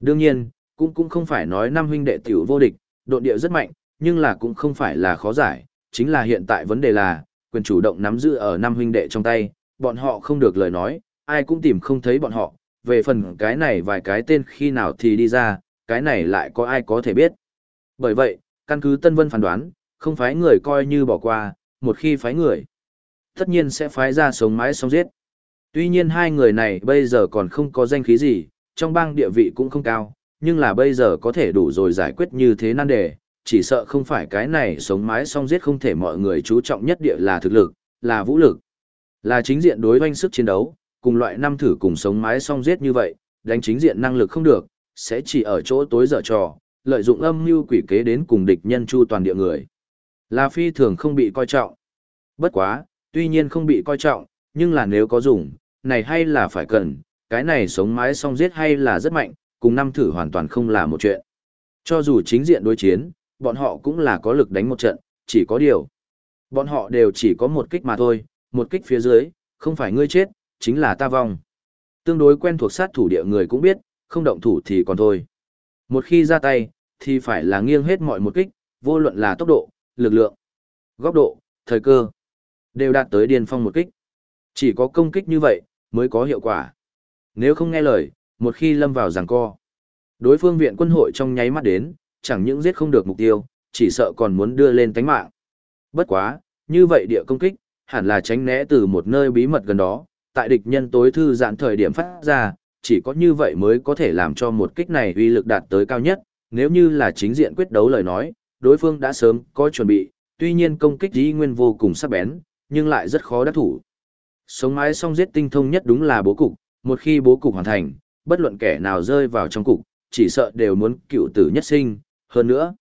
Đương nhiên, cũng cũng không phải nói nam huynh đệ tiểu vô địch, độn địa rất mạnh, nhưng là cũng không phải là khó giải, chính là hiện tại vấn đề là, quyền chủ động nắm giữ ở nam huynh đệ trong tay, bọn họ không được lời nói, ai cũng tìm không thấy bọn họ, về phần cái này vài cái tên khi nào thì đi ra, cái này lại có ai có thể biết. Bởi vậy, căn cứ Tân Vân phán đoán, không phái người coi như bỏ qua, một khi phái người, tất nhiên sẽ phái ra sống mái sống giết. Tuy nhiên hai người này bây giờ còn không có danh khí gì, trong bang địa vị cũng không cao, nhưng là bây giờ có thể đủ rồi giải quyết như thế nan đề, chỉ sợ không phải cái này sống mái xong giết không thể mọi người chú trọng nhất địa là thực lực, là vũ lực, là chính diện đối doanh sức chiến đấu, cùng loại năm thử cùng sống mái song giết như vậy, đánh chính diện năng lực không được, sẽ chỉ ở chỗ tối dở trò, lợi dụng âm mưu quỷ kế đến cùng địch nhân chu toàn địa người. Là phi thường không bị coi trọng. Bất quá, tuy nhiên không bị coi trọng, nhưng là nếu có dùng, này hay là phải cần, cái này sống mái song giết hay là rất mạnh, cùng năm thử hoàn toàn không là một chuyện. Cho dù chính diện đối chiến, bọn họ cũng là có lực đánh một trận, chỉ có điều. Bọn họ đều chỉ có một kích mà thôi, một kích phía dưới, không phải ngươi chết, chính là ta vong. Tương đối quen thuộc sát thủ địa người cũng biết, không động thủ thì còn thôi. Một khi ra tay, thì phải là nghiêng hết mọi một kích, vô luận là tốc độ, lực lượng, góc độ, thời cơ, đều đạt tới điên phong một kích. Chỉ có công kích như vậy, mới có hiệu quả. Nếu không nghe lời, một khi lâm vào giằng co, đối phương viện quân hội trong nháy mắt đến, chẳng những giết không được mục tiêu, chỉ sợ còn muốn đưa lên tánh mạng. Bất quá, như vậy địa công kích, hẳn là tránh né từ một nơi bí mật gần đó, tại địch nhân tối thư giãn thời điểm phát ra, chỉ có như vậy mới có thể làm cho một kích này uy lực đạt tới cao nhất, nếu như là chính diện quyết đấu lời nói, đối phương đã sớm có chuẩn bị, tuy nhiên công kích dĩ nguyên vô cùng sắc bén, nhưng lại rất khó đắc thủ. Sống mái song giết tinh thông nhất đúng là bố cục, một khi bố cục hoàn thành, bất luận kẻ nào rơi vào trong cục, chỉ sợ đều muốn cựu tử nhất sinh, hơn nữa.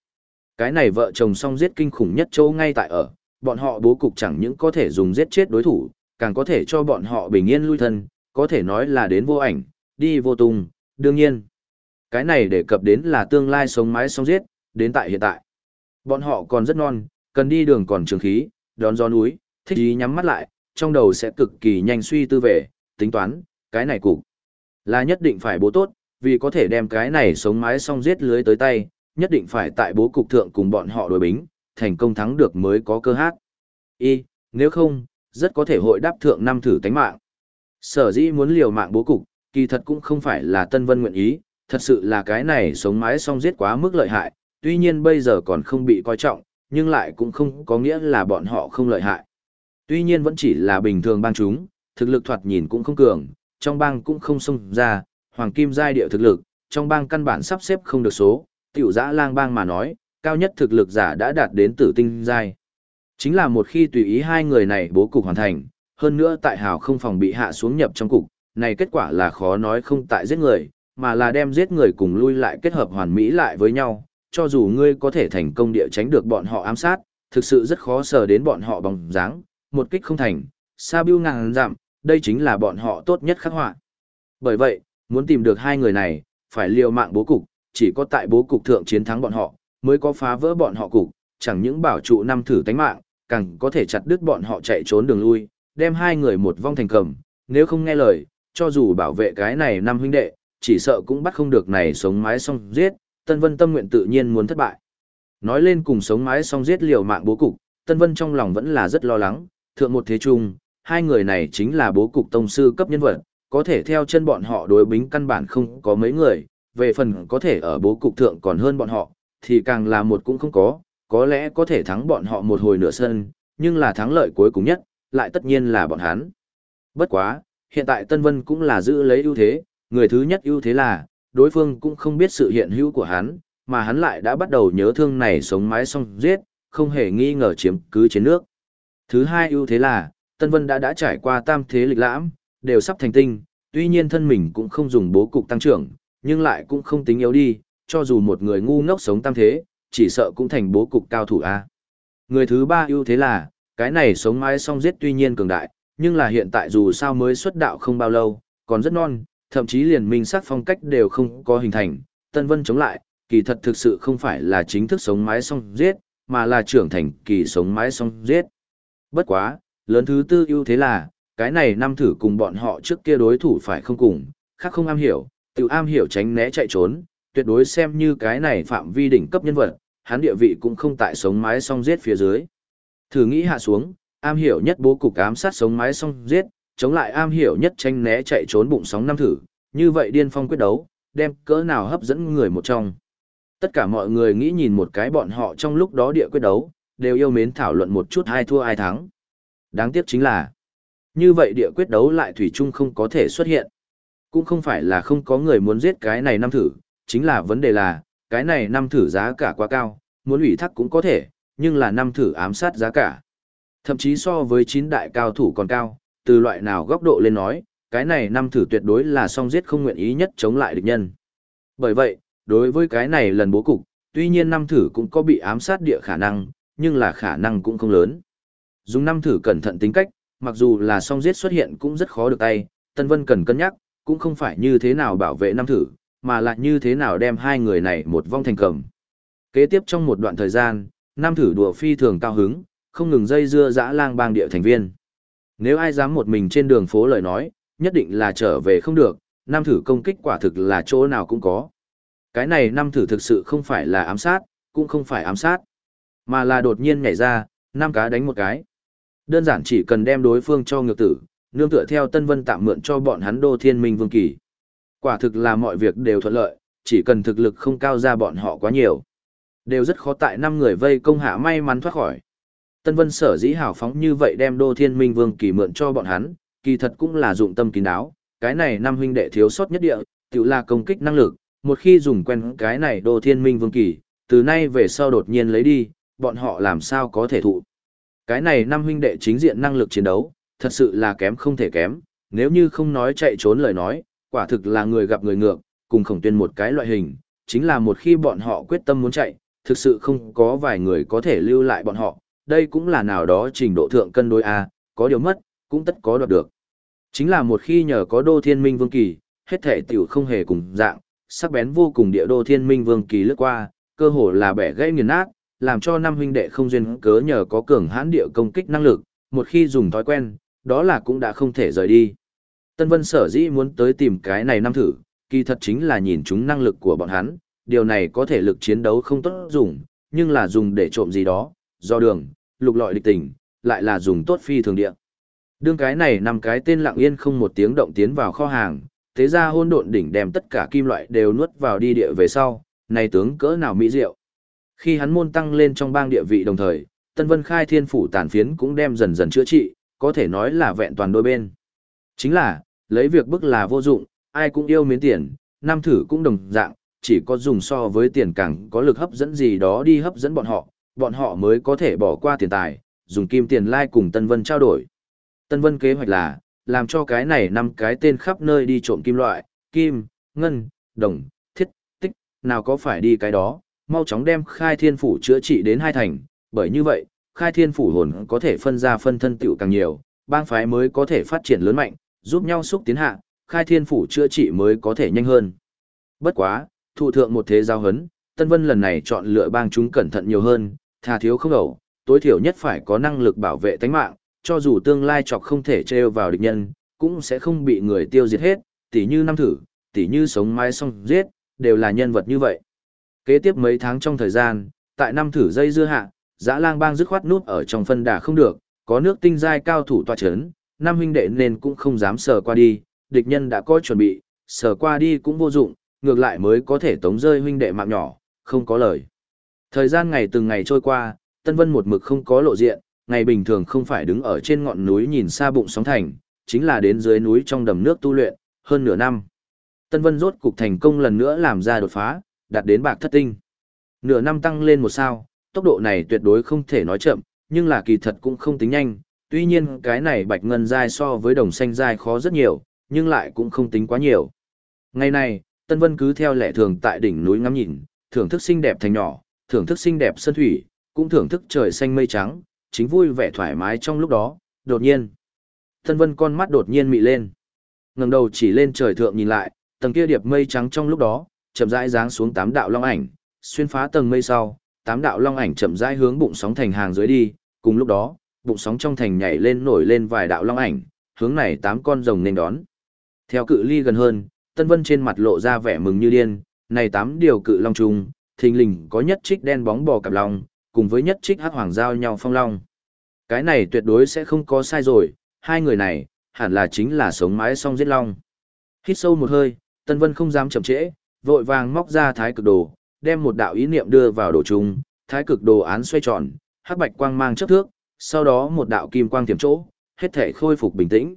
Cái này vợ chồng song giết kinh khủng nhất chỗ ngay tại ở, bọn họ bố cục chẳng những có thể dùng giết chết đối thủ, càng có thể cho bọn họ bình yên lui thân, có thể nói là đến vô ảnh, đi vô tung, đương nhiên. Cái này đề cập đến là tương lai sống mái sống giết, đến tại hiện tại. Bọn họ còn rất non, cần đi đường còn trường khí, đón gió núi, thích ý nhắm mắt lại, trong đầu sẽ cực kỳ nhanh suy tư về, tính toán, cái này cục là nhất định phải bố tốt, vì có thể đem cái này sống mái xong giết lưới tới tay, nhất định phải tại bố cục thượng cùng bọn họ đối bính, thành công thắng được mới có cơ hát. Y, nếu không, rất có thể hội đáp thượng năm thử tánh mạng. Sở dĩ muốn liều mạng bố cục, kỳ thật cũng không phải là Tân Vân nguyện ý, thật sự là cái này sống mái xong giết quá mức lợi hại, tuy nhiên bây giờ còn không bị coi trọng, nhưng lại cũng không có nghĩa là bọn họ không lợi hại. Tuy nhiên vẫn chỉ là bình thường bang chúng, thực lực thoạt nhìn cũng không cường, trong bang cũng không xông ra, hoàng kim giai địa thực lực, trong bang căn bản sắp xếp không được số, tiểu giã lang bang mà nói, cao nhất thực lực giả đã đạt đến tử tinh giai. Chính là một khi tùy ý hai người này bố cục hoàn thành, hơn nữa tại hào không phòng bị hạ xuống nhập trong cục, này kết quả là khó nói không tại giết người, mà là đem giết người cùng lui lại kết hợp hoàn mỹ lại với nhau, cho dù ngươi có thể thành công địa tránh được bọn họ ám sát, thực sự rất khó sờ đến bọn họ bằng dáng, một kích không thành, sa bưu ngàn giảm, đây chính là bọn họ tốt nhất khắc họa. Bởi vậy, muốn tìm được hai người này, phải liều mạng bố cục, chỉ có tại bố cục thượng chiến thắng bọn họ, mới có phá vỡ bọn họ cục, chẳng những bảo trụ năm thử tánh mạng, càng có thể chặt đứt bọn họ chạy trốn đường lui, đem hai người một vong thành cầm, nếu không nghe lời, cho dù bảo vệ cái này năm huynh đệ, chỉ sợ cũng bắt không được này sống mái xong giết, Tân Vân tâm nguyện tự nhiên muốn thất bại. Nói lên cùng sống mái xong giết liều mạng bố cục, Tân Vân trong lòng vẫn là rất lo lắng, thượng một thế trung, hai người này chính là bố cục tông sư cấp nhân vật, có thể theo chân bọn họ đối bính căn bản không có mấy người, về phần có thể ở bố cục thượng còn hơn bọn họ, thì càng là một cũng không có, có lẽ có thể thắng bọn họ một hồi nửa sân, nhưng là thắng lợi cuối cùng nhất, lại tất nhiên là bọn hắn. Bất quá, hiện tại Tân Vân cũng là giữ lấy ưu thế, người thứ nhất ưu thế là, đối phương cũng không biết sự hiện hữu của hắn, mà hắn lại đã bắt đầu nhớ thương này sống mái xong giết, không hề nghi ngờ chiếm cứ chiến nước. Thứ hai ưu thế là, Tân Vân đã đã trải qua tam thế lịch lãm, đều sắp thành tinh, tuy nhiên thân mình cũng không dùng bố cục tăng trưởng, nhưng lại cũng không tính yếu đi, cho dù một người ngu ngốc sống tam thế, chỉ sợ cũng thành bố cục cao thủ A. Người thứ ba ưu thế là, cái này sống mái song giết tuy nhiên cường đại, nhưng là hiện tại dù sao mới xuất đạo không bao lâu, còn rất non, Thậm chí liền minh sắc phong cách đều không có hình thành, Tân Vân chống lại, kỳ thật thực sự không phải là chính thức sống mái song giết, mà là trưởng thành kỳ sống mái song giết. Bất quá, lớn thứ tư ưu thế là, cái này năm thử cùng bọn họ trước kia đối thủ phải không cùng, khác không am hiểu, tự am hiểu tránh né chạy trốn, tuyệt đối xem như cái này phạm vi đỉnh cấp nhân vật, hắn địa vị cũng không tại sống mái song giết phía dưới. Thử nghĩ hạ xuống, am hiểu nhất bố cục ám sát sống mái song giết, chống lại am hiểu nhất tranh né chạy trốn bụng sóng năm thử, như vậy điên phong quyết đấu, đem cỡ nào hấp dẫn người một trong. Tất cả mọi người nghĩ nhìn một cái bọn họ trong lúc đó địa quyết đấu, đều yêu mến thảo luận một chút ai thua ai thắng. Đáng tiếc chính là, như vậy địa quyết đấu lại thủy chung không có thể xuất hiện. Cũng không phải là không có người muốn giết cái này năm thử, chính là vấn đề là, cái này năm thử giá cả quá cao, muốn ủy thác cũng có thể, nhưng là năm thử ám sát giá cả. Thậm chí so với chín đại cao thủ còn cao, từ loại nào góc độ lên nói, cái này năm thử tuyệt đối là song giết không nguyện ý nhất chống lại địch nhân. Bởi vậy, đối với cái này lần bố cục, tuy nhiên năm thử cũng có bị ám sát địa khả năng, nhưng là khả năng cũng không lớn. Dùng năm thử cẩn thận tính cách, mặc dù là song giết xuất hiện cũng rất khó được tay, Tân Vân cần cân nhắc, cũng không phải như thế nào bảo vệ năm thử, mà lại như thế nào đem hai người này một vong thành cầm. Kế tiếp trong một đoạn thời gian, Nam thử đùa phi thường cao hứng, không ngừng dây dưa dã lang bang địa thành viên. Nếu ai dám một mình trên đường phố lời nói, nhất định là trở về không được, Nam thử công kích quả thực là chỗ nào cũng có. Cái này Nam thử thực sự không phải là ám sát, cũng không phải ám sát, mà là đột nhiên nhảy ra, Nam cá đánh một cái. Đơn giản chỉ cần đem đối phương cho ngược tử, nương tựa theo Tân Vân tạm mượn cho bọn hắn Đô Thiên Minh Vương Kỳ. Quả thực là mọi việc đều thuận lợi, chỉ cần thực lực không cao ra bọn họ quá nhiều. Đều rất khó tại năm người vây công hạ may mắn thoát khỏi. Tân Vân sở dĩ hào phóng như vậy đem Đô Thiên Minh Vương Kỳ mượn cho bọn hắn, kỳ thật cũng là dụng tâm kín đáo, cái này năm huynh đệ thiếu sót nhất địa, tự là công kích năng lực, một khi dùng quen cái này Đô Thiên Minh Vương Kỳ, từ nay về sau đột nhiên lấy đi, bọn họ làm sao có thể thụ. Cái này năm huynh đệ chính diện năng lực chiến đấu, thật sự là kém không thể kém, nếu như không nói chạy trốn lời nói, quả thực là người gặp người ngược, cùng khổng tuyên một cái loại hình, chính là một khi bọn họ quyết tâm muốn chạy, thực sự không có vài người có thể lưu lại bọn họ, đây cũng là nào đó trình độ thượng cân đối A, có điều mất, cũng tất có đoạt được. Chính là một khi nhờ có đô thiên minh vương kỳ, hết thể tiểu không hề cùng dạng, sắc bén vô cùng địa đô thiên minh vương kỳ lướt qua, cơ hồ là bẻ gãy nghiền nát, làm cho năm huynh đệ không duyên cớ nhờ có cường hãn địa công kích năng lực, một khi dùng thói quen, đó là cũng đã không thể rời đi. Tân Vân sở dĩ muốn tới tìm cái này năm thử, kỳ thật chính là nhìn chúng năng lực của bọn hắn, điều này có thể lực chiến đấu không tốt dùng, nhưng là dùng để trộm gì đó, do đường, lục lọi địch tình, lại là dùng tốt phi thường địa. Đương cái này năm cái tên lặng yên không một tiếng động tiến vào kho hàng, thế ra hôn độn đỉnh đem tất cả kim loại đều nuốt vào đi địa về sau, này tướng cỡ nào mỹ diệu. Khi hắn môn tăng lên trong bang địa vị đồng thời, Tân Vân Khai Thiên Phủ tàn phiến cũng đem dần dần chữa trị, có thể nói là vẹn toàn đôi bên. Chính là, lấy việc bức là vô dụng, ai cũng yêu miến tiền, nam thử cũng đồng dạng, chỉ có dùng so với tiền càng có lực hấp dẫn gì đó đi hấp dẫn bọn họ, bọn họ mới có thể bỏ qua tiền tài, dùng kim tiền lai like cùng Tân Vân trao đổi. Tân Vân kế hoạch là, làm cho cái này năm cái tên khắp nơi đi trộm kim loại, kim, ngân, đồng, thiết, tích, nào có phải đi cái đó, mau chóng đem khai thiên phủ chữa trị đến hai thành, bởi như vậy, khai thiên phủ hồn có thể phân ra phân thân tiểu càng nhiều, bang phái mới có thể phát triển lớn mạnh, giúp nhau xúc tiến hạ, khai thiên phủ chữa trị mới có thể nhanh hơn. Bất quá, thụ thượng một thế giao hấn, Tân Vân lần này chọn lựa bang chúng cẩn thận nhiều hơn, thà thiếu không ẩu, tối thiểu nhất phải có năng lực bảo vệ tánh mạng, cho dù tương lai chọc không thể treo vào địch nhân, cũng sẽ không bị người tiêu diệt hết, tỉ như năm thử, tỉ như sống mái xong giết, đều là nhân vật như vậy. Kế tiếp mấy tháng trong thời gian, tại năm thử dây dưa hạ, dã lang bang dứt khoát nút ở trong phân đà không được, có nước tinh giai cao thủ tòa chấn, năm huynh đệ nên cũng không dám sờ qua đi, địch nhân đã có chuẩn bị, sờ qua đi cũng vô dụng, ngược lại mới có thể tống rơi huynh đệ mạng nhỏ, không có lời. Thời gian ngày từng ngày trôi qua, Tân Vân một mực không có lộ diện, ngày bình thường không phải đứng ở trên ngọn núi nhìn xa bụng sóng thành, chính là đến dưới núi trong đầm nước tu luyện, hơn nửa năm. Tân Vân rốt cục thành công lần nữa làm ra đột phá, đạt đến bạc thất tinh. Nửa năm tăng lên một sao, tốc độ này tuyệt đối không thể nói chậm, nhưng là kỳ thật cũng không tính nhanh, tuy nhiên cái này bạch ngân dai so với đồng xanh dai khó rất nhiều, nhưng lại cũng không tính quá nhiều. Ngày này, Tân Vân cứ theo lệ thường tại đỉnh núi ngắm nhìn, thưởng thức xinh đẹp thành nhỏ, thưởng thức xinh đẹp sân thủy, cũng thưởng thức trời xanh mây trắng, chính vui vẻ thoải mái trong lúc đó, đột nhiên. Tân Vân con mắt đột nhiên mị lên. Ngẩng đầu chỉ lên trời thượng nhìn lại, tầng kia điệp mây trắng trong lúc đó, chậm rãi giáng xuống tám đạo long ảnh, xuyên phá tầng mây sau, tám đạo long ảnh chậm rãi hướng bụng sóng thành hàng dưới đi, cùng lúc đó, bụng sóng trong thành nhảy lên nổi lên vài đạo long ảnh, hướng này tám con rồng nên đón. Theo cự ly gần hơn, Tân Vân trên mặt lộ ra vẻ mừng như điên, này tám điều cự long trùng, thình lình có nhất trích đen bóng bò cặp long, cùng với nhất trích hắc hoàng giao nhau phong long. Cái này tuyệt đối sẽ không có sai rồi, hai người này, hẳn là chính là sống mái song giết long. Hít sâu một hơi, Tân Vân không dám chậm trễ, vội vàng móc ra thái cực đồ, đem một đạo ý niệm đưa vào đồ chung, thái cực đồ án xoay tròn, hắc bạch quang mang chớp thước, sau đó một đạo kim quang tiềm chỗ, hết thể khôi phục bình tĩnh.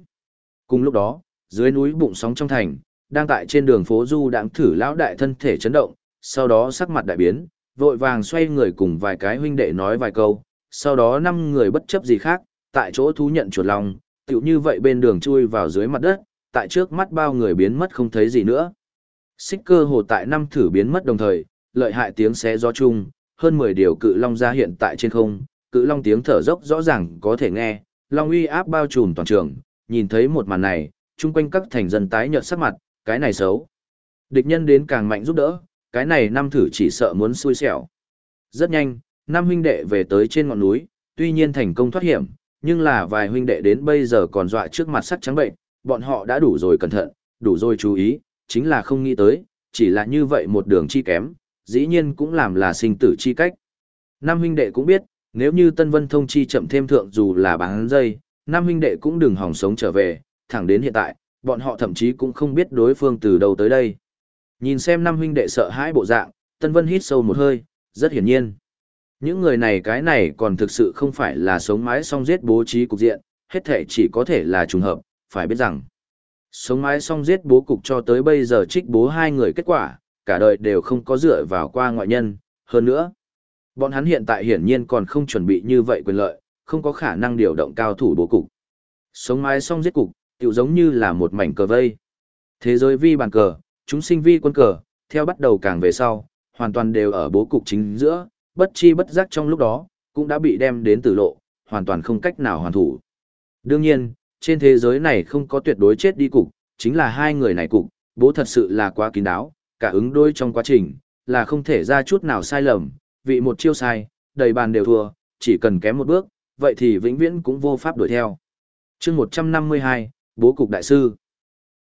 Cùng lúc đó, dưới núi bụng sóng trong thành, đang tại trên đường phố du đang thử lão đại thân thể chấn động, sau đó sắc mặt đại biến, vội vàng xoay người cùng vài cái huynh đệ nói vài câu, sau đó năm người bất chấp gì khác, tại chỗ thú nhận chuột lòng, tựu như vậy bên đường chui vào dưới mặt đất, tại trước mắt bao người biến mất không thấy gì nữa. Xích cơ hồ tại năm thử biến mất đồng thời, lợi hại tiếng xé gió chung, hơn 10 điều cự long ra hiện tại trên không, cự long tiếng thở dốc rõ ràng có thể nghe, long uy áp bao trùm toàn trường, nhìn thấy một màn này, chung quanh các thành dân tái nhợt sắc mặt, cái này xấu. Địch nhân đến càng mạnh giúp đỡ, cái này năm thử chỉ sợ muốn xui xẻo. Rất nhanh, năm huynh đệ về tới trên ngọn núi, tuy nhiên thành công thoát hiểm, nhưng là vài huynh đệ đến bây giờ còn dọa trước mặt sắc trắng bệnh, bọn họ đã đủ rồi cẩn thận, đủ rồi chú ý, chính là không nghĩ tới, chỉ là như vậy một đường chi kém, dĩ nhiên cũng làm là sinh tử chi cách. Năm huynh đệ cũng biết, nếu như Tân Vân thông chi chậm thêm thượng dù là bán dây, năm huynh đệ cũng đừng hỏng sống trở về, thẳng đến hiện tại, bọn họ thậm chí cũng không biết đối phương từ đâu tới đây. Nhìn xem năm huynh đệ sợ hãi bộ dạng, Tân Vân hít sâu một hơi, rất hiển nhiên. Những người này cái này còn thực sự không phải là sống mái song giết bố trí cục diện, hết thể chỉ có thể là trùng hợp, phải biết rằng. Sống mái song giết bố cục cho tới bây giờ trích bố hai người kết quả, cả đời đều không có dựa vào qua ngoại nhân, hơn nữa. Bọn hắn hiện tại hiển nhiên còn không chuẩn bị như vậy quyền lợi, không có khả năng điều động cao thủ bố cục. Sống mái song giết cục, tiểu giống như là một mảnh cờ vây. Thế giới vi bàn cờ, chúng sinh vi quân cờ, theo bắt đầu càng về sau, hoàn toàn đều ở bố cục chính giữa, bất chi bất giác trong lúc đó, cũng đã bị đem đến tử lộ, hoàn toàn không cách nào hoàn thủ. Đương nhiên, trên thế giới này không có tuyệt đối chết đi cục, chính là hai người này cục, bố thật sự là quá kín đáo, cả ứng đôi trong quá trình, là không thể ra chút nào sai lầm, vị một chiêu sai, đầy bàn đều thua, chỉ cần kém một bước, vậy thì vĩnh viễn cũng vô pháp đuổi theo. chương 152, Bố Cục Đại Sư